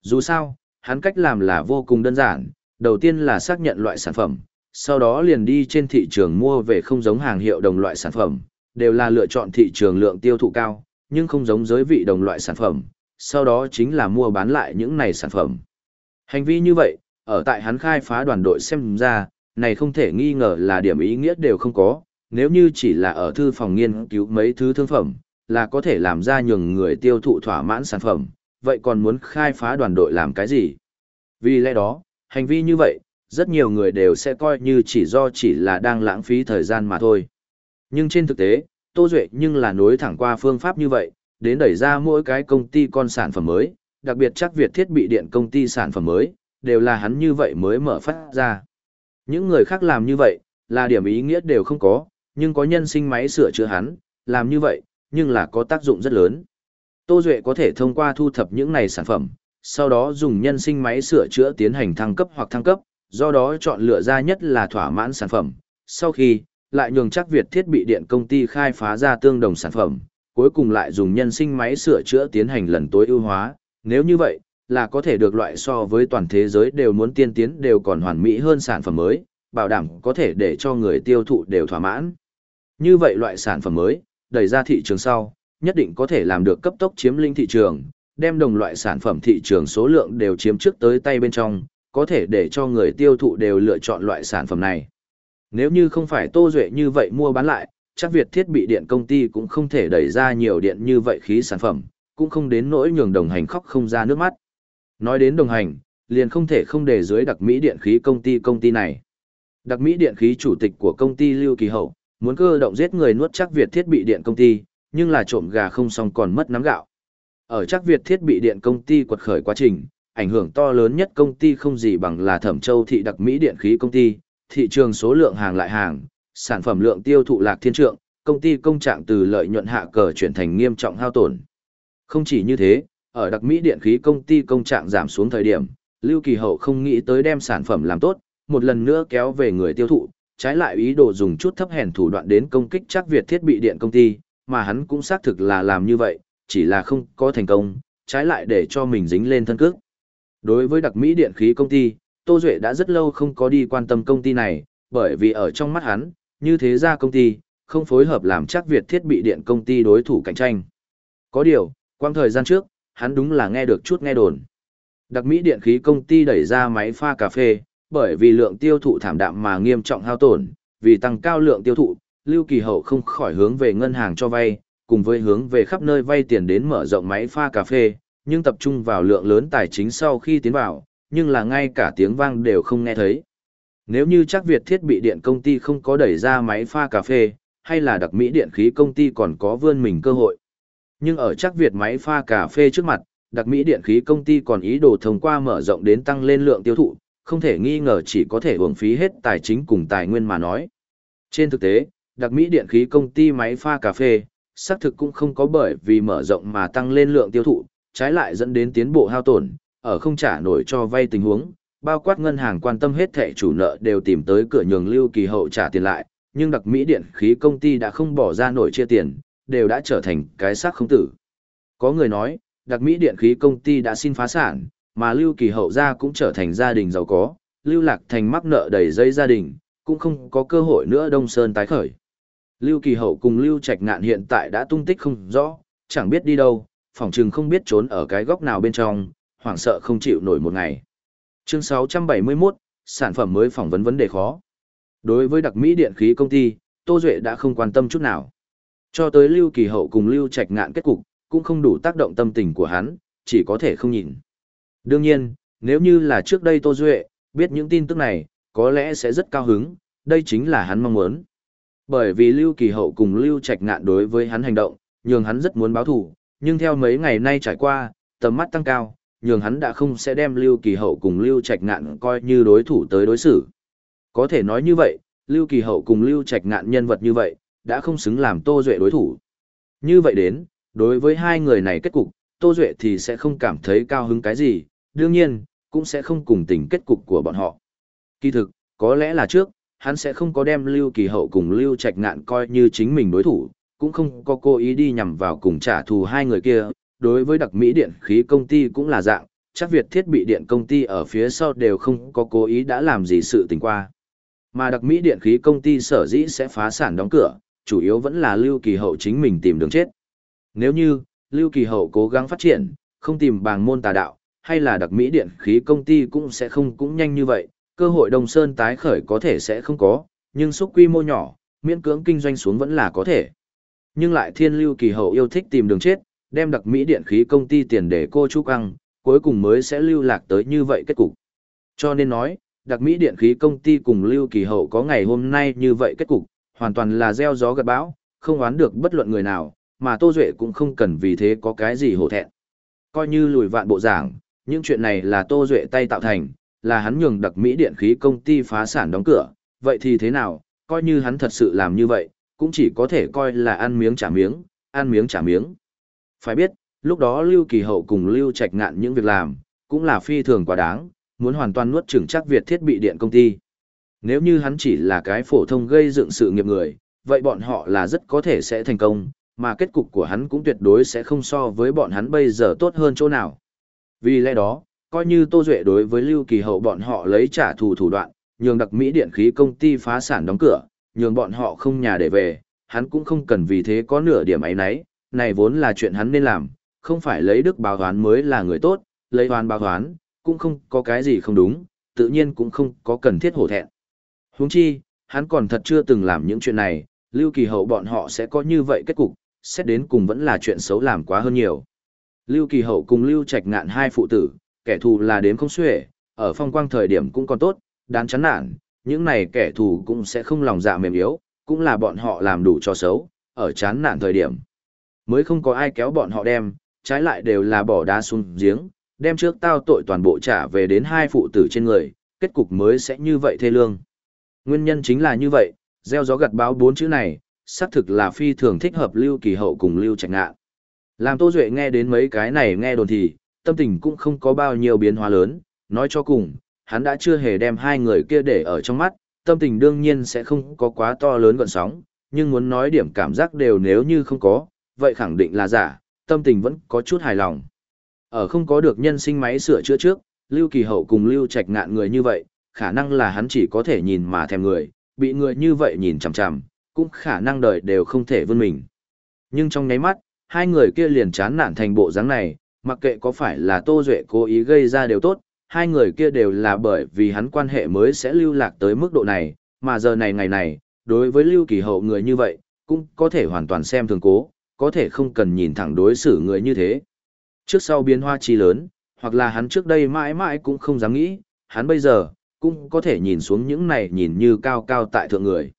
Dù sao, hắn cách làm là vô cùng đơn giản, đầu tiên là xác nhận loại sản phẩm, sau đó liền đi trên thị trường mua về không giống hàng hiệu đồng loại sản phẩm, đều là lựa chọn thị trường lượng tiêu thụ cao, nhưng không giống giới vị đồng loại sản phẩm, sau đó chính là mua bán lại những này sản phẩm. Hành vi như vậy, ở tại hắn khai phá đoàn đội xem ra, này không thể nghi ngờ là điểm ý nghĩa đều không có, nếu như chỉ là ở thư phòng nghiên cứu mấy thứ thương phẩm, là có thể làm ra nhường người tiêu thụ thỏa mãn sản phẩm, vậy còn muốn khai phá đoàn đội làm cái gì? Vì lẽ đó, hành vi như vậy, rất nhiều người đều sẽ coi như chỉ do chỉ là đang lãng phí thời gian mà thôi. Nhưng trên thực tế, Tô Duệ nhưng là nối thẳng qua phương pháp như vậy, đến đẩy ra mỗi cái công ty con sản phẩm mới, đặc biệt chắc Việt thiết bị điện công ty sản phẩm mới, đều là hắn như vậy mới mở phát ra. Những người khác làm như vậy, là điểm ý nghĩa đều không có, nhưng có nhân sinh máy sửa chữa hắn, làm như vậy, nhưng là có tác dụng rất lớn. Tô Duệ có thể thông qua thu thập những này sản phẩm, sau đó dùng nhân sinh máy sửa chữa tiến hành thăng cấp hoặc thăng cấp, do đó chọn lựa ra nhất là thỏa mãn sản phẩm. Sau khi, lại nhường chắc Việt thiết bị điện công ty khai phá ra tương đồng sản phẩm, cuối cùng lại dùng nhân sinh máy sửa chữa tiến hành lần tối ưu hóa. Nếu như vậy, là có thể được loại so với toàn thế giới đều muốn tiên tiến đều còn hoàn mỹ hơn sản phẩm mới, bảo đảm có thể để cho người tiêu thụ đều thỏa mãn. Như vậy loại sản phẩm mới, đẩy ra thị trường sau, nhất định có thể làm được cấp tốc chiếm lĩnh thị trường, đem đồng loại sản phẩm thị trường số lượng đều chiếm trước tới tay bên trong, có thể để cho người tiêu thụ đều lựa chọn loại sản phẩm này. Nếu như không phải Tô Duệ như vậy mua bán lại, chắc Việt thiết bị điện công ty cũng không thể đẩy ra nhiều điện như vậy khí sản phẩm, cũng không đến nỗi nhường đồng hành khóc không ra nước mắt. Nói đến đồng hành, liền không thể không để dưới đặc Mỹ điện khí công ty công ty này. Đặc Mỹ điện khí chủ tịch của công ty Lưu Kỳ Hậu, muốn cơ động giết người nuốt chắc Việt thiết bị điện công ty, nhưng là trộm gà không xong còn mất nắm gạo. Ở chắc Việt thiết bị điện công ty quật khởi quá trình, ảnh hưởng to lớn nhất công ty không gì bằng là Thẩm Châu thị đặc Mỹ điện khí công ty, thị trường số lượng hàng lại hàng, sản phẩm lượng tiêu thụ lạc thiên trượng, công ty công trạng từ lợi nhuận hạ cờ chuyển thành nghiêm trọng hao tổn. Không chỉ như thế, ở đặc Mỹ điện khí công ty công trạng giảm xuống thời điểm, Lưu Kỳ Hậu không nghĩ tới đem sản phẩm làm tốt, một lần nữa kéo về người tiêu thụ, trái lại ý đồ dùng chút thấp hèn thủ đoạn đến công kích chắc Việt thiết bị điện công ty, mà hắn cũng xác thực là làm như vậy, chỉ là không có thành công, trái lại để cho mình dính lên thân cước. Đối với đặc Mỹ điện khí công ty, Tô Duệ đã rất lâu không có đi quan tâm công ty này, bởi vì ở trong mắt hắn, như thế ra công ty, không phối hợp làm chắc việc thiết bị điện công ty đối thủ cạnh tranh. Có điều, quang thời gian trước, hắn đúng là nghe được chút nghe đồn. Đặc Mỹ điện khí công ty đẩy ra máy pha cà phê, bởi vì lượng tiêu thụ thảm đạm mà nghiêm trọng hao tổn, vì tăng cao lượng tiêu thụ, Lưu Kỳ Hậu không khỏi hướng về ngân hàng cho vay, cùng với hướng về khắp nơi vay tiền đến mở rộng máy pha cà phê, nhưng tập trung vào lượng lớn tài chính sau khi tiến vào, nhưng là ngay cả tiếng vang đều không nghe thấy. Nếu như chắc Việt thiết bị điện công ty không có đẩy ra máy pha cà phê, hay là đặc Mỹ điện khí công ty còn có vươn mình cơ hội. Nhưng ở chắc Việt máy pha cà phê trước mặt, đặc Mỹ điện khí công ty còn ý đồ thông qua mở rộng đến tăng lên lượng tiêu thụ, không thể nghi ngờ chỉ có thể uổng phí hết tài chính cùng tài nguyên mà nói. Trên thực tế, đặc Mỹ điện khí công ty máy pha cà phê, xác thực cũng không có bởi vì mở rộng mà tăng lên lượng tiêu thụ, trái lại dẫn đến tiến bộ hao tổn, ở không trả nổi cho vay tình huống, bao quát ngân hàng quan tâm hết thẻ chủ nợ đều tìm tới cửa nhường lưu kỳ hậu trả tiền lại, nhưng đặc Mỹ điện khí công ty đã không bỏ ra nổi chia tiền, đều đã trở thành cái xác không tử. Có người nói, đặc Mỹ điện khí công ty đã xin phá sản, mà lưu kỳ hậu gia cũng trở thành gia đình giàu có, lưu lạc thành mắc nợ đầy dây gia đình, cũng không có cơ hội nữa đông sơn tái khởi. Lưu kỳ hậu cùng lưu trạch ngạn hiện tại đã tung tích không rõ, chẳng biết đi đâu, phỏng chừng không biết trốn ở cái góc nào bên trong, hoảng sợ không chịu nổi một ngày. Chương 671, sản phẩm mới phỏng vấn vấn đề khó. Đối với đặc Mỹ điện khí công ty, Tô Duệ đã không quan tâm chút nào. Cho tới Lưu Kỳ Hậu cùng Lưu Trạch ngạn kết cục, cũng không đủ tác động tâm tình của hắn, chỉ có thể không nhìn. Đương nhiên, nếu như là trước đây Tô Duệ, biết những tin tức này, có lẽ sẽ rất cao hứng, đây chính là hắn mong muốn. Bởi vì Lưu Kỳ Hậu cùng Lưu Trạch ngạn đối với hắn hành động, nhường hắn rất muốn báo thù. nhưng theo mấy ngày nay trải qua, tầm mắt tăng cao, nhường hắn đã không sẽ đem Lưu Kỳ Hậu cùng Lưu Trạch Ngạn coi như đối thủ tới đối xử. Có thể nói như vậy, Lưu Kỳ Hậu cùng Lưu Trạch Ngạn nhân vật như vậy, đã không xứng làm Tô Duệ đối thủ. Như vậy đến, đối với hai người này kết cục, Tô Duệ thì sẽ không cảm thấy cao hứng cái gì, đương nhiên, cũng sẽ không cùng tình kết cục của bọn họ. Kỳ thực, có lẽ là trước, hắn sẽ không có đem Lưu Kỳ Hậu cùng Lưu Trạch Ngạn coi như chính mình đối thủ, cũng không có cố ý đi nhằm vào cùng trả thù hai người kia, đối với đặc Mỹ điện khí công ty cũng là dạng, chắc Việt thiết bị điện công ty ở phía sau đều không có cố ý đã làm gì sự tình qua. Mà đặc Mỹ điện khí công ty sở dĩ sẽ phá sản đóng cửa, chủ yếu vẫn là Lưu Kỳ Hậu chính mình tìm đường chết. Nếu như, Lưu Kỳ Hậu cố gắng phát triển, không tìm bàng môn tà đạo, hay là đặc Mỹ điện khí công ty cũng sẽ không cũng nhanh như vậy, cơ hội Đông Sơn tái khởi có thể sẽ không có, nhưng xúc quy mô nhỏ, miễn cưỡng kinh doanh xuống vẫn là có thể. Nhưng lại thiên lưu kỳ hậu yêu thích tìm đường chết, đem đặc Mỹ điện khí công ty tiền để cô Trúc Căng, cuối cùng mới sẽ lưu lạc tới như vậy kết cục. Cho nên nói, đặc Mỹ điện khí công ty cùng lưu kỳ hậu có ngày hôm nay như vậy kết cục, hoàn toàn là gieo gió gặt bão, không oán được bất luận người nào, mà Tô Duệ cũng không cần vì thế có cái gì hổ thẹn. Coi như lùi vạn bộ giảng, những chuyện này là Tô Duệ tay tạo thành, là hắn nhường đặc Mỹ điện khí công ty phá sản đóng cửa, vậy thì thế nào, coi như hắn thật sự làm như vậy, cũng chỉ có thể coi là ăn miếng trả miếng, ăn miếng trả miếng. Phải biết, lúc đó Lưu Kỳ Hậu cùng Lưu Trạch ngạn những việc làm, cũng là phi thường quá đáng, muốn hoàn toàn nuốt chửng chắc Việt thiết bị điện công ty. Nếu như hắn chỉ là cái phổ thông gây dựng sự nghiệp người, vậy bọn họ là rất có thể sẽ thành công, mà kết cục của hắn cũng tuyệt đối sẽ không so với bọn hắn bây giờ tốt hơn chỗ nào. Vì lẽ đó, coi như Tô Duệ đối với Lưu Kỳ Hậu bọn họ lấy trả thù thủ đoạn, nhường đặc Mỹ điện khí công ty phá sản đóng cửa, nhường bọn họ không nhà để về, hắn cũng không cần vì thế có nửa điểm ấy nấy, này vốn là chuyện hắn nên làm, không phải lấy đức báo toán mới là người tốt, lấy oán báo toán, cũng không có cái gì không đúng, tự nhiên cũng không có cần thiết hổ thẹn. Huống chi, hắn còn thật chưa từng làm những chuyện này, Lưu Kỳ Hậu bọn họ sẽ có như vậy kết cục, xét đến cùng vẫn là chuyện xấu làm quá hơn nhiều. Lưu Kỳ Hậu cùng Lưu Trạch Ngạn hai phụ tử, kẻ thù là đếm không xuể, ở phong quang thời điểm cũng còn tốt, đáng chán nản, những này kẻ thù cũng sẽ không lòng dạ mềm yếu, cũng là bọn họ làm đủ cho xấu, ở chán nản thời điểm. Mới không có ai kéo bọn họ đem, trái lại đều là bỏ đá xuống giếng, đem trước tao tội toàn bộ trả về đến hai phụ tử trên người, kết cục mới sẽ như vậy thê lương. Nguyên nhân chính là như vậy, gieo gió gặt báo bốn chữ này, xác thực là phi thường thích hợp Lưu Kỳ Hậu cùng Lưu Trạch Ngạn. Làm Tô Duệ nghe đến mấy cái này nghe đồn thì, tâm tình cũng không có bao nhiêu biến hóa lớn, nói cho cùng, hắn đã chưa hề đem hai người kia để ở trong mắt, tâm tình đương nhiên sẽ không có quá to lớn gọn sóng, nhưng muốn nói điểm cảm giác đều nếu như không có, vậy khẳng định là giả, tâm tình vẫn có chút hài lòng. Ở không có được nhân sinh máy sửa chữa trước, Lưu Kỳ Hậu cùng Lưu Trạch ngạn người như vậy, khả năng là hắn chỉ có thể nhìn mà thèm người, bị người như vậy nhìn chằm chằm, cũng khả năng đời đều không thể vươn mình. Nhưng trong nháy mắt, hai người kia liền chán nản thành bộ dáng này, mặc kệ có phải là Tô Duệ cố ý gây ra đều tốt, hai người kia đều là bởi vì hắn quan hệ mới sẽ lưu lạc tới mức độ này, mà giờ này ngày này, đối với Lưu Kỳ Hậu người như vậy, cũng có thể hoàn toàn xem thường cố, có thể không cần nhìn thẳng đối xử người như thế. Trước sau biến hoa chi lớn, hoặc là hắn trước đây mãi mãi cũng không dám nghĩ, hắn bây giờ, cũng có thể nhìn xuống những này nhìn như cao cao tại thượng người.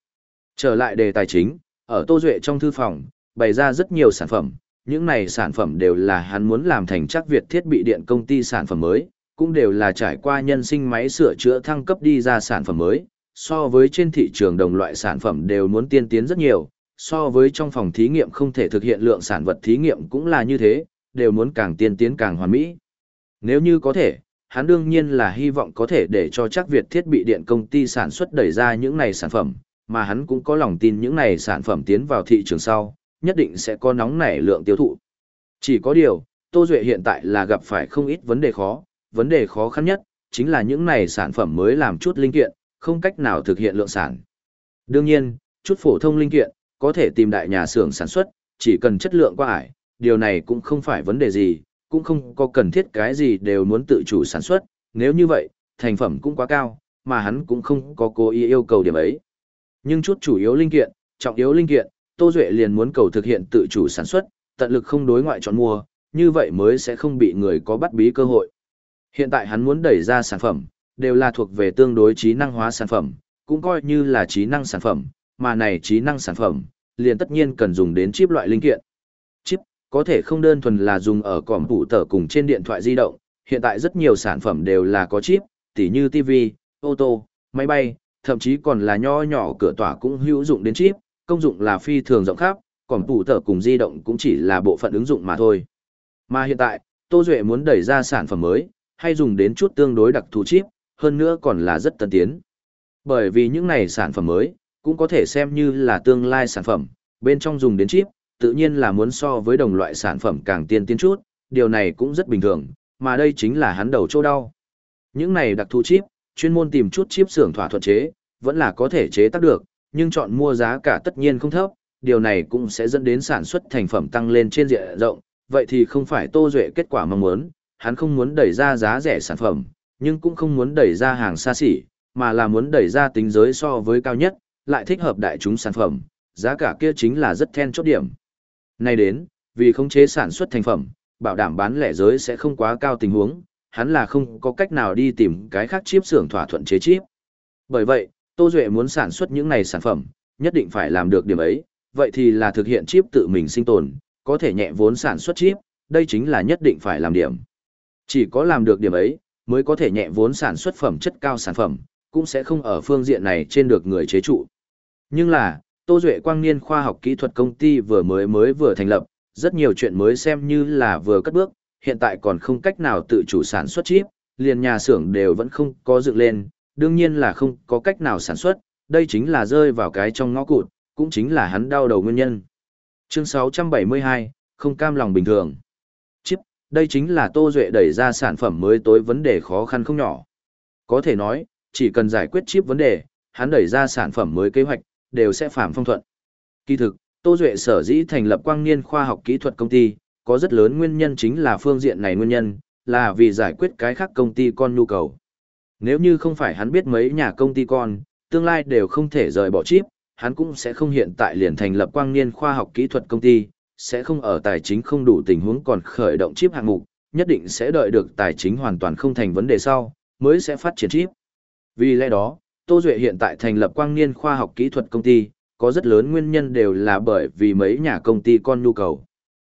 Trở lại đề tài chính, ở Tô Duệ trong thư phòng, bày ra rất nhiều sản phẩm, những này sản phẩm đều là hắn muốn làm thành chắc Việt thiết bị điện công ty sản phẩm mới, cũng đều là trải qua nhân sinh máy sửa chữa thăng cấp đi ra sản phẩm mới, so với trên thị trường đồng loại sản phẩm đều muốn tiên tiến rất nhiều, so với trong phòng thí nghiệm không thể thực hiện lượng sản vật thí nghiệm cũng là như thế, đều muốn càng tiên tiến càng hoàn mỹ. Nếu như có thể, hắn đương nhiên là hy vọng có thể để cho chắc Việt thiết bị điện công ty sản xuất đẩy ra những này sản phẩm, mà hắn cũng có lòng tin những này sản phẩm tiến vào thị trường sau, nhất định sẽ có nóng nảy lượng tiêu thụ. Chỉ có điều, Tô Duệ hiện tại là gặp phải không ít vấn đề khó, vấn đề khó khăn nhất, chính là những này sản phẩm mới làm chút linh kiện, không cách nào thực hiện lượng sản. Đương nhiên, chút phổ thông linh kiện, có thể tìm đại nhà xưởng sản xuất, chỉ cần chất lượng qua ải, điều này cũng không phải vấn đề gì, cũng không có cần thiết cái gì đều muốn tự chủ sản xuất, nếu như vậy, thành phẩm cũng quá cao, mà hắn cũng không có cố ý yêu cầu điểm ấy. Nhưng chút chủ yếu linh kiện, trọng yếu linh kiện, Tô Duệ liền muốn cầu thực hiện tự chủ sản xuất, tận lực không đối ngoại chọn mua, như vậy mới sẽ không bị người có bắt bí cơ hội. Hiện tại hắn muốn đẩy ra sản phẩm, đều là thuộc về tương đối trí năng hóa sản phẩm, cũng coi như là trí năng sản phẩm, mà này trí năng sản phẩm, liền tất nhiên cần dùng đến chip loại linh kiện. Chip, có thể không đơn thuần là dùng ở cỏm tủ tờ cùng trên điện thoại di động, hiện tại rất nhiều sản phẩm đều là có chip, tỉ như TV, ô tô, máy bay, thậm chí còn là nho nhỏ cửa tỏa cũng hữu dụng đến chip, công dụng là phi thường rộng khắp, còn tủ tờ cùng di động cũng chỉ là bộ phận ứng dụng mà thôi. Mà hiện tại, Tô Duệ muốn đẩy ra sản phẩm mới, hay dùng đến chút tương đối đặc thù chip, hơn nữa còn là rất tân tiến. Bởi vì những này sản phẩm mới, cũng có thể xem như là tương lai sản phẩm, bên trong dùng đến chip, tự nhiên là muốn so với đồng loại sản phẩm càng tiên tiến chút, điều này cũng rất bình thường, mà đây chính là hắn đầu chỗ đau. Những này đặc thù chip, chuyên môn tìm chút chip xưởng thỏa thuận chế, vẫn là có thể chế tác được, nhưng chọn mua giá cả tất nhiên không thấp, điều này cũng sẽ dẫn đến sản xuất thành phẩm tăng lên trên diện rộng, vậy thì không phải Tô Duệ kết quả mong muốn, hắn không muốn đẩy ra giá rẻ sản phẩm, nhưng cũng không muốn đẩy ra hàng xa xỉ, mà là muốn đẩy ra tính giới so với cao nhất, lại thích hợp đại chúng sản phẩm, giá cả kia chính là rất then chốt điểm. Nay đến, vì khống chế sản xuất thành phẩm, bảo đảm bán lẻ giới sẽ không quá cao tình huống, hắn là không có cách nào đi tìm cái khác chip xưởng thỏa thuận chế chip. Bởi vậy, Tô Duệ muốn sản xuất những này sản phẩm, nhất định phải làm được điểm ấy, vậy thì là thực hiện chip tự mình sinh tồn, có thể nhẹ vốn sản xuất chip, đây chính là nhất định phải làm điểm. Chỉ có làm được điểm ấy, mới có thể nhẹ vốn sản xuất phẩm chất cao sản phẩm, cũng sẽ không ở phương diện này trên được người chế trụ. Nhưng là, Tô Duệ Quang Niên khoa học kỹ thuật công ty vừa mới mới vừa thành lập, rất nhiều chuyện mới xem như là vừa cất bước, hiện tại còn không cách nào tự chủ sản xuất chip, liền nhà xưởng đều vẫn không có dựng lên, đương nhiên là không có cách nào sản xuất, đây chính là rơi vào cái trong ngõ cụt, cũng chính là hắn đau đầu nguyên nhân. Chương 672, không cam lòng bình thường. Chip, đây chính là Tô Duệ đẩy ra sản phẩm mới tối vấn đề khó khăn không nhỏ. Có thể nói, chỉ cần giải quyết chip vấn đề, hắn đẩy ra sản phẩm mới kế hoạch, đều sẽ phạm phong thuận. Kỳ thực, Tô Duệ sở dĩ thành lập quang niên khoa học kỹ thuật công ty, có rất lớn nguyên nhân chính là phương diện này nguyên nhân, là vì giải quyết cái khác công ty con nhu cầu. Nếu như không phải hắn biết mấy nhà công ty con, tương lai đều không thể rời bỏ chip, hắn cũng sẽ không hiện tại liền thành lập quang niên khoa học kỹ thuật công ty, sẽ không ở tài chính không đủ tình huống còn khởi động chip hạng mục, nhất định sẽ đợi được tài chính hoàn toàn không thành vấn đề sau, mới sẽ phát triển chip. Vì lẽ đó, Tô Duệ hiện tại thành lập quang niên khoa học kỹ thuật công ty, có rất lớn nguyên nhân đều là bởi vì mấy nhà công ty con nhu cầu.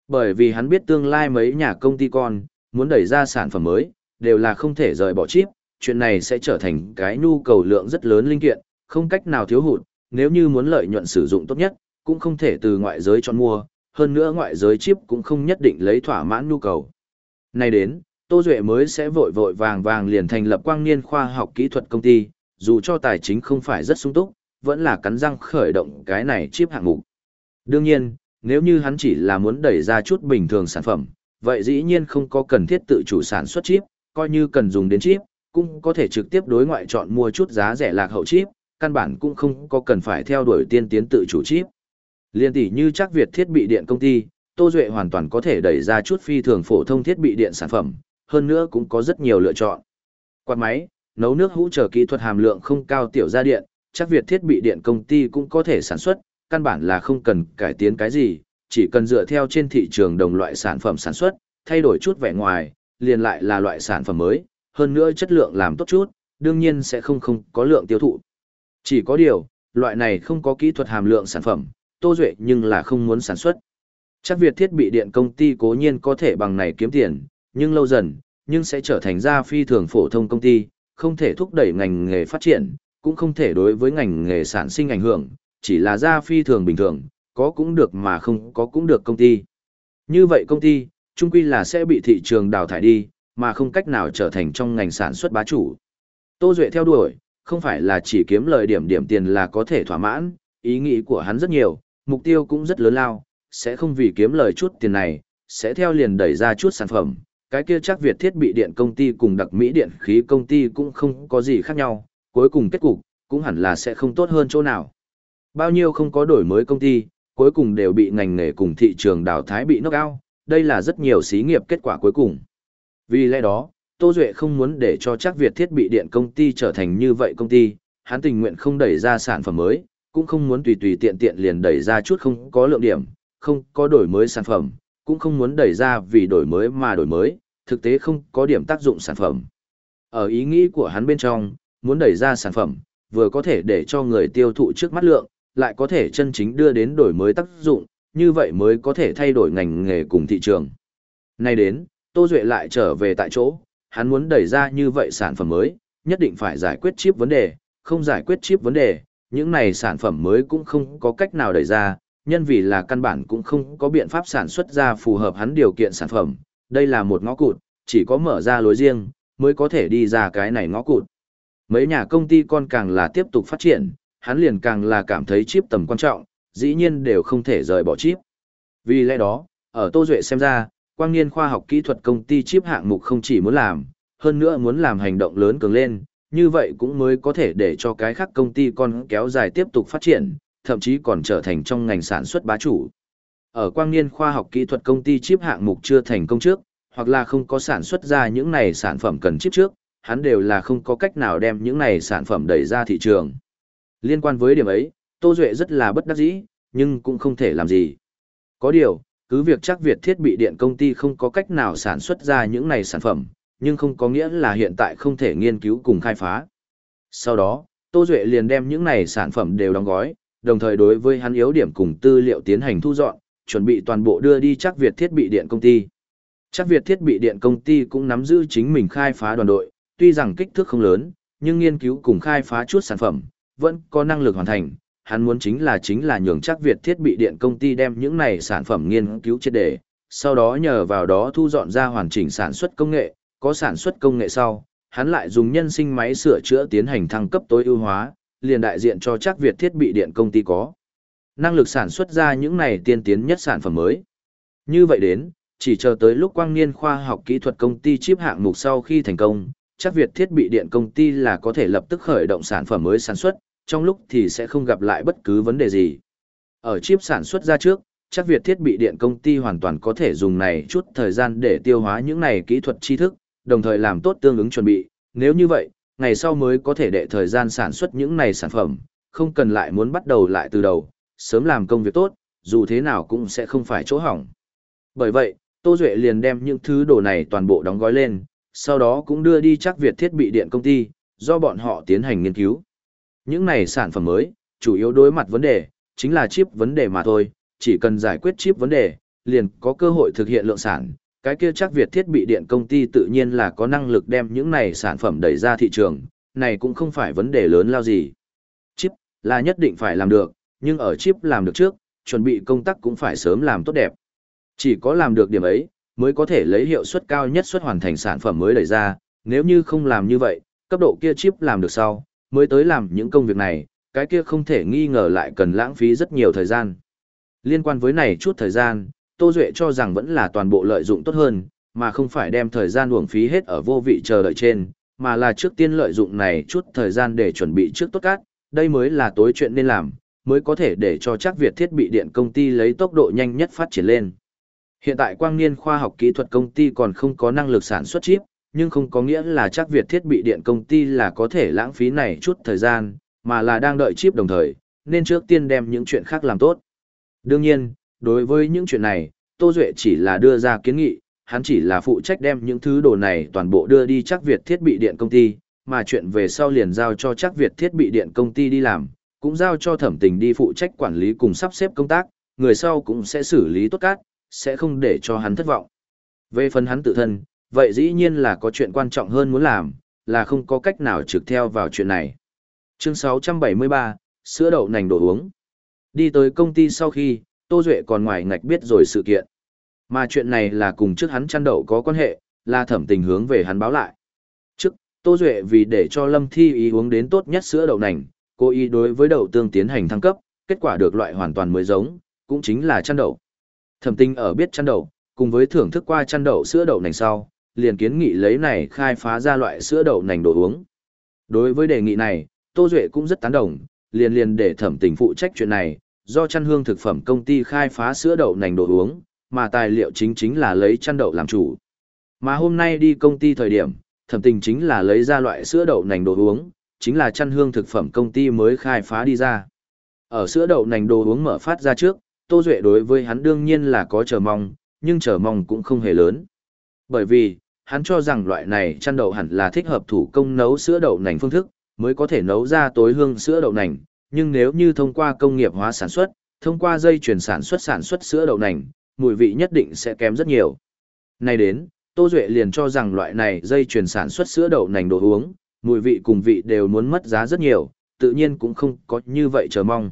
Bởi vì hắn biết tương lai mấy nhà công ty con, muốn đẩy ra sản phẩm mới, đều là không thể rời bỏ chip, chuyện này sẽ trở thành cái nhu cầu lượng rất lớn linh kiện, không cách nào thiếu hụt, nếu như muốn lợi nhuận sử dụng tốt nhất, cũng không thể từ ngoại giới chọn mua, hơn nữa ngoại giới chip cũng không nhất định lấy thỏa mãn nhu cầu. Nay đến, Tô Duệ mới sẽ vội vội vàng vàng liền thành lập quang niên khoa học kỹ thuật công ty, dù cho tài chính không phải rất sung túc, vẫn là cắn răng khởi động cái này chip hạng mục. Đương nhiên, nếu như hắn chỉ là muốn đẩy ra chút bình thường sản phẩm, vậy dĩ nhiên không có cần thiết tự chủ sản xuất chip, coi như cần dùng đến chip, cũng có thể trực tiếp đối ngoại chọn mua chút giá rẻ lạc hậu chip, căn bản cũng không có cần phải theo đuổi tiên tiến tự chủ chip. Liên tỷ như chắc Việt thiết bị điện công ty, Tô Duệ hoàn toàn có thể đẩy ra chút phi thường phổ thông thiết bị điện sản phẩm, hơn nữa cũng có rất nhiều lựa chọn. Quạt máy, nấu nước hũ trợ kỹ thuật hàm lượng không cao tiểu gia điện, chắc Việt thiết bị điện công ty cũng có thể sản xuất, căn bản là không cần cải tiến cái gì, chỉ cần dựa theo trên thị trường đồng loại sản phẩm sản xuất, thay đổi chút vẻ ngoài, liền lại là loại sản phẩm mới, hơn nữa chất lượng làm tốt chút, đương nhiên sẽ không không có lượng tiêu thụ. Chỉ có điều, loại này không có kỹ thuật hàm lượng sản phẩm, Tô Duệ nhưng là không muốn sản xuất. Chắc Việt thiết bị điện công ty cố nhiên có thể bằng này kiếm tiền, nhưng lâu dần, nhưng sẽ trở thành ra phi thường phổ thông công ty, không thể thúc đẩy ngành nghề phát triển, cũng không thể đối với ngành nghề sản sinh ảnh hưởng, chỉ là ra phi thường bình thường, có cũng được mà không có cũng được công ty. Như vậy công ty, chung quy là sẽ bị thị trường đào thải đi, mà không cách nào trở thành trong ngành sản xuất bá chủ. Tô Duệ theo đuổi, không phải là chỉ kiếm lời điểm điểm tiền là có thể thỏa mãn, ý nghĩ của hắn rất nhiều, mục tiêu cũng rất lớn lao, sẽ không vì kiếm lời chút tiền này, sẽ theo liền đẩy ra chút sản phẩm. Cái kia chắc Việt thiết bị điện công ty cùng đặc Mỹ điện khí công ty cũng không có gì khác nhau, cuối cùng kết cục, cũng hẳn là sẽ không tốt hơn chỗ nào. Bao nhiêu không có đổi mới công ty, cuối cùng đều bị ngành nghề cùng thị trường đào thái bị knock out, đây là rất nhiều xí nghiệp kết quả cuối cùng. Vì lẽ đó, Tô Duệ không muốn để cho chắc Việt thiết bị điện công ty trở thành như vậy công ty, hắn tình nguyện không đẩy ra sản phẩm mới, cũng không muốn tùy tùy tiện tiện liền đẩy ra chút không có lượng điểm, không có đổi mới sản phẩm, cũng không muốn đẩy ra vì đổi mới mà đổi mới, thực tế không có điểm tác dụng sản phẩm. Ở ý nghĩ của hắn bên trong, muốn đẩy ra sản phẩm, vừa có thể để cho người tiêu thụ trước mắt lượng, lại có thể chân chính đưa đến đổi mới tác dụng, như vậy mới có thể thay đổi ngành nghề cùng thị trường. Nay đến, Tô Duệ lại trở về tại chỗ, hắn muốn đẩy ra như vậy sản phẩm mới, nhất định phải giải quyết chip vấn đề, không giải quyết chip vấn đề, những này sản phẩm mới cũng không có cách nào đẩy ra, nhân vì là căn bản cũng không có biện pháp sản xuất ra phù hợp hắn điều kiện sản phẩm, đây là một ngõ cụt, chỉ có mở ra lối riêng, mới có thể đi ra cái này ngõ cụt. Mấy nhà công ty con càng là tiếp tục phát triển, hắn liền càng là cảm thấy chip tầm quan trọng, dĩ nhiên đều không thể rời bỏ chip. Vì lẽ đó, ở Tô Duệ xem ra, quang niên khoa học kỹ thuật công ty chip hạng mục không chỉ muốn làm, hơn nữa muốn làm hành động lớn cường lên, như vậy cũng mới có thể để cho cái khác công ty con kéo dài tiếp tục phát triển, thậm chí còn trở thành trong ngành sản xuất bá chủ. Ở quang niên khoa học kỹ thuật công ty chip hạng mục chưa thành công trước, hoặc là không có sản xuất ra những này sản phẩm cần chip trước, hắn đều là không có cách nào đem những này sản phẩm đẩy ra thị trường. Liên quan với điểm ấy, Tô Duệ rất là bất đắc dĩ, nhưng cũng không thể làm gì. Có điều, cứ việc chắc Việt thiết bị điện công ty không có cách nào sản xuất ra những này sản phẩm, nhưng không có nghĩa là hiện tại không thể nghiên cứu cùng khai phá. Sau đó, Tô Duệ liền đem những này sản phẩm đều đóng gói, đồng thời đối với hắn yếu điểm cùng tư liệu tiến hành thu dọn, chuẩn bị toàn bộ đưa đi chắc Việt thiết bị điện công ty. Chắc Việt thiết bị điện công ty cũng nắm giữ chính mình khai phá đoàn đội, tuy rằng kích thước không lớn, nhưng nghiên cứu cùng khai phá chút sản phẩm, vẫn có năng lực hoàn thành. Hắn muốn chính là chính là nhường chắc Việt thiết bị điện công ty đem những này sản phẩm nghiên cứu triệt đề, sau đó nhờ vào đó thu dọn ra hoàn chỉnh sản xuất công nghệ, có sản xuất công nghệ sau, hắn lại dùng nhân sinh máy sửa chữa tiến hành thăng cấp tối ưu hóa, liền đại diện cho chắc Việt thiết bị điện công ty có. Năng lực sản xuất ra những này tiên tiến nhất sản phẩm mới. Như vậy đến, chỉ chờ tới lúc quang niên khoa học kỹ thuật công ty chip hạng mục sau khi thành công, chắc Việt thiết bị điện công ty là có thể lập tức khởi động sản phẩm mới sản xuất, trong lúc thì sẽ không gặp lại bất cứ vấn đề gì. Ở chip sản xuất ra trước, chắc Việt thiết bị điện công ty hoàn toàn có thể dùng này chút thời gian để tiêu hóa những này kỹ thuật tri thức, đồng thời làm tốt tương ứng chuẩn bị. Nếu như vậy, ngày sau mới có thể để thời gian sản xuất những này sản phẩm, không cần lại muốn bắt đầu lại từ đầu, sớm làm công việc tốt, dù thế nào cũng sẽ không phải chỗ hỏng. Bởi vậy, Tô Duệ liền đem những thứ đồ này toàn bộ đóng gói lên, sau đó cũng đưa đi chắc Việt thiết bị điện công ty, do bọn họ tiến hành nghiên cứu. Những này sản phẩm mới, chủ yếu đối mặt vấn đề, chính là chip vấn đề mà thôi, chỉ cần giải quyết chip vấn đề, liền có cơ hội thực hiện lượng sản. Cái kia chắc Việt thiết bị điện công ty tự nhiên là có năng lực đem những này sản phẩm đẩy ra thị trường, này cũng không phải vấn đề lớn lao gì. Chip là nhất định phải làm được, nhưng ở chip làm được trước, chuẩn bị công tác cũng phải sớm làm tốt đẹp. Chỉ có làm được điểm ấy, mới có thể lấy hiệu suất cao nhất suất hoàn thành sản phẩm mới đẩy ra, nếu như không làm như vậy, cấp độ kia chip làm được sau, mới tới làm những công việc này, cái kia không thể nghi ngờ lại cần lãng phí rất nhiều thời gian. Liên quan với này chút thời gian, Tô Duệ cho rằng vẫn là toàn bộ lợi dụng tốt hơn, mà không phải đem thời gian uổng phí hết ở vô vị chờ đợi trên, mà là trước tiên lợi dụng này chút thời gian để chuẩn bị trước tốt cát, đây mới là tối chuyện nên làm, mới có thể để cho chắc Việt thiết bị điện công ty lấy tốc độ nhanh nhất phát triển lên. Hiện tại quang niên khoa học kỹ thuật công ty còn không có năng lực sản xuất chip, nhưng không có nghĩa là chắc Việt thiết bị điện công ty là có thể lãng phí này chút thời gian, mà là đang đợi chip đồng thời, nên trước tiên đem những chuyện khác làm tốt. Đương nhiên, đối với những chuyện này, Tô Duệ chỉ là đưa ra kiến nghị, hắn chỉ là phụ trách đem những thứ đồ này toàn bộ đưa đi chắc Việt thiết bị điện công ty, mà chuyện về sau liền giao cho chắc Việt thiết bị điện công ty đi làm, cũng giao cho thẩm tình đi phụ trách quản lý cùng sắp xếp công tác, người sau cũng sẽ xử lý tốt cát, sẽ không để cho hắn thất vọng. Về phần hắn tự thân, vậy dĩ nhiên là có chuyện quan trọng hơn muốn làm, là không có cách nào trực theo vào chuyện này. Chương 673, sữa đậu nành đồ uống. Đi tới công ty sau khi, Tô Duệ còn ngoài ngạch biết rồi sự kiện. Mà chuyện này là cùng trước hắn chăn đậu có quan hệ, là thẩm tình hướng về hắn báo lại. Trước, Tô Duệ vì để cho Lâm Thi ý uống đến tốt nhất sữa đậu nành, cô ý đối với đậu tương tiến hành thăng cấp, kết quả được loại hoàn toàn mới giống, cũng chính là chăn đậu. Thẩm tình ở biết chăn đậu, cùng với thưởng thức qua chăn đậu sữa đậu nành sau, liền kiến nghị lấy này khai phá ra loại sữa đậu nành đồ uống. Đối với đề nghị này, Tô Duệ cũng rất tán đồng, liền liền để thẩm tình phụ trách chuyện này, do chăn hương thực phẩm công ty khai phá sữa đậu nành đồ uống, mà tài liệu chính chính là lấy chăn đậu làm chủ. Mà hôm nay đi công ty thời điểm, thẩm tình chính là lấy ra loại sữa đậu nành đồ uống, chính là chăn hương thực phẩm công ty mới khai phá đi ra. Ở sữa đậu nành đồ uống mở phát ra trước, Tô Duệ đối với hắn đương nhiên là có chờ mong, nhưng chờ mong cũng không hề lớn. Bởi vì, hắn cho rằng loại này chăn đậu hẳn là thích hợp thủ công nấu sữa đậu nành phương thức, mới có thể nấu ra tối hương sữa đậu nành, nhưng nếu như thông qua công nghiệp hóa sản xuất, thông qua dây chuyển sản xuất sản xuất sữa đậu nành, mùi vị nhất định sẽ kém rất nhiều. Nay đến, Tô Duệ liền cho rằng loại này dây chuyển sản xuất sữa đậu nành đồ uống, mùi vị cùng vị đều muốn mất giá rất nhiều, tự nhiên cũng không có như vậy chờ mong.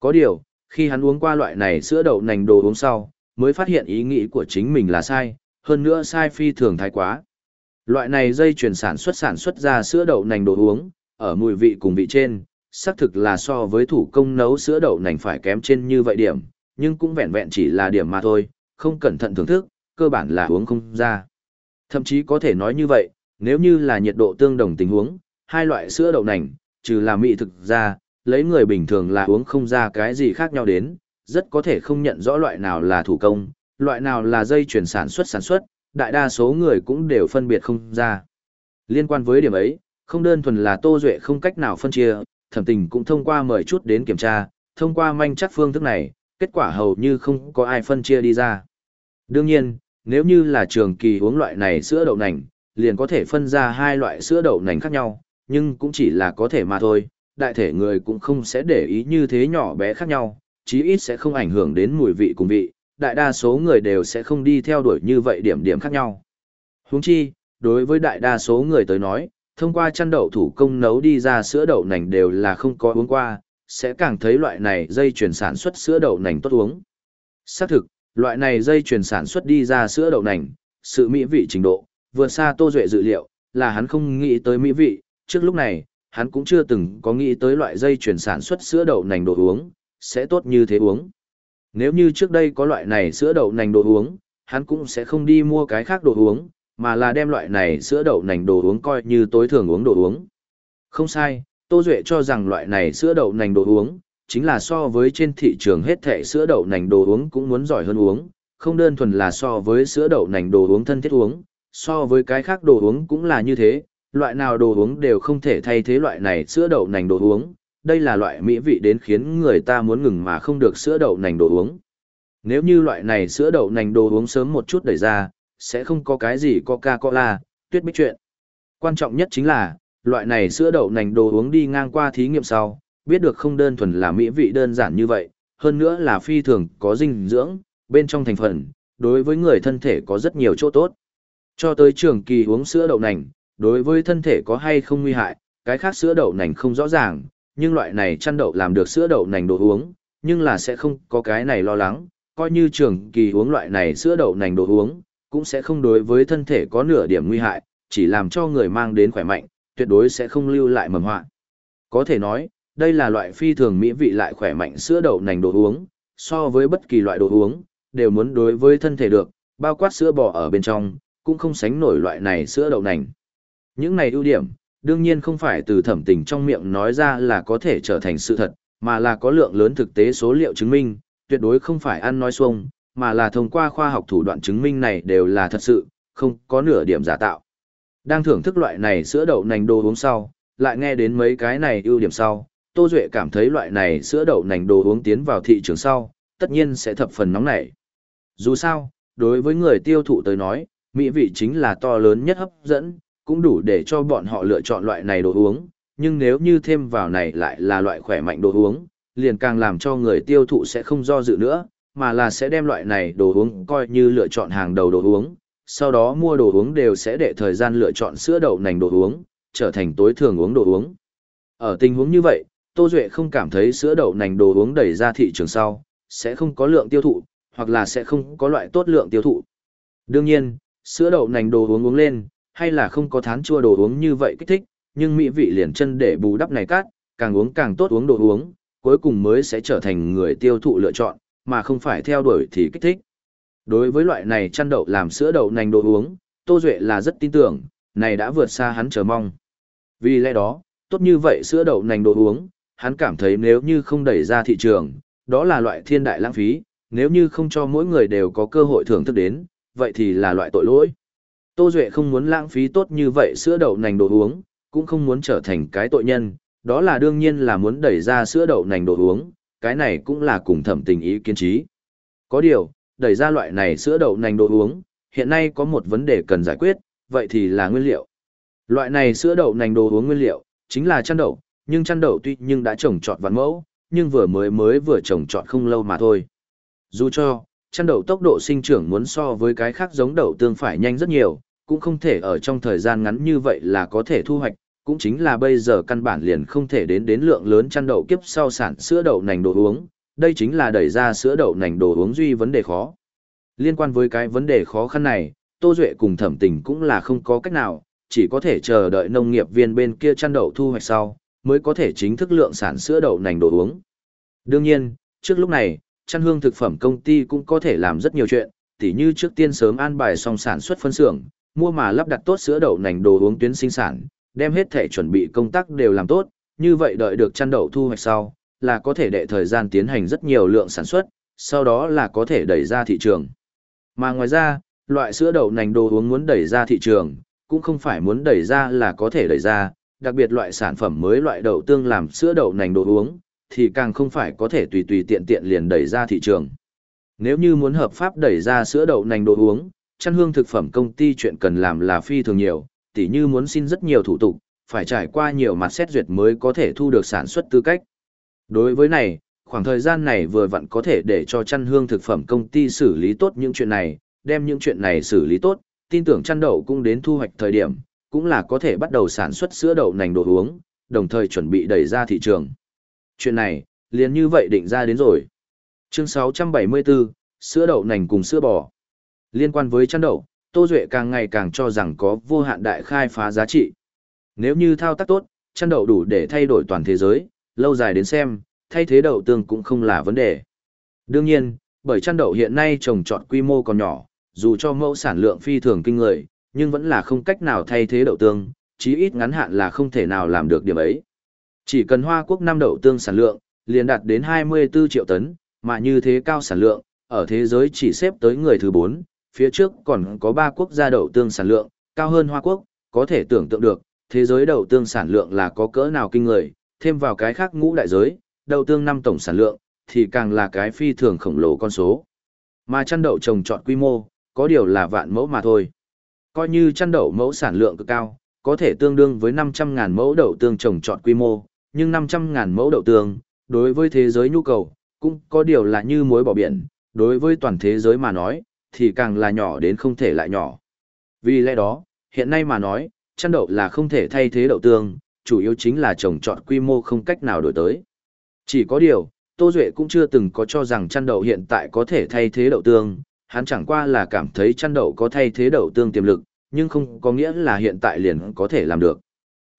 Có điều, khi hắn uống qua loại này sữa đậu nành đồ uống sau, mới phát hiện ý nghĩ của chính mình là sai, hơn nữa sai phi thường thái quá. Loại này dây chuyển sản xuất sản xuất ra sữa đậu nành đồ uống, ở mùi vị cùng vị trên, xác thực là so với thủ công nấu sữa đậu nành phải kém trên như vậy điểm, nhưng cũng vẹn vẹn chỉ là điểm mà thôi, không cẩn thận thưởng thức, cơ bản là uống không ra. Thậm chí có thể nói như vậy, nếu như là nhiệt độ tương đồng tình huống, hai loại sữa đậu nành, trừ là mỹ thực ra, lấy người bình thường là uống không ra cái gì khác nhau đến, rất có thể không nhận rõ loại nào là thủ công, loại nào là dây chuyển sản xuất sản xuất, đại đa số người cũng đều phân biệt không ra. Liên quan với điểm ấy, không đơn thuần là Tô Duệ không cách nào phân chia, thẩm tình cũng thông qua mời chút đến kiểm tra, thông qua manh chắc phương thức này, kết quả hầu như không có ai phân chia đi ra. Đương nhiên, nếu như là trường kỳ uống loại này sữa đậu nành, liền có thể phân ra hai loại sữa đậu nành khác nhau, nhưng cũng chỉ là có thể mà thôi, đại thể người cũng không sẽ để ý như thế nhỏ bé khác nhau, chí ít sẽ không ảnh hưởng đến mùi vị cùng vị, đại đa số người đều sẽ không đi theo đuổi như vậy điểm điểm khác nhau. Huống chi, đối với đại đa số người tới nói, thông qua chăn đậu thủ công nấu đi ra sữa đậu nành đều là không có uống qua, sẽ càng thấy loại này dây chuyển sản xuất sữa đậu nành tốt uống. Xác thực, loại này dây chuyển sản xuất đi ra sữa đậu nành, sự mỹ vị trình độ, vượt xa Tô Duệ dự liệu, là hắn không nghĩ tới mỹ vị, trước lúc này, hắn cũng chưa từng có nghĩ tới loại dây chuyển sản xuất sữa đậu nành đồ uống, sẽ tốt như thế uống. Nếu như trước đây có loại này sữa đậu nành đồ uống, hắn cũng sẽ không đi mua cái khác đồ uống, mà là đem loại này sữa đậu nành đồ uống coi như tối thường uống đồ uống. Không sai, Tô Duệ cho rằng loại này sữa đậu nành đồ uống, chính là so với trên thị trường hết thẻ sữa đậu nành đồ uống cũng muốn giỏi hơn uống, không đơn thuần là so với sữa đậu nành đồ uống thân thiết uống, so với cái khác đồ uống cũng là như thế, loại nào đồ uống đều không thể thay thế loại này sữa đậu nành đồ uống, đây là loại mỹ vị đến khiến người ta muốn ngừng mà không được sữa đậu nành đồ uống. Nếu như loại này sữa đậu nành đồ uống sớm một chút đẩy ra, sẽ không có cái gì Coca-Cola, tuyết bích chuyện. Quan trọng nhất chính là, loại này sữa đậu nành đồ uống đi ngang qua thí nghiệm sau, biết được không đơn thuần là mỹ vị đơn giản như vậy, hơn nữa là phi thường có dinh dưỡng, bên trong thành phần, đối với người thân thể có rất nhiều chỗ tốt. Cho tới trường kỳ uống sữa đậu nành, đối với thân thể có hay không nguy hại, cái khác sữa đậu nành không rõ ràng, nhưng loại này chăn đậu làm được sữa đậu nành đồ uống, nhưng là sẽ không có cái này lo lắng, coi như trường kỳ uống loại này sữa đậu nành đồ uống, cũng sẽ không đối với thân thể có nửa điểm nguy hại, chỉ làm cho người mang đến khỏe mạnh, tuyệt đối sẽ không lưu lại mầm họa. Có thể nói, đây là loại phi thường mỹ vị lại khỏe mạnh sữa đậu nành đồ uống, so với bất kỳ loại đồ uống, đều muốn đối với thân thể được, bao quát sữa bò ở bên trong, cũng không sánh nổi loại này sữa đậu nành. Những này ưu điểm, đương nhiên không phải từ thẩm tình trong miệng nói ra là có thể trở thành sự thật, mà là có lượng lớn thực tế số liệu chứng minh, tuyệt đối không phải ăn nói xuông, mà là thông qua khoa học thủ đoạn chứng minh này đều là thật sự, không có nửa điểm giả tạo. Đang thưởng thức loại này sữa đậu nành đồ uống sau, lại nghe đến mấy cái này ưu điểm sau, Tô Duệ cảm thấy loại này sữa đậu nành đồ uống tiến vào thị trường sau, tất nhiên sẽ thập phần nóng nảy. Dù sao, đối với người tiêu thụ tới nói, mỹ vị chính là to lớn nhất hấp dẫn, cũng đủ để cho bọn họ lựa chọn loại này đồ uống, nhưng nếu như thêm vào này lại là loại khỏe mạnh đồ uống, liền càng làm cho người tiêu thụ sẽ không do dự nữa, mà là sẽ đem loại này đồ uống coi như lựa chọn hàng đầu đồ uống, sau đó mua đồ uống đều sẽ để thời gian lựa chọn sữa đậu nành đồ uống, trở thành tối thường uống đồ uống. Ở tình huống như vậy, Tô Duệ không cảm thấy sữa đậu nành đồ uống đẩy ra thị trường sau, sẽ không có lượng tiêu thụ, hoặc là sẽ không có loại tốt lượng tiêu thụ. Đương nhiên, sữa đậu nành đồ uống uống lên, hay là không có thán chua đồ uống như vậy kích thích, nhưng mỹ vị liền chân để bù đắp này cát, càng uống càng tốt uống đồ uống, cuối cùng mới sẽ trở thành người tiêu thụ lựa chọn, mà không phải theo đuổi thì kích thích. Đối với loại này chăn đậu làm sữa đậu nành đồ uống, Tô Duệ là rất tin tưởng, này đã vượt xa hắn chờ mong. Vì lẽ đó, tốt như vậy sữa đậu nành đồ uống, hắn cảm thấy nếu như không đẩy ra thị trường, đó là loại thiên đại lãng phí, nếu như không cho mỗi người đều có cơ hội thưởng thức đến, vậy thì là loại tội lỗi. Tô Duệ không muốn lãng phí tốt như vậy sữa đậu nành đồ uống, cũng không muốn trở thành cái tội nhân, đó là đương nhiên là muốn đẩy ra sữa đậu nành đồ uống, cái này cũng là cùng thẩm tình ý kiên trí. Có điều, đẩy ra loại này sữa đậu nành đồ uống, hiện nay có một vấn đề cần giải quyết, vậy thì là nguyên liệu. Loại này sữa đậu nành đồ uống nguyên liệu, chính là chăn đậu, nhưng chăn đậu tuy nhưng đã trồng trọt vạn mẫu, nhưng vừa mới mới vừa trồng trọt không lâu mà thôi. Dù cho, chăn đậu tốc độ sinh trưởng muốn so với cái khác giống đậu tương phải nhanh rất nhiều, cũng không thể ở trong thời gian ngắn như vậy là có thể thu hoạch, cũng chính là bây giờ căn bản liền không thể đến đến lượng lớn chăn đậu kiếp sau sản sữa đậu nành đồ uống, đây chính là đẩy ra sữa đậu nành đồ uống duy vấn đề khó. Liên quan với cái vấn đề khó khăn này, Tô Duệ cùng thẩm tình cũng là không có cách nào, chỉ có thể chờ đợi nông nghiệp viên bên kia chăn đậu thu hoạch sau, mới có thể chính thức lượng sản sữa đậu nành đồ uống. Đương nhiên, trước lúc này, chăn hương thực phẩm công ty cũng có thể làm rất nhiều chuyện, tỉ như trước tiên sớm an bài xong sản xuất phân xưởng, mua mà lắp đặt tốt sữa đậu nành đồ uống tuyến sinh sản, đem hết thể chuẩn bị công tác đều làm tốt, như vậy đợi được chăn đậu thu hoạch sau, là có thể đệ thời gian tiến hành rất nhiều lượng sản xuất, sau đó là có thể đẩy ra thị trường. Mà ngoài ra, loại sữa đậu nành đồ uống muốn đẩy ra thị trường, cũng không phải muốn đẩy ra là có thể đẩy ra, đặc biệt loại sản phẩm mới loại đậu tương làm sữa đậu nành đồ uống, thì càng không phải có thể tùy tùy tiện tiện liền đẩy ra thị trường. Nếu như muốn hợp pháp đẩy ra sữa đậu nành đồ uống, chăn hương thực phẩm công ty chuyện cần làm là phi thường nhiều, tỉ như muốn xin rất nhiều thủ tục, phải trải qua nhiều mặt xét duyệt mới có thể thu được sản xuất tư cách. Đối với này, khoảng thời gian này vừa vặn có thể để cho chăn hương thực phẩm công ty xử lý tốt những chuyện này, đem những chuyện này xử lý tốt, tin tưởng chăn đậu cũng đến thu hoạch thời điểm, cũng là có thể bắt đầu sản xuất sữa đậu nành đồ uống, đồng thời chuẩn bị đẩy ra thị trường. Chuyện này, liền như vậy định ra đến rồi. Chương 674, sữa đậu nành cùng sữa bò. Liên quan với chăn đậu, Tô Duệ càng ngày càng cho rằng có vô hạn đại khai phá giá trị. Nếu như thao tác tốt, chăn đậu đủ để thay đổi toàn thế giới, lâu dài đến xem, thay thế đậu tương cũng không là vấn đề. Đương nhiên, bởi chăn đậu hiện nay trồng trọt quy mô còn nhỏ, dù cho mẫu sản lượng phi thường kinh người, nhưng vẫn là không cách nào thay thế đậu tương, chí ít ngắn hạn là không thể nào làm được điểm ấy. Chỉ cần Hoa Quốc năm đậu tương sản lượng, liền đạt đến 24 triệu tấn, mà như thế cao sản lượng, ở thế giới chỉ xếp tới người thứ 4, phía trước còn có 3 quốc gia đậu tương sản lượng, cao hơn Hoa Quốc, có thể tưởng tượng được, thế giới đậu tương sản lượng là có cỡ nào kinh người, thêm vào cái khác ngũ đại giới, đậu tương năm tổng sản lượng, thì càng là cái phi thường khổng lồ con số. Mà chăn đậu trồng trọt quy mô, có điều là vạn mẫu mà thôi. Coi như chăn đậu mẫu sản lượng cực cao, có thể tương đương với 500.000 mẫu đậu tương trồng trọt quy mô, nhưng 500.000 mẫu đậu tương, đối với thế giới nhu cầu, cũng có điều là như muối bỏ biển, đối với toàn thế giới mà nói, thì càng là nhỏ đến không thể lại nhỏ. Vì lẽ đó, hiện nay mà nói, chăn đậu là không thể thay thế đậu tương, chủ yếu chính là trồng trọt quy mô không cách nào đổi tới. Chỉ có điều, Tô Duệ cũng chưa từng có cho rằng chăn đậu hiện tại có thể thay thế đậu tương, hắn chẳng qua là cảm thấy chăn đậu có thay thế đậu tương tiềm lực, nhưng không có nghĩa là hiện tại liền có thể làm được.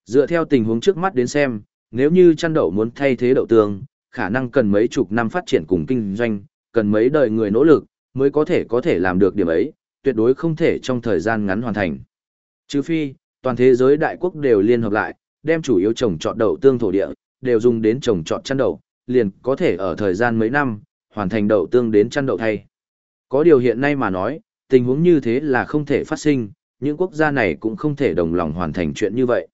Dựa theo tình huống trước mắt đến xem, nếu như chăn đậu muốn thay thế đậu tương, khả năng cần mấy chục năm phát triển cùng kinh doanh, cần mấy đời người nỗ lực, mới có thể có thể làm được điểm ấy, tuyệt đối không thể trong thời gian ngắn hoàn thành. Trừ phi, toàn thế giới đại quốc đều liên hợp lại, đem chủ yếu trồng trọt đậu tương thổ địa, đều dùng đến trồng trọt chăn đậu, liền có thể ở thời gian mấy năm, hoàn thành đậu tương đến chăn đậu thay. Có điều hiện nay mà nói, tình huống như thế là không thể phát sinh, những quốc gia này cũng không thể đồng lòng hoàn thành chuyện như vậy.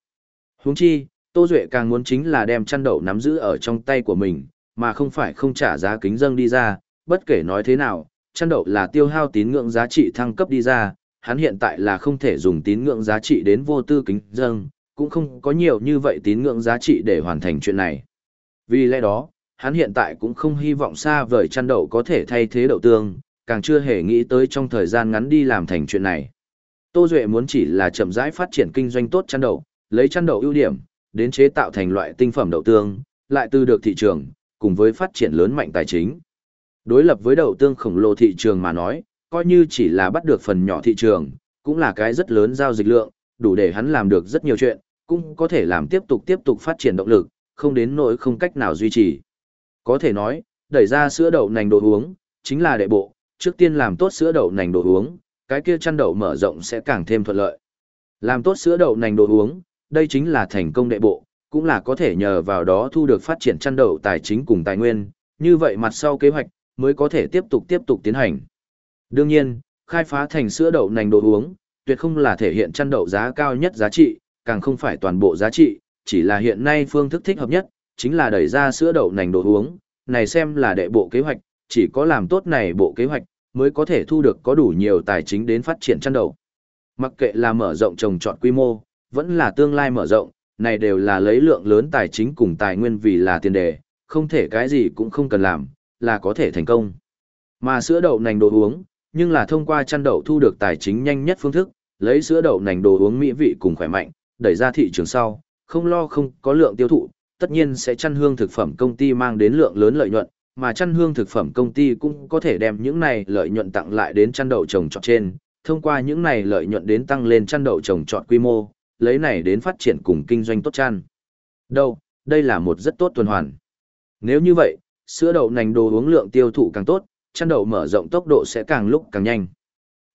Huống chi, Tô Duệ càng muốn chính là đem chăn đậu nắm giữ ở trong tay của mình, mà không phải không trả giá kính dâng đi ra, bất kể nói thế nào, chăn đậu là tiêu hao tín ngưỡng giá trị thăng cấp đi ra, hắn hiện tại là không thể dùng tín ngưỡng giá trị đến vô tư kính dâng, cũng không có nhiều như vậy tín ngưỡng giá trị để hoàn thành chuyện này. Vì lẽ đó, hắn hiện tại cũng không hy vọng xa vời chăn đậu có thể thay thế đậu tương, càng chưa hề nghĩ tới trong thời gian ngắn đi làm thành chuyện này. Tô Duệ muốn chỉ là chậm rãi phát triển kinh doanh tốt chăn đậu, lấy chăn đậu ưu điểm, đến chế tạo thành loại tinh phẩm đậu tương, lại từ được thị trường, cùng với phát triển lớn mạnh tài chính. Đối lập với đậu tương khổng lồ thị trường mà nói, coi như chỉ là bắt được phần nhỏ thị trường, cũng là cái rất lớn giao dịch lượng, đủ để hắn làm được rất nhiều chuyện, cũng có thể làm tiếp tục tiếp tục phát triển động lực, không đến nỗi không cách nào duy trì. Có thể nói, đẩy ra sữa đậu nành đồ uống, chính là đệ bộ, trước tiên làm tốt sữa đậu nành đồ uống, cái kia chăn đậu mở rộng sẽ càng thêm thuận lợi. Làm tốt sữa đậu nành đồ uống, đây chính là thành công đệ bộ, cũng là có thể nhờ vào đó thu được phát triển chăn đậu tài chính cùng tài nguyên, như vậy mặt sau kế hoạch mới có thể tiếp tục tiếp tục tiến hành. Đương nhiên, khai phá thành sữa đậu nành đồ uống, tuyệt không là thể hiện chăn đậu giá cao nhất giá trị, càng không phải toàn bộ giá trị, chỉ là hiện nay phương thức thích hợp nhất, chính là đẩy ra sữa đậu nành đồ uống, này xem là đệ bộ kế hoạch, chỉ có làm tốt này bộ kế hoạch, mới có thể thu được có đủ nhiều tài chính đến phát triển chăn đậu. Mặc kệ là mở rộng trồng trọt quy mô, vẫn là tương lai mở rộng, này đều là lấy lượng lớn tài chính cùng tài nguyên vì là tiền đề, không thể cái gì cũng không cần làm, là có thể thành công. Mà sữa đậu nành đồ uống, nhưng là thông qua chăn đậu thu được tài chính nhanh nhất phương thức, lấy sữa đậu nành đồ uống mỹ vị cùng khỏe mạnh, đẩy ra thị trường sau, không lo không có lượng tiêu thụ, tất nhiên sẽ chăn hương thực phẩm công ty mang đến lượng lớn lợi nhuận, mà chăn hương thực phẩm công ty cũng có thể đem những này lợi nhuận tặng lại đến chăn đậu trồng trọt trên, thông qua những này lợi nhuận đến tăng lên chăn đậu trồng trọt quy mô, lấy này đến phát triển cùng kinh doanh tốt chăn. Đâu, đây là một rất tốt tuần hoàn. Nếu như vậy, sữa đậu nành đồ uống lượng tiêu thụ càng tốt, chăn đậu mở rộng tốc độ sẽ càng lúc càng nhanh.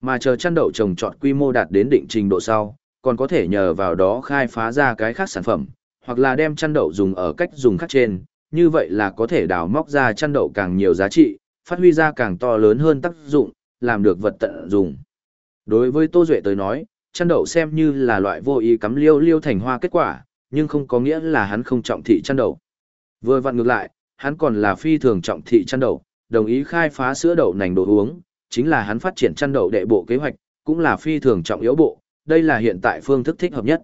Mà chờ chăn đậu trồng trọt quy mô đạt đến định trình độ sau, còn có thể nhờ vào đó khai phá ra cái khác sản phẩm, hoặc là đem chăn đậu dùng ở cách dùng khác trên, như vậy là có thể đào móc ra chăn đậu càng nhiều giá trị, phát huy ra càng to lớn hơn tác dụng, làm được vật tận dụng. Đối với Tô Duệ tới nói, chăn đậu xem như là loại vô ý cắm liêu liêu thành hoa kết quả, nhưng không có nghĩa là hắn không trọng thị chăn đậu. Vừa vặn ngược lại, hắn còn là phi thường trọng thị chăn đậu, đồng ý khai phá sữa đậu nành đồ uống, chính là hắn phát triển chăn đậu đệ bộ kế hoạch, cũng là phi thường trọng yếu bộ, đây là hiện tại phương thức thích hợp nhất.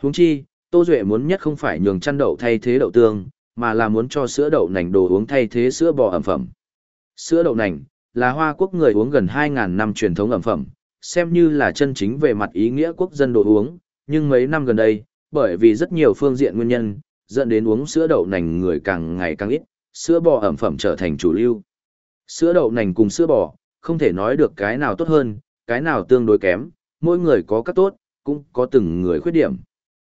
Huống chi, Tô Duệ muốn nhất không phải nhường chăn đậu thay thế đậu tương, mà là muốn cho sữa đậu nành đồ uống thay thế sữa bò ẩm phẩm. Sữa đậu nành là Hoa Quốc người uống gần 2000 năm truyền thống ẩm phẩm, xem như là chân chính về mặt ý nghĩa quốc dân đồ uống, nhưng mấy năm gần đây, bởi vì rất nhiều phương diện nguyên nhân, dẫn đến uống sữa đậu nành người càng ngày càng ít, sữa bò ẩm phẩm trở thành chủ lưu. Sữa đậu nành cùng sữa bò, không thể nói được cái nào tốt hơn, cái nào tương đối kém, mỗi người có các tốt, cũng có từng người khuyết điểm.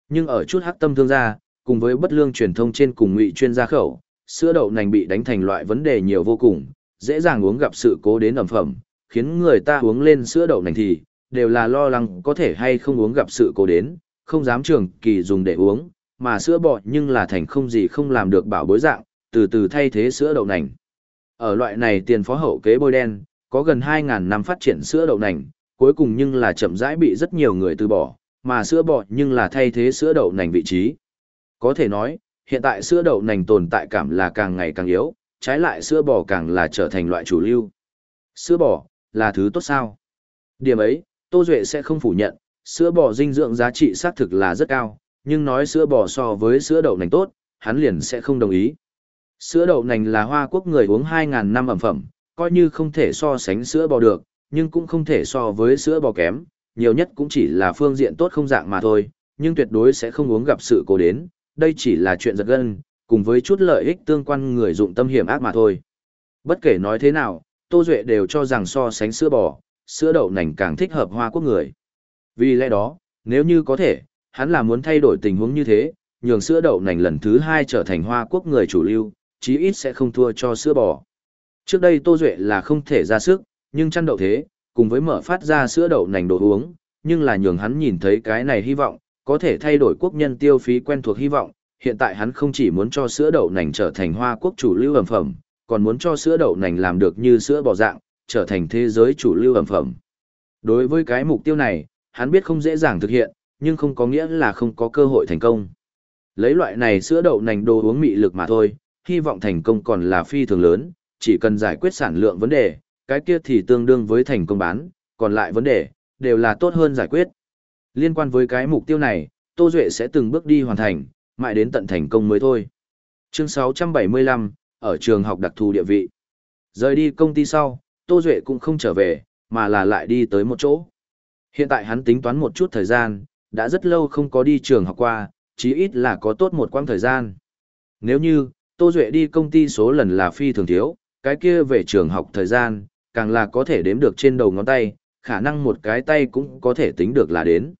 Nhưng ở chút hắc tâm thương gia, cùng với bất lương truyền thông trên cùng ngụy chuyên gia khẩu, sữa đậu nành bị đánh thành loại vấn đề nhiều vô cùng, dễ dàng uống gặp sự cố đến ẩm phẩm, khiến người ta uống lên sữa đậu nành thì, đều là lo lắng có thể hay không uống gặp sự cố đến, không dám trường kỳ dùng để uống, mà sữa bò nhưng là thành không gì không làm được bảo bối dạng, từ từ thay thế sữa đậu nành. Ở loại này tiền phó hậu kế bôi đen, có gần 2.000 năm phát triển sữa đậu nành, cuối cùng nhưng là chậm rãi bị rất nhiều người từ bỏ, mà sữa bò nhưng là thay thế sữa đậu nành vị trí. Có thể nói, hiện tại sữa đậu nành tồn tại cảm là càng ngày càng yếu, trái lại sữa bò càng là trở thành loại chủ lưu. Sữa bò, là thứ tốt sao? Điểm ấy, Tô Duệ sẽ không phủ nhận, sữa bò dinh dưỡng giá trị xác thực là rất cao, nhưng nói sữa bò so với sữa đậu nành tốt, hắn liền sẽ không đồng ý. Sữa đậu nành là hoa quốc người uống 2.000 năm ẩm phẩm, coi như không thể so sánh sữa bò được, nhưng cũng không thể so với sữa bò kém, nhiều nhất cũng chỉ là phương diện tốt không dạng mà thôi, nhưng tuyệt đối sẽ không uống gặp sự cố đến, đây chỉ là chuyện giật gân, cùng với chút lợi ích tương quan người dụng tâm hiểm ác mà thôi. Bất kể nói thế nào, Tô Duệ đều cho rằng so sánh sữa bò, sữa đậu nành càng thích hợp hoa quốc người. Vì lẽ đó, nếu như có thể, hắn là muốn thay đổi tình huống như thế, nhường sữa đậu nành lần thứ hai trở thành hoa quốc người chủ lưu, chí ít sẽ không thua cho sữa bò. Trước đây Tô Duệ là không thể ra sức, nhưng chăn đậu thế, cùng với mở phát ra sữa đậu nành đồ uống, nhưng là nhường hắn nhìn thấy cái này hy vọng, có thể thay đổi quốc nhân tiêu phí quen thuộc hy vọng, hiện tại hắn không chỉ muốn cho sữa đậu nành trở thành hoa quốc chủ lưu ẩm phẩm, còn muốn cho sữa đậu nành làm được như sữa bò dạng, trở thành thế giới chủ lưu ẩm phẩm. Đối với cái mục tiêu này, hắn biết không dễ dàng thực hiện, nhưng không có nghĩa là không có cơ hội thành công. Lấy loại này sữa đậu nành đồ uống mị lực mà thôi, hy vọng thành công còn là phi thường lớn, chỉ cần giải quyết sản lượng vấn đề, cái kia thì tương đương với thành công bán, còn lại vấn đề, đều là tốt hơn giải quyết. Liên quan với cái mục tiêu này, Tô Duệ sẽ từng bước đi hoàn thành, mãi đến tận thành công mới thôi. Chương 675, ở trường học đặc thù địa vị. Rời đi công ty sau, Tô Duệ cũng không trở về, mà là lại đi tới một chỗ. Hiện tại hắn tính toán một chút thời gian, đã rất lâu không có đi trường học qua, chí ít là có tốt một quãng thời gian. Nếu như, Tô Duệ đi công ty số lần là phi thường thiếu, cái kia về trường học thời gian, càng là có thể đếm được trên đầu ngón tay, khả năng một cái tay cũng có thể tính được là đến.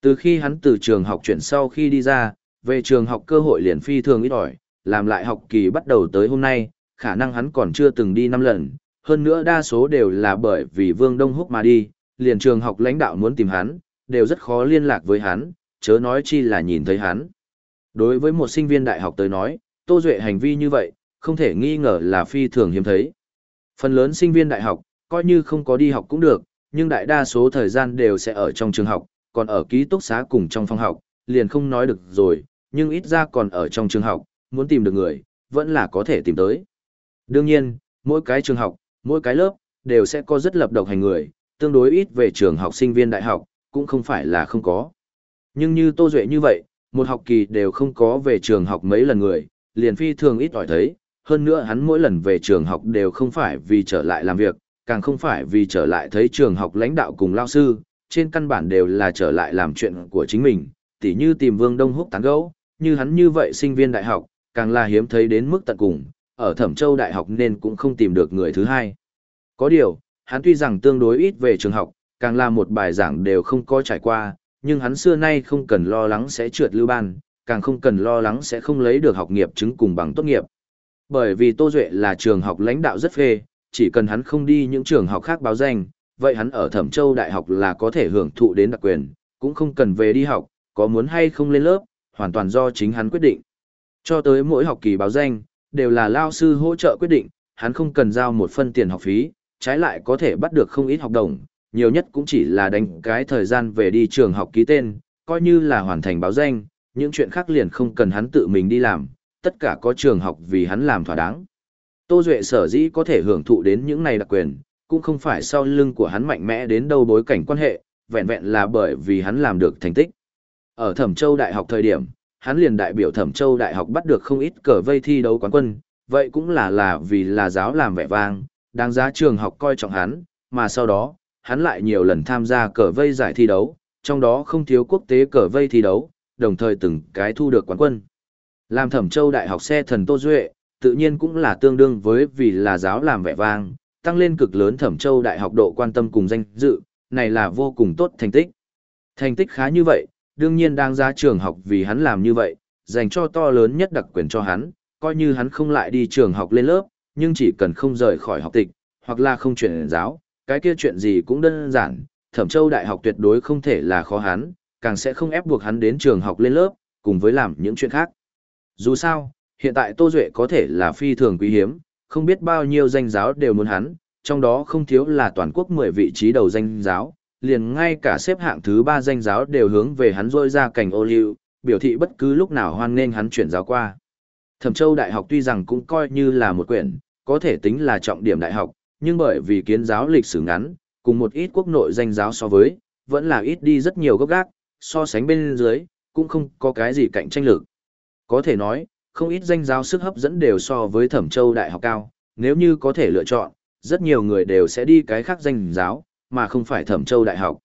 Từ khi hắn từ trường học chuyển sau khi đi ra, về trường học cơ hội liền phi thường ít ỏi, làm lại học kỳ bắt đầu tới hôm nay, khả năng hắn còn chưa từng đi năm lần, hơn nữa đa số đều là bởi vì Vương Đông Húc mà đi, liền trường học lãnh đạo muốn tìm hắn, đều rất khó liên lạc với hắn, chớ nói chi là nhìn thấy hắn. Đối với một sinh viên đại học tới nói, Tô Duệ hành vi như vậy, không thể nghi ngờ là phi thường hiếm thấy. Phần lớn sinh viên đại học, coi như không có đi học cũng được, nhưng đại đa số thời gian đều sẽ ở trong trường học, còn ở ký túc xá cùng trong phòng học, liền không nói được rồi, nhưng ít ra còn ở trong trường học, muốn tìm được người, vẫn là có thể tìm tới. Đương nhiên, mỗi cái trường học, mỗi cái lớp, đều sẽ có rất lập độc hành người, tương đối ít về trường học sinh viên đại học, cũng không phải là không có. Nhưng như Tô Duệ như vậy, một học kỳ đều không có về trường học mấy lần người, liền phi thường ít ỏi thấy, hơn nữa hắn mỗi lần về trường học đều không phải vì trở lại làm việc, càng không phải vì trở lại thấy trường học lãnh đạo cùng lao sư, trên căn bản đều là trở lại làm chuyện của chính mình, tỉ như tìm Vương Đông Húc tán gẫu, như hắn như vậy sinh viên đại học, càng là hiếm thấy đến mức tận cùng, ở Thẩm Châu Đại học nên cũng không tìm được người thứ hai. Có điều, hắn tuy rằng tương đối ít về trường học, càng là một bài giảng đều không có trải qua, nhưng hắn xưa nay không cần lo lắng sẽ trượt lưu ban, càng không cần lo lắng sẽ không lấy được học nghiệp chứng cùng bằng tốt nghiệp. Bởi vì Tô Duệ là trường học lãnh đạo rất phê, chỉ cần hắn không đi những trường học khác báo danh, vậy hắn ở Thẩm Châu Đại học là có thể hưởng thụ đến đặc quyền, cũng không cần về đi học, có muốn hay không lên lớp, hoàn toàn do chính hắn quyết định. Cho tới mỗi học kỳ báo danh, đều là lao sư hỗ trợ quyết định, hắn không cần giao một phân tiền học phí, trái lại có thể bắt được không ít học đồng, nhiều nhất cũng chỉ là đánh cái thời gian về đi trường học ký tên, coi như là hoàn thành báo danh, những chuyện khác liền không cần hắn tự mình đi làm, tất cả có trường học vì hắn làm thỏa đáng. Tô Duệ sở dĩ có thể hưởng thụ đến những này đặc quyền, cũng không phải sau lưng của hắn mạnh mẽ đến đâu bối cảnh quan hệ, vẹn vẹn là bởi vì hắn làm được thành tích. Ở Thẩm Châu Đại học thời điểm, hắn liền đại biểu Thẩm Châu Đại học bắt được không ít cờ vây thi đấu quán quân, vậy cũng là là vì là giáo làm vẻ vang, đáng giá trường học coi trọng hắn, mà sau đó, hắn lại nhiều lần tham gia cờ vây giải thi đấu, trong đó không thiếu quốc tế cờ vây thi đấu, đồng thời từng cái thu được quán quân. Làm Thẩm Châu Đại học xe thần Tô Duệ, tự nhiên cũng là tương đương với vì là giáo làm vẻ vang, tăng lên cực lớn Thẩm Châu Đại học độ quan tâm cùng danh dự, này là vô cùng tốt thành tích. Thành tích khá như vậy, đương nhiên đang ra trường học vì hắn làm như vậy, dành cho to lớn nhất đặc quyền cho hắn, coi như hắn không lại đi trường học lên lớp, nhưng chỉ cần không rời khỏi học tịch, hoặc là không chuyển giáo, cái kia chuyện gì cũng đơn giản, Thẩm Châu Đại học tuyệt đối không thể là khó hắn, càng sẽ không ép buộc hắn đến trường học lên lớp, cùng với làm những chuyện khác. Dù sao, hiện tại Tô Duệ có thể là phi thường quý hiếm, không biết bao nhiêu danh giáo đều muốn hắn, trong đó không thiếu là toàn quốc 10 vị trí đầu danh giáo, liền ngay cả xếp hạng thứ ba danh giáo đều hướng về hắn rôi ra cảnh ô liu, biểu thị bất cứ lúc nào hoan nên hắn chuyển giáo qua. Thẩm Châu Đại học tuy rằng cũng coi như là một quyển, có thể tính là trọng điểm đại học, nhưng bởi vì kiến giáo lịch sử ngắn, cùng một ít quốc nội danh giáo so với, vẫn là ít đi rất nhiều gốc gác, so sánh bên dưới, cũng không có cái gì cạnh tranh lực. Có thể nói, không ít danh giáo sức hấp dẫn đều so với Thẩm Châu Đại học cao, nếu như có thể lựa chọn, rất nhiều người đều sẽ đi cái khác danh giáo, mà không phải Thẩm Châu Đại học.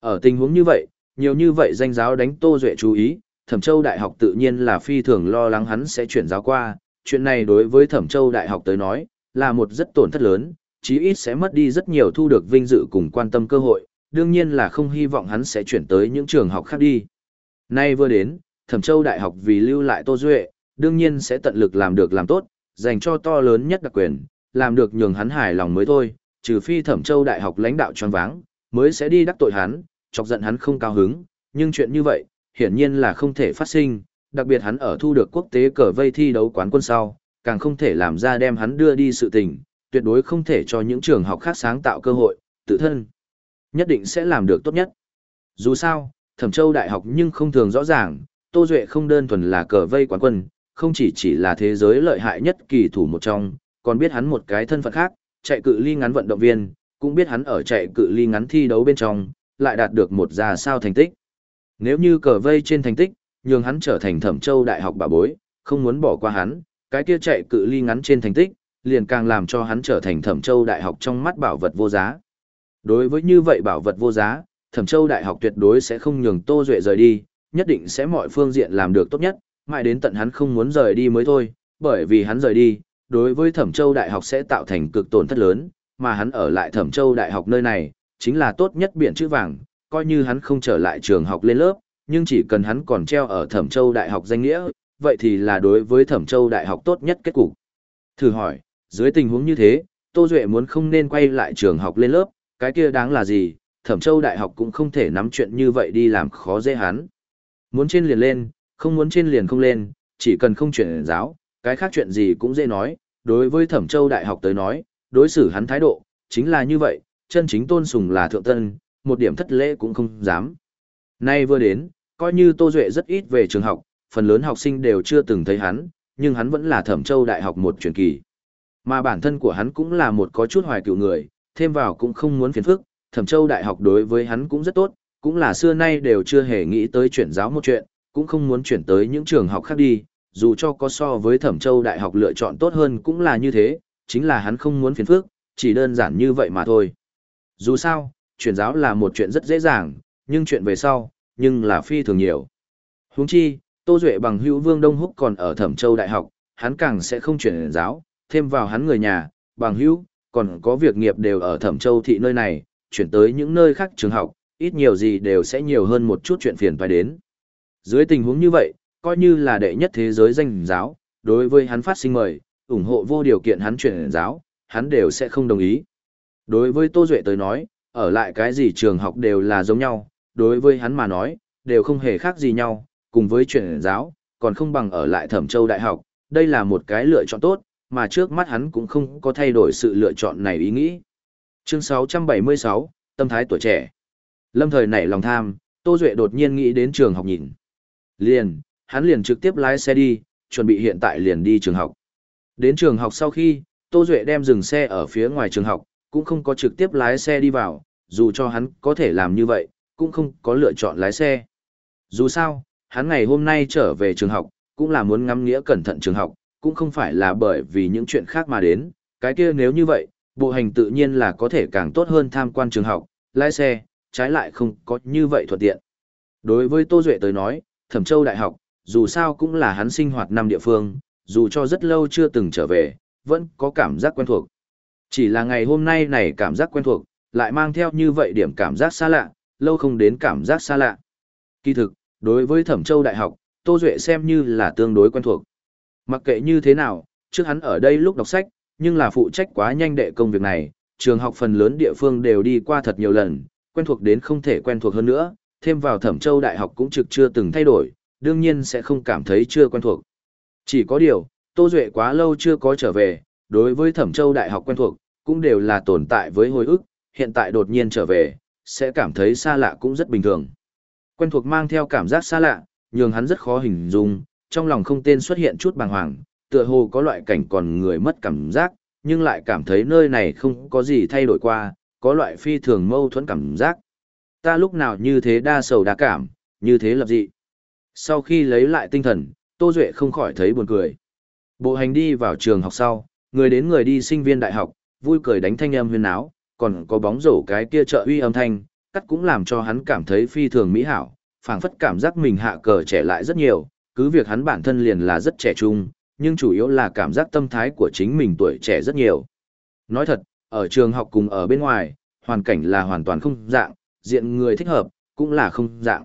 Ở tình huống như vậy, nhiều như vậy danh giáo đánh Tô Duệ chú ý, Thẩm Châu Đại học tự nhiên là phi thường lo lắng hắn sẽ chuyển giáo qua, chuyện này đối với Thẩm Châu Đại học tới nói, là một rất tổn thất lớn, chí ít sẽ mất đi rất nhiều thu được vinh dự cùng quan tâm cơ hội, đương nhiên là không hy vọng hắn sẽ chuyển tới những trường học khác đi. Nay vừa đến, Thẩm Châu Đại học vì lưu lại Tô Duệ, đương nhiên sẽ tận lực làm được làm tốt, dành cho to lớn nhất đặc quyền, làm được nhường hắn hài lòng mới thôi, trừ phi Thẩm Châu Đại học lãnh đạo choáng váng, mới sẽ đi đắc tội hắn, chọc giận hắn không cao hứng, nhưng chuyện như vậy, hiển nhiên là không thể phát sinh, đặc biệt hắn ở thu được quốc tế cờ vây thi đấu quán quân sau, càng không thể làm ra đem hắn đưa đi sự tình, tuyệt đối không thể cho những trường học khác sáng tạo cơ hội, tự thân. Nhất định sẽ làm được tốt nhất. Dù sao, Thẩm Châu Đại học nhưng không thường rõ ràng, Tô Duệ không đơn thuần là cờ vây quán quân, không chỉ chỉ là thế giới lợi hại nhất kỳ thủ một trong, còn biết hắn một cái thân phận khác, chạy cự ly ngắn vận động viên, cũng biết hắn ở chạy cự ly ngắn thi đấu bên trong, lại đạt được một ra sao thành tích. Nếu như cờ vây trên thành tích, nhường hắn trở thành Thẩm Châu Đại học bà bối, không muốn bỏ qua hắn, cái kia chạy cự ly ngắn trên thành tích, liền càng làm cho hắn trở thành Thẩm Châu Đại học trong mắt bảo vật vô giá. Đối với như vậy bảo vật vô giá, Thẩm Châu Đại học tuyệt đối sẽ không nhường Tô Duệ rời đi, nhất định sẽ mọi phương diện làm được tốt nhất, mãi đến tận hắn không muốn rời đi mới thôi, bởi vì hắn rời đi, đối với Thẩm Châu Đại học sẽ tạo thành cực tổn thất lớn, mà hắn ở lại Thẩm Châu Đại học nơi này, chính là tốt nhất biển chữ vàng, coi như hắn không trở lại trường học lên lớp, nhưng chỉ cần hắn còn treo ở Thẩm Châu Đại học danh nghĩa, vậy thì là đối với Thẩm Châu Đại học tốt nhất kết cục. Thử hỏi, dưới tình huống như thế, Tô Duệ muốn không nên quay lại trường học lên lớp, cái kia đáng là gì, Thẩm Châu Đại học cũng không thể nắm chuyện như vậy đi làm khó dễ hắn. Muốn trên liền lên, không muốn trên liền không lên, chỉ cần không chuyển giáo, cái khác chuyện gì cũng dễ nói, đối với Thẩm Châu Đại học tới nói, đối xử hắn thái độ, chính là như vậy, chân chính tôn sùng là thượng tân, một điểm thất lễ cũng không dám. Nay vừa đến, coi như Tô Duệ rất ít về trường học, phần lớn học sinh đều chưa từng thấy hắn, nhưng hắn vẫn là Thẩm Châu Đại học một truyền kỳ. Mà bản thân của hắn cũng là một có chút hoài cựu người, thêm vào cũng không muốn phiền phức, Thẩm Châu Đại học đối với hắn cũng rất tốt, cũng là xưa nay đều chưa hề nghĩ tới chuyển giáo một chuyện, cũng không muốn chuyển tới những trường học khác đi, dù cho có so với Thẩm Châu Đại học lựa chọn tốt hơn cũng là như thế, chính là hắn không muốn phiền phức, chỉ đơn giản như vậy mà thôi. Dù sao, chuyển giáo là một chuyện rất dễ dàng, nhưng chuyện về sau, nhưng là phi thường nhiều. Huống chi, Tô Duệ bằng hữu Vương Đông Húc còn ở Thẩm Châu Đại học, hắn càng sẽ không chuyển giáo, thêm vào hắn người nhà, bằng hữu, còn có việc nghiệp đều ở Thẩm Châu thị nơi này, chuyển tới những nơi khác trường học, ít nhiều gì đều sẽ nhiều hơn một chút chuyện phiền phải đến. Dưới tình huống như vậy, coi như là đệ nhất thế giới danh giáo, đối với hắn phát sinh mời, ủng hộ vô điều kiện hắn chuyển giáo, hắn đều sẽ không đồng ý. Đối với Tô Duệ tới nói, ở lại cái gì trường học đều là giống nhau, đối với hắn mà nói, đều không hề khác gì nhau, cùng với chuyển giáo, còn không bằng ở lại Thẩm Châu Đại học, đây là một cái lựa chọn tốt, mà trước mắt hắn cũng không có thay đổi sự lựa chọn này ý nghĩ. Chương 676, Tâm thái tuổi trẻ. Lâm thời nảy lòng tham, Tô Duệ đột nhiên nghĩ đến trường học nhìn. Liền, hắn liền trực tiếp lái xe đi, chuẩn bị hiện tại liền đi trường học. Đến trường học sau khi, Tô Duệ đem dừng xe ở phía ngoài trường học, cũng không có trực tiếp lái xe đi vào, dù cho hắn có thể làm như vậy, cũng không có lựa chọn lái xe. Dù sao, hắn ngày hôm nay trở về trường học, cũng là muốn ngắm nghĩa cẩn thận trường học, cũng không phải là bởi vì những chuyện khác mà đến, cái kia nếu như vậy, bộ hành tự nhiên là có thể càng tốt hơn tham quan trường học, lái xe, trái lại không có như vậy thuận tiện. Đối với Tô Duệ tới nói, Thẩm Châu Đại học, dù sao cũng là hắn sinh hoạt năm địa phương, dù cho rất lâu chưa từng trở về, vẫn có cảm giác quen thuộc. Chỉ là ngày hôm nay này cảm giác quen thuộc, lại mang theo như vậy điểm cảm giác xa lạ, lâu không đến cảm giác xa lạ. Kỳ thực, đối với Thẩm Châu Đại học, Tô Duệ xem như là tương đối quen thuộc. Mặc kệ như thế nào, trước hắn ở đây lúc đọc sách, nhưng là phụ trách quá nhanh đệ công việc này, trường học phần lớn địa phương đều đi qua thật nhiều lần, quen thuộc đến không thể quen thuộc hơn nữa, thêm vào Thẩm Châu Đại học cũng trực chưa từng thay đổi, đương nhiên sẽ không cảm thấy chưa quen thuộc. Chỉ có điều, Tô Duệ quá lâu chưa có trở về, đối với Thẩm Châu Đại học quen thuộc, cũng đều là tồn tại với hồi ức, hiện tại đột nhiên trở về, sẽ cảm thấy xa lạ cũng rất bình thường. Quen thuộc mang theo cảm giác xa lạ, nhường hắn rất khó hình dung, trong lòng không tên xuất hiện chút bàng hoàng, tựa hồ có loại cảnh còn người mất cảm giác, nhưng lại cảm thấy nơi này không có gì thay đổi qua, có loại phi thường mâu thuẫn cảm giác. Ta lúc nào như thế đa sầu đa cảm, như thế lập dị. Sau khi lấy lại tinh thần, Tô Duệ không khỏi thấy buồn cười. Bộ hành đi vào trường học sau, người đến người đi sinh viên đại học, vui cười đánh thanh âm huyên áo, còn có bóng rổ cái kia trợ uy âm thanh, cắt cũng làm cho hắn cảm thấy phi thường mỹ hảo, phảng phất cảm giác mình hạ cờ trẻ lại rất nhiều, cứ việc hắn bản thân liền là rất trẻ trung, nhưng chủ yếu là cảm giác tâm thái của chính mình tuổi trẻ rất nhiều. Nói thật, ở trường học cùng ở bên ngoài, hoàn cảnh là hoàn toàn không dạng, diện người thích hợp, cũng là không dạng.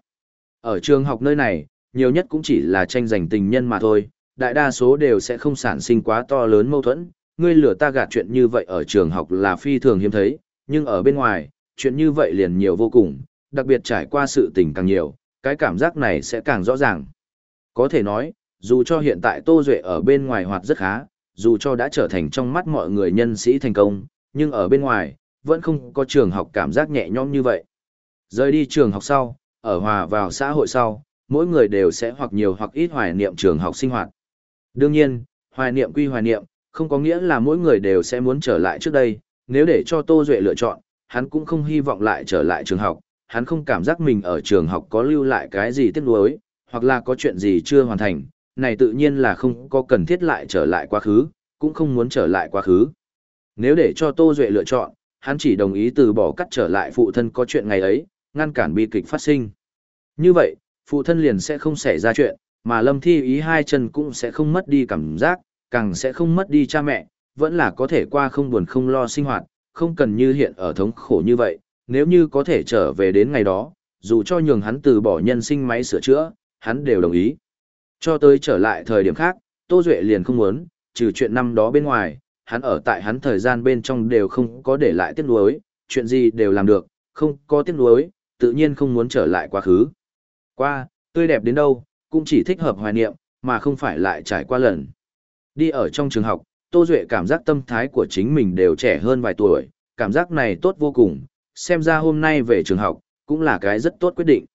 Ở trường học nơi này, nhiều nhất cũng chỉ là tranh giành tình nhân mà thôi, đại đa số đều sẽ không sản sinh quá to lớn mâu thuẫn, ngươi lừa ta gạt chuyện như vậy ở trường học là phi thường hiếm thấy, nhưng ở bên ngoài, chuyện như vậy liền nhiều vô cùng, đặc biệt trải qua sự tình càng nhiều, cái cảm giác này sẽ càng rõ ràng. Có thể nói, dù cho hiện tại Tô Duệ ở bên ngoài hoạt rất khá, dù cho đã trở thành trong mắt mọi người nhân sĩ thành công, nhưng ở bên ngoài, vẫn không có trường học cảm giác nhẹ nhõm như vậy. Rời đi trường học sau, ở hòa vào xã hội sau, mỗi người đều sẽ hoặc nhiều hoặc ít hoài niệm trường học sinh hoạt. Đương nhiên, hoài niệm quy hoài niệm, không có nghĩa là mỗi người đều sẽ muốn trở lại trước đây, nếu để cho Tô Duệ lựa chọn, hắn cũng không hy vọng lại trở lại trường học, hắn không cảm giác mình ở trường học có lưu lại cái gì tiếc nuối, hoặc là có chuyện gì chưa hoàn thành, này tự nhiên là không có cần thiết lại trở lại quá khứ, cũng không muốn trở lại quá khứ. Nếu để cho Tô Duệ lựa chọn, hắn chỉ đồng ý từ bỏ cắt trở lại phụ thân có chuyện ngày ấy, ngăn cản bi kịch phát sinh. Như vậy, phụ thân liền sẽ không xảy ra chuyện, mà lâm thi ý hai chân cũng sẽ không mất đi cảm giác, càng sẽ không mất đi cha mẹ, vẫn là có thể qua không buồn không lo sinh hoạt, không cần như hiện ở thống khổ như vậy, nếu như có thể trở về đến ngày đó, dù cho nhường hắn từ bỏ nhân sinh máy sửa chữa, hắn đều đồng ý. Cho tới trở lại thời điểm khác, Tô Duệ liền không muốn, trừ chuyện năm đó bên ngoài, hắn ở tại hắn thời gian bên trong đều không có để lại tiếc nuối, chuyện gì đều làm được, không có tiếc nuối, tự nhiên không muốn trở lại quá khứ. Qua, tươi đẹp đến đâu, cũng chỉ thích hợp hoài niệm, mà không phải lại trải qua lần. Đi ở trong trường học, Tô Duệ cảm giác tâm thái của chính mình đều trẻ hơn vài tuổi, cảm giác này tốt vô cùng, xem ra hôm nay về trường học, cũng là cái rất tốt quyết định.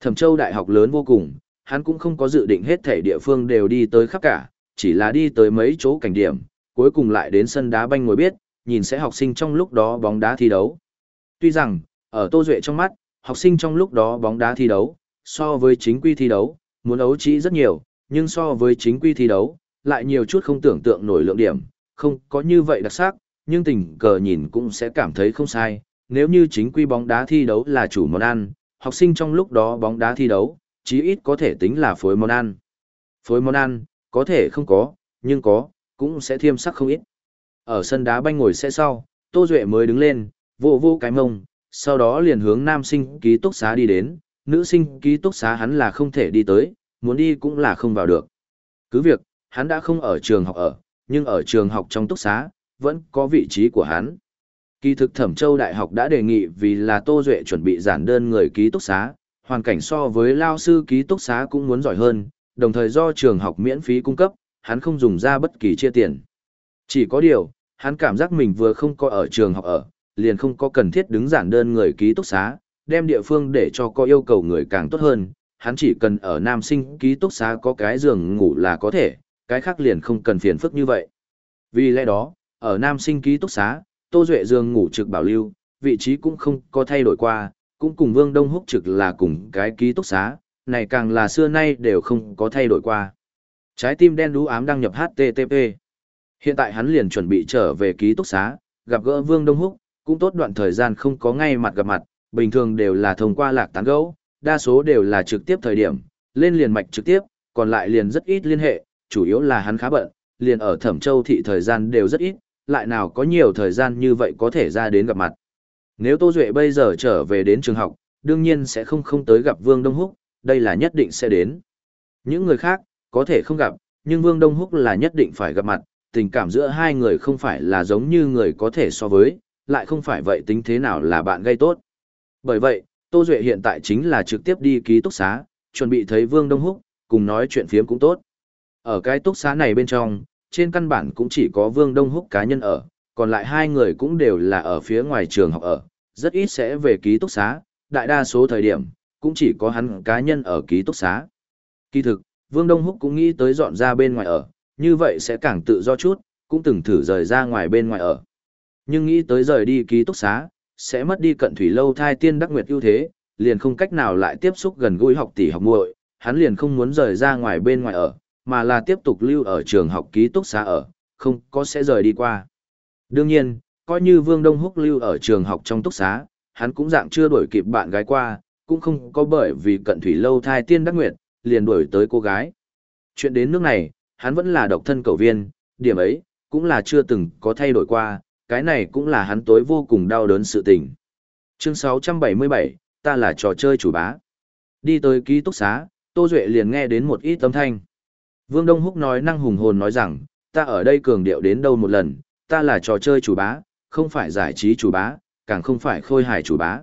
Thẩm Châu Đại học lớn vô cùng, hắn cũng không có dự định hết thể địa phương đều đi tới khắp cả, chỉ là đi tới mấy chỗ cảnh điểm, cuối cùng lại đến sân đá banh ngồi biết, nhìn sẽ học sinh trong lúc đó bóng đá thi đấu. Tuy rằng, ở Tô Duệ trong mắt, học sinh trong lúc đó bóng đá thi đấu, so với chính quy thi đấu, muốn ấu trĩ rất nhiều, nhưng so với chính quy thi đấu, lại nhiều chút không tưởng tượng nổi lượng điểm, không có như vậy đặc sắc, nhưng tình cờ nhìn cũng sẽ cảm thấy không sai. Nếu như chính quy bóng đá thi đấu là chủ món ăn, học sinh trong lúc đó bóng đá thi đấu, chí ít có thể tính là phối món ăn. Phối món ăn, có thể không có, nhưng có, cũng sẽ thiêm sắc không ít. Ở sân đá banh ngồi xe sau, Tô Duệ mới đứng lên, vô vô cái mông, sau đó liền hướng nam sinh ký túc xá đi đến, nữ sinh ký túc xá hắn là không thể đi tới, muốn đi cũng là không vào được. Cứ việc, hắn đã không ở trường học ở, nhưng ở trường học trong túc xá, vẫn có vị trí của hắn. Kỳ thực Thẩm Châu Đại học đã đề nghị vì là Tô Duệ chuẩn bị giản đơn người ký túc xá, hoàn cảnh so với lao sư ký túc xá cũng muốn giỏi hơn, đồng thời do trường học miễn phí cung cấp, hắn không dùng ra bất kỳ chia tiền. Chỉ có điều, hắn cảm giác mình vừa không có ở trường học ở, liền không có cần thiết đứng giản đơn người ký túc xá, đem địa phương để cho có yêu cầu người càng tốt hơn, hắn chỉ cần ở nam sinh ký túc xá có cái giường ngủ là có thể, cái khác liền không cần phiền phức như vậy. Vì lẽ đó, ở nam sinh ký túc xá, Tô Duệ giường ngủ trực bảo lưu, vị trí cũng không có thay đổi qua, cũng cùng Vương Đông Húc trực là cùng cái ký túc xá, này càng là xưa nay đều không có thay đổi qua. Trái tim đen đú ám đăng nhập HTTP. Hiện tại hắn liền chuẩn bị trở về ký túc xá, gặp gỡ Vương Đông Húc, cũng tốt đoạn thời gian không có ngay mặt gặp mặt, bình thường đều là thông qua lạc tán gấu, đa số đều là trực tiếp thời điểm, lên liền mạch trực tiếp, còn lại liền rất ít liên hệ, chủ yếu là hắn khá bận, liền ở Thẩm Châu thị thời gian đều rất ít, lại nào có nhiều thời gian như vậy có thể ra đến gặp mặt. Nếu Tô Duệ bây giờ trở về đến trường học, đương nhiên sẽ không không tới gặp Vương Đông Húc, đây là nhất định sẽ đến. Những người khác, có thể không gặp, nhưng Vương Đông Húc là nhất định phải gặp mặt, tình cảm giữa hai người không phải là giống như người có thể so với, lại không phải vậy tính thế nào là bạn gây tốt. Bởi vậy, Tô Duệ hiện tại chính là trực tiếp đi ký túc xá, chuẩn bị thấy Vương Đông Húc, cùng nói chuyện phiếm cũng tốt. Ở cái túc xá này bên trong, trên căn bản cũng chỉ có Vương Đông Húc cá nhân ở, còn lại hai người cũng đều là ở phía ngoài trường học ở, rất ít sẽ về ký túc xá, đại đa số thời điểm, cũng chỉ có hắn cá nhân ở ký túc xá. Kỳ thực, Vương Đông Húc cũng nghĩ tới dọn ra bên ngoài ở, như vậy sẽ càng tự do chút, cũng từng thử rời ra ngoài bên ngoài ở. Nhưng nghĩ tới rời đi ký túc xá, sẽ mất đi cận thủy lâu thai tiên đắc nguyệt ưu thế, liền không cách nào lại tiếp xúc gần gũi học tỷ học muội, hắn liền không muốn rời ra ngoài bên ngoài ở, mà là tiếp tục lưu ở trường học ký túc xá ở, không có sẽ rời đi qua. Đương nhiên, coi như Vương Đông Húc lưu ở trường học trong túc xá, hắn cũng dạng chưa đuổi kịp bạn gái qua, cũng không có bởi vì cận thủy lâu thai tiên đắc nguyệt, liền đuổi tới cô gái. Chuyện đến nước này, hắn vẫn là độc thân cầu viên, điểm ấy, cũng là chưa từng có thay đổi qua, cái này cũng là hắn tối vô cùng đau đớn sự tình. Chương 677, ta là trò chơi chủ bá. Đi tới ký túc xá, Tô Duệ liền nghe đến một ít âm thanh. Vương Đông Húc nói năng hùng hồn nói rằng, ta ở đây cường điệu đến đâu một lần, ta là trò chơi chủ bá, không phải giải trí chủ bá, càng không phải khôi hài chủ bá.